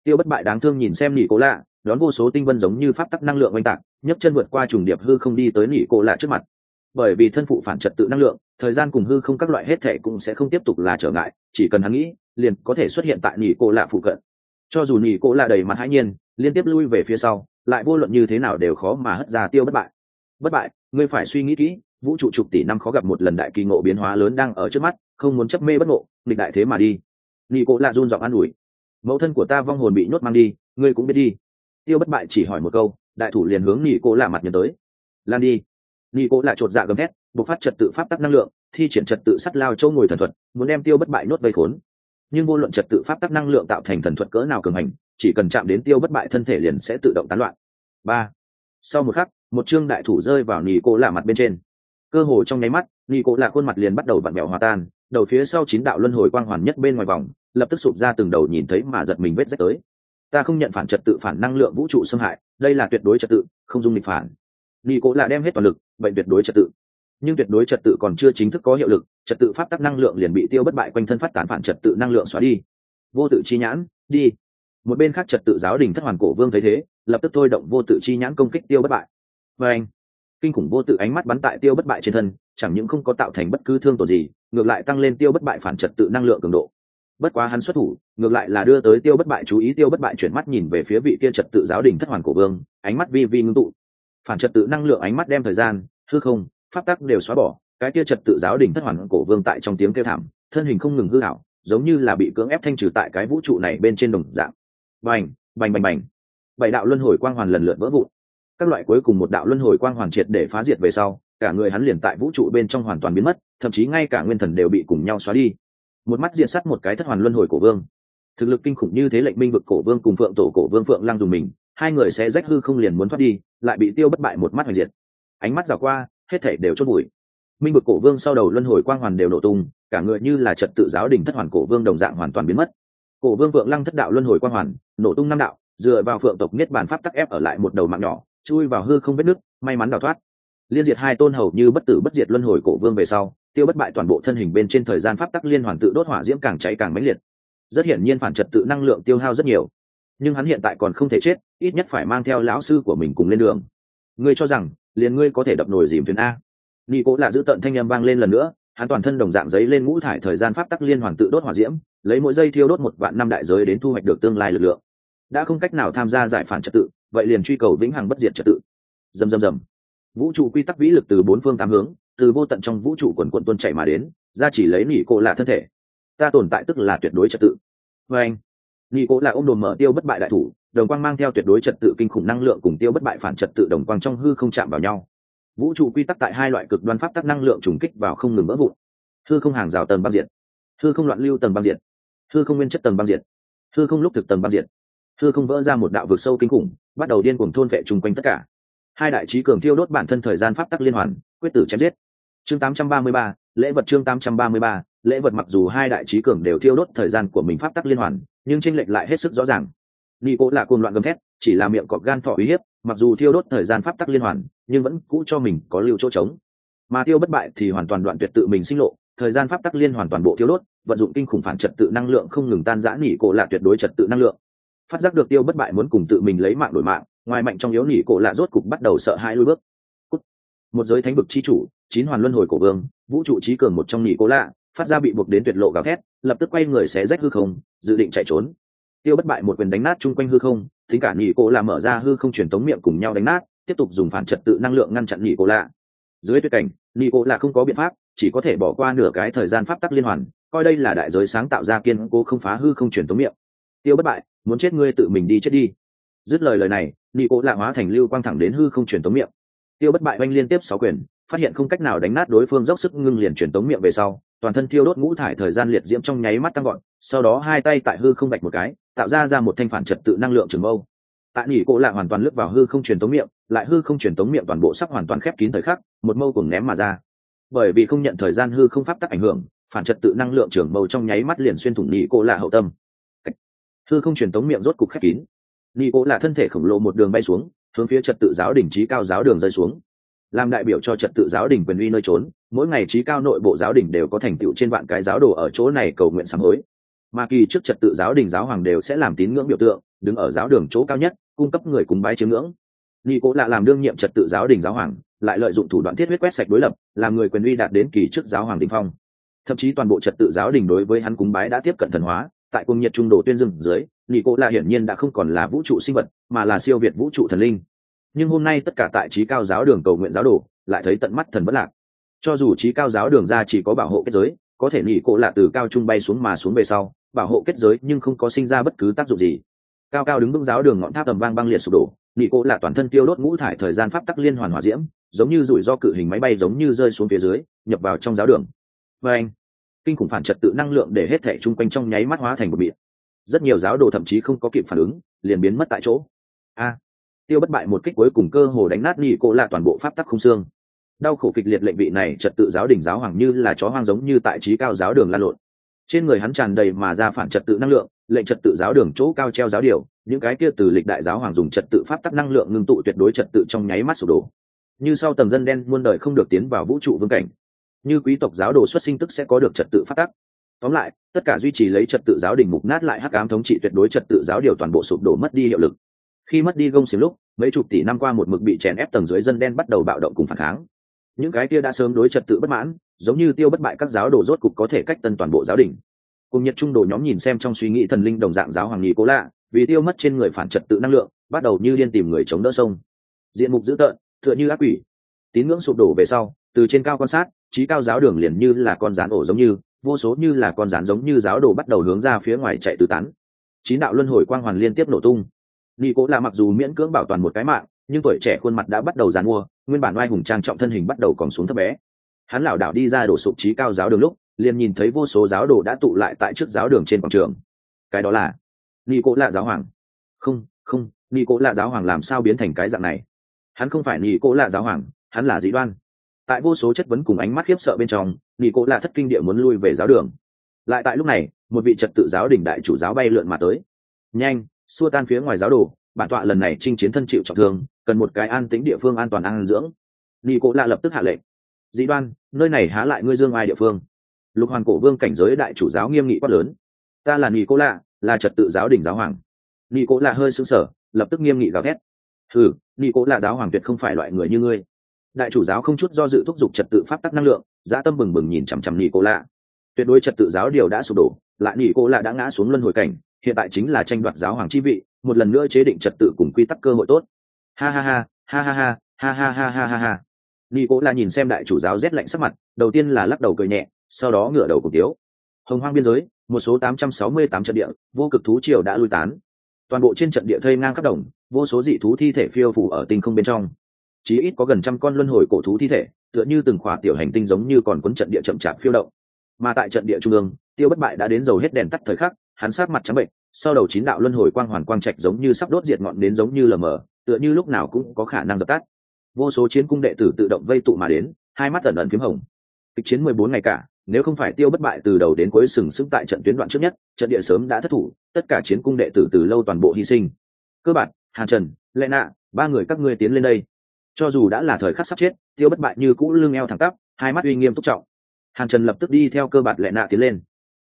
Tiêu bất bại đáng thương nhìn xem nhị cố lạ đón vô số tinh vân giống như pháp tắc năng lượng oanh tạc, nhấc chân vượt qua trùng điệp hư không đi tới nỉ cổ lạ trước mặt. Bởi vì thân phụ phản trật tự năng lượng, thời gian cùng hư không các loại hết thể cũng sẽ không tiếp tục là trở ngại, chỉ cần hắn nghĩ, liền có thể xuất hiện tại nỉ cô lạ phụ cận. Cho dù nỉ cô lạ đầy mặt hãi nhiên, liên tiếp lui về phía sau, lại vô luận như thế nào đều khó mà hất ra tiêu bất bại. Bất bại, ngươi phải suy nghĩ kỹ, vũ trụ chục tỷ năm khó gặp một lần đại kỳ ngộ biến hóa lớn đang ở trước mắt, không muốn chấp mê bất ngộ, nghịch đại thế mà đi. Nhị cô lạ run giọng an ủi. Mẫu thân của ta vong hồn bị nhốt mang đi, ngươi cũng biết đi tiêu bất bại chỉ hỏi một câu, đại thủ liền hướng nhị cô lạ mặt nhấn tới. Lan đi. Nhị cô lạ chột dạ gầm thét, bộc phát trật tự pháp tắc năng lượng, thi triển trật tự sắt lao châu ngồi thần thuật, muốn đem tiêu bất bại nhốt vây khốn. Nhưng vô luận trật tự pháp tắc năng lượng tạo thành thần thuật cỡ nào cường hành, chỉ cần chạm đến tiêu bất bại thân thể liền sẽ tự động tán loạn. Ba. Sau một khắc, một chương đại thủ rơi vào nhị cô lạ mặt bên trên. Cơ hồ trong nháy mắt nhị cô lạ khuôn mặt liền bắt đầu vặn mẹo hòa tan, đầu phía sau chín đạo luân hồi quang hoàn nhất bên ngoài vòng, lập tức sụp ra từng đầu nhìn thấy mà giật mình vết rách tới ta không nhận phản trật tự phản năng lượng vũ trụ xâm hại, đây là tuyệt đối trật tự, không dung địch phản. Nghi cố là đem hết toàn lực, bệnh tuyệt đối trật tự. Nhưng tuyệt đối trật tự còn chưa chính thức có hiệu lực, trật tự pháp tắc năng lượng liền bị tiêu bất bại quanh thân phát tán phản trật tự năng lượng xóa đi. Vô tự chi nhãn, đi. Một bên khác trật tự giáo đình thất hoàn cổ vương thấy thế, lập tức thôi động vô tự chi nhãn công kích tiêu bất bại. Và anh kinh khủng vô tự ánh mắt bắn tại tiêu bất bại trên thân, chẳng những không có tạo thành bất cứ thương tổn gì, ngược lại tăng lên tiêu bất bại phản trật tự năng lượng cường độ bất quá hắn xuất thủ, ngược lại là đưa tới tiêu bất bại chú ý, tiêu bất bại chuyển mắt nhìn về phía vị kia trật tự giáo đình thất hoàn cổ vương, ánh mắt vi vi ngưng tụ. Phản trật tự năng lượng ánh mắt đem thời gian, hư không, pháp tắc đều xóa bỏ, cái kia trật tự giáo đình thất hoàn cổ vương tại trong tiếng kêu thảm, thân hình không ngừng hư hảo, giống như là bị cưỡng ép thanh trừ tại cái vũ trụ này bên trên đồng dạng. Bành bành bành bành. Bảy đạo luân hồi quang hoàn lần lượt vỡ vụn. Các loại cuối cùng một đạo luân hồi quang hoàn triệt để phá diệt về sau, cả người hắn liền tại vũ trụ bên trong hoàn toàn biến mất, thậm chí ngay cả nguyên thần đều bị cùng nhau xóa đi một mắt diện sắt một cái thất hoàn luân hồi cổ vương. Thực lực kinh khủng như thế lệnh minh vực cổ vương cùng phượng tổ cổ vương phượng lăng dùng mình, hai người sẽ rách hư không liền muốn thoát đi, lại bị tiêu bất bại một mắt hoành diệt. Ánh mắt rào qua, hết thể đều chốt bụi minh vực cổ vương sau đầu luân hồi quang hoàn đều nổ tung, cả người như là trật tự giáo đình thất hoàn cổ vương đồng dạng hoàn toàn biến mất. Cổ vương phượng lăng thất đạo luân hồi quang hoàn, nổ tung năm đạo, dựa vào phượng tộc niết bàn pháp tắc ép ở lại một đầu mạng nhỏ, chui vào hư không vết nứt, may mắn đào thoát. Liên diệt hai tôn hầu như bất tử bất diệt luân hồi cổ vương về sau tiêu bất bại toàn bộ thân hình bên trên thời gian pháp tắc liên hoàn tự đốt hỏa diễm càng cháy càng mãnh liệt. Rất hiển nhiên phản trật tự năng lượng tiêu hao rất nhiều. Nhưng hắn hiện tại còn không thể chết, ít nhất phải mang theo lão sư của mình cùng lên đường. Ngươi cho rằng, liền ngươi có thể đập nổi dìm thuyền a. Nghi cố là giữ tận thanh â m vang lên lần nữa, hắn toàn thân đồng dạng giấy lên ngũ thải thời gian pháp tắc liên hoàn tự đốt hỏa diễm, lấy mỗi giây thiêu đốt một vạn năm đại giới đến thu hoạch được tương lai lực lượng. Đã không cách nào tham gia giải phản trật tự, vậy liền truy cầu vĩnh hằng bất diệt trật tự. Dầm dầm dầm vũ trụ quy tắc vĩ lực từ bốn phương tám hướng từ vô tận trong vũ trụ quần quận tuân chạy mà đến, ra chỉ lấy nghỉ cổ là thân thể. Ta tồn tại tức là tuyệt đối trật tự. Vê anh nghỉ cổ là ôm đồn mở tiêu bất bại đại thủ, đồng quang mang theo tuyệt đối trật tự kinh khủng năng lượng cùng tiêu bất bại phản trật tự đồng quang trong hư không chạm vào nhau. Vũ trụ quy tắc tại hai loại cực đoan pháp tắc năng lượng trùng kích vào không ngừng vỡ vụn. Hư không hàng rào tầng băng diệt. Hư không loạn lưu tầng băng diệt. Hư không nguyên chất tầng băng diệt. Hư không lúc thực tầng băng diệt. Hư không vỡ ra một đạo vực sâu kinh khủng, bắt đầu điên cuồng thôn vệ chung quanh tất cả. Hai đại trí cường thiêu đốt bản thân thời gian pháp tắc liên hoàn, quyết tử chém giết chương 833, lễ vật chương 833, lễ vật mặc dù hai đại trí cường đều thiêu đốt thời gian của mình pháp tắc liên hoàn nhưng tranh lệch lại hết sức rõ ràng. Nghi cố là cuồng loạn gầm thét chỉ là miệng cọp gan thọ uy hiếp mặc dù thiêu đốt thời gian pháp tắc liên hoàn nhưng vẫn cũ cho mình có lưu chỗ trống. Mà tiêu bất bại thì hoàn toàn đoạn tuyệt tự mình sinh lộ thời gian pháp tắc liên hoàn toàn bộ thiêu đốt vận dụng kinh khủng phản trật tự năng lượng không ngừng tan rã nỉ cổ là tuyệt đối trật tự năng lượng. Phát giác được tiêu bất bại muốn cùng tự mình lấy mạng đổi mạng ngoài mạnh trong yếu nỉ cổ lạ rốt cục bắt đầu sợ hãi lui bước. Một giới thánh vực chi chủ chín hoàn luân hồi cổ vương, vũ trụ trí cường một trong nhị cố lạ, phát ra bị buộc đến tuyệt lộ gào thét, lập tức quay người xé rách hư không, dự định chạy trốn. Tiêu bất bại một quyền đánh nát chung quanh hư không tính cả nhị cố lạ mở ra hư không truyền tống miệng cùng nhau đánh nát, tiếp tục dùng phản trật tự năng lượng ngăn chặn nhị cố lạ. Dưới tuyệt cảnh, nhị cố lạ không có biện pháp, chỉ có thể bỏ qua nửa cái thời gian pháp tắc liên hoàn, coi đây là đại giới sáng tạo ra kiên cố không phá hư không truyền tống miệng. Tiêu bất bại, muốn chết ngươi tự mình đi chết đi. Dứt lời lời này, nhị cố lạ hóa thành lưu quang thẳng đến hư không truyền tống miệng. Tiêu bất bại oanh liên tiếp sáu quyền phát hiện không cách nào đánh nát đối phương dốc sức ngưng liền truyền tống miệng về sau, toàn thân thiêu đốt ngũ thải thời gian liệt diễm trong nháy mắt tăng gọn sau đó hai tay tại hư không bạch một cái, tạo ra ra một thanh phản trật tự năng lượng trường mâu. Tại nghỉ cổ lạ hoàn toàn lướt vào hư không truyền tống miệng, lại hư không truyền tống miệng toàn bộ sắp hoàn toàn khép kín thời khắc, một mâu cùng ném mà ra. Bởi vì không nhận thời gian hư không pháp tắc ảnh hưởng, phản trật tự năng lượng trường mâu trong nháy mắt liền xuyên thủng nghỉ cổ lạ hậu tâm. Hư không truyền tống miệng rốt cục khép kín. Nghỉ cổ lạ thân thể khổng lồ một đường bay xuống, hướng phía trật tự giáo đỉnh trí cao giáo đường rơi xuống làm đại biểu cho trật tự giáo đình quyền uy nơi trốn, mỗi ngày trí cao nội bộ giáo đình đều có thành tựu trên vạn cái giáo đồ ở chỗ này cầu nguyện sám hối. Mà kỳ trước trật tự giáo đình giáo hoàng đều sẽ làm tín ngưỡng biểu tượng, đứng ở giáo đường chỗ cao nhất, cung cấp người cúng bái chiếm ngưỡng. Nghi cố lạ làm đương nhiệm trật tự giáo đình giáo hoàng, lại lợi dụng thủ đoạn thiết huyết quét sạch đối lập, làm người quyền uy đạt đến kỳ trước giáo hoàng đình phong. Thậm chí toàn bộ trật tự giáo đình đối với hắn cúng bái đã tiếp cận thần hóa, tại cung nhiệt trung đồ tuyên dừng dưới nghi cố lạ hiển nhiên đã không còn là vũ trụ sinh vật, mà là siêu việt vũ trụ thần linh nhưng hôm nay tất cả tại trí cao giáo đường cầu nguyện giáo đồ lại thấy tận mắt thần bất lạc. Cho dù trí cao giáo đường ra chỉ có bảo hộ kết giới, có thể nghỉ cộ lạ từ cao trung bay xuống mà xuống về sau, bảo hộ kết giới nhưng không có sinh ra bất cứ tác dụng gì. Cao cao đứng vững giáo đường ngọn tháp tầm vang băng liệt sụp đổ nghỉ cộ lạ toàn thân tiêu đốt ngũ thải thời gian pháp tắc liên hoàn hòa diễm, giống như rủi ro cự hình máy bay giống như rơi xuống phía dưới, nhập vào trong giáo đường. Và anh, kinh khủng phản trật tự năng lượng để hết thẻ chung quanh trong nháy mắt hóa thành một miệng. Rất nhiều giáo đồ thậm chí không có kịp phản ứng, liền biến mất tại chỗ. A tiêu bất bại một kích cuối cùng cơ hồ đánh nát nhị cô là toàn bộ pháp tắc không xương. Đau khổ kịch liệt lệnh vị này trật tự giáo đình giáo hoàng như là chó hoang giống như tại trí cao giáo đường lan lộn. Trên người hắn tràn đầy mà ra phản trật tự năng lượng, lệnh trật tự giáo đường chỗ cao treo giáo điều, những cái kia từ lịch đại giáo hoàng dùng trật tự pháp tắc năng lượng ngưng tụ tuyệt đối trật tự trong nháy mắt sụp đổ. Như sau tầng dân đen muôn đời không được tiến vào vũ trụ vương cảnh. Như quý tộc giáo đồ xuất sinh tức sẽ có được trật tự pháp tắc. Tóm lại, tất cả duy trì lấy trật tự giáo đình mục nát lại hắc ám thống trị tuyệt đối trật tự giáo điều toàn bộ sụp đổ mất đi hiệu lực khi mất đi gông xiềng lúc, mấy chục tỷ năm qua một mực bị chèn ép tầng dưới dân đen bắt đầu bạo động cùng phản kháng. Những cái kia đã sớm đối trật tự bất mãn, giống như tiêu bất bại các giáo đồ rốt cục có thể cách tân toàn bộ giáo đình. Cùng nhật trung đồ nhóm nhìn xem trong suy nghĩ thần linh đồng dạng giáo hoàng nghị cố lạ, vì tiêu mất trên người phản trật tự năng lượng, bắt đầu như liên tìm người chống đỡ sông. Diện mục dữ tợn, tựa như ác quỷ. Tín ngưỡng sụp đổ về sau, từ trên cao quan sát, trí cao giáo đường liền như là con rán ổ giống như, vô số như là con rán giống như giáo đồ bắt đầu hướng ra phía ngoài chạy tứ tán. Chín đạo luân hồi quang hoàn liên tiếp nổ tung nghi cố là mặc dù miễn cưỡng bảo toàn một cái mạng, nhưng tuổi trẻ khuôn mặt đã bắt đầu dàn mua nguyên bản oai hùng trang trọng thân hình bắt đầu còn xuống thấp bé. Hắn lảo đảo đi ra đổ sụp trí cao giáo đường lúc, liền nhìn thấy vô số giáo đồ đã tụ lại tại trước giáo đường trên quảng trường. Cái đó là nghi cố là giáo hoàng. Không không nghi cố là giáo hoàng làm sao biến thành cái dạng này? Hắn không phải nghi cố là giáo hoàng, hắn là dĩ đoan. Tại vô số chất vấn cùng ánh mắt khiếp sợ bên trong nghi cố là thất kinh địa muốn lui về giáo đường. Lại tại lúc này, một vị trật tự giáo đình đại chủ giáo bay lượn mà tới. Nhanh xua tan phía ngoài giáo đồ, bản tọa lần này chinh chiến thân chịu trọng thương, cần một cái an tính địa phương an toàn an dưỡng. Nghi cố lạ lập tức hạ lệnh. Dĩ đoan, nơi này há lại ngươi dương ai địa phương? Lục hoàn cổ vương cảnh giới đại chủ giáo nghiêm nghị quát lớn. Ta là nghi cố lạ, là trật tự giáo đình giáo hoàng. Nghi cố lạ hơi sững sờ, lập tức nghiêm nghị gào thét. Ừ nghi cố lạ giáo hoàng tuyệt không phải loại người như ngươi. Đại chủ giáo không chút do dự thúc giục trật tự pháp tắc năng lượng, dã tâm bừng bừng nhìn chằm chằm nghi cố lạ. Tuyệt đối trật tự giáo điều đã sụp đổ, lại nghi cố lạ đã ngã xuống luân hồi cảnh hiện tại chính là tranh đoạt giáo hoàng chi vị, một lần nữa chế định trật tự cùng quy tắc cơ hội tốt. Ha ha ha ha ha ha ha ha ha ha ha ha. Nghi cố là nhìn xem đại chủ giáo rét lạnh sắc mặt, đầu tiên là lắc đầu cười nhẹ, sau đó ngửa đầu cùng tiếu. Hồng hoang biên giới, một số 868 trận địa, vô cực thú triều đã lui tán. Toàn bộ trên trận địa thây ngang khắp đồng, vô số dị thú thi thể phiêu phủ ở tinh không bên trong. Chí ít có gần trăm con luân hồi cổ thú thi thể, tựa như từng khỏa tiểu hành tinh giống như còn cuốn trận địa chậm chạp phiêu động. Mà tại trận địa trung ương, tiêu bất bại đã đến dầu hết đèn tắt thời khắc hắn sát mặt trắng bệnh, sau đầu chín đạo luân hồi quang hoàn quang trạch giống như sắp đốt diệt ngọn đến giống như lờ mờ, tựa như lúc nào cũng có khả năng dập tắt. Vô số chiến cung đệ tử tự động vây tụ mà đến, hai mắt ẩn ẩn phím hồng. Kịch chiến mười bốn ngày cả, nếu không phải tiêu bất bại từ đầu đến cuối sừng sững tại trận tuyến đoạn trước nhất, trận địa sớm đã thất thủ, tất cả chiến cung đệ tử từ lâu toàn bộ hy sinh. Cơ bản, hàn trần, lệ nạ, ba người các ngươi tiến lên đây. Cho dù đã là thời khắc sắp chết, tiêu bất bại như cũ lưng eo thẳng tắp, hai mắt uy nghiêm túc trọng. Hàn trần lập tức đi theo cơ bản lệ nạ tiến lên.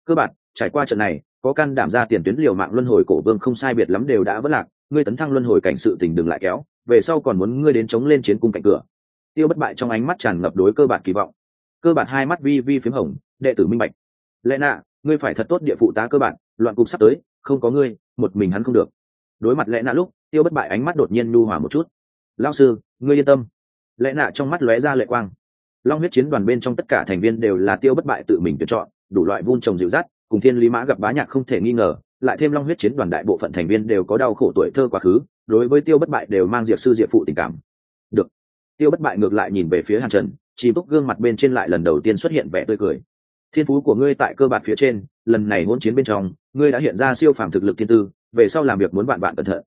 Cơ bản, trải qua trận này có can đảm ra tiền tuyến liều mạng luân hồi cổ vương không sai biệt lắm đều đã vất lạc, ngươi tấn thăng luân hồi cảnh sự tình đừng lại kéo, về sau còn muốn ngươi đến chống lên chiến cung cạnh cửa. Tiêu bất bại trong ánh mắt tràn ngập đối cơ bản kỳ vọng. Cơ bản hai mắt vi vi p h í m hồng, đệ tử minh bạch. Lẽ nạ, ngươi phải thật tốt địa phụ tá cơ bản, loạn cục sắp tới, không có ngươi, một mình hắn không được. Đối mặt lẽ nạ lúc, tiêu bất bại ánh mắt đột nhiên nhu hòa một chút. Lao sư, ngươi yên tâm. Lẽ nạ trong mắt lóe ra lệ quang. Long huyết chiến đoàn bên trong tất cả thành viên đều là tiêu bất bại tự mình tuyển chọn, đủ loại vun trồng dịu dắt cùng thiên lý mã gặp bá nhạc không thể nghi ngờ, lại thêm long huyết chiến đoàn đại bộ phận thành viên đều có đau khổ tuổi thơ quá khứ, đối với tiêu bất bại đều mang diệp sư diệp phụ tình cảm. Được. Tiêu bất bại ngược lại nhìn về phía hàn trần, chỉ bốc gương mặt bên trên lại lần đầu tiên xuất hiện vẻ tươi cười. Thiên phú của ngươi tại cơ bản phía trên, lần này hôn chiến bên trong, ngươi đã hiện ra siêu phàm thực lực thiên tư, về sau làm việc muốn bạn bạn cẩn thận.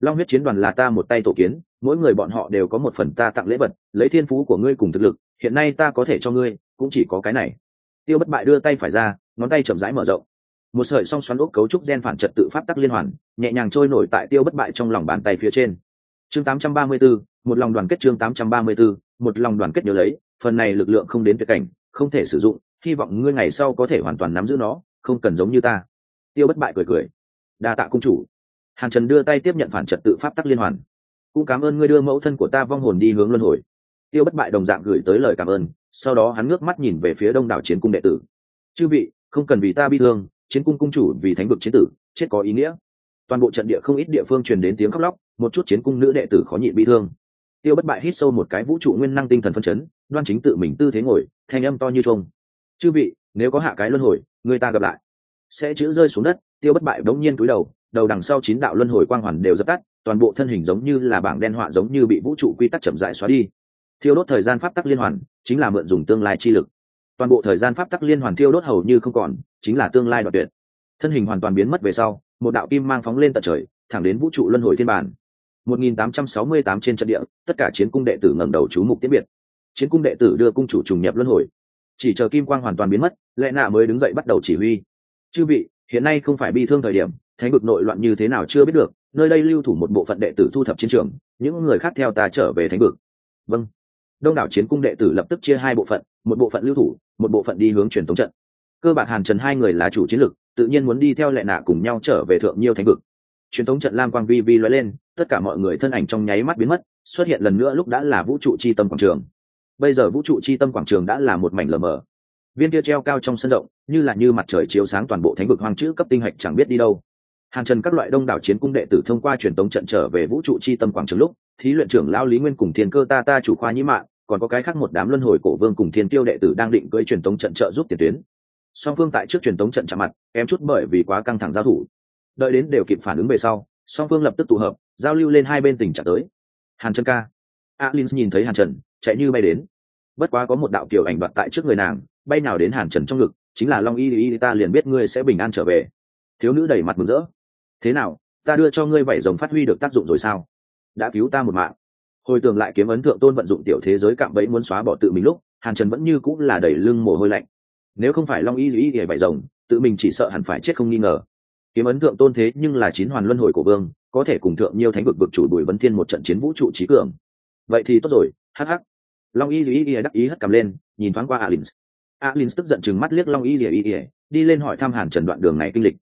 Long huyết chiến đoàn là ta một tay tổ kiến, mỗi người bọn họ đều có một phần ta tặng lễ vật, lấy thiên phú của ngươi cùng thực lực, hiện nay ta có thể cho ngươi, cũng chỉ có cái này. Tiêu bất bại đưa tay phải ra ngón tay chậm rãi mở rộng. Một sợi song xoắn ốc cấu trúc gen phản trật tự pháp tắc liên hoàn nhẹ nhàng trôi nổi tại tiêu bất bại trong lòng bàn tay phía trên. Chương 834, một lòng đoàn kết chương 834, một lòng đoàn kết nhớ lấy phần này lực lượng không đến tuyệt cảnh không thể sử dụng hy vọng ngươi ngày sau có thể hoàn toàn nắm giữ nó không cần giống như ta. Tiêu bất bại cười cười. Đa tạ cung chủ. Hàn trần đưa tay tiếp nhận phản trật tự pháp tắc liên hoàn. Cũng cảm ơn ngươi đưa mẫu thân của ta vong hồn đi hướng luân hồi. Tiêu bất bại đồng dạng gửi tới lời cảm ơn sau đó hắn ngước mắt nhìn về phía đông đảo chiến cung đệ tử. Chư vị không cần vì ta bi thương, chiến cung cung chủ vì thánh vực chiến tử, chết có ý nghĩa. Toàn bộ trận địa không ít địa phương truyền đến tiếng khóc lóc, một chút chiến cung nữ đệ tử khó nhịn bị thương. Tiêu bất bại hít sâu một cái vũ trụ nguyên năng tinh thần phân chấn, đoan chính tự mình tư thế ngồi, thanh âm to như trông chư vị, nếu có hạ cái luân hồi, người ta gặp lại. Sẽ chữ rơi xuống đất, tiêu bất bại đống nhiên cúi đầu đầu đằng sau chín đạo luân hồi quang hoàn đều dập tắt, toàn bộ thân hình giống như là bảng đen họa giống như bị vũ trụ quy tắc chậm dại xóa đi. Thiêu đốt thời gian pháp tắc liên hoàn, chính là mượn dùng tương lai chi lực toàn bộ thời gian pháp tắc liên hoàn thiêu đốt hầu như không còn, chính là tương lai đoạn tuyệt. Thân hình hoàn toàn biến mất về sau, một đạo kim mang phóng lên tận trời, thẳng đến vũ trụ luân hồi thiên bản. 1868 trên trận địa, tất cả chiến cung đệ tử ngẩng đầu chú mục tiễn biệt. Chiến cung đệ tử đưa cung chủ trùng nhập luân hồi. Chỉ chờ kim quang hoàn toàn biến mất, lệ nạ mới đứng dậy bắt đầu chỉ huy. Chư vị, hiện nay không phải bi thương thời điểm, thánh vực nội loạn như thế nào chưa biết được, nơi đây lưu thủ một bộ phận đệ tử thu thập chiến trường, những người khác theo ta trở về thánh vực. Vâng. Đông đảo chiến cung đệ tử lập tức chia hai bộ phận, một bộ phận lưu thủ một bộ phận đi hướng truyền thống trận. Cơ bản hàn trần hai người là chủ chiến lực tự nhiên muốn đi theo lệ nạ cùng nhau trở về thượng nhiêu thánh vực. Truyền thống trận lam quang vi vi loay lên, tất cả mọi người thân ảnh trong nháy mắt biến mất, xuất hiện lần nữa lúc đã là vũ trụ chi tâm quảng trường. Bây giờ vũ trụ chi tâm quảng trường đã là một mảnh lờ mờ. Viên kia treo cao trong sân rộng, như là như mặt trời chiếu sáng toàn bộ thánh vực hoang chữ cấp tinh hạch chẳng biết đi đâu. Hàng trần các loại đông đảo chiến cung đệ tử thông qua truyền tống trận trở về vũ trụ chi tâm quảng trường lúc, thí luyện trưởng lao lý nguyên cùng thiên cơ ta ta chủ khoa nhĩ mạng còn có cái khác một đám luân hồi cổ vương cùng thiên tiêu đệ tử đang định cưỡi truyền tống trận trợ giúp tiền tuyến. Song phương tại trước truyền tống trận chạm mặt em chút bởi vì quá căng thẳng giao thủ. Đợi đến đều kịp phản ứng về sau, song phương lập tức tụ hợp, giao lưu lên hai bên tỉnh trả tới. Hàn trần ca. Alin nhìn thấy hàn trần, chạy như bay đến. Bất quá có một đạo kiểu ảnh đoạt tại trước người nàng, bay nào đến hàn trần trong ngực, chính là long y y ta liền biết ngươi sẽ bình an trở về. Thiếu nữ đẩy mặt mừng rỡ. Thế nào, ta đưa cho ngươi vảy rồng phát huy được tác dụng rồi sao? Đã cứu ta một mạng hồi tưởng lại kiếm ấn thượng tôn vận dụng tiểu thế giới cạm bẫy muốn xóa bỏ tự mình lúc, hàn trần vẫn như cũng là đẩy lưng mồ hôi lạnh. Nếu không phải long y y y bảy rồng, tự mình chỉ sợ hẳn phải chết không nghi ngờ. Kiếm ấn thượng tôn thế nhưng là chín hoàn luân hồi của vương, có thể cùng thượng nhiều thánh vực vực chủ bùi vấn thiên một trận chiến vũ trụ trí cường. Vậy thì tốt rồi hh long y y y đắc ý hất cầm lên, nhìn thoáng qua alin alin tức giận chừng mắt liếc long y y y, đi lên hỏi thăm hàn trần đoạn đường này kinh lịch.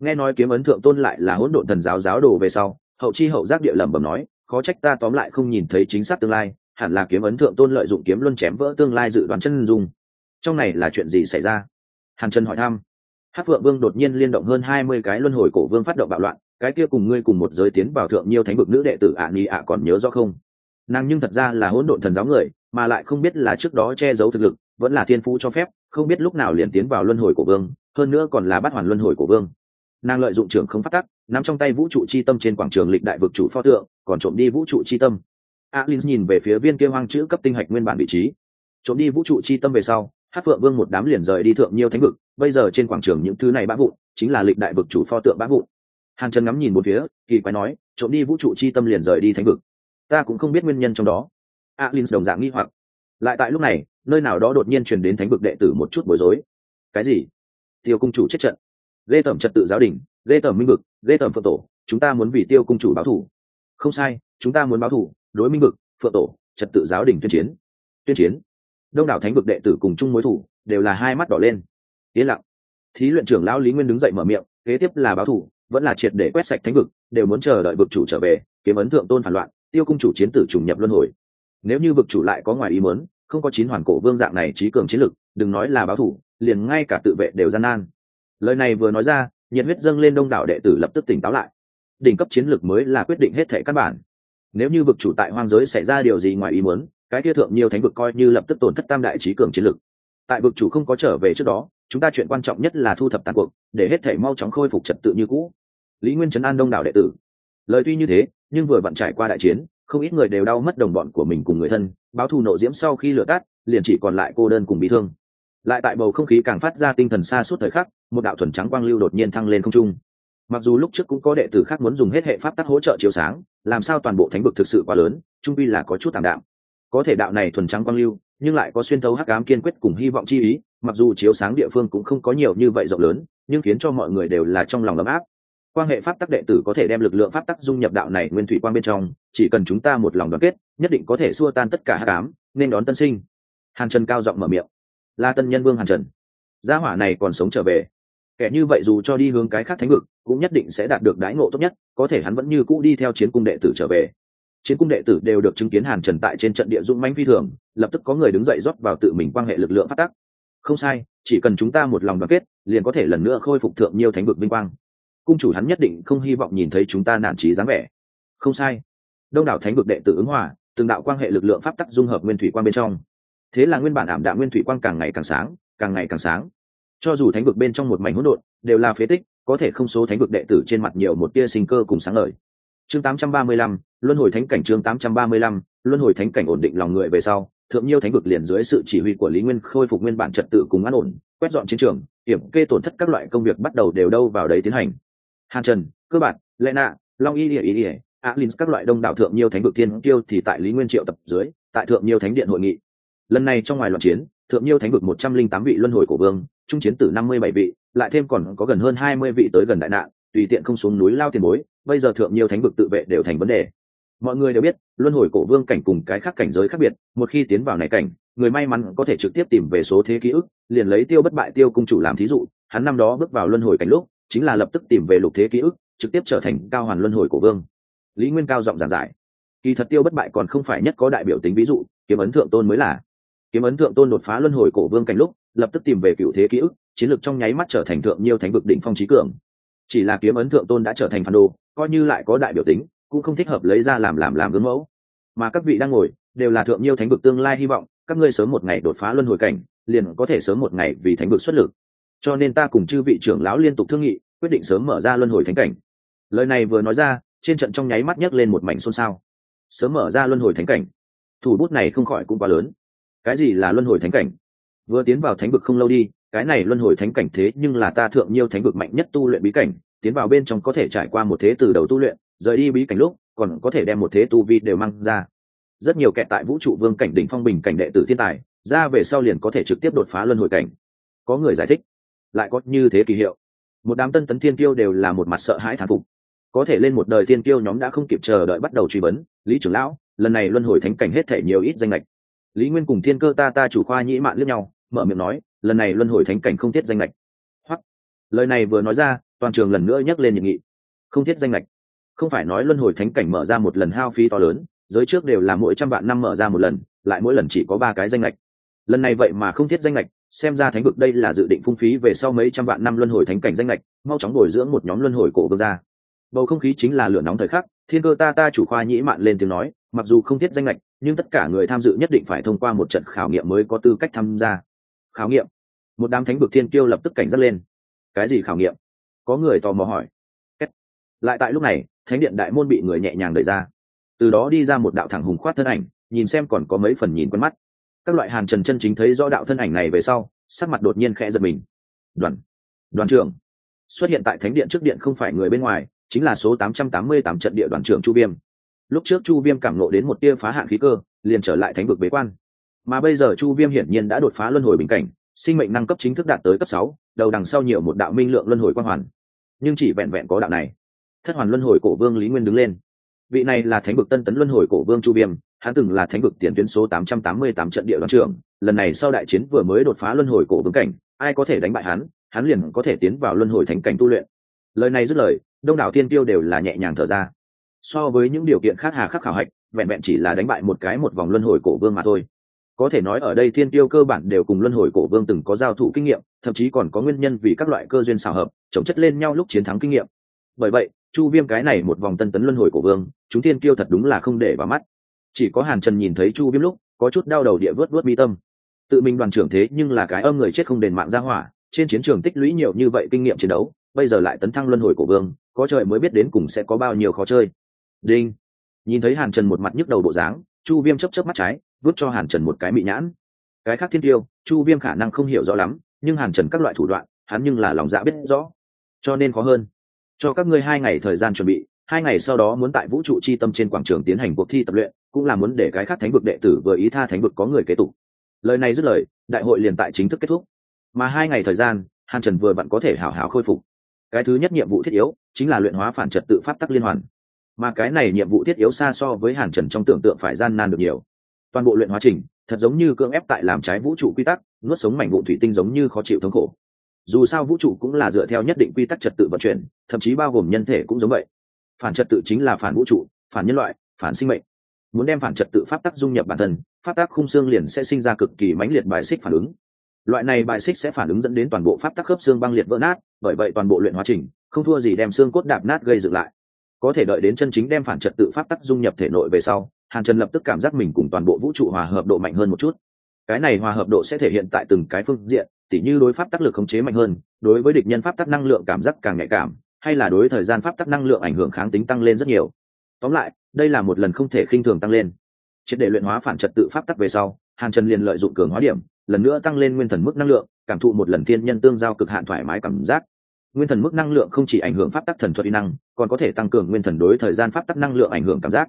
Nghe nói kiếm ấn thượng tôn lại là hỗn độn thần giáo giáo đồ về sau, hậu chi hậu giác địa lẩm bẩm nói khó trách ta tóm lại không nhìn thấy chính xác tương lai, hẳn là kiếm ấn thượng tôn lợi dụng kiếm luân chém vỡ tương lai dự đoán chân dung. Trong này là chuyện gì xảy ra? Hàn trần hỏi thăm. Hát phượng vương đột nhiên liên động hơn hai mươi cái luân hồi cổ vương phát động bạo loạn, cái kia cùng ngươi cùng một giới tiến vào thượng nhiêu thánh vực nữ đệ tử ạ ni ạ còn nhớ rõ không? Nàng nhưng thật ra là hỗn độn thần giáo người, mà lại không biết là trước đó che giấu thực lực, vẫn là thiên phú cho phép, không biết lúc nào liền tiến vào luân hồi của vương, hơn nữa còn là bắt hoàn luân hồi của vương. Nàng lợi dụng trường không phát tắc nằm trong tay vũ trụ chi tâm trên quảng trường lịch đại vực chủ pho tượng còn trộm đi vũ trụ chi tâm. Alin nhìn về phía viên kia hoang chữ cấp tinh hạch nguyên bản vị trí. Trộm đi vũ trụ chi tâm về sau hát phượng vương một đám liền rời đi thượng nhiều thánh vực, bây giờ trên quảng trường những thứ này bá vụn, chính là lịch đại vực chủ pho tượng bá vụn. Hàn trần ngắm nhìn một phía, kỳ quái nói, trộm đi vũ trụ chi tâm liền rời đi thánh vực. Ta cũng không biết nguyên nhân trong đó. Alin đồng dạng nghi hoặc. Lại tại lúc này, nơi nào đó đột nhiên truyền đến thánh vực đệ tử một chút bối rối. Cái gì? Tiêu cung chủ chết trận. Lê tẩm trật tự giáo đình lê tẩm minh vực lê tẩm phượng tổ. Chúng ta muốn vì tiêu cung chủ báo thủ không sai, chúng ta muốn báo thủ, đối minh vực, phượng tổ, trật tự giáo đình tuyên chiến. Tuyên chiến. Đông đảo thánh vực đệ tử cùng chung mối thủ đều là hai mắt đỏ lên. Yên lặng. Thí luyện trưởng lão lý nguyên đứng dậy mở miệng, kế tiếp là báo thủ, vẫn là triệt để quét sạch thánh vực, đều muốn chờ đợi vực chủ trở về, kiếm ấn thượng tôn phản loạn, tiêu cung chủ chiến tử trùng nhập luân hồi. Nếu như vực chủ lại có ngoài ý muốn, không có chín hoàn cổ vương dạng này trí cường chiến lực, đừng nói là báo thủ, liền ngay cả tự vệ đều gian nan. Lời này vừa nói ra, nhiệt huyết dâng lên đông đảo đệ tử lập tức tỉnh táo lại đỉnh cấp chiến lược mới là quyết định hết thể căn bản. Nếu như vực chủ tại hoang giới xảy ra điều gì ngoài ý muốn, cái kia thượng nhiều thánh vực coi như lập tức tổn thất tam đại trí cường chiến lược. Tại vực chủ không có trở về trước đó, chúng ta chuyện quan trọng nhất là thu thập tàn cuộc, để hết thể mau chóng khôi phục trật tự như cũ. Lý nguyên trấn an đông đảo đệ tử. Lời tuy như thế, nhưng vừa vặn trải qua đại chiến, không ít người đều đau mất đồng bọn của mình cùng người thân, báo thù nộ diễm sau khi lửa tắt, liền chỉ còn lại cô đơn cùng bị thương. Lại tại bầu không khí càng phát ra tinh thần xa suốt thời khắc, một đạo thuần trắng quang lưu đột nhiên thăng lên không trung mặc dù lúc trước cũng có đệ tử khác muốn dùng hết hệ pháp tắc hỗ trợ chiếu sáng, làm sao toàn bộ thánh vực thực sự quá lớn, trung vi là có chút tạm đạm. Có thể đạo này thuần trắng quang lưu, nhưng lại có xuyên thấu hắc ám kiên quyết cùng hy vọng chi ý, mặc dù chiếu sáng địa phương cũng không có nhiều như vậy rộng lớn, nhưng khiến cho mọi người đều là trong lòng ấm áp. Quan hệ pháp tắc đệ tử có thể đem lực lượng pháp tắc dung nhập đạo này nguyên thủy quang bên trong, chỉ cần chúng ta một lòng đoàn kết, nhất định có thể xua tan tất cả hắc ám, nên đón tân sinh. Hàn trần cao giọng mở miệng. Là tân nhân vương hàn trần. Gia hỏa này còn sống trở về. Kẻ như vậy dù cho đi hướng cái khác thánh vực cũng nhất định sẽ đạt được đãi ngộ tốt nhất, có thể hắn vẫn như cũ đi theo chiến cung đệ tử trở về. Chiến cung đệ tử đều được chứng kiến hàn trần tại trên trận địa dũng manh phi thường, lập tức có người đứng dậy rót vào tự mình quan hệ lực lượng phát tắc. Không sai, chỉ cần chúng ta một lòng đoàn kết, liền có thể lần nữa khôi phục thượng nhiều thánh vực vinh quang. Cung chủ hắn nhất định không hy vọng nhìn thấy chúng ta nản trí dáng vẻ. Không sai. Đông đảo thánh vực đệ tử ứng hòa, từng đạo quan hệ lực lượng pháp tắc dung hợp nguyên thủy quang bên trong. Thế là nguyên bản ảm đạm nguyên thủy quang càng ngày càng sáng, càng ngày càng sáng. Cho dù thánh vực bên trong một mảnh hỗn độn, đều là phế tích có thể không số thánh vực đệ tử trên mặt nhiều một tia sinh cơ cùng sáng lời chương 835, luân hồi thánh cảnh chương 835, luân hồi thánh cảnh ổn định lòng người về sau thượng nhiêu thánh vực liền dưới sự chỉ huy của lý nguyên khôi phục nguyên bản trật tự cùng an ổn quét dọn chiến trường kiểm kê tổn thất các loại công việc bắt đầu đều đâu vào đấy tiến hành. Hàn trần cơ bản lệ nạ long y ỉa ỉa alin các loại đông đảo thượng nhiêu thánh vực thiên tiêu thì tại lý nguyên triệu tập dưới tại thượng nhiêu thánh điện hội nghị. Lần này trong ngoài loạn chiến thượng nhiêu thánh vực một trăm linh tám vị luân hồi cổ vương trung chiến tử năm mươi bảy vị, lại thêm còn có gần hơn hai mươi vị tới gần đại nạn, tùy tiện không xuống núi lao tiền bối, bây giờ thượng nhiều thánh vực tự vệ đều thành vấn đề. Mọi người đều biết, luân hồi cổ vương cảnh cùng cái khác cảnh giới khác biệt, một khi tiến vào này cảnh, người may mắn có thể trực tiếp tìm về số thế ký ức, liền lấy tiêu bất bại tiêu cung chủ làm thí dụ, hắn năm đó bước vào luân hồi cảnh lúc, chính là lập tức tìm về lục thế ký ức, trực tiếp trở thành cao hoàn luân hồi cổ vương. Lý nguyên cao giọng giảng giải. Kỳ thật tiêu bất bại còn không phải nhất có đại biểu tính ví dụ, kiếm ấn thượng tôn mới là. Kiếm ấn thượng tôn đột phá luân hồi cổ vương cảnh lúc lập tức tìm về cựu thế ký ức, chiến lược trong nháy mắt trở thành thượng nhiêu thánh vực đỉnh phong trí cường. Chỉ là kiếm ấn thượng tôn đã trở thành phản đồ, coi như lại có đại biểu tính, cũng không thích hợp lấy ra làm làm làm gương mẫu. Mà các vị đang ngồi, đều là thượng nhiêu thánh vực tương lai hy vọng, các ngươi sớm một ngày đột phá luân hồi cảnh, liền có thể sớm một ngày vì thánh vực xuất lực. Cho nên ta cùng chư vị trưởng lão liên tục thương nghị, quyết định sớm mở ra luân hồi thánh cảnh. Lời này vừa nói ra, trên trận trong nháy mắt nhấc lên một mảnh xôn xao. Sớm mở ra luân hồi thánh cảnh. Thủ bút này không khỏi cũng quá lớn. Cái gì là luân hồi thánh cảnh? Vừa tiến vào thánh vực không lâu đi, cái này luân hồi thánh cảnh thế nhưng là ta thượng nhiêu thánh vực mạnh nhất tu luyện bí cảnh, tiến vào bên trong có thể trải qua một thế từ đầu tu luyện, rời đi bí cảnh lúc, còn có thể đem một thế tu vi đều mang ra. Rất nhiều kẹt tại vũ trụ vương cảnh đỉnh phong bình cảnh đệ tử thiên tài, ra về sau liền có thể trực tiếp đột phá luân hồi cảnh. Có người giải thích, lại có như thế kỳ hiệu. Một đám tân tấn thiên tiêu đều là một mặt sợ hãi thán phục. Có thể lên một đời thiên tiêu nhóm đã không kịp chờ đợi bắt đầu truy vấn, lý trưởng lão, lần này luân hồi thánh cảnh hết thể nhiều ít danh lệch lý nguyên cùng thiên cơ ta ta chủ khoa nhĩ mạn liếc nhau, mở miệng nói, lần này luân hồi thánh cảnh không thiết danh lệch. Hoặc, lời này vừa nói ra, toàn trường lần nữa nhắc lên nhiệm nghị. Không thiết danh lệch. Không phải nói luân hồi thánh cảnh mở ra một lần hao phí to lớn, giới trước đều là mỗi trăm vạn năm mở ra một lần, lại mỗi lần chỉ có ba cái danh lệch. Lần này vậy mà không thiết danh lệch, xem ra thánh vực đây là dự định phung phí về sau mấy trăm vạn năm luân hồi thánh cảnh danh lệch, mau chóng bồi dưỡng một nhóm luân hồi cổ vương ra bầu không khí chính là lửa nóng thời khắc, thiên cơ ta ta chủ khoa nhĩ mạn lên tiếng nói mặc dù không thiết danh lệch nhưng tất cả người tham dự nhất định phải thông qua một trận khảo nghiệm mới có tư cách tham gia. Khảo nghiệm? Một đám thánh vực thiên kiêu lập tức cảnh giác lên. Cái gì khảo nghiệm? Có người tò mò hỏi. Lại tại lúc này, thánh điện đại môn bị người nhẹ nhàng đẩy ra. Từ đó đi ra một đạo thẳng hùng khoát thân ảnh, nhìn xem còn có mấy phần nhìn quen mắt. Các loại hàn trần chân chính thấy rõ đạo thân ảnh này về sau, sắc mặt đột nhiên khẽ giật mình. Đoàn. Đoàn trưởng. Xuất hiện tại thánh điện trước điện không phải người bên ngoài, chính là số 888 trận địa đoàn trưởng chu viêm lúc trước chu viêm cảm nộ đến một tia phá hạn khí cơ, liền trở lại thánh vực bế quan. Mà bây giờ chu viêm hiển nhiên đã đột phá luân hồi bình cảnh, sinh mệnh năng cấp chính thức đạt tới cấp sáu, đầu đằng sau nhiều một đạo minh lượng luân hồi quang hoàn. Nhưng chỉ vẹn vẹn có đạo này, thất hoàn luân hồi cổ vương lý nguyên đứng lên. Vị này là thánh vực tân tấn luân hồi cổ vương chu viêm, hắn từng là thánh vực tiền tuyến số 888 trận địa đoàn trưởng, lần này sau đại chiến vừa mới đột phá luân hồi cổ vương cảnh, ai có thể đánh bại hắn hắn liền có thể tiến vào luân hồi thánh cảnh tu luyện. Lời này dứt lời, đông đảo tiên tiêu đều là nhẹ nhàng thở ra so với những điều kiện khác hà khắc khảo hạch, vẹn vẹn chỉ là đánh bại một cái một vòng luân hồi cổ vương mà thôi. Có thể nói ở đây thiên tiêu cơ bản đều cùng luân hồi cổ vương từng có giao thủ kinh nghiệm, thậm chí còn có nguyên nhân vì các loại cơ duyên xào hợp chống chất lên nhau lúc chiến thắng kinh nghiệm. Bởi vậy, chu viêm cái này một vòng tân tấn luân hồi cổ vương, chúng tiên tiêu thật đúng là không để vào mắt. Chỉ có hàn trần nhìn thấy chu viêm lúc, có chút đau đầu địa vớt vớt mi tâm. Tự mình đoàn trưởng thế nhưng là cái âm người chết không đền mạng ra hỏa, trên chiến trường tích lũy nhiều như vậy kinh nghiệm chiến đấu, bây giờ lại tấn thăng luân hồi cổ vương, có trời mới biết đến cùng sẽ có bao nhiêu khó chơi đinh. Nhìn thấy hàn trần một mặt nhức đầu bộ dáng, chu viêm chấp chấp mắt trái, vứt cho hàn trần một cái mị nhãn. Cái khác thiên tiêu, chu viêm khả năng không hiểu rõ lắm, nhưng hàn trần các loại thủ đoạn, hắn nhưng là lòng dạ biết rõ. Cho nên khó hơn. Cho các ngươi hai ngày thời gian chuẩn bị, hai ngày sau đó muốn tại vũ trụ chi tâm trên quảng trường tiến hành cuộc thi tập luyện, cũng là muốn để cái khác thánh vực đệ tử vừa ý tha thánh vực có người kế tục. Lời này dứt lời, đại hội liền tại chính thức kết thúc. Mà hai ngày thời gian, hàn trần vừa vặn có thể hảo hảo khôi phục. Cái thứ nhất nhiệm vụ thiết yếu, chính là luyện hóa phản trật tự pháp tắc liên hoàn mà cái này nhiệm vụ thiết yếu xa so với hàn trần trong tưởng tượng phải gian nan được nhiều. Toàn bộ luyện hóa trình, thật giống như cưỡng ép tại làm trái vũ trụ quy tắc, nuốt sống mảnh vụ thủy tinh giống như khó chịu thống khổ. Dù sao vũ trụ cũng là dựa theo nhất định quy tắc trật tự vận chuyển, thậm chí bao gồm nhân thể cũng giống vậy. Phản trật tự chính là phản vũ trụ, phản nhân loại, phản sinh mệnh. Muốn đem phản trật tự pháp tắc dung nhập bản thân, pháp tắc khung xương liền sẽ sinh ra cực kỳ mãnh liệt bài xích phản ứng. Loại này bài xích sẽ phản ứng dẫn đến toàn bộ pháp tắc khớp xương băng liệt vỡ nát, bởi vậy toàn bộ luyện hóa trình, không thua gì đem xương cốt đạp nát gây dựng lại có thể đợi đến chân chính đem phản trật tự pháp tắc dung nhập thể nội về sau, hàn trần lập tức cảm giác mình cùng toàn bộ vũ trụ hòa hợp độ mạnh hơn một chút. Cái này hòa hợp độ sẽ thể hiện tại từng cái phương diện, tỉ như đối pháp tác lực khống chế mạnh hơn, đối với địch nhân pháp tác năng lượng cảm giác càng nhạy cảm, hay là đối thời gian pháp tác năng lượng ảnh hưởng kháng tính tăng lên rất nhiều. Tóm lại, đây là một lần không thể khinh thường tăng lên. Triệt để luyện hóa phản trật tự pháp tắc về sau, hàn trần liền lợi dụng cường hóa điểm, lần nữa tăng lên nguyên thần mức năng lượng, cảm thụ một lần thiên nhân tương giao cực hạn thoải mái cảm giác nguyên thần mức năng lượng không chỉ ảnh hưởng pháp tắc thần thuật uy năng, còn có thể tăng cường nguyên thần đối thời gian pháp tắc năng lượng ảnh hưởng cảm giác.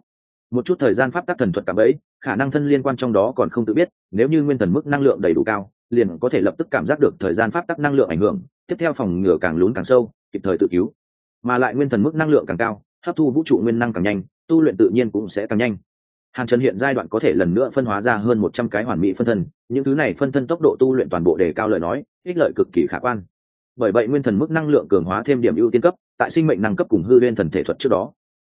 Một chút thời gian pháp tắc thần thuật cảm ấy, khả năng thân liên quan trong đó còn không tự biết, nếu như nguyên thần mức năng lượng đầy đủ cao, liền có thể lập tức cảm giác được thời gian pháp tắc năng lượng ảnh hưởng, tiếp theo phòng ngừa càng lún càng sâu, kịp thời tự cứu. Mà lại nguyên thần mức năng lượng càng cao, hấp thu vũ trụ nguyên năng càng nhanh, tu luyện tự nhiên cũng sẽ càng nhanh. Hàn trần hiện giai đoạn có thể lần nữa phân hóa ra hơn một trăm cái hoàn mỹ phân thân, những thứ này phân thân tốc độ tu luyện toàn bộ đề cao lời nói, ích lợi cực kỳ khả quan bởi vậy nguyên thần mức năng lượng cường hóa thêm điểm ưu tiên cấp tại sinh mệnh năng cấp cùng hư huyên thần thể thuật trước đó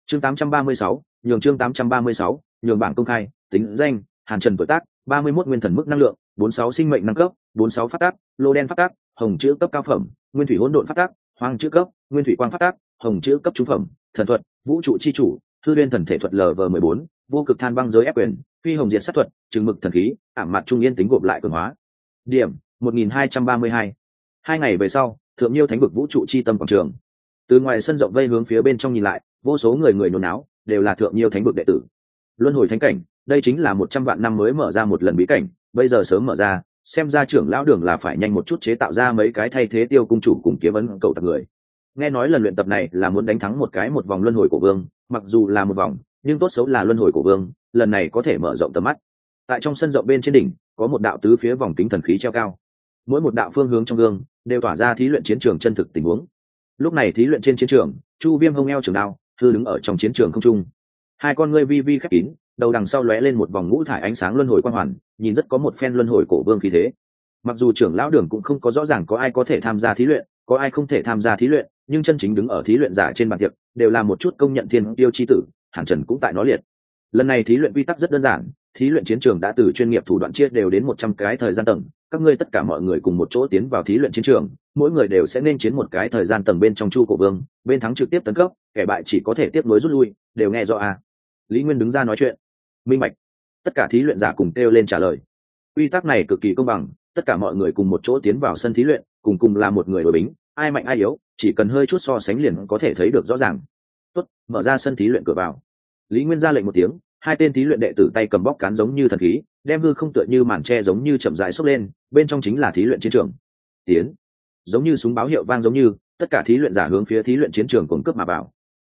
chương 836, nhường chương 836, nhường bảng công khai tính danh hàn trần tuổi tác 31 nguyên thần mức năng lượng 46 sinh mệnh năng cấp 46 phát tác lô đen phát tác hồng chữ cấp cao phẩm nguyên thủy hỗn độn phát tác hoang chữ cấp nguyên thủy quang phát tác hồng chữ cấp trung phẩm thần thuật vũ trụ chi chủ thư liên thần thể thuật lv 14 vô cực than băng giới ép quyền phi hồng diệt sát thuật trừng mực thần khí ảm mặt trung yên tính gộp lại cường hóa điểm 1232 hai ngày về sau, thượng nhiêu thánh vực vũ trụ chi tâm quảng trường. Từ ngoài sân rộng vây hướng phía bên trong nhìn lại, vô số người người nôn náo, đều là thượng nhiêu thánh vực đệ tử. Luân hồi thánh cảnh, đây chính là một trăm vạn năm mới mở ra một lần bí cảnh, bây giờ sớm mở ra, xem ra trưởng lão đường là phải nhanh một chút chế tạo ra mấy cái thay thế tiêu cung chủ cùng kiếm ấn cầu tặc người. Nghe nói lần luyện tập này là muốn đánh thắng một cái một vòng luân hồi của vương, mặc dù là một vòng, nhưng tốt xấu là luân hồi của vương, lần này có thể mở rộng tầm mắt. Tại trong sân rộng bên trên đỉnh, có một đạo tứ phía vòng kính thần khí treo cao mỗi một đạo phương hướng trong gương đều tỏa ra thí luyện chiến trường chân thực tình huống. Lúc này thí luyện trên chiến trường, chu viêm hông eo trường đao, thư đứng ở trong chiến trường không trung. Hai con ngươi vi vi khép kín, đầu đằng sau lóe lên một vòng ngũ thải ánh sáng luân hồi quang hoàn, nhìn rất có một phen luân hồi cổ vương khí thế. Mặc dù trưởng lão đường cũng không có rõ ràng có ai có thể tham gia thí luyện, có ai không thể tham gia thí luyện, nhưng chân chính đứng ở thí luyện giả trên bàn tiệc, đều là một chút công nhận thiên tiêu chi tử, hàn trần cũng tại nó liệt. Lần này thí luyện quy tắc rất đơn giản, thí luyện chiến trường đã từ chuyên nghiệp thủ đoạn chia đều đến một trăm cái thời gian tầng các ngươi tất cả mọi người cùng một chỗ tiến vào thí luyện chiến trường, mỗi người đều sẽ nên chiến một cái thời gian tầng bên trong chu cổ vương, bên thắng trực tiếp tấn cấp, kẻ bại chỉ có thể tiếp nối rút lui, đều nghe rõ à. lý nguyên đứng ra nói chuyện. Minh bạch. Tất cả thí luyện giả cùng kêu lên trả lời. Quy tắc này cực kỳ công bằng, tất cả mọi người cùng một chỗ tiến vào sân thí luyện, cùng cùng là một người đội bính, ai mạnh ai yếu, chỉ cần hơi chút so sánh liền có thể thấy được rõ ràng. Tốt, mở ra sân thí luyện cửa vào. Lý nguyên ra lệnh một tiếng, hai tên thí luyện đệ tử tay cầm bóc cán giống như thần khí đem hư không tựa như màn tre giống như chậm rãi xốc lên, bên trong chính là thí luyện chiến trường. Tiến. Giống như súng báo hiệu vang giống như, tất cả thí luyện giả hướng phía thí luyện chiến trường cùng cướp mà vào.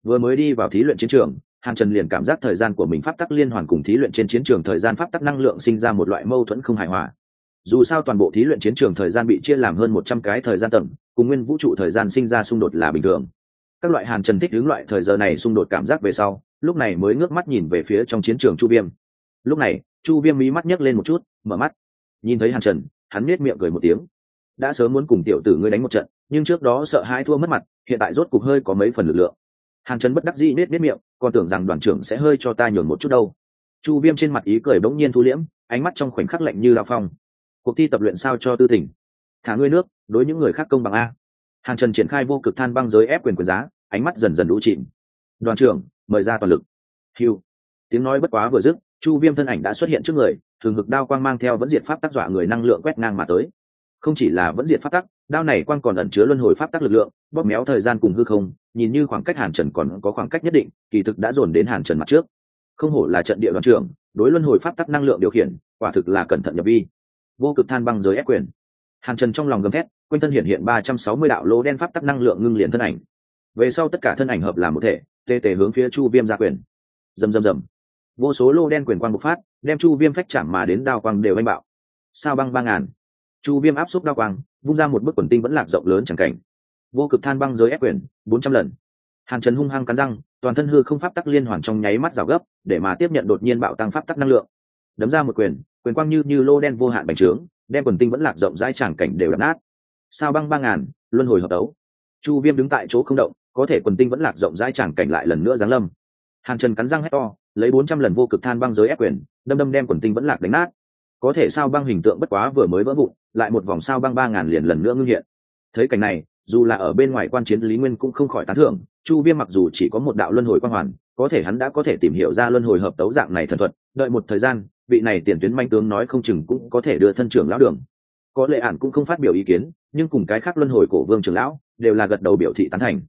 Vừa mới đi vào thí luyện chiến trường, hàn trần liền cảm giác thời gian của mình pháp tắc liên hoàn cùng thí luyện trên chiến trường thời gian pháp tắc năng lượng sinh ra một loại mâu thuẫn không hài hòa. Dù sao toàn bộ thí luyện chiến trường thời gian bị chia làm hơn một trăm cái thời gian tầng cùng nguyên vũ trụ thời gian sinh ra xung đột là bình thường. Các loại hàn trần thích hướng loại thời giờ này xung đột cảm giác về sau, lúc này mới ngước mắt nhìn về phía trong chiến trường chu viêm. Lúc này chu viêm mí mắt nhấc lên một chút, mở mắt. Nhìn thấy hàn trần, hắn nết miệng cười một tiếng. Đã sớm muốn cùng tiểu tử ngươi đánh một trận, nhưng trước đó sợ hai thua mất mặt, hiện tại rốt cục hơi có mấy phần lực lượng. Hàn trần bất đắc dĩ nết nết miệng, còn tưởng rằng đoàn trưởng sẽ hơi cho ta nhường một chút đâu. Chu viêm trên mặt ý cười bỗng nhiên thu liễm, ánh mắt trong khoảnh khắc lạnh như lao phong. Cuộc thi tập luyện sao cho tư tỉnh thả ngươi nước, đối những người khác công bằng a. Hàn trần triển khai vô cực than băng giới ép quyền quyền giá, ánh mắt dần dần đũ chìm. Đoàn trưởng, mời ra toàn lực. Hiu tiếng nói bất quá vừa dứt chu viêm thân ảnh đã xuất hiện trước người, thường ngực đao quang mang theo vẫn diệt pháp tác dọa người năng lượng quét ngang mà tới. Không chỉ là vẫn diệt pháp tắc, đao này quang còn ẩn chứa luân hồi pháp tắc lực lượng, bóp méo thời gian cùng hư không, nhìn như khoảng cách hàn trần còn có khoảng cách nhất định, kỳ thực đã dồn đến hàn trần mặt trước. Không hổ là trận địa đoàn trưởng, đối luân hồi pháp tắc năng lượng điều khiển, quả thực là cẩn thận nhập vi. Vô cực than băng giới ép quyền. Hàn trần trong lòng gầm thét, quanh thân hiện hiện ba trăm sáu mươi đạo lỗ đen pháp tắc năng lượng ngưng liền thân ảnh. Về sau tất cả thân ảnh hợp làm một thể, tê tê hướng phía chu viêm ra quyền. Rầm rầm rầm vô số lô đen quyền quang bộc phát, đem chu viêm phách chạm mà đến đao quang đều anh bạo. Sao băng ba ngàn. Chu viêm áp xúc đao quang, vung ra một bức quần tinh vẫn lạc rộng lớn chẳng cảnh. Vô cực than băng giới ép quyền, bốn trăm lần. Hàn trần hung hăng cắn răng, toàn thân hư không pháp tắc liên hoàn trong nháy mắt rào gấp, để mà tiếp nhận đột nhiên bạo tăng pháp tắc năng lượng. Đấm ra một quyền quyền quang như như lô đen vô hạn bành trướng, đem quần tinh vẫn lạc rộng rãi tràng cảnh đều đập nát. Sao băng ba ngàn, luân hồi hợp đấu chu viêm đứng tại chỗ không động, có thể quần tinh vẫn lạc rộng rãi tràng cảnh lại lần nữa giáng lâm. Hàn trần cắn răng hét to lấy bốn trăm lần vô cực than băng giới ép quyền, đâm đâm đem quần tinh vẫn lạc đánh nát. Có thể sao băng hình tượng bất quá vừa mới vỡ vụn, lại một vòng sao băng ba ngàn liền lần nữa ngưng hiện. Thấy cảnh này, dù là ở bên ngoài quan chiến lý nguyên cũng không khỏi tán thưởng, chu viêm mặc dù chỉ có một đạo luân hồi quan hoàn, có thể hắn đã có thể tìm hiểu ra luân hồi hợp tấu dạng này thần thuật, đợi một thời gian, vị này tiền tuyến manh tướng nói không chừng cũng có thể đưa thân trưởng lão đường. Có lệ ản cũng không phát biểu ý kiến, nhưng cùng cái khác luân hồi cổ vương trưởng lão, đều là gật đầu biểu thị tán thành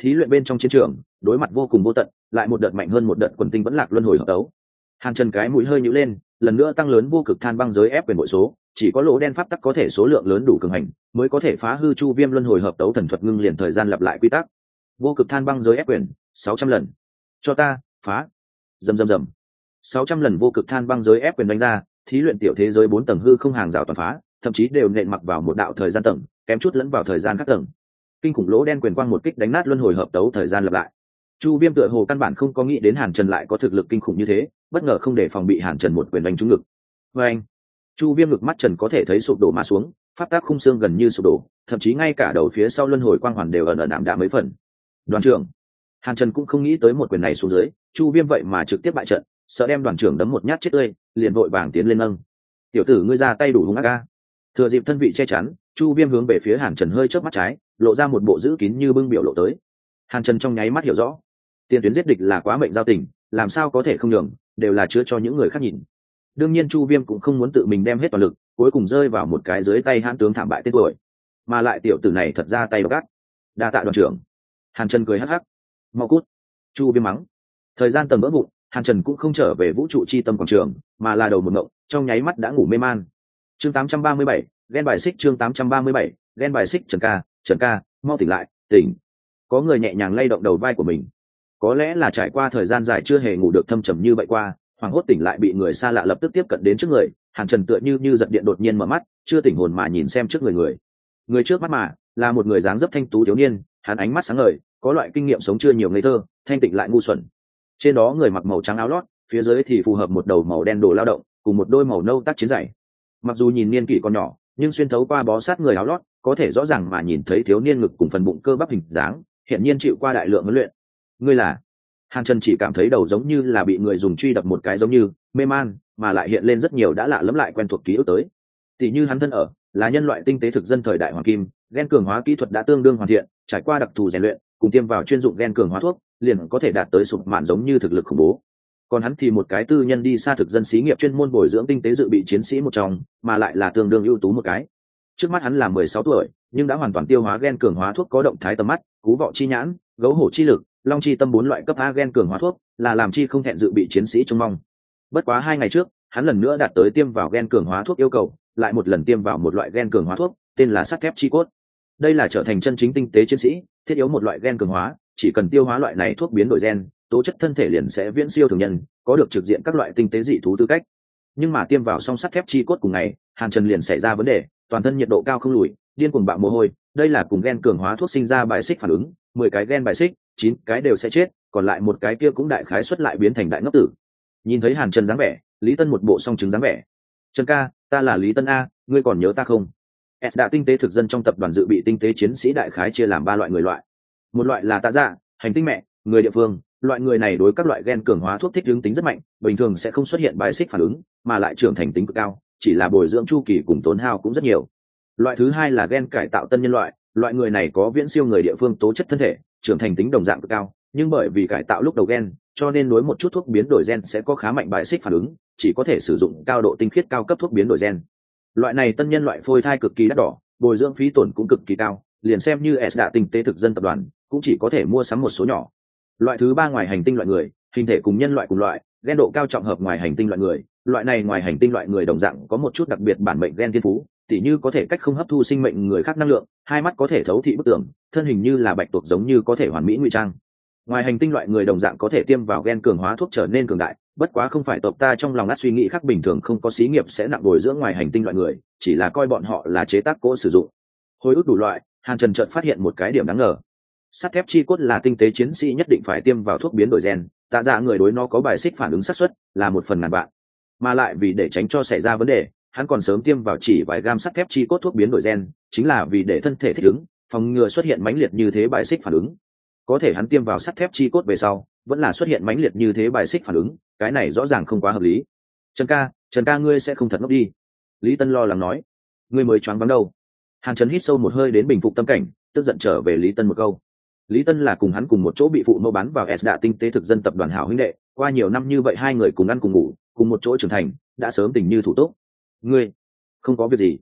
thí luyện bên trong chiến trường, đối mặt vô cùng vô tận, lại một đợt mạnh hơn một đợt quần tinh vẫn lạc luân hồi hợp tấu. Hàn trần cái mũi hơi nhữ lên, lần nữa tăng lớn vô cực than băng giới ép quyền bội số, chỉ có lỗ đen pháp tắc có thể số lượng lớn đủ cường hành, mới có thể phá hư chu viêm luân hồi hợp tấu thần thuật ngưng liền thời gian lặp lại quy tắc. Vô cực than băng giới ép quyền, sáu trăm lần. Cho ta, phá. Dầm dầm dầm. Sáu trăm lần vô cực than băng giới ép quyền đánh ra, thí luyện tiểu thế giới bốn tầng hư không hàng rào toàn phá, thậm chí đều nện mặc vào một đạo thời gian tầng, kém chút lẫn vào thời gian các tầng kinh khủng lỗ đen quyền quang một kích đánh nát luân hồi hợp tấu thời gian lặp lại. Chu viêm tựa hồ căn bản không có nghĩ đến hàn trần lại có thực lực kinh khủng như thế, bất ngờ không để phòng bị hàn trần một quyền đánh trúng ngực. Vê anh, chu viêm ngực mắt trần có thể thấy sụp đổ mà xuống, pháp tác khung xương gần như sụp đổ, thậm chí ngay cả đầu phía sau luân hồi quang hoàn đều ẩn ẩn ảm đạm mấy phần. Đoàn trưởng, hàn trần cũng không nghĩ tới một quyền này xuống dưới, chu viêm vậy mà trực tiếp bại trận, sợ đem đoàn trưởng đấm một nhát chết tươi, liền vội vàng tiến lên nâng. Tiểu tử, ngươi ra tay đủ hung ác ca thừa dịp thân vị che chắn, chu viêm hướng về phía hàn trần hơi chớp mắt trái lộ ra một bộ giữ kín như bưng biểu lộ tới. Hàn trần trong nháy mắt hiểu rõ tiền tuyến giết địch là quá mệnh giao tình làm sao có thể không nhường đều là chứa cho những người khác nhìn. Đương nhiên chu viêm cũng không muốn tự mình đem hết toàn lực cuối cùng rơi vào một cái dưới tay hãn tướng thảm bại tên tuổi. Mà lại tiểu tử này thật ra tay gắt. Đa tạ đoàn trưởng. Hàn trần cười hắc hắc. Mau cút. Chu viêm mắng. Thời gian tầm vỡ vụn hàn trần cũng không trở về vũ trụ chi tâm quảng trường mà là đầu một ngộng trong nháy mắt đã ngủ mê man. Chương 837, ghen bài xích chương 837, ghen bài xích trần ca trần ca, mau tỉnh lại, tỉnh. Có người nhẹ nhàng lay động đầu vai của mình. Có lẽ là trải qua thời gian dài chưa hề ngủ được thâm trầm như vậy qua hoàng hốt tỉnh lại bị người xa lạ lập tức tiếp cận đến trước người, hàn trần tựa như như giật điện đột nhiên mở mắt, chưa tỉnh hồn mà nhìn xem trước người người. Người trước mắt mà, là một người dáng dấp thanh tú thiếu niên, hắn ánh mắt sáng ngời, có loại kinh nghiệm sống chưa nhiều ngây thơ, thanh tịnh lại ngu xuẩn. Trên đó người mặc màu trắng áo lót, phía dưới thì phù hợp một đầu màu đen đồ lao động, cùng một đôi màu nâu tác chiến dày mặc dù nhìn niên kỷ còn nhỏ, nhưng xuyên thấu qua bó sát người áo lót có thể rõ ràng mà nhìn thấy thiếu niên ngực cùng phần bụng cơ bắp hình dáng hiện nhiên chịu qua đại lượng huấn luyện. Ngươi là? Hàn trần chỉ cảm thấy đầu giống như là bị người dùng truy đập một cái giống như, mê man, mà lại hiện lên rất nhiều đã lạ lẫm lại quen thuộc ký ức tới. Tỷ như hắn thân ở, là nhân loại tinh tế thực dân thời đại hoàng kim, gen cường hóa kỹ thuật đã tương đương hoàn thiện, trải qua đặc thù rèn luyện, cùng tiêm vào chuyên dụng gen cường hóa thuốc, liền có thể đạt tới sụp mạn giống như thực lực khủng bố. Còn hắn thì một cái tư nhân đi xa thực dân xí nghiệp chuyên môn bồi dưỡng tinh tế dự bị chiến sĩ một trong, mà lại là tương đương ưu tú một cái trước mắt hắn là mười sáu tuổi, nhưng đã hoàn toàn tiêu hóa gen cường hóa thuốc có động thái tầm mắt, cú vọ chi nhãn, gấu hổ chi lực, long chi tâm bốn loại cấp a gen cường hóa thuốc, là làm chi không thẹn dự bị chiến sĩ trông mong. Bất quá hai ngày trước, hắn lần nữa đạt tới tiêm vào gen cường hóa thuốc yêu cầu, lại một lần tiêm vào một loại gen cường hóa thuốc, tên là sắt thép chi cốt. Đây là trở thành chân chính tinh tế chiến sĩ, thiết yếu một loại gen cường hóa, chỉ cần tiêu hóa loại này thuốc biến đổi gen, tố chất thân thể liền sẽ viễn siêu thường nhân, có được trực diện các loại tinh tế dị thú tư cách. Nhưng mà tiêm vào song sắt thép chi cốt cùng ngày, hàn trần liền xảy ra vấn đề toàn thân nhiệt độ cao không lùi, điên cuồng bạo mồ hôi, đây là cùng gen cường hóa thuốc sinh ra bài xích phản ứng, mười cái gen bài xích, chín cái đều sẽ chết, còn lại một cái kia cũng đại khái xuất lại biến thành đại ngốc tử. Nhìn thấy hàn trần dáng vẻ, lý tân một bộ song chứng dáng vẻ. Trần ca, ta là lý tân a, ngươi còn nhớ ta không? S đã tinh tế thực dân trong tập đoàn dự bị tinh tế chiến sĩ đại khái chia làm ba loại người loại. Một loại là tạ dạ hành tinh mẹ, người địa phương, loại người này đối các loại gen cường hóa thuốc thích ứng tính rất mạnh, bình thường sẽ không xuất hiện bài xích phản ứng, mà lại trưởng thành tính cực cao chỉ là bồi dưỡng chu kỳ cùng tốn hao cũng rất nhiều. Loại thứ hai là gen cải tạo tân nhân loại loại người này có viễn siêu người địa phương tố chất thân thể, trưởng thành tính đồng dạng cực cao, nhưng bởi vì cải tạo lúc đầu gen, cho nên nối một chút thuốc biến đổi gen sẽ có khá mạnh bài xích phản ứng, chỉ có thể sử dụng cao độ tinh khiết cao cấp thuốc biến đổi gen. Loại này tân nhân loại phôi thai cực kỳ đắt đỏ, bồi dưỡng phí tổn cũng cực kỳ cao, liền xem như s đã tinh tế thực dân tập đoàn, cũng chỉ có thể mua sắm một số nhỏ. Loại thứ ba ngoài hành tinh loại người, hình thể cùng nhân loại cùng loại gen độ cao trọng hợp ngoài hành tinh loại người, loại này ngoài hành tinh loại người đồng dạng có một chút đặc biệt bản mệnh gen thiên phú, tỉ như có thể cách không hấp thu sinh mệnh người khác năng lượng, hai mắt có thể thấu thị bức tường, thân hình như là bạch tuộc giống như có thể hoàn mỹ ngụy trang. Ngoài hành tinh loại người đồng dạng có thể tiêm vào gen cường hóa thuốc trở nên cường đại, bất quá không phải tộc ta trong lòng át suy nghĩ khác bình thường không có xí nghiệp sẽ nặng bồi dưỡng ngoài hành tinh loại người, chỉ là coi bọn họ là chế tác cỗ sử dụng. Hồi ức đủ loại, hàn trần trợt phát hiện một cái điểm đáng ngờ. Sắt thép chi cốt là tinh tế chiến sĩ nhất định phải tiêm vào thuốc biến đổi gen tạ dạ người đối nó có bài xích phản ứng xác suất là một phần ngàn vạn. Mà lại vì để tránh cho xảy ra vấn đề, hắn còn sớm tiêm vào chỉ vài gam sắt thép chi cốt thuốc biến đổi gen, chính là vì để thân thể thích ứng, phòng ngừa xuất hiện mãnh liệt như thế bài xích phản ứng. Có thể hắn tiêm vào sắt thép chi cốt về sau, vẫn là xuất hiện mãnh liệt như thế bài xích phản ứng, cái này rõ ràng không quá hợp lý. Trần ca trần ca ngươi sẽ không thật ngốc đi. Lý tân lo lắng nói. Ngươi mới choáng vắng đâu. Hàn trần hít sâu một hơi đến bình phục tâm cảnh, tức giận trở về lý tân một câu lý tân là cùng hắn cùng một chỗ bị phụ mẫu bán vào s đạ tinh tế thực dân tập đoàn hảo huynh đệ. Qua nhiều năm như vậy hai người cùng ăn cùng ngủ, cùng một chỗ trưởng thành, đã sớm tình như thủ tốt ngươi, không có việc gì.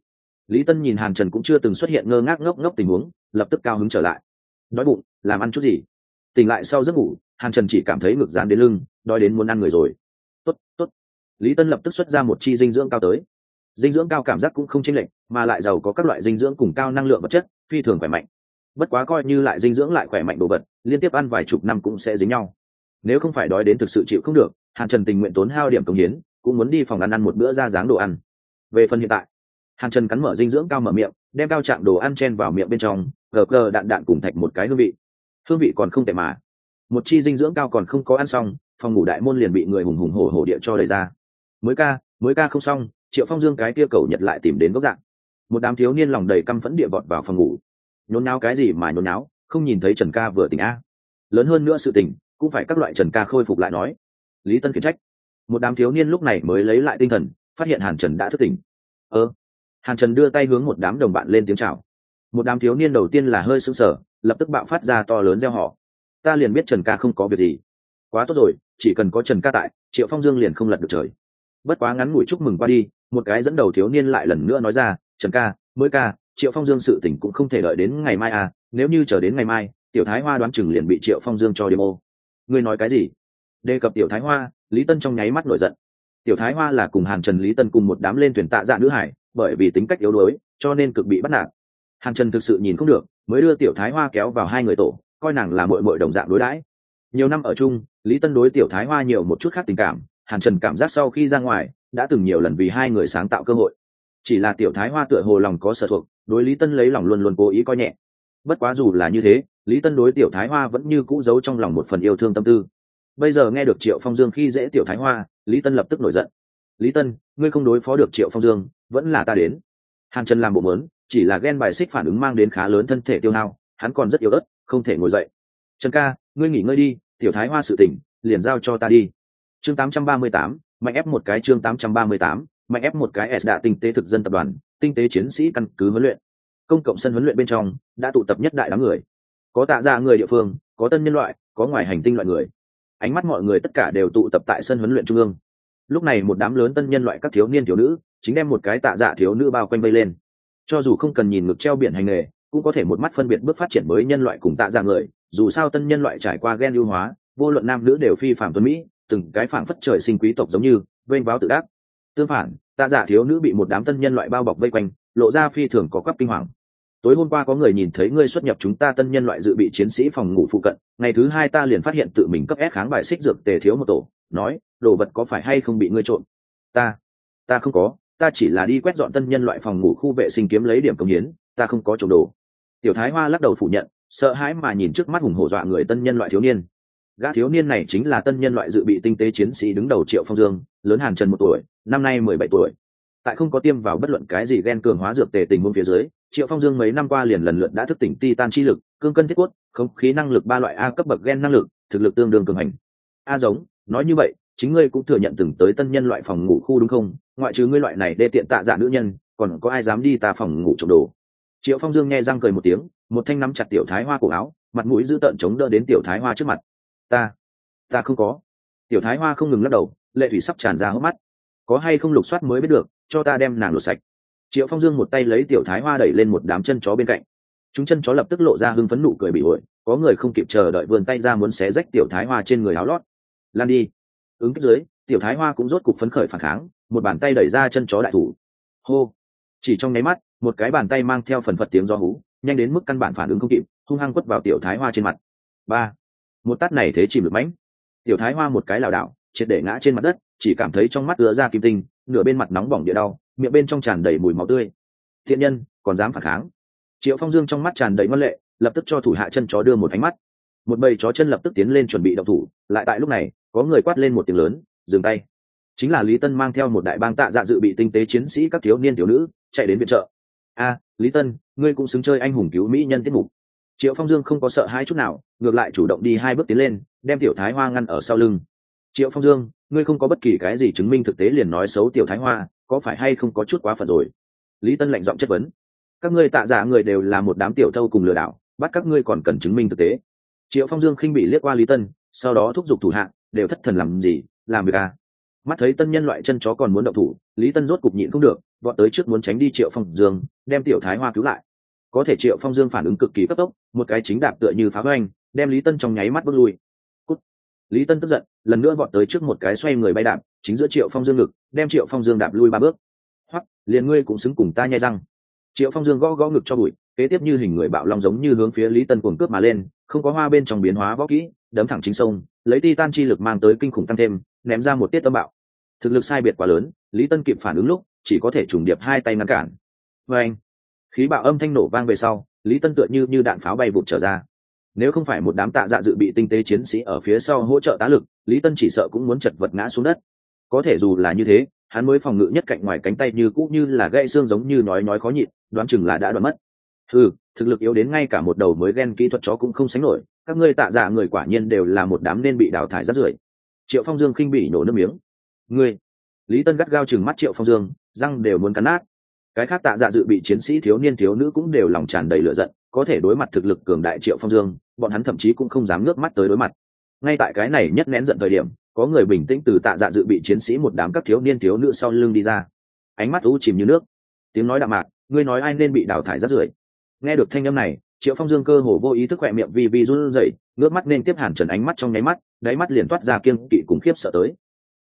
Lý tân nhìn hàn trần cũng chưa từng xuất hiện ngơ ngác ngốc ngốc tình huống, lập tức cao hứng trở lại. Đói bụng, làm ăn chút gì? Tỉnh lại sau giấc ngủ, hàn trần chỉ cảm thấy ngực dán đến lưng, đói đến muốn ăn người rồi. Tốt tốt. Lý tân lập tức xuất ra một chi dinh dưỡng cao tới. Dinh dưỡng cao cảm giác cũng không chênh lệch, mà lại giàu có các loại dinh dưỡng cùng cao năng lượng vật chất, phi thường khỏe mạnh bất quá coi như lại dinh dưỡng lại khỏe mạnh đồ vật, liên tiếp ăn vài chục năm cũng sẽ dính nhau. Nếu không phải đói đến thực sự chịu không được, hàn trần tình nguyện tốn hao điểm công hiến, cũng muốn đi phòng ăn ăn một bữa ra dáng đồ ăn. Về phần hiện tại, hàn trần cắn mở dinh dưỡng cao mở miệng, đem cao trạng đồ ăn chen vào miệng bên trong, gờ gờ đạn đạn cùng thạch một cái hương vị. Hương vị còn không tệ mà. Một chi dinh dưỡng cao còn không có ăn xong, phòng ngủ đại môn liền bị người hùng hùng hổ hổ địa cho đẩy ra. Mới ca mới ca không xong, triệu phong dương cái kia cầu nhật lại tìm đến góc dạng. Một đám thiếu niên lòng đầy căm phẫn địa vọt vào phòng ngủ nhốn náo cái gì mà nhốn náo không nhìn thấy trần ca vừa tỉnh a. Lớn hơn nữa sự tỉnh, cũng phải các loại trần ca khôi phục lại nói. Lý tân khiển trách. Một đám thiếu niên lúc này mới lấy lại tinh thần, phát hiện hàn trần đã thức tỉnh. Ơ. Hàn trần đưa tay hướng một đám đồng bạn lên tiếng c h à o một đám thiếu niên đầu tiên là hơi s ư n g sở lập tức bạo phát ra to lớn gieo họ ta liền biết trần ca không có việc gì. Quá tốt rồi, chỉ cần có trần ca tại, triệu phong dương liền không lật được trời. Bất quá ngắn ngủi chúc mừng qua đi, một cái dẫn đầu thiếu niên lại lần nữa nói ra, trần ca, mới ca triệu phong dương sự tỉnh cũng không thể đợi đến ngày mai à nếu như chờ đến ngày mai, tiểu thái hoa đoán chừng liền bị triệu phong dương cho đêm ô. Ngươi nói cái gì? Đề cập tiểu thái hoa, lý tân trong nháy mắt nổi giận. Tiểu thái hoa là cùng hàn trần, lý tân cùng một đám lên thuyền tạ dạ nữ hải, bởi vì tính cách yếu đuối, cho nên cực bị bắt nạt. Hàn trần thực sự nhìn không được, mới đưa tiểu thái hoa kéo vào hai người tổ, coi nàng là mội mội đồng dạng đối đãi. Nhiều năm ở chung, lý tân đối tiểu thái hoa nhiều một chút khác tình cảm, hàn trần cảm giác sau khi ra ngoài, đã từng nhiều lần vì hai người sáng tạo cơ hội. Chỉ là tiểu thái hoa tựa hồ lòng có sở thuộc đối lý tân lấy lòng luôn luôn cố ý coi nhẹ. Bất quá dù là như thế lý tân đối tiểu thái hoa vẫn như cũ giấu trong lòng một phần yêu thương tâm tư. Bây giờ nghe được triệu phong dương khi dễ tiểu thái hoa lý tân lập tức nổi giận. Lý tân ngươi không đối phó được triệu phong dương vẫn là ta đến. Hàn trần làm bộ mớn chỉ là ghen bài xích phản ứng mang đến khá lớn thân thể tiêu hao hắn còn rất yếu ớt không thể ngồi dậy. Trần ca ngươi nghỉ ngơi đi tiểu thái hoa sự tỉnh liền giao cho ta đi. Chương 838, mạnh ép một cái chương 838, mạnh ép một cái s đạ tinh tế thực dân tập đoàn tinh tế chiến sĩ căn cứ huấn luyện. Công cộng sân huấn luyện bên trong, đã tụ tập nhất đại đám người. Có tạ ra người địa phương, có tân nhân loại, có ngoài hành tinh loại người. Ánh mắt mọi người tất cả đều tụ tập tại sân huấn luyện trung ương. Lúc này một đám lớn tân nhân loại các thiếu niên thiếu nữ, chính đem một cái tạ dạ thiếu nữ bao quanh vây lên. Cho dù không cần nhìn ngực treo biển hành nghề, cũng có thể một mắt phân biệt bước phát triển mới nhân loại cùng tạ dạ người. Dù sao tân nhân loại trải qua ghen ưu hóa, vô luận nam nữ đều phi phạm tuấn mỹ, từng cái phảng phất trời sinh quý tộc giống như, vênh báo tự đắc. Tương phản tạ giả thiếu nữ bị một đám tân nhân loại bao bọc vây quanh, lộ ra phi thường có quắp kinh hoàng. Tối hôm qua có người nhìn thấy ngươi xuất nhập chúng ta tân nhân loại dự bị chiến sĩ phòng ngủ phụ cận, ngày thứ hai ta liền phát hiện tự mình cấp ép kháng bài xích dược tề thiếu một tổ, nói, đồ vật có phải hay không bị ngươi trộn ta ta không có, ta chỉ là đi quét dọn tân nhân loại phòng ngủ khu vệ sinh kiếm lấy điểm công hiến, ta không có trộm đồ. Tiểu thái hoa lắc đầu phủ nhận, sợ hãi mà nhìn trước mắt hùng hổ dọa người tân nhân loại thiếu niên. Gã thiếu niên này chính là tân nhân loại dự bị tinh tế chiến sĩ đứng đầu triệu phong dương, lớn hàn trần một tuổi năm nay mười bảy tuổi. Tại không có tiêm vào bất luận cái gì ghen cường hóa dược tề tình huống phía dưới, triệu phong dương mấy năm qua liền lần lượt đã thức tỉnh ti tan chi lực, cương cân thiết quất không khí năng lực ba loại a cấp bậc gen năng lực, thực lực tương đương cường hành. A giống, nói như vậy, chính ngươi cũng thừa nhận từng tới tân nhân loại phòng ngủ khu đúng không? Ngoại trừ ngươi loại này đê tiện tạ dạ nữ nhân, còn có ai dám đi ta phòng ngủ trộm đồ? Triệu phong dương nghe răng cười một tiếng, một thanh nắm chặt tiểu thái hoa cổ áo, mặt mũi dữ tợn chống đỡ đến tiểu thái hoa trước mặt. Ta ta không có. Tiểu thái hoa không ngừng lắc đầu, lệ thủy sắp tràn ra hốc mắt có hay không lục soát mới biết được, cho ta đem nàng lột sạch. Triệu phong dương một tay lấy tiểu thái hoa đẩy lên một đám chân chó bên cạnh. Chúng chân chó lập tức lộ ra hưng phấn nụ cười bị ổi có người không kịp chờ đợi vườn tay ra muốn xé rách tiểu thái hoa trên người áo lót. Lan đi. Ứng kích dưới, tiểu thái hoa cũng rốt cục phấn khởi phản kháng, một bàn tay đẩy ra chân chó đại thủ. Hô. Chỉ trong nháy mắt, một cái bàn tay mang theo phần phật tiếng do hú, nhanh đến mức căn bản phản ứng không kịp, hung hăng quất vào tiểu thái hoa trên mặt. Ba. Một tát này thế chìm được mãnh. Tiểu thái hoa một cái lảo đảo, triệt để ngã trên mặt đất chỉ cảm thấy trong mắt ứa ra kim tinh, nửa bên mặt nóng bỏng địa đau, miệng bên trong tràn đầy mùi máu tươi. Thiện nhân, còn dám phản kháng? Triệu phong dương trong mắt tràn đầy ngân lệ, lập tức cho thủ hạ chân chó đưa một ánh mắt. Một bầy chó chân lập tức tiến lên chuẩn bị động thủ, lại tại lúc này, có người quát lên một tiếng lớn, dừng tay. Chính là lý tân mang theo một đại bang tạ dạ dự bị tinh tế chiến sĩ các thiếu niên thiếu nữ, chạy đến viện trợ. A, lý tân, ngươi cũng xứng chơi anh hùng cứu mỹ nhân tiết mục. Triệu phong dương không có sợ hai chút nào, ngược lại chủ động đi hai bước tiến lên, đem tiểu thái hoa ngăn ở sau lưng. Triệu phong dương ngươi không có bất kỳ cái gì chứng minh thực tế liền nói xấu tiểu thái hoa, có phải hay không có chút quá phận rồi? Lý tân lạnh giọng chất vấn. Các ngươi tạ giả người đều là một đám tiểu thâu cùng lừa đảo, bắt các ngươi còn cần chứng minh thực tế. Triệu phong dương khinh bị liếc qua lý tân, sau đó thúc giục thủ hạ, đều thất thần làm gì, làm việc à? Mắt thấy tân nhân loại chân chó còn muốn động thủ, lý tân rốt cục nhịn không được bọn tới trước muốn tránh đi triệu phong dương, đem tiểu thái hoa cứu lại. Có thể triệu phong dương phản ứng cực kỳ cấp tốc, một cái chính đạp tựa như phá hoành, đem lý tân trong nháy mắt bước lui lý tân tức giận, lần nữa vọt tới trước một cái xoay người bay đạp, chính giữa triệu phong dương ngực, đem triệu phong dương đạp lui ba bước. Hoặc liền ngươi cũng xứng cùng ta nhai răng. Triệu phong dương gõ gõ ngực cho bụi, kế tiếp như hình người bạo long giống như hướng phía lý tân cuồng cướp mà lên, không có hoa bên trong biến hóa võ kỹ, đấm thẳng chính sông, lấy ti tan chi lực mang tới kinh khủng tăng thêm, ném ra một tiết tâm bạo. Thực lực sai biệt quá lớn, lý tân kịp phản ứng lúc, chỉ có thể trùng điệp hai tay ngăn cản. Vê anh khí bạo âm thanh nổ vang về sau, lý tân tựa như như đạn pháo bay vụt trở ra nếu không phải một đám tạ dạ dự bị tinh tế chiến sĩ ở phía sau hỗ trợ tá lực, lý tân chỉ sợ cũng muốn chật vật ngã xuống đất. Có thể dù là như thế, hắn mới phòng ngự nhất cạnh ngoài cánh tay như cũ như là gãy xương giống như nói nói khó nhịn, đoán chừng là đã đoán mất. Ừ thực lực yếu đến ngay cả một đầu mới ghen kỹ thuật chó cũng không sánh nổi, các ngươi tạ dạ người quả nhiên đều là một đám nên bị đào thải rát rưởi. Triệu phong dương khinh bị nổ nước miếng. Ngươi, lý tân gắt gao chừng mắt triệu phong dương, răng đều muốn cắn nát. Cái khác tạ dạ dự bị chiến sĩ thiếu niên thiếu nữ cũng đều lòng tràn đầy lửa giận có thể đối mặt thực lực cường đại triệu phong dương, bọn hắn thậm chí cũng không dám ngước mắt tới đối mặt. Ngay tại cái này nhất nén giận thời điểm, có người bình tĩnh từ tạ dạ dự bị chiến sĩ một đám các thiếu niên thiếu nữ sau lưng đi ra. Ánh mắt u chìm như nước. Tiếng nói đạm mạc, ngươi nói ai nên bị đào thải rất rưởi? Nghe được thanh âm này, triệu phong dương cơ hồ vô ý thức khỏe miệng vì vì run rẩy, ngước mắt nên tiếp hàn trần ánh mắt trong nháy mắt, đáy mắt liền toát ra kiên kỵ cùng khiếp sợ tới.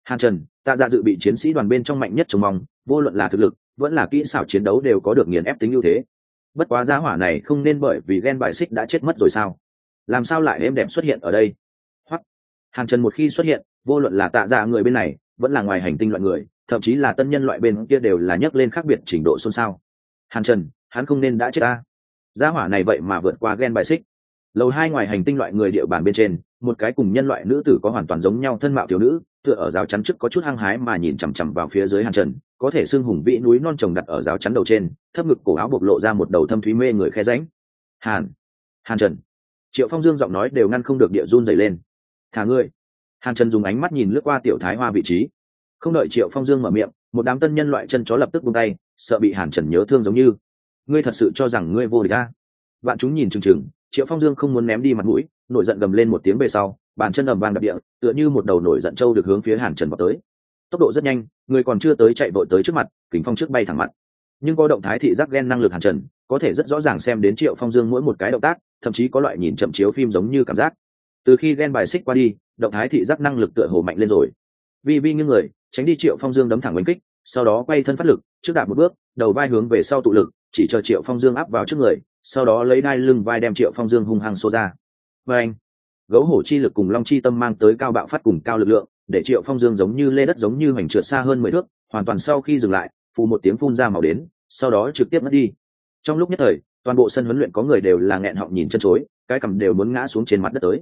Hàn trần, tạ dạ dự bị chiến sĩ đoàn bên trong mạnh nhất trông mong, vô luận là thực lực, vẫn là kỹ xảo chiến đấu đều có được nghiền ép tính ưu thế bất quá giá hỏa này không nên bởi vì ghen bài xích đã chết mất rồi sao? Làm sao lại êm đẹp xuất hiện ở đây? Hoặc, hàng trần một khi xuất hiện, vô luận là tạ dạ người bên này, vẫn là ngoài hành tinh loại người, thậm chí là tân nhân loại bên kia đều là nhấc lên khác biệt trình độ xôn xao. Hàn trần, hắn không nên đã chết ta. Giá hỏa này vậy mà vượt qua ghen bài xích. Lầu hai ngoài hành tinh loại người địa bàn bên trên, một cái cùng nhân loại nữ tử có hoàn toàn giống nhau thân mạo thiếu nữ, tựa ở rào chắn trước có chút hăng hái mà nhìn chằm chằm vào phía dưới hàn trần có thể xưng hùng vĩ núi non trồng đặt ở rào chắn đầu trên, thấp ngực cổ áo bộc lộ ra một đầu thâm thúy mê người khe ránh hàn hàn trần. Triệu phong dương giọng nói đều ngăn không được địa run dày lên. Thả ngươi. Hàn trần dùng ánh mắt nhìn lướt qua tiểu thái hoa vị trí. Không đợi triệu phong dương mở miệng, một đám tân nhân loại chân chó lập tức buông tay, sợ bị hàn trần nhớ thương giống như. Ngươi thật sự cho rằng ngươi vô địch à? ta bạn chúng nhìn chừng chừng triệu phong dương không muốn ném đi mặt mũi, nổi giận gầm lên một tiếng về sau, bàn chân ầm vang đập địa, tựa như một đầu nổi giận trâu được hướng phía hàn trần vào tới tốc độ rất nhanh, người còn chưa tới chạy vội tới trước mặt kính phong trước bay thẳng mặt. Nhưng có động thái thị giác ghen năng lực hàn trần, có thể rất rõ ràng xem đến triệu phong dương mỗi một cái động tác, thậm chí có loại nhìn chậm chiếu phim giống như cảm giác. Từ khi ghen bài xích qua đi, động thái thị giác năng lực tựa hồ mạnh lên rồi. Vì vi những người, tránh đi triệu phong dương đấm thẳng oanh kích, sau đó quay thân phát lực, trước đạp một bước, đầu vai hướng về sau tụ lực, chỉ chờ triệu phong dương áp vào trước người, sau đó lấy đai lưng vai đem triệu phong dương hung hăng xô ra. Và anh, gấu hổ chi lực cùng long chi tâm mang tới cao bạo phát cùng cao lực lượng để triệu phong dương giống như lê đất giống như hoành trượt xa hơn mười thước, hoàn toàn sau khi dừng lại, phù một tiếng phun ra màu đến, sau đó trực tiếp mất đi. Trong lúc nhất thời, toàn bộ sân huấn luyện có người đều là nghẹn họng nhìn chân chối, cái cầm đều muốn ngã xuống trên mặt đất tới.